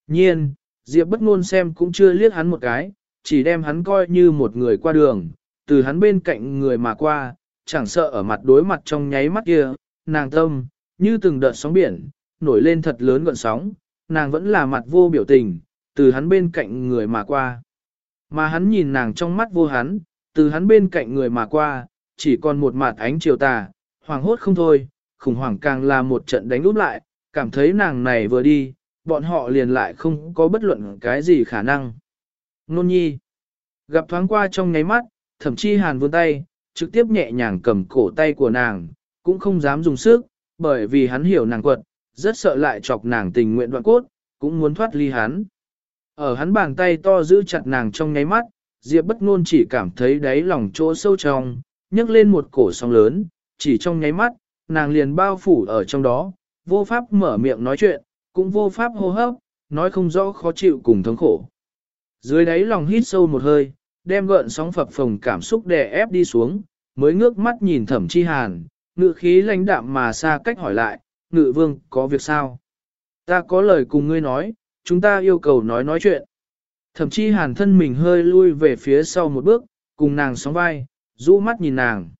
Speaker 1: Nhiên, Diệp bất ngôn xem cũng chưa liếc hắn một cái, chỉ đem hắn coi như một người qua đường, từ hắn bên cạnh người mà qua, chẳng sợ ở mặt đối mặt trong nháy mắt kia, nàng tâm, như từng đợt sóng biển, nổi lên thật lớn gọn sóng, nàng vẫn là mặt vô biểu tình, từ hắn bên cạnh người mà qua. Mà hắn nhìn nàng trong mắt vô hắn, từ hắn bên cạnh người mà qua, chỉ còn một mặt ánh chiều tà, hoàng hốt không thôi, khủng hoảng càng là một trận đánh úp lại, cảm thấy nàng này vừa đi, bọn họ liền lại không có bất luận cái gì khả năng. Nôn nhi, gặp thoáng qua trong nháy mắt, thậm chí hàn vươn tay, trực tiếp nhẹ nhàng cầm cổ tay của nàng, cũng không dám dùng sức, bởi vì hắn hiểu nàng quật, rất sợ lại chọc nàng tình nguyện đoạn cốt, cũng muốn thoát ly hắn. Ở hắn bàn tay to giữ chặt nàng trong nháy mắt, Diệp bất ngôn chỉ cảm thấy đáy lòng chỗ sâu trong, nhấc lên một cổ sóng lớn, chỉ trong nháy mắt, nàng liền bao phủ ở trong đó, vô pháp mở miệng nói chuyện, cũng vô pháp hô hấp, nói không rõ khó chịu cùng thống khổ. Dưới đáy lòng hít sâu một hơi, đem gợn sóng phập phồng cảm xúc đè ép đi xuống, mới ngước mắt nhìn thẩm chi hàn, ngự khí lãnh đạm mà xa cách hỏi lại, ngự vương có việc sao? Ta có lời cùng ngươi nói, chúng ta yêu cầu nói nói chuyện. Thẩm chi hàn thân mình hơi lui về phía sau một bước, cùng nàng sóng vai, rũ mắt nhìn nàng.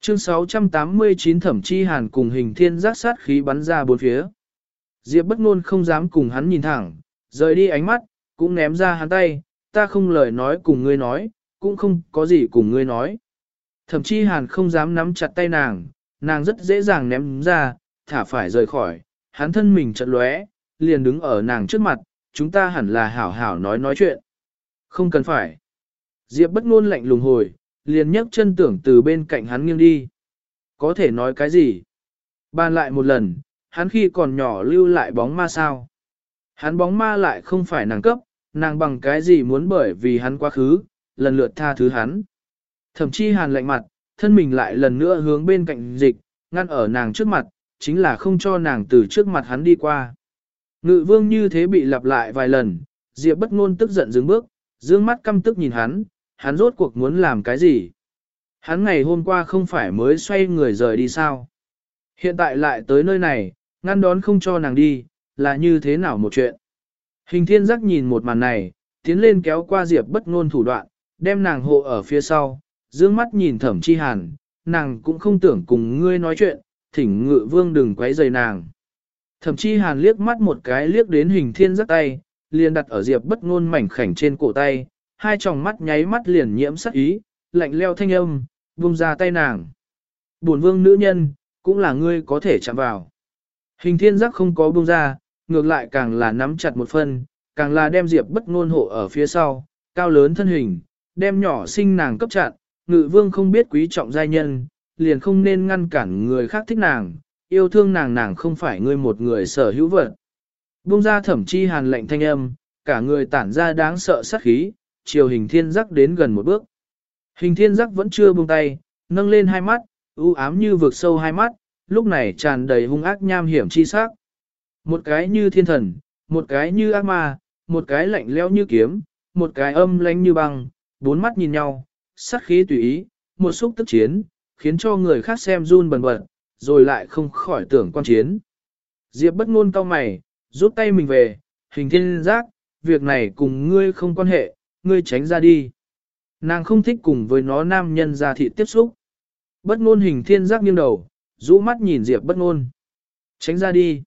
Speaker 1: Chương 689 thẩm chi hàn cùng hình thiên giác sát khí bắn ra bốn phía. Diệp bất ngôn không dám cùng hắn nhìn thẳng, rời đi ánh mắt, cũng ném ra hắn tay, ta không lời nói cùng ngươi nói, cũng không có gì cùng ngươi nói. Thẩm chí hàn không dám nắm chặt tay nàng, nàng rất dễ dàng ném ra, thả phải rời khỏi, hắn thân mình chợt lóe, liền đứng ở nàng trước mặt, chúng ta hẳn là hảo hảo nói nói chuyện. Không cần phải. Diệp bất ngôn lạnh lùng hồi, liền nhấc chân tưởng từ bên cạnh hắn nghiêng đi. Có thể nói cái gì? Ban lại một lần, hắn khi còn nhỏ lưu lại bóng ma sao. Hắn bóng ma lại không phải nàng cấp, nàng bằng cái gì muốn bởi vì hắn quá khứ, lần lượt tha thứ hắn. Thậm chí hàn lạnh mặt, thân mình lại lần nữa hướng bên cạnh dịch, ngăn ở nàng trước mặt, chính là không cho nàng từ trước mặt hắn đi qua. Ngự vương như thế bị lặp lại vài lần, Diệp bất ngôn tức giận dừng bước, dương mắt căm tức nhìn hắn, hắn rốt cuộc muốn làm cái gì? Hắn ngày hôm qua không phải mới xoay người rời đi sao? Hiện tại lại tới nơi này, ngăn đón không cho nàng đi, là như thế nào một chuyện? Hình thiên giác nhìn một màn này, tiến lên kéo qua Diệp bất ngôn thủ đoạn, đem nàng hộ ở phía sau, dương mắt nhìn thẩm chi hàn, nàng cũng không tưởng cùng ngươi nói chuyện, thỉnh ngự vương đừng quấy rầy nàng. Thẩm chi hàn liếc mắt một cái liếc đến hình thiên giác tay, liền đặt ở Diệp bất ngôn mảnh khảnh trên cổ tay, hai tròng mắt nháy mắt liền nhiễm sắc ý, lạnh leo thanh âm, buông ra tay nàng. Bổn vương nữ nhân, cũng là ngươi có thể chạm vào. Hình thiên giác không có buông ra, ngược lại càng là nắm chặt một phần, càng là đem Diệp bất ngôn hộ ở phía sau, cao lớn thân hình, đem nhỏ sinh nàng cấp chặn, ngự vương không biết quý trọng giai nhân, liền không nên ngăn cản người khác thích nàng, yêu thương nàng nàng không phải ngươi một người sở hữu vật. Bung ra thẩm chi hàn lệnh thanh âm, cả người tản ra đáng sợ sát khí, chiều hình thiên giác đến gần một bước. Hình thiên giác vẫn chưa buông tay, nâng lên hai mắt, u ám như vực sâu hai mắt, lúc này tràn đầy hung ác nham hiểm chi sắc. Một cái như thiên thần, một cái như ác ma, một cái lạnh lẽo như kiếm, một cái âm lãnh như băng, bốn mắt nhìn nhau, sát khí tùy ý, một xúc tức chiến, khiến cho người khác xem run bần bật, rồi lại không khỏi tưởng quan chiến. Diệp bất ngôn cao mày, rút tay mình về, hình thiên giác, việc này cùng ngươi không quan hệ, ngươi tránh ra đi. Nàng không thích cùng với nó nam nhân ra thị tiếp xúc. Bất ngôn hình thiên giác nghiêng đầu, rũ mắt nhìn Diệp bất ngôn. Tránh ra đi.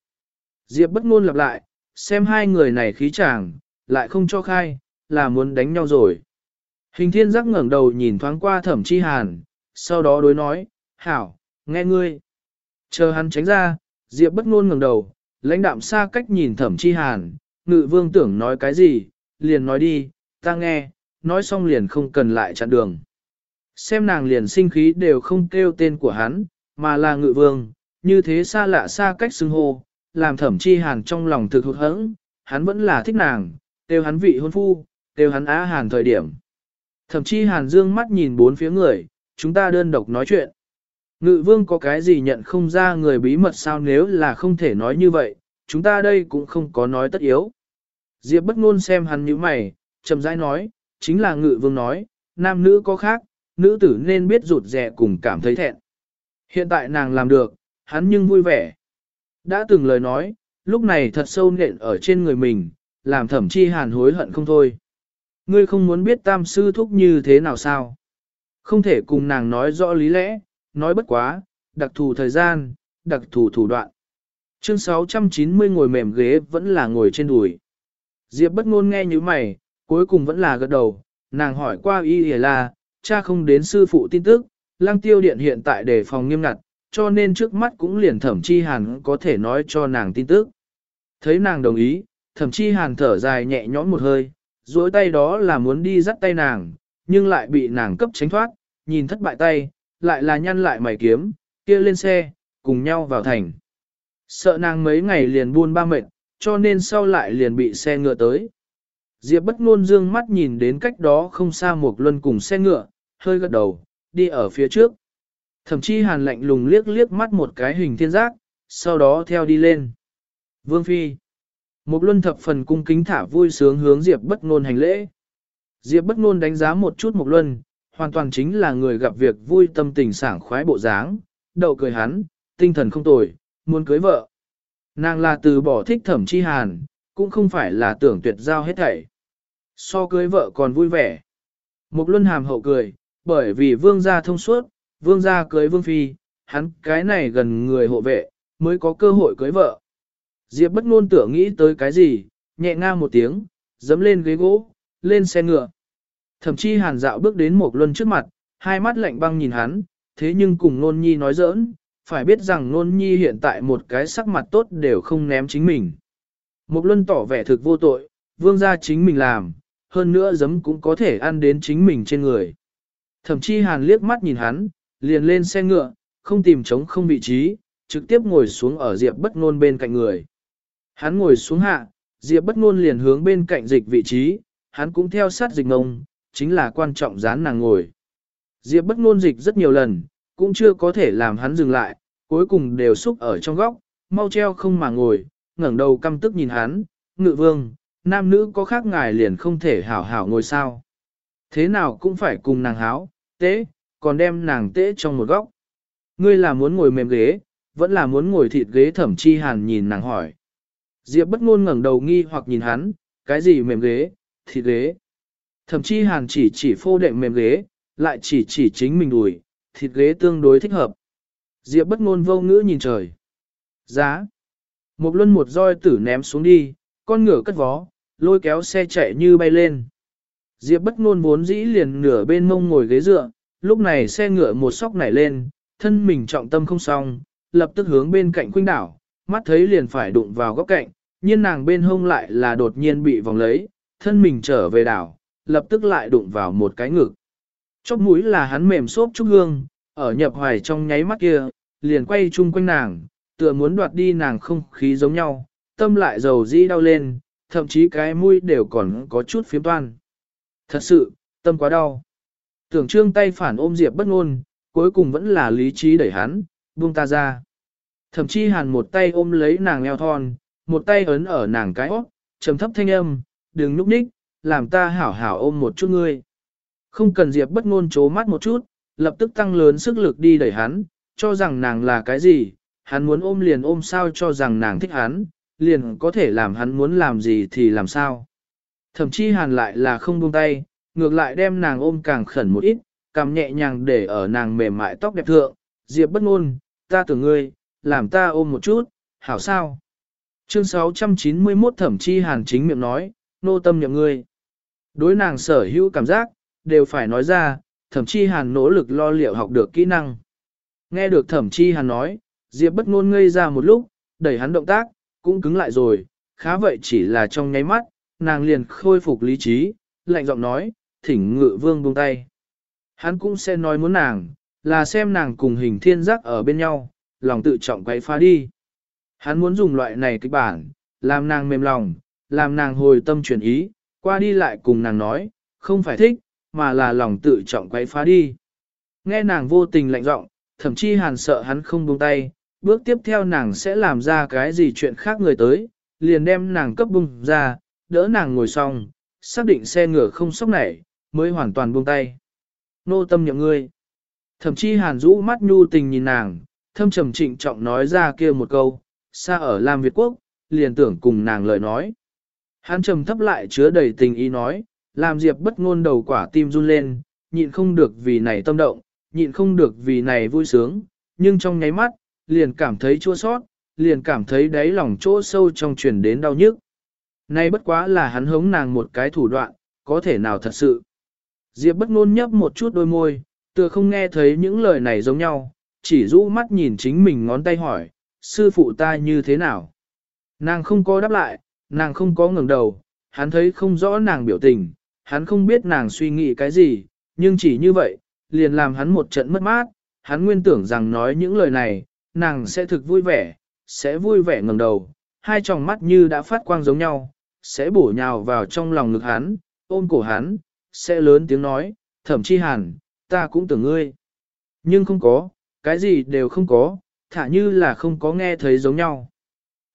Speaker 1: Diệp bất ngôn lặp lại, xem hai người này khí chàng, lại không cho khai, là muốn đánh nhau rồi. Hình thiên giác ngẩng đầu nhìn thoáng qua thẩm chi hàn, sau đó đối nói, hảo, nghe ngươi. Chờ hắn tránh ra, Diệp bất ngôn ngẩng đầu, lãnh đạm xa cách nhìn thẩm chi hàn, ngự vương tưởng nói cái gì, liền nói đi, ta nghe, nói xong liền không cần lại chặn đường. Xem nàng liền sinh khí đều không kêu tên của hắn, mà là ngự vương, như thế xa lạ xa cách xưng hô, làm thẩm chi hàn trong lòng thực hụt hẫng, hắn vẫn là thích nàng, đều hắn vị hôn phu, đều hắn á hàn thời điểm. Thẩm chi hàn dương mắt nhìn bốn phía người, chúng ta đơn độc nói chuyện. Ngự vương có cái gì nhận không ra người bí mật sao nếu là không thể nói như vậy, chúng ta đây cũng không có nói tất yếu. Diệp bất ngôn xem hắn như mày, chậm rãi nói, chính là ngự vương nói, nam nữ có khác, nữ tử nên biết rụt rè cùng cảm thấy thẹn. Hiện tại nàng làm được, hắn nhưng vui vẻ. Đã từng lời nói, lúc này thật sâu nện ở trên người mình, làm thẩm chi hàn hối hận không thôi. Ngươi không muốn biết tam sư thúc như thế nào sao? Không thể cùng nàng nói rõ lý lẽ, nói bất quá, đặc thù thời gian, đặc thù thủ đoạn. Chương 690 ngồi mềm ghế vẫn là ngồi trên đùi. Diệp bất ngôn nghe như mày, cuối cùng vẫn là gật đầu, nàng hỏi qua y hề là, cha không đến sư phụ tin tức, lang tiêu điện hiện tại đề phòng nghiêm ngặt, cho nên trước mắt cũng liền thẩm chi hàn có thể nói cho nàng tin tức. Thấy nàng đồng ý, thẩm chi hàn thở dài nhẹ nhõm một hơi, duỗi tay đó là muốn đi dắt tay nàng, nhưng lại bị nàng cấp tránh thoát, nhìn thất bại tay, lại là nhăn lại mày kiếm, kia lên xe, cùng nhau vào thành. Sợ nàng mấy ngày liền buôn ba mệt, cho nên sau lại liền bị xe ngựa tới. Diệp bất ngôn dương mắt nhìn đến cách đó không xa một luân cùng xe ngựa, hơi gật đầu, đi ở phía trước. Thậm chí hàn lạnh lùng liếc liếc mắt một cái hình thiên giác, sau đó theo đi lên. Vương Phi. Một luân thập phần cung kính thả vui sướng hướng Diệp bất ngôn hành lễ. Diệp bất ngôn đánh giá một chút một luân, hoàn toàn chính là người gặp việc vui tâm tình sảng khoái bộ dáng, đậu cười hắn, tinh thần không tồi, muốn cưới vợ. Nàng là từ bỏ thích thẩm chi hàn, cũng không phải là tưởng tuyệt giao hết thảy. So cưới vợ còn vui vẻ. Một luân hàm hậu cười, bởi vì vương gia thông suốt, vương gia cưới vương phi, hắn cái này gần người hộ vệ, mới có cơ hội cưới vợ. Diệp bất ngôn tưởng nghĩ tới cái gì, nhẹ nga một tiếng, dấm lên ghế gỗ, lên xe ngựa. Thậm chí hàn dạo bước đến một luân trước mặt, hai mắt lạnh băng nhìn hắn, thế nhưng cùng nôn nhi nói giỡn, phải biết rằng nôn nhi hiện tại một cái sắc mặt tốt đều không ném chính mình. Một luân tỏ vẻ thực vô tội, vương gia chính mình làm, hơn nữa giấm cũng có thể ăn đến chính mình trên người. Thậm chí hàn liếc mắt nhìn hắn, liền lên xe ngựa, không tìm trống không vị trí, trực tiếp ngồi xuống ở Diệp bất ngôn bên cạnh người. Hắn ngồi xuống hạ, Diệp bất ngôn liền hướng bên cạnh dịch vị trí, hắn cũng theo sát dịch ngông, chính là quan trọng dán nàng ngồi. Diệp bất ngôn dịch rất nhiều lần, cũng chưa có thể làm hắn dừng lại, cuối cùng đều xúc ở trong góc, mau treo không mà ngồi, ngẩng đầu căm tức nhìn hắn, ngự vương, nam nữ có khác ngài liền không thể hảo hảo ngồi sao. Thế nào cũng phải cùng nàng háo, tế, còn đem nàng tế trong một góc. Ngươi là muốn ngồi mềm ghế, vẫn là muốn ngồi thịt ghế thẩm chi hàn nhìn nàng hỏi. Diệp bất ngôn ngẩng đầu nghi hoặc nhìn hắn, cái gì mềm ghế, thịt ghế. Thẩm chi hàn chỉ chỉ phô đệm mềm ghế, lại chỉ chỉ chính mình đùi, thịt ghế tương đối thích hợp. Diệp bất ngôn vô ngữ nhìn trời. Giá. Một luân một roi tử ném xuống đi, con ngựa cất vó, lôi kéo xe chạy như bay lên. Diệp bất ngôn vốn dĩ liền nửa bên mông ngồi ghế dựa, lúc này xe ngựa một sóc nảy lên, thân mình trọng tâm không xong, lập tức hướng bên cạnh khuynh đảo, mắt thấy liền phải đụng vào góc cạnh, nhưng nàng bên hông lại là đột nhiên bị vòng lấy, thân mình trở về đảo, lập tức lại đụng vào một cái ngực. Chóp mũi là hắn mềm xốp trúc hương, ở nhập hoài trong nháy mắt kia, liền quay chung quanh nàng, tựa muốn đoạt đi nàng không khí giống nhau, tâm lại dầu dĩ đau lên, thậm chí cái mũi đều còn có chút phiếm toan. Thật sự, tâm quá đau. Tưởng trương tay phản ôm Diệp bất ngôn, cuối cùng vẫn là lý trí đẩy hắn, buông ta ra. Thậm chí hàn một tay ôm lấy nàng eo thon, một tay ấn ở nàng cái óc, trầm thấp thanh âm, đừng núp ních, làm ta hảo hảo ôm một chút ngươi. Không cần Diệp bất ngôn chố mắt một chút, lập tức tăng lớn sức lực đi đẩy hắn, cho rằng nàng là cái gì, hắn muốn ôm liền ôm sao cho rằng nàng thích hắn, liền có thể làm hắn muốn làm gì thì làm sao. Thậm chí hàn lại là không buông tay, ngược lại đem nàng ôm càng khẩn một ít, cằm nhẹ nhàng để ở nàng mềm mại tóc đẹp thượng, Diệp bất ngôn, ta tưởng ngươi, làm ta ôm một chút, hảo sao. Chương 691 thẩm chi hàn chính miệng nói, nô tâm nhậm ngươi. Đối nàng sở hữu cảm giác, đều phải nói ra, thẩm chi hàn nỗ lực lo liệu học được kỹ năng. Nghe được thẩm chi hàn nói, Diệp bất ngôn ngây ra một lúc, đẩy hắn động tác, cũng cứng lại rồi, khá vậy chỉ là trong nháy mắt, nàng liền khôi phục lý trí, lạnh giọng nói, thỉnh ngự vương buông tay. Hắn cũng sẽ nói muốn nàng, là xem nàng cùng hình thiên giác ở bên nhau, lòng tự trọng quay phá đi. Hắn muốn dùng loại này kịch bản, làm nàng mềm lòng, làm nàng hồi tâm chuyển ý, qua đi lại cùng nàng nói, không phải thích, mà là lòng tự trọng quay phá đi. Nghe nàng vô tình lạnh giọng, thậm chí hàn sợ hắn không buông tay, bước tiếp theo nàng sẽ làm ra cái gì chuyện khác người tới, liền đem nàng cấp bung ra, đỡ nàng ngồi xong, xác định xe ngựa không sốc nảy, mới hoàn toàn buông tay. Nô tâm nhậm ngươi. Thậm chí hàn rũ mắt nhu tình nhìn nàng, thâm trầm trịnh trọng nói ra kia một câu, xa ở Lam Việt Quốc, liền tưởng cùng nàng lời nói. Hắn trầm thấp lại chứa đầy tình ý nói, làm Diệp bất ngôn đầu quả tim run lên, nhịn không được vì này tâm động, nhịn không được vì này vui sướng, nhưng trong nháy mắt, liền cảm thấy chua sót, liền cảm thấy đáy lòng chỗ sâu trong truyền đến đau nhức. Nay bất quá là hắn hống nàng một cái thủ đoạn, có thể nào thật sự. Diệp bất ngôn nhấp một chút đôi môi, tựa không nghe thấy những lời này giống nhau, chỉ rũ mắt nhìn chính mình ngón tay hỏi, sư phụ ta như thế nào? Nàng không có đáp lại, nàng không có ngẩng đầu, hắn thấy không rõ nàng biểu tình, hắn không biết nàng suy nghĩ cái gì, nhưng chỉ như vậy, liền làm hắn một trận mất mát, hắn nguyên tưởng rằng nói những lời này, nàng sẽ thực vui vẻ, sẽ vui vẻ ngẩng đầu, hai tròng mắt như đã phát quang giống nhau, sẽ bổ nhào vào trong lòng ngực hắn, ôm cổ hắn, sẽ lớn tiếng nói, thẩm chi hàn, ta cũng tưởng ngươi. Nhưng không có, cái gì đều không có, thả như là không có nghe thấy giống nhau.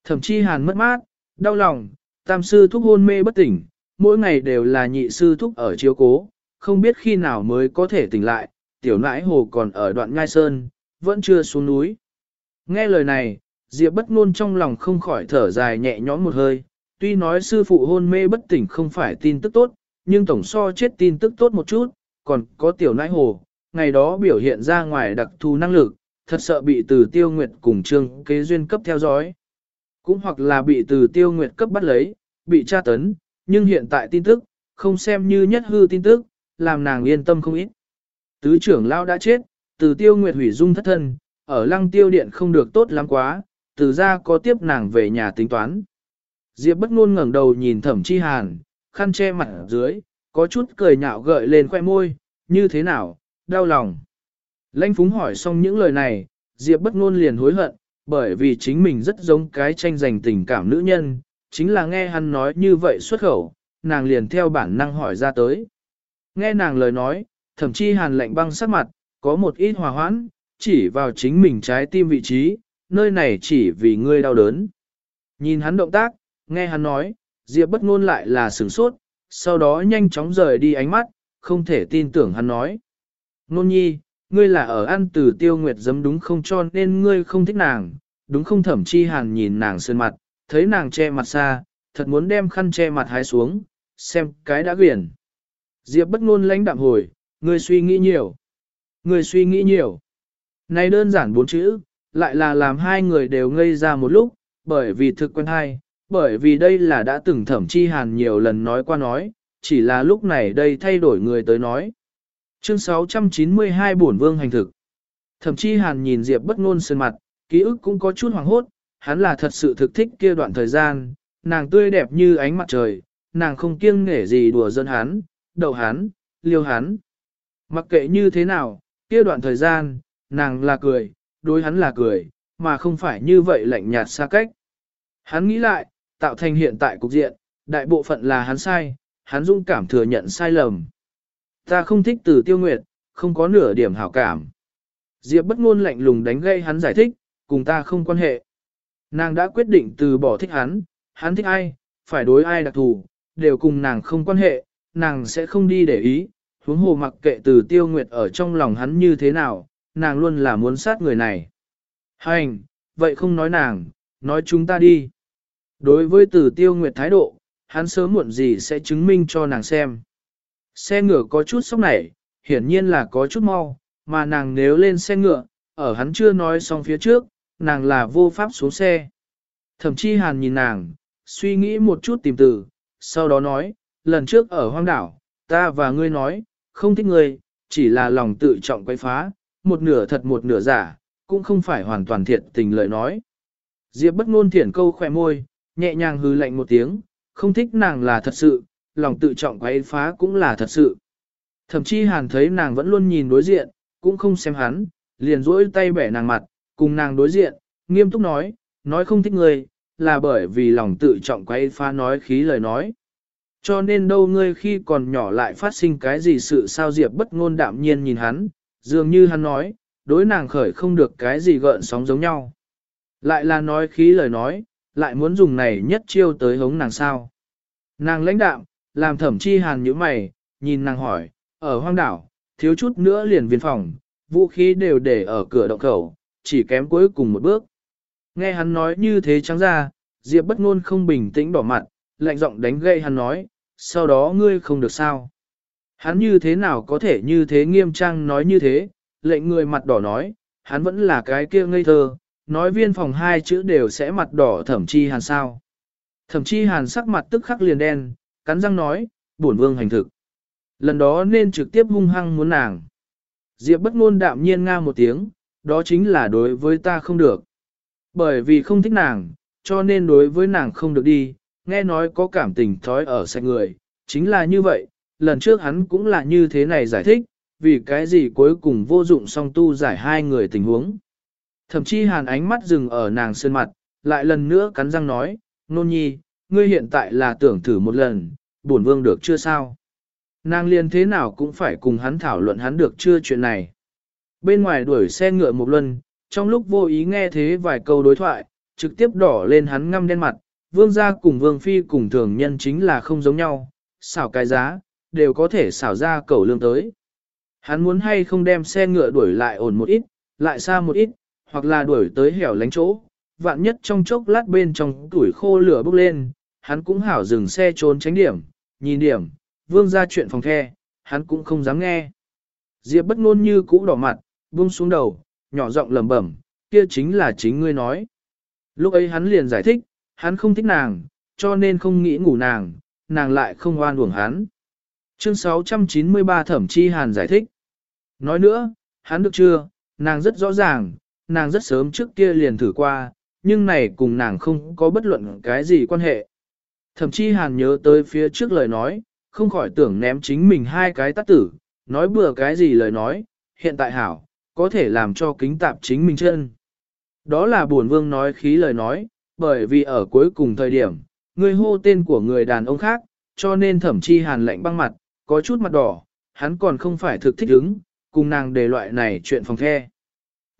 Speaker 1: Thẩm chi hàn mất mát, đau lòng, tam sư thúc hôn mê bất tỉnh, mỗi ngày đều là nhị sư thúc ở chiếu cố, không biết khi nào mới có thể tỉnh lại, tiểu nãi hồ còn ở đoạn ngai sơn, vẫn chưa xuống núi. Nghe lời này, Diệp bất ngôn trong lòng không khỏi thở dài nhẹ nhõm một hơi, tuy nói sư phụ hôn mê bất tỉnh không phải tin tức tốt, nhưng tổng so chết tin tức tốt một chút, còn có tiểu nãi hồ, ngày đó biểu hiện ra ngoài đặc thù năng lực, thật sợ bị từ tiêu nguyệt cùng trương kế duyên cấp theo dõi. Cũng hoặc là bị từ tiêu nguyệt cấp bắt lấy, bị tra tấn, nhưng hiện tại tin tức, không xem như nhất hư tin tức, làm nàng yên tâm không ít. Tứ trưởng lao đã chết, từ tiêu nguyệt hủy dung thất thân, ở lăng tiêu điện không được tốt lắm quá, từ ra có tiếp nàng về nhà tính toán. Diệp bất ngôn ngẩng đầu nhìn thẩm chi hàn, khăn che mặt dưới, có chút cười nhạo gợi lên khoe môi, như thế nào, đau lòng. Lãnh phúng hỏi xong những lời này, Diệp bất ngôn liền hối hận, bởi vì chính mình rất giống cái tranh giành tình cảm nữ nhân, chính là nghe hắn nói như vậy xuất khẩu, nàng liền theo bản năng hỏi ra tới. Nghe nàng lời nói, thậm chí hàn lạnh băng sắc mặt, có một ít hòa hoãn, chỉ vào chính mình trái tim vị trí, nơi này chỉ vì ngươi đau đớn. Nhìn hắn động tác, nghe hắn nói, Diệp bất ngôn lại là sửng sốt, sau đó nhanh chóng rời đi ánh mắt, không thể tin tưởng hắn nói. Nôn nhi, ngươi là ở ăn từ tiêu nguyệt giấm đúng không cho nên ngươi không thích nàng, đúng không thẩm chi hàn nhìn nàng sơn mặt, thấy nàng che mặt xa, thật muốn đem khăn che mặt hái xuống, xem cái đã quyển. Diệp bất ngôn lãnh đạm hồi, ngươi suy nghĩ nhiều. Ngươi suy nghĩ nhiều. Này đơn giản bốn chữ, lại là làm hai người đều ngây ra một lúc, bởi vì thực quen hai, bởi vì đây là đã từng thẩm chi hàn nhiều lần nói qua nói, chỉ là lúc này đây thay đổi người tới nói. Chương 692 bổn vương hành thực. Thẩm chi hàn nhìn Diệp bất ngôn sơn mặt, ký ức cũng có chút hoàng hốt, hắn là thật sự thực thích kia đoạn thời gian, nàng tươi đẹp như ánh mặt trời, nàng không kiêng nể gì đùa dân hắn, đậu hắn, liêu hắn. Mặc kệ như thế nào, kia đoạn thời gian, nàng là cười, đối hắn là cười, mà không phải như vậy lạnh nhạt xa cách. Hắn nghĩ lại, tạo thành hiện tại cục diện, đại bộ phận là hắn sai, hắn dung cảm thừa nhận sai lầm. Ta không thích từ tiêu nguyệt, không có nửa điểm hảo cảm. Diệp bất ngôn lạnh lùng đánh gây hắn giải thích, cùng ta không quan hệ. Nàng đã quyết định từ bỏ thích hắn, hắn thích ai, phải đối ai đặc thù, đều cùng nàng không quan hệ, nàng sẽ không đi để ý, huống hồ mặc kệ từ tiêu nguyệt ở trong lòng hắn như thế nào, nàng luôn là muốn sát người này. Hành, vậy không nói nàng, nói chúng ta đi. Đối với từ tiêu nguyệt thái độ, hắn sớm muộn gì sẽ chứng minh cho nàng xem. Xe ngựa có chút sốc nảy, hiển nhiên là có chút mau, mà nàng nếu lên xe ngựa, ở hắn chưa nói xong phía trước, nàng là vô pháp xuống xe. thậm chí hàn nhìn nàng, suy nghĩ một chút tìm từ, sau đó nói, lần trước ở hoang đảo, ta và ngươi nói, không thích ngươi, chỉ là lòng tự trọng quấy phá, một nửa thật một nửa giả, cũng không phải hoàn toàn thiệt tình lời nói. Diệp bất ngôn thiển câu khỏe môi, nhẹ nhàng hư lạnh một tiếng, không thích nàng là thật sự, lòng tự trọng quấy phá cũng là thật sự. Thậm chí hàn thấy nàng vẫn luôn nhìn đối diện, cũng không xem hắn, liền rỗi tay bẻ nàng mặt, cùng nàng đối diện, nghiêm túc nói, nói không thích ngươi, là bởi vì lòng tự trọng quay phá nói khí lời nói. Cho nên đâu ngươi khi còn nhỏ lại phát sinh cái gì sự sao Diệp bất ngôn đạm nhiên nhìn hắn, dường như hắn nói, đối nàng khởi không được cái gì gợn sóng giống nhau. Lại là nói khí lời nói, lại muốn dùng này nhất chiêu tới hống nàng sao. Nàng lãnh đạm, làm thẩm chi hàn như mày, nhìn nàng hỏi, ở hoang đảo, thiếu chút nữa liền viên phòng, vũ khí đều để ở cửa động khẩu, chỉ kém cuối cùng một bước. Nghe hắn nói như thế trắng ra, Diệp bất ngôn không bình tĩnh đỏ mặt, lạnh giọng đánh gây hắn nói, sau đó ngươi không được sao. Hắn như thế nào có thể như thế nghiêm trang nói như thế, lệnh người mặt đỏ nói, hắn vẫn là cái kia ngây thơ, nói viên phòng hai chữ đều sẽ mặt đỏ thẩm chi hàn sao. Thẩm chi hàn sắc mặt tức khắc liền đen, cắn răng nói, bổn vương hành thực. Lần đó nên trực tiếp hung hăng muốn nàng. Diệp bất ngôn đạm nhiên nga một tiếng, đó chính là đối với ta không được. Bởi vì không thích nàng, cho nên đối với nàng không được đi, nghe nói có cảm tình thói ở sạch người, chính là như vậy, lần trước hắn cũng là như thế này giải thích, vì cái gì cuối cùng vô dụng song tu giải hai người tình huống. Thậm chí hàn ánh mắt dừng ở nàng sơn mặt, lại lần nữa cắn răng nói, nôn nhi, ngươi hiện tại là tưởng thử một lần, bổn vương được chưa sao? Nàng liền thế nào cũng phải cùng hắn thảo luận hắn được chưa chuyện này. Bên ngoài đuổi xe ngựa một lần, trong lúc vô ý nghe thế vài câu đối thoại, trực tiếp đỏ lên hắn ngăm đen mặt, vương gia cùng vương phi cùng thường nhân chính là không giống nhau, xảo cái giá, đều có thể xảo ra cầu lương tới. Hắn muốn hay không đem xe ngựa đuổi lại ổn một ít, lại xa một ít, hoặc là đuổi tới hẻo lánh chỗ, vạn nhất trong chốc lát bên trong tuổi khô lửa bốc lên, hắn cũng hảo dừng xe trốn tránh điểm, nhìn điểm, vương ra chuyện phòng the, hắn cũng không dám nghe. Diệp bất ngôn như cũ đỏ mặt, buông xuống đầu, nhỏ giọng lẩm bẩm, kia chính là chính ngươi nói. Lúc ấy hắn liền giải thích, hắn không thích nàng, cho nên không nghĩ ngủ nàng, nàng lại không oan uổng hắn. Chương 693 Thẩm Chi Hàn giải thích. Nói nữa, hắn được chưa, nàng rất rõ ràng, nàng rất sớm trước kia liền thử qua, nhưng này cùng nàng không có bất luận cái gì quan hệ. Thẩm Chi Hàn nhớ tới phía trước lời nói, không khỏi tưởng ném chính mình hai cái tắt tử, nói bừa cái gì lời nói, hiện tại hảo, có thể làm cho kính tạp chính mình chân. Đó là buồn vương nói khí lời nói, bởi vì ở cuối cùng thời điểm, người hô tên của người đàn ông khác, cho nên thẩm chi hàn lạnh băng mặt, có chút mặt đỏ, hắn còn không phải thực thích ứng, cùng nàng đề loại này chuyện phòng the.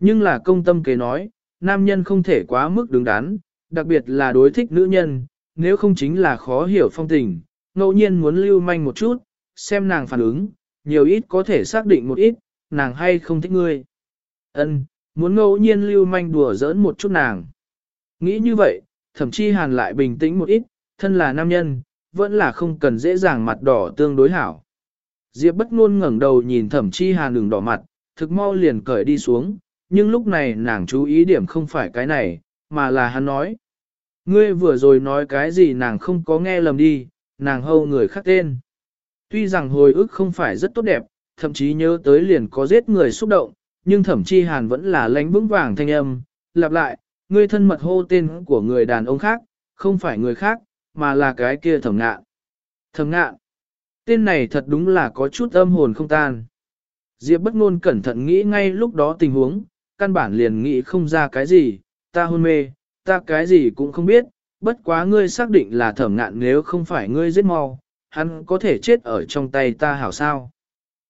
Speaker 1: Nhưng là công tâm kế nói, nam nhân không thể quá mức đứng đắn, đặc biệt là đối thích nữ nhân, nếu không chính là khó hiểu phong tình, ngẫu nhiên muốn lưu manh một chút, xem nàng phản ứng, nhiều ít có thể xác định một ít, nàng hay không thích ngươi. Ân, muốn ngẫu nhiên lưu manh đùa giỡn một chút nàng. Nghĩ như vậy, thậm chí hàn lại bình tĩnh một ít, thân là nam nhân, vẫn là không cần dễ dàng mặt đỏ tương đối hảo. Diệp bất ngôn ngẩng đầu nhìn thẩm chi hàn đường đỏ mặt, thực mau liền cởi đi xuống, nhưng lúc này nàng chú ý điểm không phải cái này, mà là hắn nói. Ngươi vừa rồi nói cái gì nàng không có nghe lầm đi, nàng hâu người khác tên. Tuy rằng hồi ức không phải rất tốt đẹp, thậm chí nhớ tới liền có giết người xúc động, nhưng thẩm chi hàn vẫn là lánh vững vàng thanh âm, lặp lại, ngươi thân mật hô tên của người đàn ông khác, không phải người khác, mà là cái kia thẩm ngạn. Thẩm ngạn, tên này thật đúng là có chút âm hồn không tan. Diệp bất ngôn cẩn thận nghĩ ngay lúc đó tình huống, căn bản liền nghĩ không ra cái gì, ta hôn mê, ta cái gì cũng không biết, bất quá ngươi xác định là thẩm ngạn nếu không phải ngươi giết mau, hắn có thể chết ở trong tay ta hảo sao.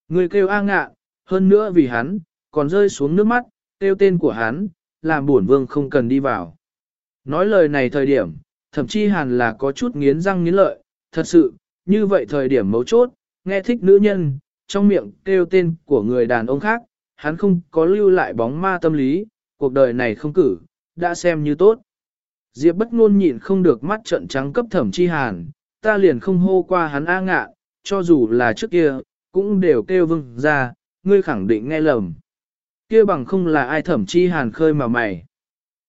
Speaker 1: Ngươi kêu A ngạn, hơn nữa vì hắn, còn rơi xuống nước mắt, kêu tên của hắn, làm buồn vương không cần đi vào. Nói lời này thời điểm, thậm chí hàn là có chút nghiến răng nghiến lợi, thật sự, như vậy thời điểm mấu chốt, nghe thích nữ nhân, trong miệng kêu tên của người đàn ông khác, hắn không có lưu lại bóng ma tâm lý, cuộc đời này không cử, đã xem như tốt. Diệp bất ngôn nhịn không được mắt trận trắng cấp thẩm chi hàn, ta liền không hô qua hắn a ngạ, cho dù là trước kia, cũng đều kêu vưng ra, ngươi khẳng định nghe lầm. Kia bằng không là ai thẩm chi hàn khơi mà mày.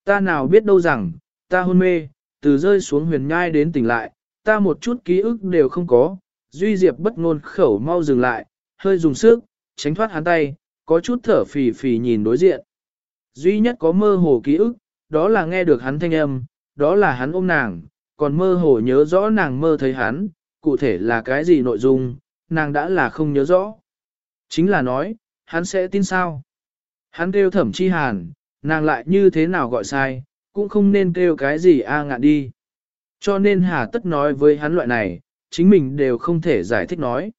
Speaker 1: Ta nào biết đâu rằng, ta hôn mê, từ rơi xuống huyền nhai đến tỉnh lại, ta một chút ký ức đều không có, duy diệp bất ngôn khẩu mau dừng lại, hơi dùng sức, tránh thoát hắn tay, có chút thở phì phì nhìn đối diện. Duy nhất có mơ hồ ký ức, đó là nghe được hắn thanh âm, đó là hắn ôm nàng, còn mơ hồ nhớ rõ nàng mơ thấy hắn, cụ thể là cái gì nội dung, nàng đã là không nhớ rõ. Chính là nói, hắn sẽ tin sao? Hắn kêu thẩm chi hàn, nàng lại như thế nào gọi sai, cũng không nên kêu cái gì a ngạn đi. Cho nên hà tất nói với hắn loại này, chính mình đều không thể giải thích nói.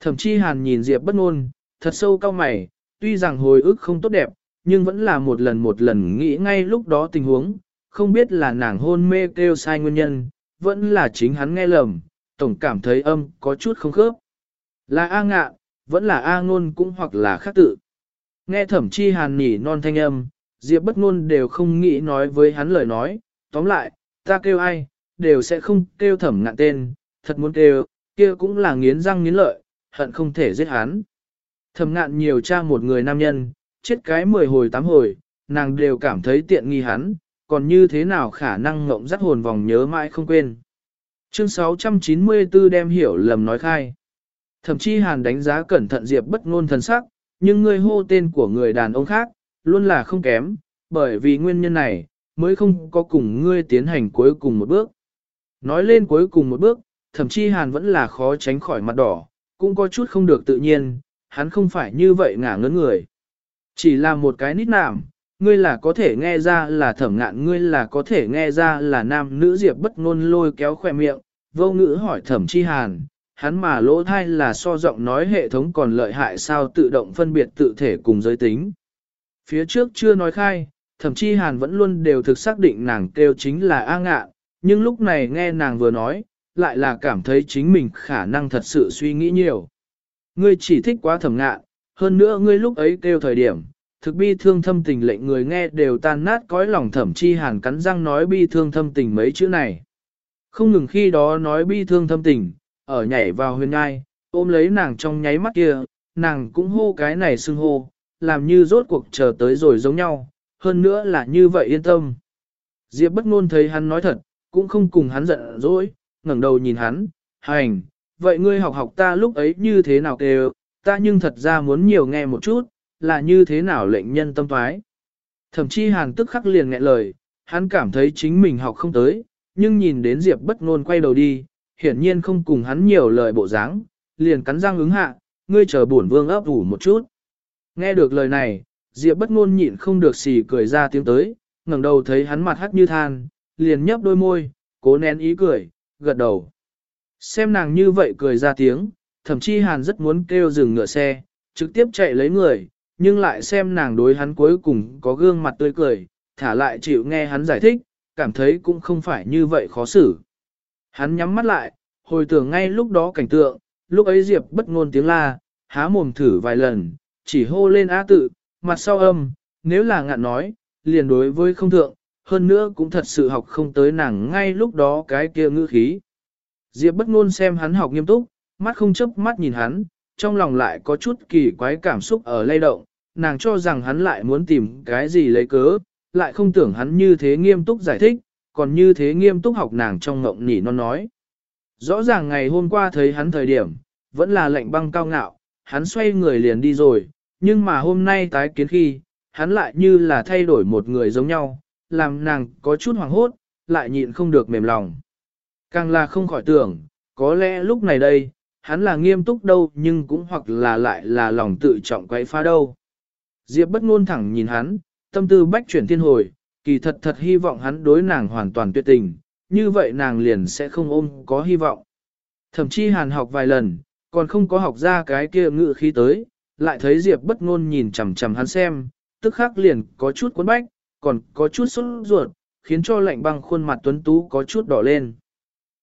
Speaker 1: Thẩm chi hàn nhìn Diệp bất ngôn, thật sâu cao mày, tuy rằng hồi ức không tốt đẹp, nhưng vẫn là một lần một lần nghĩ ngay lúc đó tình huống, không biết là nàng hôn mê kêu sai nguyên nhân, vẫn là chính hắn nghe lầm, tổng cảm thấy âm có chút không khớp. Là A ngạ, vẫn là A ngôn cũng hoặc là khác tự. Nghe thẩm chi hàn nhỉ non thanh âm, Diệp bất ngôn đều không nghĩ nói với hắn lời nói, tóm lại, ta kêu ai, đều sẽ không kêu thẩm ngạn tên, thật muốn kêu, kia cũng là nghiến răng nghiến lợi, hận không thể giết hắn. Thẩm ngạn nhiều cha một người nam nhân, chết cái mười hồi tám hồi, nàng đều cảm thấy tiện nghi hắn, còn như thế nào khả năng ngộng dắt hồn vòng nhớ mãi không quên. Chương 694 đem hiểu lầm nói khai. Thậm chí hàn đánh giá cẩn thận Diệp bất ngôn thần sắc, nhưng ngươi hô tên của người đàn ông khác, luôn là không kém, bởi vì nguyên nhân này, mới không có cùng ngươi tiến hành cuối cùng một bước. Nói lên cuối cùng một bước, thậm chí hàn vẫn là khó tránh khỏi mặt đỏ, cũng có chút không được tự nhiên, hắn không phải như vậy ngả ngớn người. Chỉ là một cái nít nạm, ngươi là có thể nghe ra là thẩm ngạn ngươi là có thể nghe ra là nam nữ diệp bất ngôn lôi kéo khỏe miệng, vô ngữ hỏi thẩm chi hàn, hắn mà lỗ thai là so giọng nói hệ thống còn lợi hại sao tự động phân biệt tự thể cùng giới tính. Phía trước chưa nói khai, thẩm chi hàn vẫn luôn đều thực xác định nàng kêu chính là A ngạn, nhưng lúc này nghe nàng vừa nói, lại là cảm thấy chính mình khả năng thật sự suy nghĩ nhiều. Ngươi chỉ thích quá thẩm ngạn, hơn nữa ngươi lúc ấy kêu thời điểm, thực bi thương thâm tình lệnh người nghe đều tan nát cõi lòng thẩm chi hàn cắn răng nói bi thương thâm tình mấy chữ này. Không ngừng khi đó nói bi thương thâm tình, ở nhảy vào huyền ngai, ôm lấy nàng trong nháy mắt kia, nàng cũng hô cái này xưng hô, làm như rốt cuộc chờ tới rồi giống nhau, hơn nữa là như vậy yên tâm. Diệp bất ngôn thấy hắn nói thật, cũng không cùng hắn giận dỗi, ngẩng đầu nhìn hắn, hành, vậy ngươi học học ta lúc ấy như thế nào kêu, ta nhưng thật ra muốn nhiều nghe một chút, là như thế nào lệnh nhân tâm thoái. Thậm chí hàn tức khắc liền nghẹn lời, hắn cảm thấy chính mình học không tới, nhưng nhìn đến Diệp bất ngôn quay đầu đi, hiển nhiên không cùng hắn nhiều lời bộ dáng, liền cắn răng ứng hạ, ngươi chờ bổn vương ấp ủ một chút. Nghe được lời này, Diệp bất ngôn nhịn không được xì cười ra tiếng tới, ngẩng đầu thấy hắn mặt hắt như than, liền nhấp đôi môi, cố nén ý cười, gật đầu. Xem nàng như vậy cười ra tiếng, thậm chí hàn rất muốn kêu dừng ngựa xe, trực tiếp chạy lấy người, nhưng lại xem nàng đối hắn cuối cùng có gương mặt tươi cười, thả lại chịu nghe hắn giải thích, cảm thấy cũng không phải như vậy khó xử. Hắn nhắm mắt lại, hồi tưởng ngay lúc đó cảnh tượng, lúc ấy Diệp bất ngôn tiếng la, há mồm thử vài lần, chỉ hô lên á tự, mặt sau âm, nếu là ngạn nói, liền đối với không thượng, hơn nữa cũng thật sự học không tới nàng ngay lúc đó cái kia ngữ khí. Diệp bất ngôn xem hắn học nghiêm túc, mắt không chớp mắt nhìn hắn, trong lòng lại có chút kỳ quái cảm xúc ở lay động, nàng cho rằng hắn lại muốn tìm cái gì lấy cớ, lại không tưởng hắn như thế nghiêm túc giải thích, còn như thế nghiêm túc học nàng trong ngộng nỉ non nói. Rõ ràng ngày hôm qua thấy hắn thời điểm, vẫn là lạnh băng cao ngạo, hắn xoay người liền đi rồi, nhưng mà hôm nay tái kiến khi, hắn lại như là thay đổi một người giống nhau, làm nàng có chút hoảng hốt, lại nhịn không được mềm lòng. Càng là không khỏi tưởng, có lẽ lúc này đây, hắn là nghiêm túc đâu nhưng cũng hoặc là lại là lòng tự trọng quay phá đâu. Diệp bất ngôn thẳng nhìn hắn, tâm tư bách chuyển thiên hồi, kỳ thật thật hy vọng hắn đối nàng hoàn toàn tuyệt tình, như vậy nàng liền sẽ không ôm có hy vọng. Thậm chí hàn học vài lần, còn không có học ra cái kia ngự khí tới, lại thấy Diệp bất ngôn nhìn chằm chằm hắn xem, tức khắc liền có chút cuốn bách, còn có chút sốt ruột, khiến cho lạnh băng khuôn mặt tuấn tú có chút đỏ lên.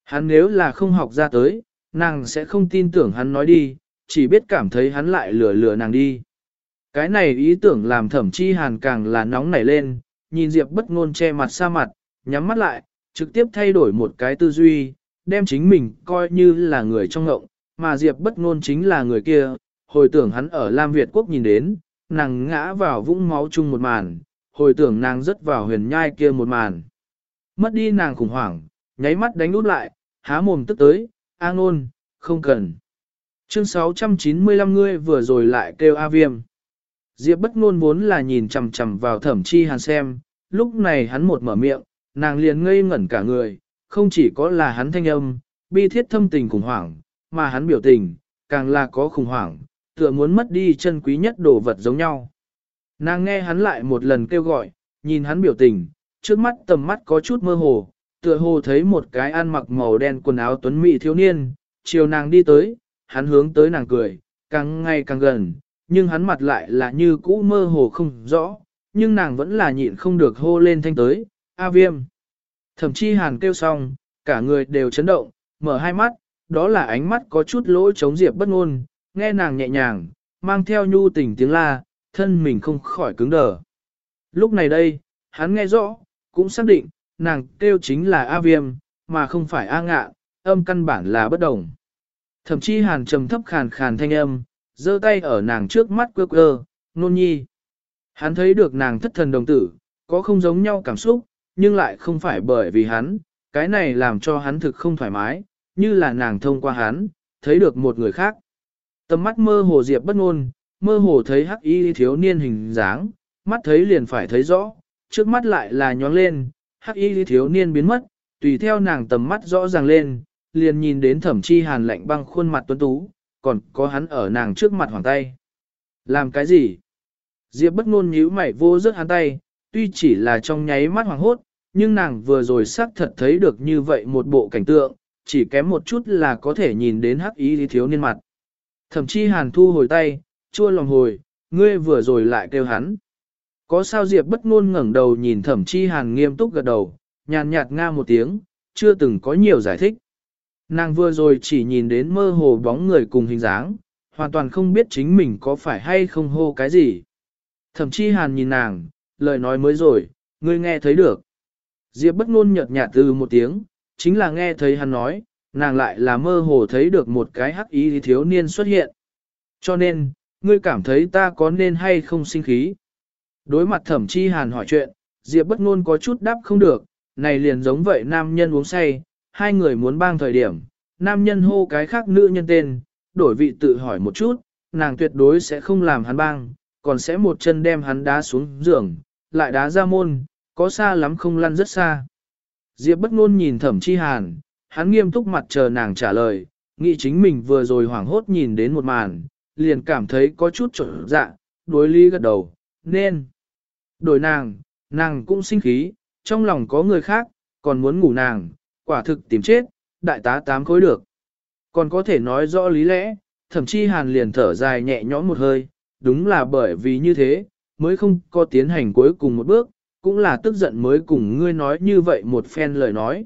Speaker 1: Hắn nếu là không học ra tới, nàng sẽ không tin tưởng hắn nói đi, chỉ biết cảm thấy hắn lại lừa lừa nàng đi. Cái này ý tưởng làm thẩm chi hàn càng là nóng nảy lên, nhìn Diệp bất ngôn che mặt xa mặt, nhắm mắt lại, trực tiếp thay đổi một cái tư duy, đem chính mình coi như là người trong ngộng, mà Diệp bất ngôn chính là người kia, hồi tưởng hắn ở Lam Việt Quốc nhìn đến, nàng ngã vào vũng máu chung một màn, hồi tưởng nàng rớt vào huyền nhai kia một màn. mất đi nàng khủng hoảng, nháy mắt đánh út lại, há mồm tức tới, A ngôn, không cần. Chương 695 ngươi vừa rồi lại kêu A viêm. Diệp bất ngôn vốn là nhìn chằm chằm vào thẩm chi hàn xem, lúc này hắn một mở miệng, nàng liền ngây ngẩn cả người, không chỉ có là hắn thanh âm, bi thiết thâm tình khủng hoảng, mà hắn biểu tình, càng là có khủng hoảng, tựa muốn mất đi chân quý nhất đồ vật giống nhau. Nàng nghe hắn lại một lần kêu gọi, nhìn hắn biểu tình, trước mắt tầm mắt có chút mơ hồ, tựa hồ thấy một cái ăn mặc màu đen quần áo tuấn mỹ thiếu niên, chiều nàng đi tới, hắn hướng tới nàng cười, càng ngày càng gần, nhưng hắn mặt lại là như cũ mơ hồ không rõ, nhưng nàng vẫn là nhịn không được hô lên thanh tới, A viêm. Thậm chí hàn kêu xong, cả người đều chấn động, mở hai mắt, đó là ánh mắt có chút lỗ chống diệp bất ngôn, nghe nàng nhẹ nhàng, mang theo nhu tình tiếng la, thân mình không khỏi cứng đờ. Lúc này đây, hắn nghe rõ, cũng xác định, nàng kêu chính là A viêm, mà không phải A ngạ, âm căn bản là bất đồng. Thậm chí hàn trầm thấp khàn khàn thanh âm, giơ tay ở nàng trước mắt quơ quơ, nôn nhi. Hắn thấy được nàng thất thần đồng tử, có không giống nhau cảm xúc, nhưng lại không phải bởi vì hắn, cái này làm cho hắn thực không thoải mái, như là nàng thông qua hắn, thấy được một người khác. Tầm mắt mơ hồ diệp bất ngôn, mơ hồ thấy hắc y thiếu niên hình dáng, mắt thấy liền phải thấy rõ, trước mắt lại là nhóng lên, hắc y thiếu niên biến mất, tùy theo nàng tầm mắt rõ ràng lên, liền nhìn đến thẩm chi hàn lạnh băng khuôn mặt tuấn tú, còn có hắn ở nàng trước mặt hoàng tay. Làm cái gì? Diệp bất ngôn nhíu mày vô rớt hắn tay, tuy chỉ là trong nháy mắt hoàng hốt, nhưng nàng vừa rồi xác thật thấy được như vậy một bộ cảnh tượng, chỉ kém một chút là có thể nhìn đến hắc ý thiếu niên mặt. Thẩm Chi hàn thu hồi tay, chua lòng hồi, ngươi vừa rồi lại kêu hắn. Có sao Diệp bất ngôn ngẩng đầu nhìn thẩm chi hàn nghiêm túc gật đầu, nhàn nhạt nga một tiếng, chưa từng có nhiều giải thích. Nàng vừa rồi chỉ nhìn đến mơ hồ bóng người cùng hình dáng, hoàn toàn không biết chính mình có phải hay không hô cái gì. Thẩm chi hàn nhìn nàng, lời nói mới rồi, ngươi nghe thấy được. Diệp bất ngôn nhợt nhạt từ một tiếng, chính là nghe thấy hắn nói, nàng lại là mơ hồ thấy được một cái hắc ý thiếu niên xuất hiện. Cho nên, ngươi cảm thấy ta có nên hay không sinh khí. Đối mặt thẩm chi hàn hỏi chuyện, Diệp bất ngôn có chút đáp không được, này liền giống vậy nam nhân uống say, hai người muốn bang thời điểm, nam nhân hô cái khác nữ nhân tên, đổi vị tự hỏi một chút, nàng tuyệt đối sẽ không làm hắn bang, còn sẽ một chân đem hắn đá xuống giường, lại đá ra môn, có xa lắm không lăn rất xa. Diệp bất ngôn nhìn thẩm chi hàn, hắn nghiêm túc mặt chờ nàng trả lời, nghĩ chính mình vừa rồi hoảng hốt nhìn đến một màn, liền cảm thấy có chút trở dạ, đối lý gật đầu, nên. Đổi nàng, nàng cũng sinh khí, trong lòng có người khác, còn muốn ngủ nàng, quả thực tìm chết, đại tá tám khối được. Còn có thể nói rõ lý lẽ, thậm chí hàn liền thở dài nhẹ nhõm một hơi, đúng là bởi vì như thế, mới không có tiến hành cuối cùng một bước, cũng là tức giận mới cùng ngươi nói như vậy một phen lời nói.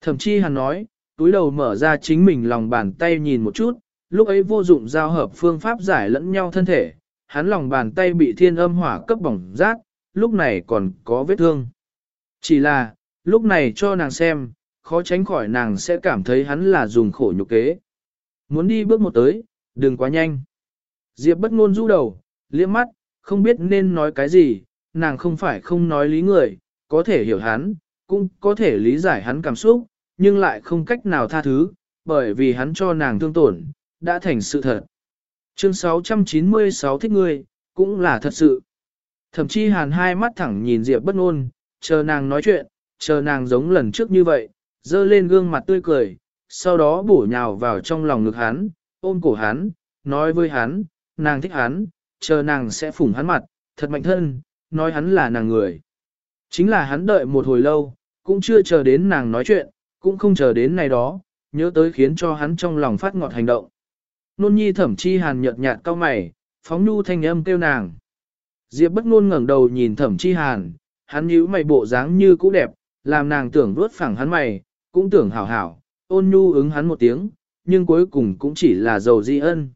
Speaker 1: Thậm chí hàn nói, túi đầu mở ra chính mình lòng bàn tay nhìn một chút, lúc ấy vô dụng giao hợp phương pháp giải lẫn nhau thân thể, hắn lòng bàn tay bị thiên âm hỏa cấp bỏng rát, lúc này còn có vết thương. Chỉ là, lúc này cho nàng xem, khó tránh khỏi nàng sẽ cảm thấy hắn là dùng khổ nhục kế. Muốn đi bước một tới, đừng quá nhanh. Diệp bất ngôn du đầu, liếc mắt, không biết nên nói cái gì, nàng không phải không nói lý người, có thể hiểu hắn, cũng có thể lý giải hắn cảm xúc, nhưng lại không cách nào tha thứ, bởi vì hắn cho nàng thương tổn, đã thành sự thật. Chương 696 thích ngươi, cũng là thật sự. Thậm chí hàn hai mắt thẳng nhìn Diệp bất ngôn, chờ nàng nói chuyện, chờ nàng giống lần trước như vậy, dơ lên gương mặt tươi cười, sau đó bổ nhào vào trong lòng ngực hắn, ôm cổ hắn, nói với hắn, nàng thích hắn, chờ nàng sẽ phủng hắn mặt, thật mạnh thân, nói hắn là nàng người. Chính là hắn đợi một hồi lâu, cũng chưa chờ đến nàng nói chuyện, cũng không chờ đến này đó, nhớ tới khiến cho hắn trong lòng phát ngọt hành động. Nôn nhi thẩm chi hàn nhợt nhạt cao mày, phóng nhu thanh âm kêu nàng. Diệp bất ngôn ngẩng đầu nhìn thẩm chi hàn, hắn nhíu mày bộ dáng như cũ đẹp, làm nàng tưởng vuốt phẳng hắn mày, cũng tưởng hảo hảo, ôn nhu ứng hắn một tiếng, nhưng cuối cùng cũng chỉ là dầu di ân.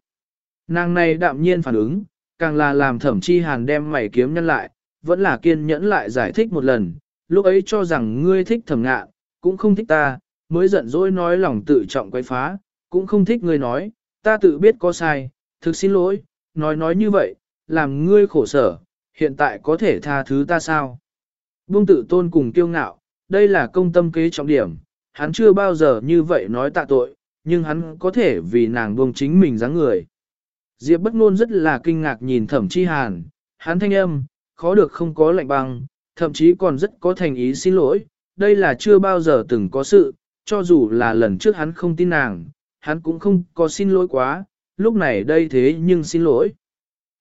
Speaker 1: Nàng này đạm nhiên phản ứng, càng là làm thẩm chi hàn đem mày kiếm nhân lại, vẫn là kiên nhẫn lại giải thích một lần, lúc ấy cho rằng ngươi thích thẩm ngạ, cũng không thích ta, mới giận dỗi nói lòng tự trọng quay phá, cũng không thích ngươi nói, ta tự biết có sai, thực xin lỗi, nói nói như vậy, làm ngươi khổ sở, hiện tại có thể tha thứ ta sao? Vương tự tôn cùng kiêu ngạo, đây là công tâm kế trọng điểm, hắn chưa bao giờ như vậy nói tạ tội, nhưng hắn có thể vì nàng buông chính mình dáng người. Diệp bất ngôn rất là kinh ngạc nhìn thẩm chi hàn, hắn thanh âm, khó được không có lạnh băng, thậm chí còn rất có thành ý xin lỗi, đây là chưa bao giờ từng có sự, cho dù là lần trước hắn không tin nàng, hắn cũng không có xin lỗi quá, lúc này đây thế nhưng xin lỗi.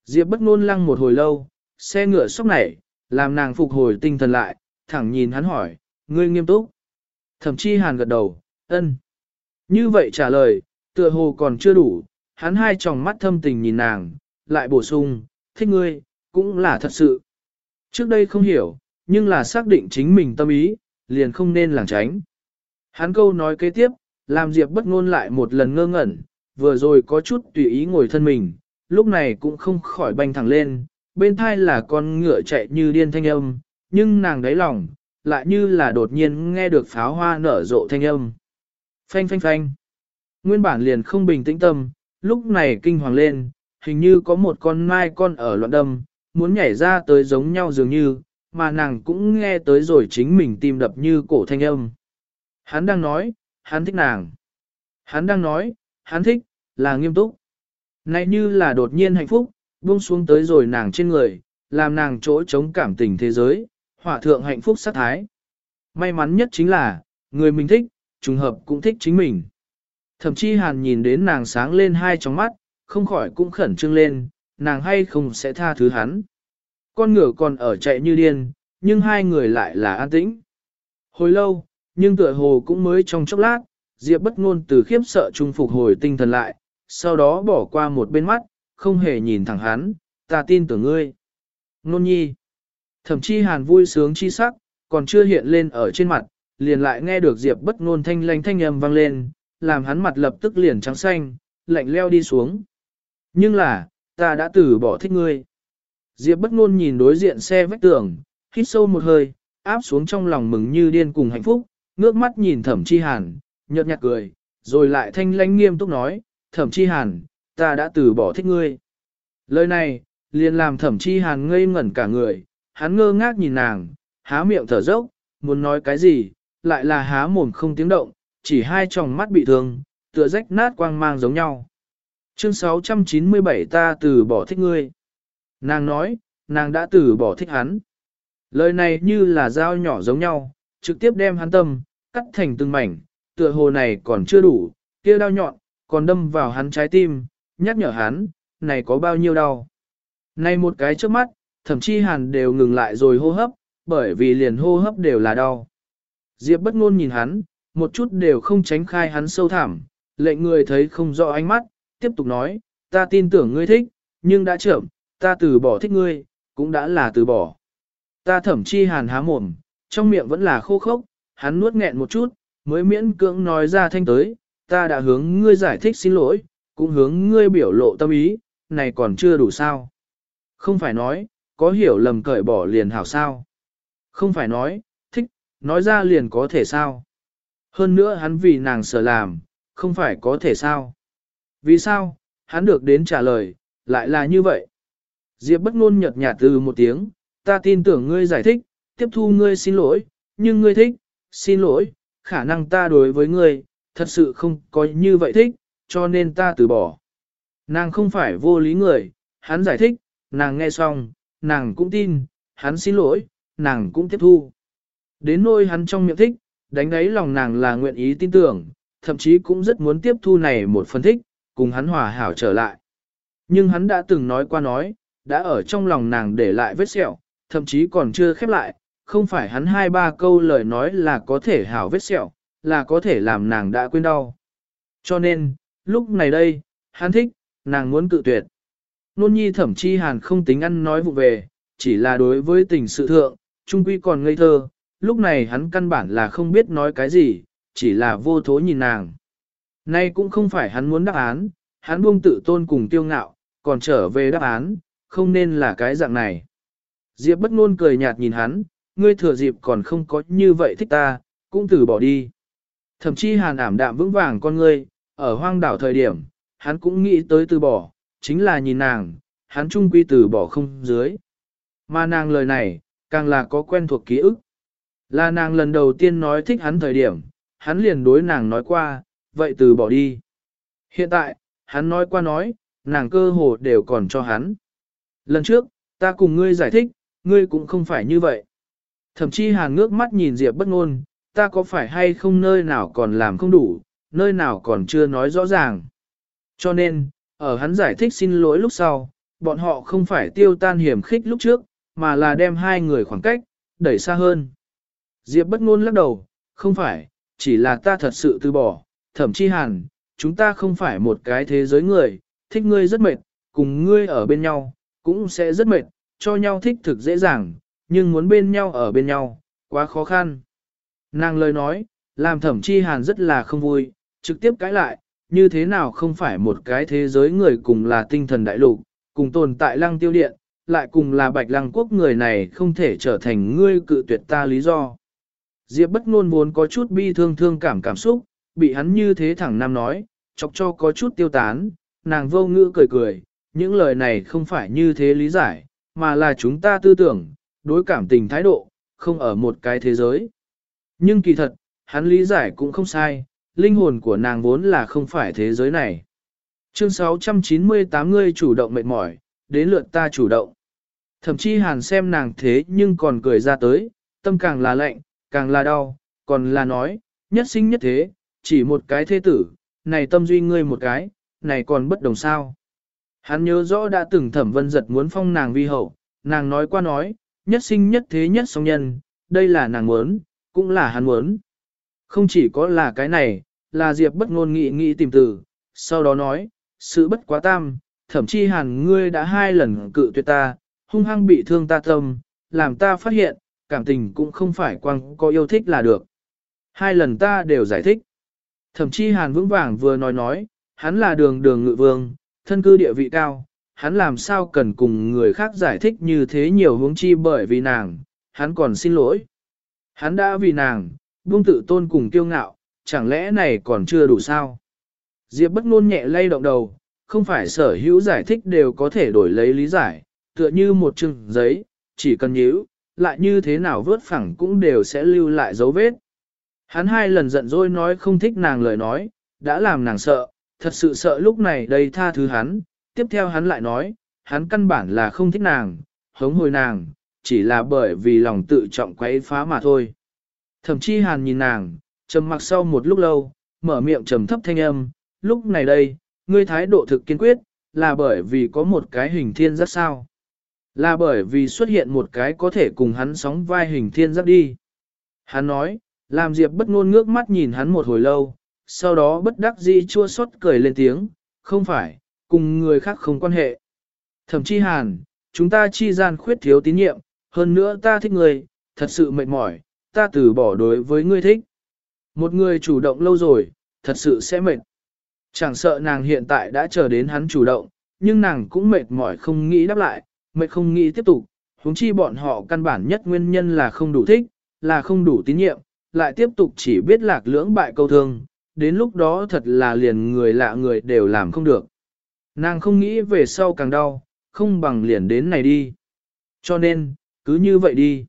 Speaker 1: Diệp bất ngôn lăng một hồi lâu, xe ngựa sốc nảy, làm nàng phục hồi tinh thần lại, thẳng nhìn hắn hỏi, ngươi nghiêm túc. Thẩm Chi hàn gật đầu, ân. Như vậy trả lời, tựa hồ còn chưa đủ, hắn hai tròng mắt thâm tình nhìn nàng, lại bổ sung, thích ngươi, cũng là thật sự. Trước đây không hiểu, nhưng là xác định chính mình tâm ý, liền không nên lảng tránh. Hắn câu nói kế tiếp, làm Diệp bất ngôn lại một lần ngơ ngẩn, vừa rồi có chút tùy ý ngồi thân mình, lúc này cũng không khỏi banh thẳng lên, bên thai là con ngựa chạy như điên thanh âm, nhưng nàng đáy lòng, lại như là đột nhiên nghe được pháo hoa nở rộ thanh âm. Phanh phanh phanh. Nguyên bản liền không bình tĩnh tâm, lúc này kinh hoàng lên, hình như có một con mai con ở loạn đâm, muốn nhảy ra tới giống nhau dường như, mà nàng cũng nghe tới rồi chính mình tim đập như cổ thanh âm. Hắn đang nói, hắn thích nàng. Hắn đang nói, hắn thích, là nghiêm túc. Này như là đột nhiên hạnh phúc, buông xuống tới rồi nàng trên người, làm nàng chỗ chống cảm tình thế giới, hỏa thượng hạnh phúc sát thái. May mắn nhất chính là, người mình thích, trùng hợp cũng thích chính mình. Thậm chí hàn nhìn đến nàng sáng lên hai tròng mắt, không khỏi cũng khẩn trương lên, nàng hay không sẽ tha thứ hắn. Con ngựa còn ở chạy như điên, nhưng hai người lại là an tĩnh. Hồi lâu, nhưng tựa hồ cũng mới trong chốc lát, Diệp bất ngôn từ khiếp sợ trung phục hồi tinh thần lại, sau đó bỏ qua một bên mắt, không hề nhìn thẳng hắn, ta tin tưởng ngươi. Nôn nhi. Thậm chí hàn vui sướng chi sắc, còn chưa hiện lên ở trên mặt, liền lại nghe được Diệp bất ngôn thanh lanh thanh âm vang lên, làm hắn mặt lập tức liền trắng xanh, lạnh leo đi xuống. Nhưng là, ta đã từ bỏ thích ngươi. Diệp bất ngôn nhìn đối diện xe vách tường, hít sâu một hơi, áp xuống trong lòng mừng như điên cùng hạnh phúc, ngước mắt nhìn thẩm chi hàn, nhợt nhạt cười, rồi lại thanh lãnh nghiêm túc nói, thẩm chi hàn, ta đã từ bỏ thích ngươi. Lời này, liền làm thẩm chi hàn ngây ngẩn cả người, hắn ngơ ngác nhìn nàng, há miệng thở dốc, muốn nói cái gì, lại là há mồm không tiếng động, chỉ hai tròng mắt bị thương, tựa rách nát quang mang giống nhau. Chương 697 ta từ bỏ thích ngươi. Nàng nói, nàng đã từ bỏ thích hắn. Lời này như là dao nhỏ giống nhau, trực tiếp đem hắn tâm, cắt thành từng mảnh, tựa hồ này còn chưa đủ, kia đau nhọn, còn đâm vào hắn trái tim, nhắc nhở hắn, này có bao nhiêu đau. Này một cái trước mắt, thậm chí hàn đều ngừng lại rồi hô hấp, bởi vì liền hô hấp đều là đau. Diệp bất ngôn nhìn hắn, một chút đều không tránh khai hắn sâu thẳm, lệnh người thấy không rõ ánh mắt, tiếp tục nói, ta tin tưởng ngươi thích, nhưng đã chậm, ta từ bỏ thích ngươi, cũng đã là từ bỏ. Ta thậm chí hàn há mồm, trong miệng vẫn là khô khốc, hắn nuốt nghẹn một chút, mới miễn cưỡng nói ra thanh tới, ta đã hướng ngươi giải thích xin lỗi, cũng hướng ngươi biểu lộ tâm ý, này còn chưa đủ sao. Không phải nói, có hiểu lầm cởi bỏ liền hảo sao. Không phải nói, thích, nói ra liền có thể sao. Hơn nữa hắn vì nàng sợ làm, không phải có thể sao. Vì sao, hắn được đến trả lời, lại là như vậy. Diệp bất ngôn nhợt nhạt từ một tiếng, ta tin tưởng ngươi giải thích, tiếp thu ngươi xin lỗi, nhưng ngươi thích, xin lỗi, khả năng ta đối với ngươi, thật sự không có như vậy thích, cho nên ta từ bỏ. Nàng không phải vô lý người, hắn giải thích, nàng nghe xong, nàng cũng tin, hắn xin lỗi, nàng cũng tiếp thu. Đến nỗi hắn trong miệng thích, đánh đáy lòng nàng là nguyện ý tin tưởng, thậm chí cũng rất muốn tiếp thu này một phần thích, cùng hắn hòa hảo trở lại. Nhưng hắn đã từng nói qua nói, đã ở trong lòng nàng để lại vết sẹo, thậm chí còn chưa khép lại, không phải hắn hai ba câu lời nói là có thể hảo vết sẹo, là có thể làm nàng đã quên đau. Cho nên, lúc này đây, hắn thích, nàng muốn cự tuyệt. Nôn nhi thẩm chi hàn không tính ăn nói vụ về, chỉ là đối với tình sự thượng, trung quy còn ngây thơ, lúc này hắn căn bản là không biết nói cái gì, chỉ là vô thố nhìn nàng. Nay cũng không phải hắn muốn đáp án, hắn buông tự tôn cùng tiêu ngạo, còn trở về đáp án, không nên là cái dạng này. Diệp bất ngôn cười nhạt nhìn hắn, ngươi thừa dịp còn không có như vậy thích ta, cũng từ bỏ đi. Thậm chí hàn ảm đạm vững vàng con ngươi, ở hoang đảo thời điểm, hắn cũng nghĩ tới từ bỏ, chính là nhìn nàng, hắn trung quy từ bỏ không dưới. Mà nàng lời này, càng là có quen thuộc ký ức. Là nàng lần đầu tiên nói thích hắn thời điểm, hắn liền đối nàng nói qua, vậy từ bỏ đi. Hiện tại, hắn nói qua nói, nàng cơ hồ đều còn cho hắn. Lần trước, ta cùng ngươi giải thích, ngươi cũng không phải như vậy. Thậm chí hàn ngước mắt nhìn Diệp bất ngôn, ta có phải hay không nơi nào còn làm không đủ, nơi nào còn chưa nói rõ ràng. Cho nên, ở hắn giải thích xin lỗi lúc sau, bọn họ không phải tiêu tan hiểm khích lúc trước, mà là đem hai người khoảng cách, đẩy xa hơn. Diệp bất ngôn lắc đầu, không phải, chỉ là ta thật sự từ bỏ, thậm chí hàn, chúng ta không phải một cái thế giới người, thích ngươi rất mệt, cùng ngươi ở bên nhau, cũng sẽ rất mệt, cho nhau thích thực dễ dàng, nhưng muốn bên nhau ở bên nhau, quá khó khăn. Nàng lời nói, làm thẩm chi hàn rất là không vui, trực tiếp cãi lại, như thế nào không phải một cái thế giới người cùng là tinh thần đại lục, cùng tồn tại lăng tiêu điện, lại cùng là bạch lăng quốc người này không thể trở thành ngươi cự tuyệt ta lý do. Diệp bất ngôn vốn có chút bi thương thương cảm cảm xúc, bị hắn như thế thẳng nam nói, chọc cho có chút tiêu tán, nàng vô ngữ cười cười, những lời này không phải như thế lý giải, mà là chúng ta tư tưởng, đối cảm tình thái độ, không ở một cái thế giới. Nhưng kỳ thật, hắn lý giải cũng không sai, linh hồn của nàng vốn là không phải thế giới này. Chương 698 ngươi chủ động mệt mỏi, đến lượt ta chủ động. Thậm chí hàn xem nàng thế nhưng còn cười ra tới, tâm càng là lạnh, càng là đau, còn là nói, nhất sinh nhất thế, chỉ một cái thế tử, này tâm duy ngươi một cái, này còn bất đồng sao. Hắn nhớ rõ đã từng thẩm vân giật muốn phong nàng vi hậu, nàng nói qua nói, nhất sinh nhất thế nhất song nhân, đây là nàng muốn, cũng là hắn muốn. Không chỉ có là cái này, là Diệp bất ngôn nghị nghị tìm từ, sau đó nói, sự bất quá tam, thậm chí hàn ngươi đã hai lần cự tuyệt ta, hung hăng bị thương ta tâm, làm ta phát hiện, cảm tình cũng không phải quang có yêu thích là được. Hai lần ta đều giải thích. Thậm chí hàn vững vàng vừa nói nói, hắn là đường đường ngự vương, thân cư địa vị cao, hắn làm sao cần cùng người khác giải thích như thế nhiều hướng chi bởi vì nàng, hắn còn xin lỗi. Hắn đã vì nàng, buông tự tôn cùng kiêu ngạo, chẳng lẽ này còn chưa đủ sao? Diệp bất ngôn nhẹ lay động đầu, không phải sở hữu giải thích đều có thể đổi lấy lý giải, tựa như một chừng giấy, chỉ cần nhíu, lại như thế nào vớt phẳng cũng đều sẽ lưu lại dấu vết. Hắn hai lần giận dỗi nói không thích nàng lời nói, đã làm nàng sợ, thật sự sợ lúc này đây tha thứ hắn, tiếp theo hắn lại nói, hắn căn bản là không thích nàng, hống hồi nàng, chỉ là bởi vì lòng tự trọng quấy phá mà thôi. Thậm chí hàn nhìn nàng, trầm mặc sau một lúc lâu, mở miệng trầm thấp thanh âm, lúc này đây, ngươi thái độ thực kiên quyết, là bởi vì có một cái hình thiên rất sao. Là bởi vì xuất hiện một cái có thể cùng hắn sóng vai hình thiên giáp đi. Hắn nói, làm Diệp bất ngôn ngước mắt nhìn hắn một hồi lâu, sau đó bất đắc dĩ chua xót cười lên tiếng, không phải, cùng người khác không quan hệ. Thậm chí hàn, chúng ta chi gian khuyết thiếu tín nhiệm, hơn nữa ta thích người, thật sự mệt mỏi, ta từ bỏ đối với ngươi thích. Một người chủ động lâu rồi, thật sự sẽ mệt. Chẳng sợ nàng hiện tại đã chờ đến hắn chủ động, nhưng nàng cũng mệt mỏi không nghĩ đáp lại, mệt không nghĩ tiếp tục, huống chi bọn họ căn bản nhất nguyên nhân là không đủ thích, là không đủ tín nhiệm, lại tiếp tục chỉ biết lạc lưỡng bại câu thương, đến lúc đó thật là liền người lạ người đều làm không được. Nàng không nghĩ về sau càng đau, không bằng liền đến này đi. Cho nên, cứ như vậy đi.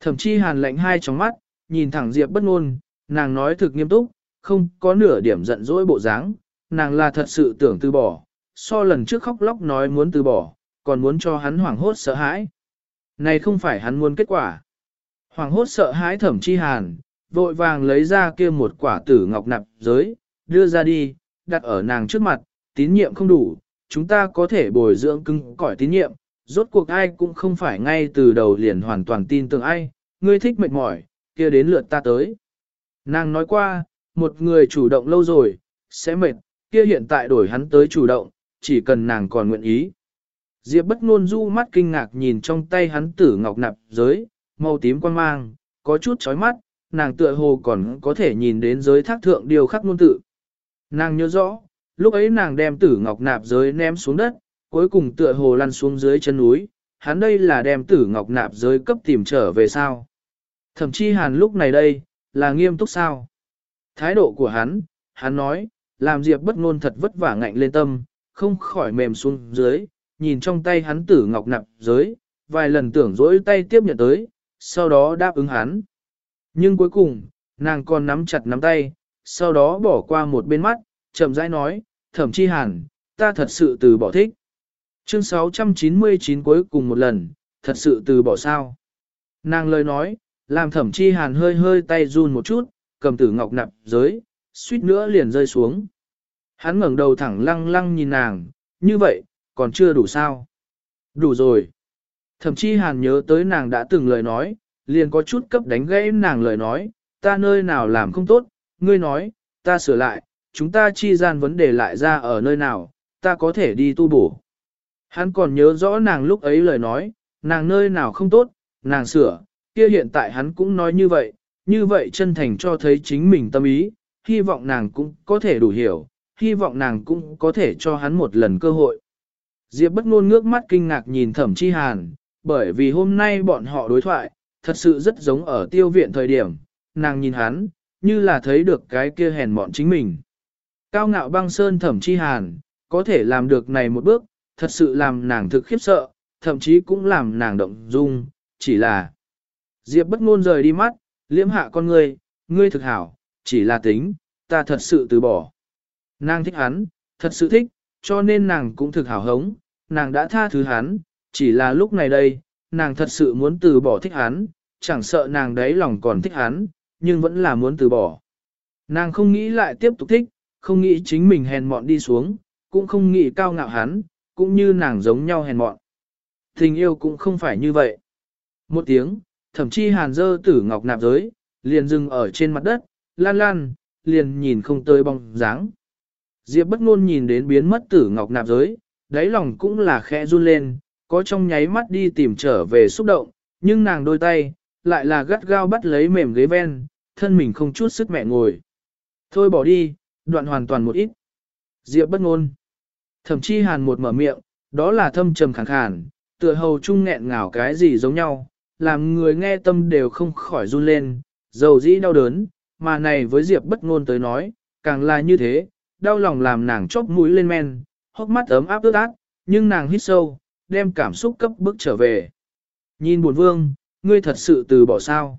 Speaker 1: Thậm chí hàn lạnh hai tròng mắt, nhìn thẳng Diệp bất ngôn, nàng nói thực nghiêm túc, không có nửa điểm giận dỗi bộ dáng, nàng là thật sự tưởng từ bỏ, so lần trước khóc lóc nói muốn từ bỏ, còn muốn cho hắn hoảng hốt sợ hãi. Này không phải hắn muốn kết quả. Hoảng hốt sợ hãi thẩm chi hàn, vội vàng lấy ra kia một quả tử ngọc nạp giới, đưa ra đi, đặt ở nàng trước mặt, tín nhiệm không đủ, chúng ta có thể bồi dưỡng cưng cỏi tín nhiệm, rốt cuộc ai cũng không phải ngay từ đầu liền hoàn toàn tin tưởng ai, ngươi thích mệt mỏi, kia đến lượt ta tới. Nàng nói qua, một người chủ động lâu rồi, sẽ mệt, kia hiện tại đổi hắn tới chủ động, chỉ cần nàng còn nguyện ý. Diệp bất ngôn du mắt kinh ngạc nhìn trong tay hắn tử ngọc nạp giới, màu tím quan mang, có chút chói mắt, nàng tựa hồ còn có thể nhìn đến giới thác thượng điều khắc ngôn tự. Nàng nhớ rõ, lúc ấy nàng đem tử ngọc nạp giới ném xuống đất, cuối cùng tựa hồ lăn xuống dưới chân núi, hắn đây là đem tử ngọc nạp giới cấp tìm trở về sao. Thậm chí hàn lúc này đây, là nghiêm túc sao. Thái độ của hắn, hắn nói, làm Diệp bất ngôn thật vất vả ngạnh lên tâm, không khỏi mềm xuống dưới, nhìn trong tay hắn tử ngọc nạp giới, vài lần tưởng dỗi tay tiếp nhận tới, sau đó đáp ứng hắn. Nhưng cuối cùng, nàng còn nắm chặt nắm tay, sau đó bỏ qua một bên mắt, chậm rãi nói, thẩm chi hàn, ta thật sự từ bỏ thích. Chương 699 cuối cùng một lần, thật sự từ bỏ sao. Nàng lời nói, làm thẩm chi hàn hơi hơi tay run một chút, cầm tử ngọc nạp giới, suýt nữa liền rơi xuống. Hắn ngẩng đầu thẳng lăng lăng nhìn nàng, như vậy, còn chưa đủ sao. Đủ rồi. Thẩm chi hàn nhớ tới nàng đã từng lời nói, liền có chút cấp đánh gãy nàng lời nói, ta nơi nào làm không tốt, ngươi nói, ta sửa lại, chúng ta chi gian vấn đề lại ra ở nơi nào, ta có thể đi tu bổ. Hắn còn nhớ rõ nàng lúc ấy lời nói, nàng nơi nào không tốt, nàng sửa, kia hiện tại hắn cũng nói như vậy, như vậy chân thành cho thấy chính mình tâm ý, hy vọng nàng cũng có thể đủ hiểu, hy vọng nàng cũng có thể cho hắn một lần cơ hội. Diệp bất ngôn ngước mắt kinh ngạc nhìn thẩm chi hàn, bởi vì hôm nay bọn họ đối thoại, thật sự rất giống ở tiêu viện thời điểm, nàng nhìn hắn, như là thấy được cái kia hèn mọn chính mình. Cao ngạo băng sơn thẩm chi hàn, có thể làm được này một bước, thật sự làm nàng thực khiếp sợ, thậm chí cũng làm nàng động dung, chỉ là Diệp bất ngôn rời đi mắt, liễm hạ con ngươi, ngươi thực hảo, chỉ là tính, ta thật sự từ bỏ. Nàng thích hắn, thật sự thích, cho nên nàng cũng thực hảo hống, nàng đã tha thứ hắn, chỉ là lúc này đây, nàng thật sự muốn từ bỏ thích hắn, chẳng sợ nàng đấy lòng còn thích hắn, nhưng vẫn là muốn từ bỏ. Nàng không nghĩ lại tiếp tục thích, không nghĩ chính mình hèn mọn đi xuống, cũng không nghĩ cao ngạo hắn, cũng như nàng giống nhau hèn mọn. Tình yêu cũng không phải như vậy. Một tiếng, thậm chí hàn dơ tử ngọc nạp giới, liền dừng ở trên mặt đất, lan lan, liền nhìn không tới bóng dáng. Diệp bất ngôn nhìn đến biến mất tử ngọc nạp giới, đáy lòng cũng là khẽ run lên, có trong nháy mắt đi tìm trở về xúc động, nhưng nàng đôi tay, lại là gắt gao bắt lấy mềm ghế ven, thân mình không chút sức mẹ ngồi. Thôi bỏ đi, đoạn hoàn toàn một ít. Diệp bất ngôn. Thậm chí hàn một mở miệng, đó là thâm trầm khàn khàn, tựa hầu trung nghẹn ngào cái gì giống nhau, làm người nghe tâm đều không khỏi run lên, dầu dĩ đau đớn, mà này với Diệp bất ngôn tới nói, càng là như thế, đau lòng làm nàng chóp mũi lên men, hốc mắt ấm áp ướt át, nhưng nàng hít sâu, đem cảm xúc cấp bước trở về. Nhìn buồn vương, ngươi thật sự từ bỏ sao.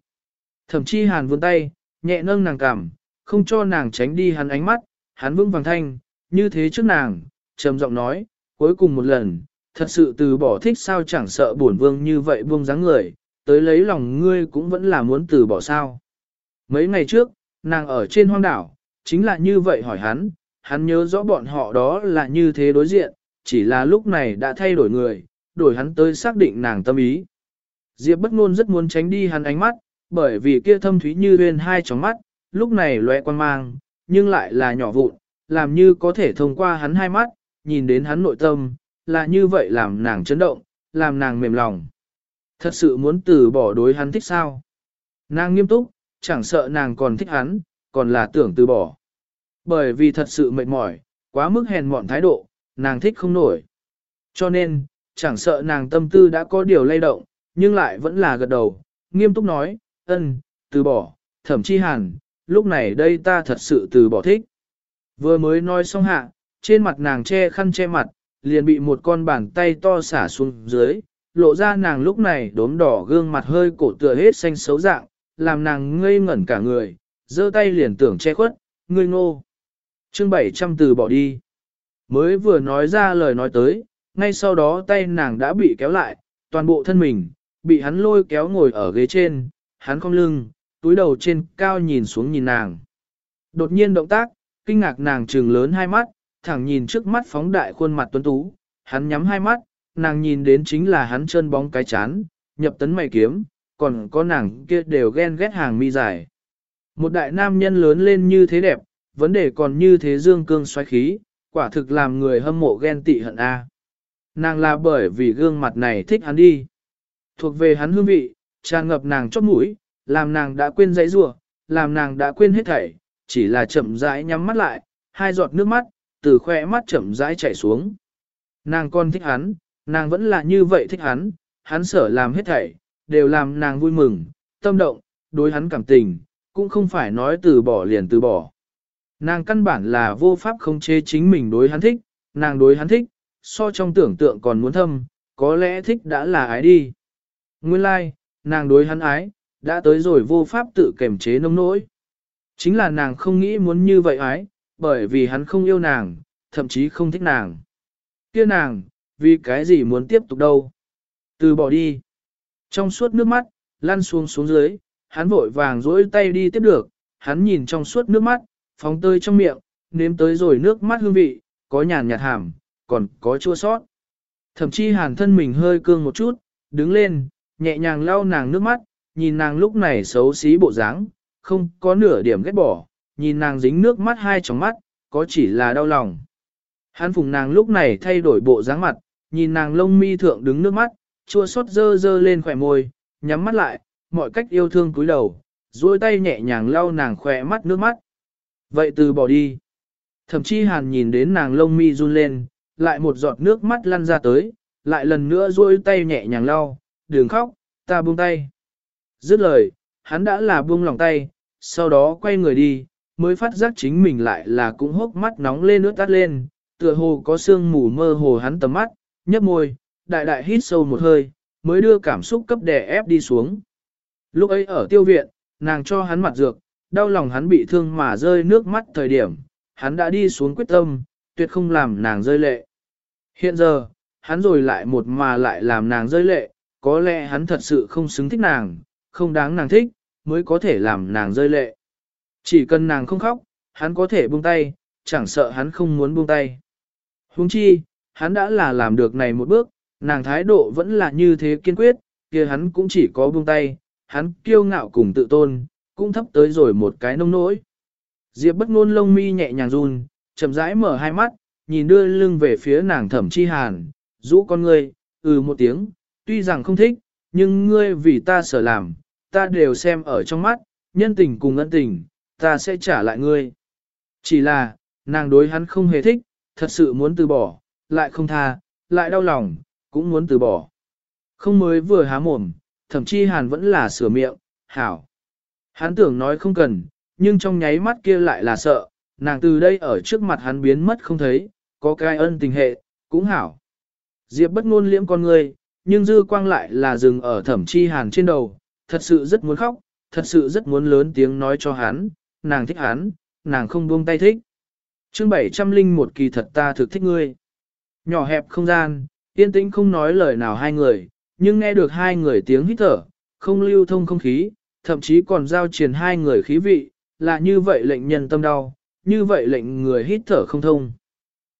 Speaker 1: Thậm chí hàn vươn tay, nhẹ nâng nàng cảm, không cho nàng tránh đi hắn ánh mắt, hắn vững vàng thanh, như thế trước nàng, trầm giọng nói, cuối cùng một lần, thật sự từ bỏ thích sao chẳng sợ buồn vương như vậy buông dáng người, tới lấy lòng ngươi cũng vẫn là muốn từ bỏ sao. Mấy ngày trước, nàng ở trên hoang đảo, chính là như vậy hỏi hắn, hắn nhớ rõ bọn họ đó là như thế đối diện, chỉ là lúc này đã thay đổi người, đổi hắn tới xác định nàng tâm ý. Diệp bất ngôn rất muốn tránh đi hắn ánh mắt, bởi vì kia thâm thúy như uyên hai tròng mắt, lúc này lóe quan mang, nhưng lại là nhỏ vụn, làm như có thể thông qua hắn hai mắt, nhìn đến hắn nội tâm, là như vậy làm nàng chấn động, làm nàng mềm lòng. Thật sự muốn từ bỏ đối hắn thích sao? Nàng nghiêm túc, chẳng sợ nàng còn thích hắn, còn là tưởng từ bỏ. Bởi vì thật sự mệt mỏi, quá mức hèn mọn thái độ, nàng thích không nổi. Cho nên, chẳng sợ nàng tâm tư đã có điều lay động, nhưng lại vẫn là gật đầu, nghiêm túc nói, ân, từ bỏ, thậm chi hàn, lúc này đây ta thật sự từ bỏ thích. Vừa mới nói xong hạ, trên mặt nàng che khăn che mặt, liền bị một con bàn tay to xả xuống dưới, lộ ra nàng lúc này đốm đỏ gương mặt hơi cổ tựa hết xanh xấu dạng, làm nàng ngây ngẩn cả người, giơ tay liền tưởng che khuất, ngươi ngô. Chương 700 từ bỏ đi. Mới vừa nói ra lời nói tới, ngay sau đó tay nàng đã bị kéo lại, toàn bộ thân mình, bị hắn lôi kéo ngồi ở ghế trên, hắn cong lưng, túi đầu trên cao nhìn xuống nhìn nàng. Đột nhiên động tác, kinh ngạc nàng trừng lớn hai mắt, thẳng nhìn trước mắt phóng đại khuôn mặt tuấn tú, hắn nhắm hai mắt, nàng nhìn đến chính là hắn chân bóng cái chán, nhập tấn mày kiếm, còn có nàng kia đều ghen ghét hàng mi dài. Một đại nam nhân lớn lên như thế đẹp, vấn đề còn như thế dương cương xoáy khí, quả thực làm người hâm mộ ghen tị hận A. Nàng là bởi vì gương mặt này thích hắn đi. Thuộc về hắn hương vị, tràn ngập nàng chót mũi, làm nàng đã quên dãy rủa, làm nàng đã quên hết thảy, chỉ là chậm rãi nhắm mắt lại, hai giọt nước mắt, từ khóe mắt chậm rãi chảy xuống. Nàng con thích hắn, nàng vẫn là như vậy thích hắn, hắn sở làm hết thảy, đều làm nàng vui mừng, tâm động, đối hắn cảm tình, cũng không phải nói từ bỏ liền từ bỏ. Nàng căn bản là vô pháp không chế chính mình đối hắn thích, nàng đối hắn thích, so trong tưởng tượng còn muốn thâm, có lẽ thích đã là ái đi. Nguyên lai, like, nàng đối hắn ái, đã tới rồi vô pháp tự kềm chế nông nỗi. Chính là nàng không nghĩ muốn như vậy ái, bởi vì hắn không yêu nàng, thậm chí không thích nàng. Kia nàng, vì cái gì muốn tiếp tục đâu? Từ bỏ đi. Trong suốt nước mắt, lăn xuống xuống dưới, hắn vội vàng duỗi tay đi tiếp được, hắn nhìn trong suốt nước mắt, phóng tơi trong miệng, nếm tới rồi nước mắt hương vị, có nhàn nhạt hàm, còn có chua sót. Thậm chí hàn thân mình hơi cương một chút, đứng lên, nhẹ nhàng lau nàng nước mắt, nhìn nàng lúc này xấu xí bộ dáng, không có nửa điểm ghét bỏ, nhìn nàng dính nước mắt hai tròng mắt, có chỉ là đau lòng. Hắn phùng nàng lúc này thay đổi bộ dáng mặt, nhìn nàng lông mi thượng đứng nước mắt, chua xót dơ dơ lên khỏe môi, nhắm mắt lại, mọi cách yêu thương cúi đầu, duỗi tay nhẹ nhàng lau nàng khỏe mắt nước mắt. Vậy từ bỏ đi. Thậm chí hàn nhìn đến nàng lông mi run lên, lại một giọt nước mắt lăn ra tới, lại lần nữa duỗi tay nhẹ nhàng lau, đừng khóc, ta buông tay. Dứt lời, hắn đã là buông lòng tay, sau đó quay người đi, mới phát giác chính mình lại là cũng hốc mắt nóng lên nước tắt lên, tựa hồ có sương mù mơ hồ hắn tầm mắt, nhấp môi, đại đại hít sâu một hơi, mới đưa cảm xúc cấp đè ép đi xuống. Lúc ấy ở tiêu viện, nàng cho hắn mặt dược, đau lòng hắn bị thương mà rơi nước mắt thời điểm, hắn đã đi xuống quyết tâm, tuyệt không làm nàng rơi lệ. Hiện giờ, hắn rồi lại một mà lại làm nàng rơi lệ, có lẽ hắn thật sự không xứng thích nàng, không đáng nàng thích, mới có thể làm nàng rơi lệ. Chỉ cần nàng không khóc, hắn có thể buông tay, chẳng sợ hắn không muốn buông tay. Huống chi, hắn đã là làm được này một bước, nàng thái độ vẫn là như thế kiên quyết, kia hắn cũng chỉ có buông tay, hắn kiêu ngạo cùng tự tôn, cũng thấp tới rồi một cái nông nỗi. Diệp bất ngôn lông mi nhẹ nhàng run, chậm rãi mở hai mắt, nhìn đưa lưng về phía nàng thẩm chi hàn, rũ con ngươi, ừ một tiếng, tuy rằng không thích, nhưng ngươi vì ta sở làm, ta đều xem ở trong mắt, nhân tình cùng ân tình, ta sẽ trả lại ngươi. Chỉ là, nàng đối hắn không hề thích, thật sự muốn từ bỏ, lại không tha, lại đau lòng, cũng muốn từ bỏ. Không mới vừa há mồm, thậm chí hàn vẫn là sửa miệng, hảo. Hắn tưởng nói không cần, nhưng trong nháy mắt kia lại là sợ, nàng từ đây ở trước mặt hắn biến mất không thấy, có cái ân tình hệ, cũng hảo. Diệp bất ngôn liễm con người, nhưng dư quang lại là dừng ở thẩm chi hàn trên đầu, thật sự rất muốn khóc, thật sự rất muốn lớn tiếng nói cho hắn, nàng thích hắn, nàng không buông tay thích. Chương 701 kỳ thật ta thực thích ngươi. Nhỏ hẹp không gian, yên tĩnh không nói lời nào hai người, nhưng nghe được hai người tiếng hít thở, không lưu thông không khí, thậm chí còn giao truyền hai người khí vị, là như vậy lệnh nhân tâm đau, như vậy lệnh người hít thở không thông.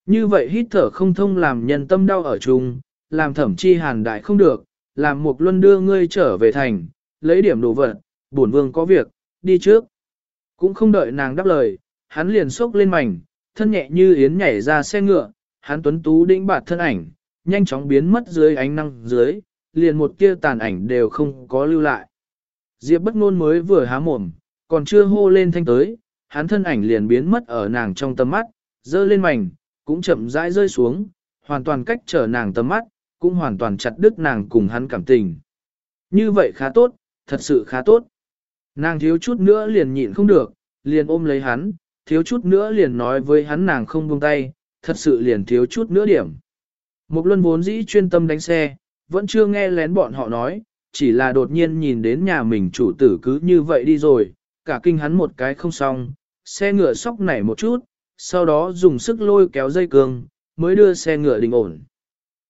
Speaker 1: Như vậy hít thở không thông làm nhân tâm đau ở chung, làm thẩm chi hàn đại không được, làm một luân đưa ngươi trở về thành, lấy điểm đồ vật, bổn vương có việc, đi trước. Cũng không đợi nàng đáp lời, hắn liền xốc lên mảnh, thân nhẹ như yến nhảy ra xe ngựa, hắn tuấn tú đĩnh bạt thân ảnh, nhanh chóng biến mất dưới ánh năng dưới, liền một tia tàn ảnh đều không có lưu lại. Diệp bất ngôn mới vừa há mồm, còn chưa hô lên thanh tới, hắn thân ảnh liền biến mất ở nàng trong tầm mắt, dơ lên mảnh, cũng chậm rãi rơi xuống, hoàn toàn cách trở nàng tầm mắt, cũng hoàn toàn chặt đứt nàng cùng hắn cảm tình. Như vậy khá tốt, thật sự khá tốt. Nàng thiếu chút nữa liền nhịn không được, liền ôm lấy hắn, thiếu chút nữa liền nói với hắn nàng không buông tay, thật sự liền thiếu chút nữa điểm. Một luân vốn dĩ chuyên tâm đánh xe, vẫn chưa nghe lén bọn họ nói, chỉ là đột nhiên nhìn đến nhà mình chủ tử cứ như vậy đi rồi, cả kinh hắn một cái không xong, xe ngựa sóc nảy một chút, sau đó dùng sức lôi kéo dây cương, mới đưa xe ngựa đình ổn.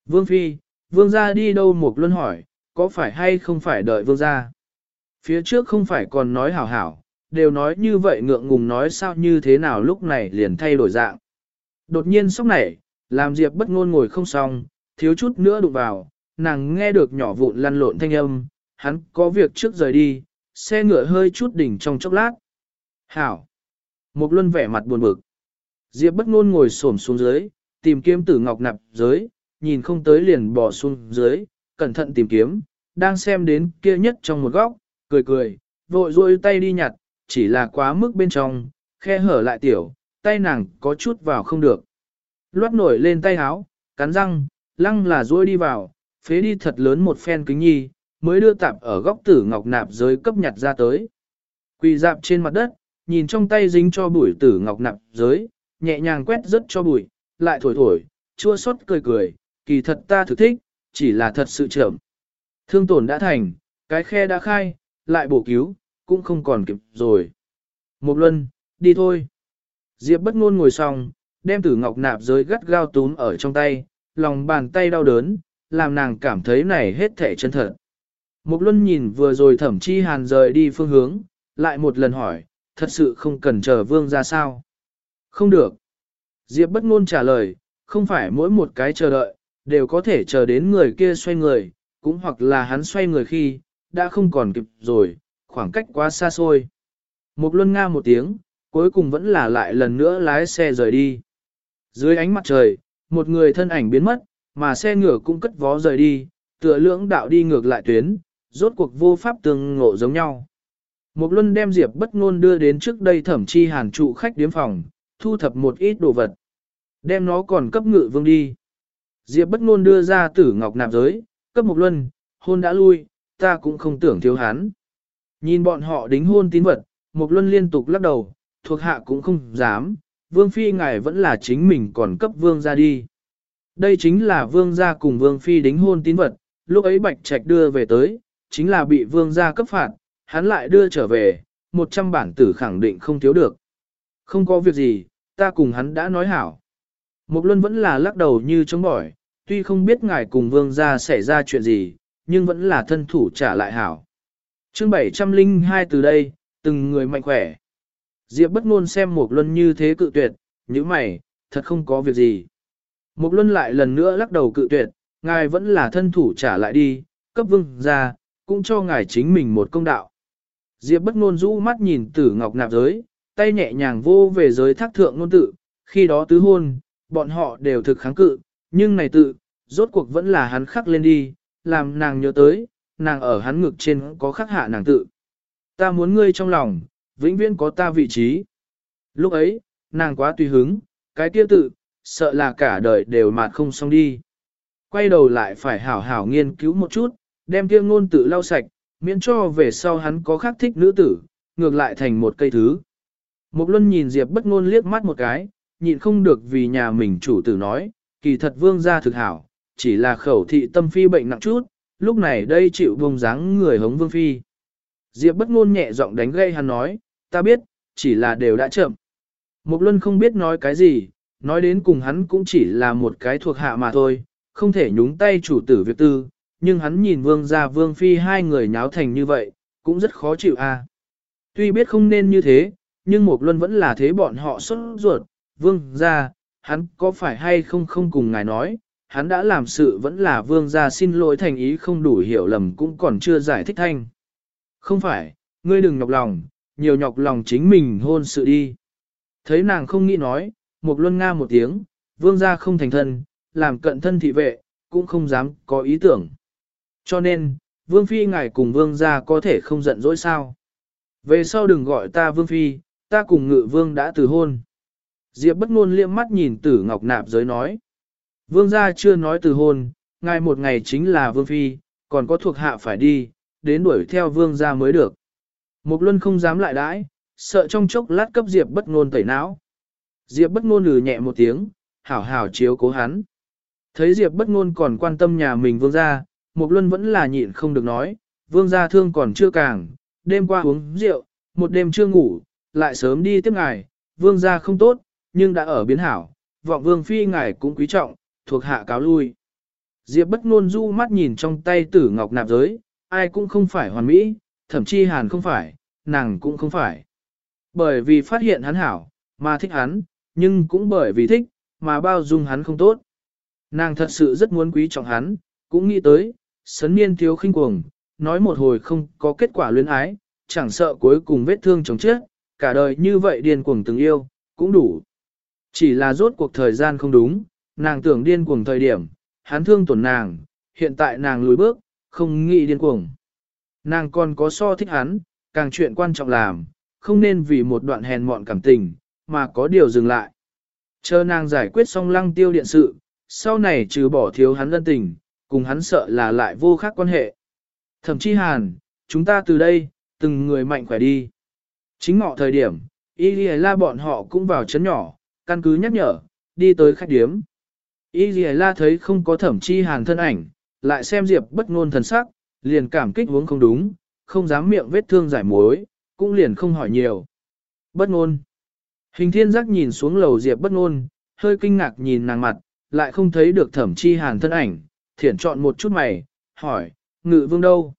Speaker 1: Vương Phi, Vương gia đi đâu một luân hỏi, có phải hay không phải đợi Vương gia? Phía trước không phải còn nói hảo hảo, đều nói như vậy ngượng ngùng nói sao như thế nào lúc này liền thay đổi dạng. Đột nhiên sốc nảy, làm Diệp bất ngôn ngồi không xong, thiếu chút nữa đụng vào, nàng nghe được nhỏ vụn lăn lộn thanh âm, hắn có việc trước rời đi, xe ngựa hơi chút đỉnh trong chốc lát. Hảo! Một luân vẻ mặt buồn bực. Diệp bất ngôn ngồi xổm xuống dưới, tìm kiếm tử ngọc nạp dưới, nhìn không tới liền bỏ xuống dưới, cẩn thận tìm kiếm, đang xem đến kia nhất trong một góc, cười cười, vội rôi tay đi nhặt, chỉ là quá mức bên trong, khe hở lại tiểu, tay nàng có chút vào không được. Loát nổi lên tay háo, cắn răng, lăng là rôi đi vào, phế đi thật lớn một phen kính nhi, mới đưa tạp ở góc tử ngọc nạp giới cấp nhặt ra tới. Quỳ dạp trên mặt đất, nhìn trong tay dính cho bụi tử ngọc nạp giới, nhẹ nhàng quét rất cho bụi, lại thổi thổi, chua xót cười cười, kỳ thật ta thực thích, chỉ là thật sự chậm. Thương tổn đã thành, cái khe đã khai, lại bổ cứu, cũng không còn kịp rồi. Một luân, đi thôi. Diệp bất ngôn ngồi xong, đem tử ngọc nạp giới gắt gao túm ở trong tay, lòng bàn tay đau đớn, làm nàng cảm thấy này hết thể chân thật. Một luân nhìn vừa rồi thẩm chi hàn rời đi phương hướng, lại một lần hỏi, thật sự không cần chờ vương ra sao? Không được. Diệp bất ngôn trả lời, không phải mỗi một cái chờ đợi, đều có thể chờ đến người kia xoay người, cũng hoặc là hắn xoay người khi, đã không còn kịp rồi, khoảng cách quá xa xôi. Một luân nga một tiếng, cuối cùng vẫn là lại lần nữa lái xe rời đi. Dưới ánh mặt trời, một người thân ảnh biến mất, mà xe ngựa cũng cất vó rời đi, tựa lưỡng đạo đi ngược lại tuyến, rốt cuộc vô pháp tương ngộ giống nhau. Một luân đem Diệp bất ngôn đưa đến trước đây thẩm chi hàn trụ khách điếm phòng, thu thập một ít đồ vật. Đem nó còn cấp ngự vương đi. Diệp bất ngôn đưa ra tử ngọc nạp giới, cấp một luân, hôn đã lui, ta cũng không tưởng thiếu hắn. Nhìn bọn họ đính hôn tín vật, mục luân liên tục lắc đầu, thuộc hạ cũng không dám, vương phi ngài vẫn là chính mình còn cấp vương ra đi. Đây chính là vương gia cùng vương phi đính hôn tín vật, lúc ấy bạch trạch đưa về tới, chính là bị vương gia cấp phạt, hắn lại đưa trở về, 100 bản tử khẳng định không thiếu được. Không có việc gì, ta cùng hắn đã nói hảo. Mục Luân vẫn là lắc đầu như chống bỏi, tuy không biết ngài cùng vương gia xảy ra chuyện gì, nhưng vẫn là thân thủ trả lại hảo. chương 702 từ đây, từng người mạnh khỏe. Diệp bất ngôn xem Mục Luân như thế cự tuyệt, như mày, thật không có việc gì. Mục Luân lại lần nữa lắc đầu cự tuyệt, ngài vẫn là thân thủ trả lại đi, cấp vương gia, cũng cho ngài chính mình một công đạo. Diệp bất ngôn rũ mắt nhìn tử ngọc nạp giới, tay nhẹ nhàng vô về giới thác thượng ngôn tự, khi đó tứ hôn, bọn họ đều thực kháng cự, nhưng này tự, rốt cuộc vẫn là hắn khắc lên đi, làm nàng nhớ tới, nàng ở hắn ngực trên có khắc hạ nàng tự. Ta muốn ngươi trong lòng, vĩnh viễn có ta vị trí. Lúc ấy, nàng quá tùy hứng, cái kia tự, sợ là cả đời đều mạt không xong đi. Quay đầu lại phải hảo hảo nghiên cứu một chút, đem kia ngôn tự lau sạch, miễn cho về sau hắn có khác thích nữ tử, ngược lại thành một cây thứ. Một luân nhìn Diệp bất ngôn liếc mắt một cái, nhịn không được vì nhà mình chủ tử nói, kỳ thật vương gia thực hảo, chỉ là khẩu thị tâm phi bệnh nặng chút, lúc này đây chịu vùng dáng người hống vương phi. Diệp bất ngôn nhẹ giọng đánh gây hắn nói, ta biết, chỉ là đều đã chậm. mục luân không biết nói cái gì, nói đến cùng hắn cũng chỉ là một cái thuộc hạ mà thôi, không thể nhúng tay chủ tử việc tư, nhưng hắn nhìn vương gia vương phi hai người nháo thành như vậy, cũng rất khó chịu a. À. Tuy biết không nên như thế, nhưng mục luân vẫn là thế bọn họ xuất ruột, vương gia, hắn có phải hay không không cùng ngài nói, hắn đã làm sự vẫn là vương gia xin lỗi thành ý không đủ hiểu lầm cũng còn chưa giải thích thanh. Không phải, ngươi đừng nhọc lòng, nhiều nhọc lòng chính mình hôn sự đi. Thấy nàng không nghĩ nói, một luân nga một tiếng, vương gia không thành thân, làm cận thân thị vệ, cũng không dám có ý tưởng. Cho nên, vương phi ngài cùng vương gia có thể không giận dỗi sao. Về sau đừng gọi ta vương phi, ta cùng ngự vương đã từ hôn. Diệp bất ngôn liếm mắt nhìn tử ngọc nạp giới nói. Vương gia chưa nói từ hôn, ngài một ngày chính là vương phi, còn có thuộc hạ phải đi, đến đuổi theo vương gia mới được. Mục luân không dám lại đãi, sợ trong chốc lát cấp Diệp bất ngôn tẩy não. Diệp bất ngôn lừ nhẹ một tiếng, hảo hảo chiếu cố hắn. Thấy Diệp bất ngôn còn quan tâm nhà mình vương gia, Mục luân vẫn là nhịn không được nói, vương gia thương còn chưa càng, đêm qua uống rượu, một đêm chưa ngủ, lại sớm đi tiếp ngài, vương gia không tốt, nhưng đã ở biến hảo, vọng vương phi ngài cũng quý trọng, thuộc hạ cáo lui. Diệp bất ngôn du mắt nhìn trong tay tử ngọc nạp giới, ai cũng không phải hoàn mỹ, thậm chí hàn không phải, nàng cũng không phải. Bởi vì phát hiện hắn hảo, mà thích hắn, nhưng cũng bởi vì thích, mà bao dung hắn không tốt. Nàng thật sự rất muốn quý trọng hắn, cũng nghĩ tới, sấn niên thiếu khinh cuồng, nói một hồi không có kết quả luyến ái, chẳng sợ cuối cùng vết thương chồng chết, cả đời như vậy điên cuồng từng yêu, cũng đủ. Chỉ là rốt cuộc thời gian không đúng, nàng tưởng điên cuồng thời điểm, hắn thương tổn nàng, hiện tại nàng lùi bước, không nghĩ điên cuồng. Nàng còn có so thích hắn, càng chuyện quan trọng làm, không nên vì một đoạn hèn mọn cảm tình, mà có điều dừng lại. Chờ nàng giải quyết xong lăng tiêu điện sự, sau này trừ bỏ thiếu hắn lân tình, cùng hắn sợ là lại vô khác quan hệ. Thậm chí hàn, chúng ta từ đây, từng người mạnh khỏe đi. Chính ngọ thời điểm, Y La bọn họ cũng vào chấn nhỏ, căn cứ nhắc nhở, đi tới khách điếm. Y La thấy không có thẩm chi hàn thân ảnh, lại xem Diệp bất ngôn thần sắc, liền cảm kích uống không đúng, không dám miệng vết thương giải mối, cũng liền không hỏi nhiều. Bất ngôn. Hình thiên giác nhìn xuống lầu diệp bất ngôn, hơi kinh ngạc nhìn nàng mặt, lại không thấy được thẩm chi hàn thân ảnh, thiển chọn một chút mày, hỏi, ngự vương đâu?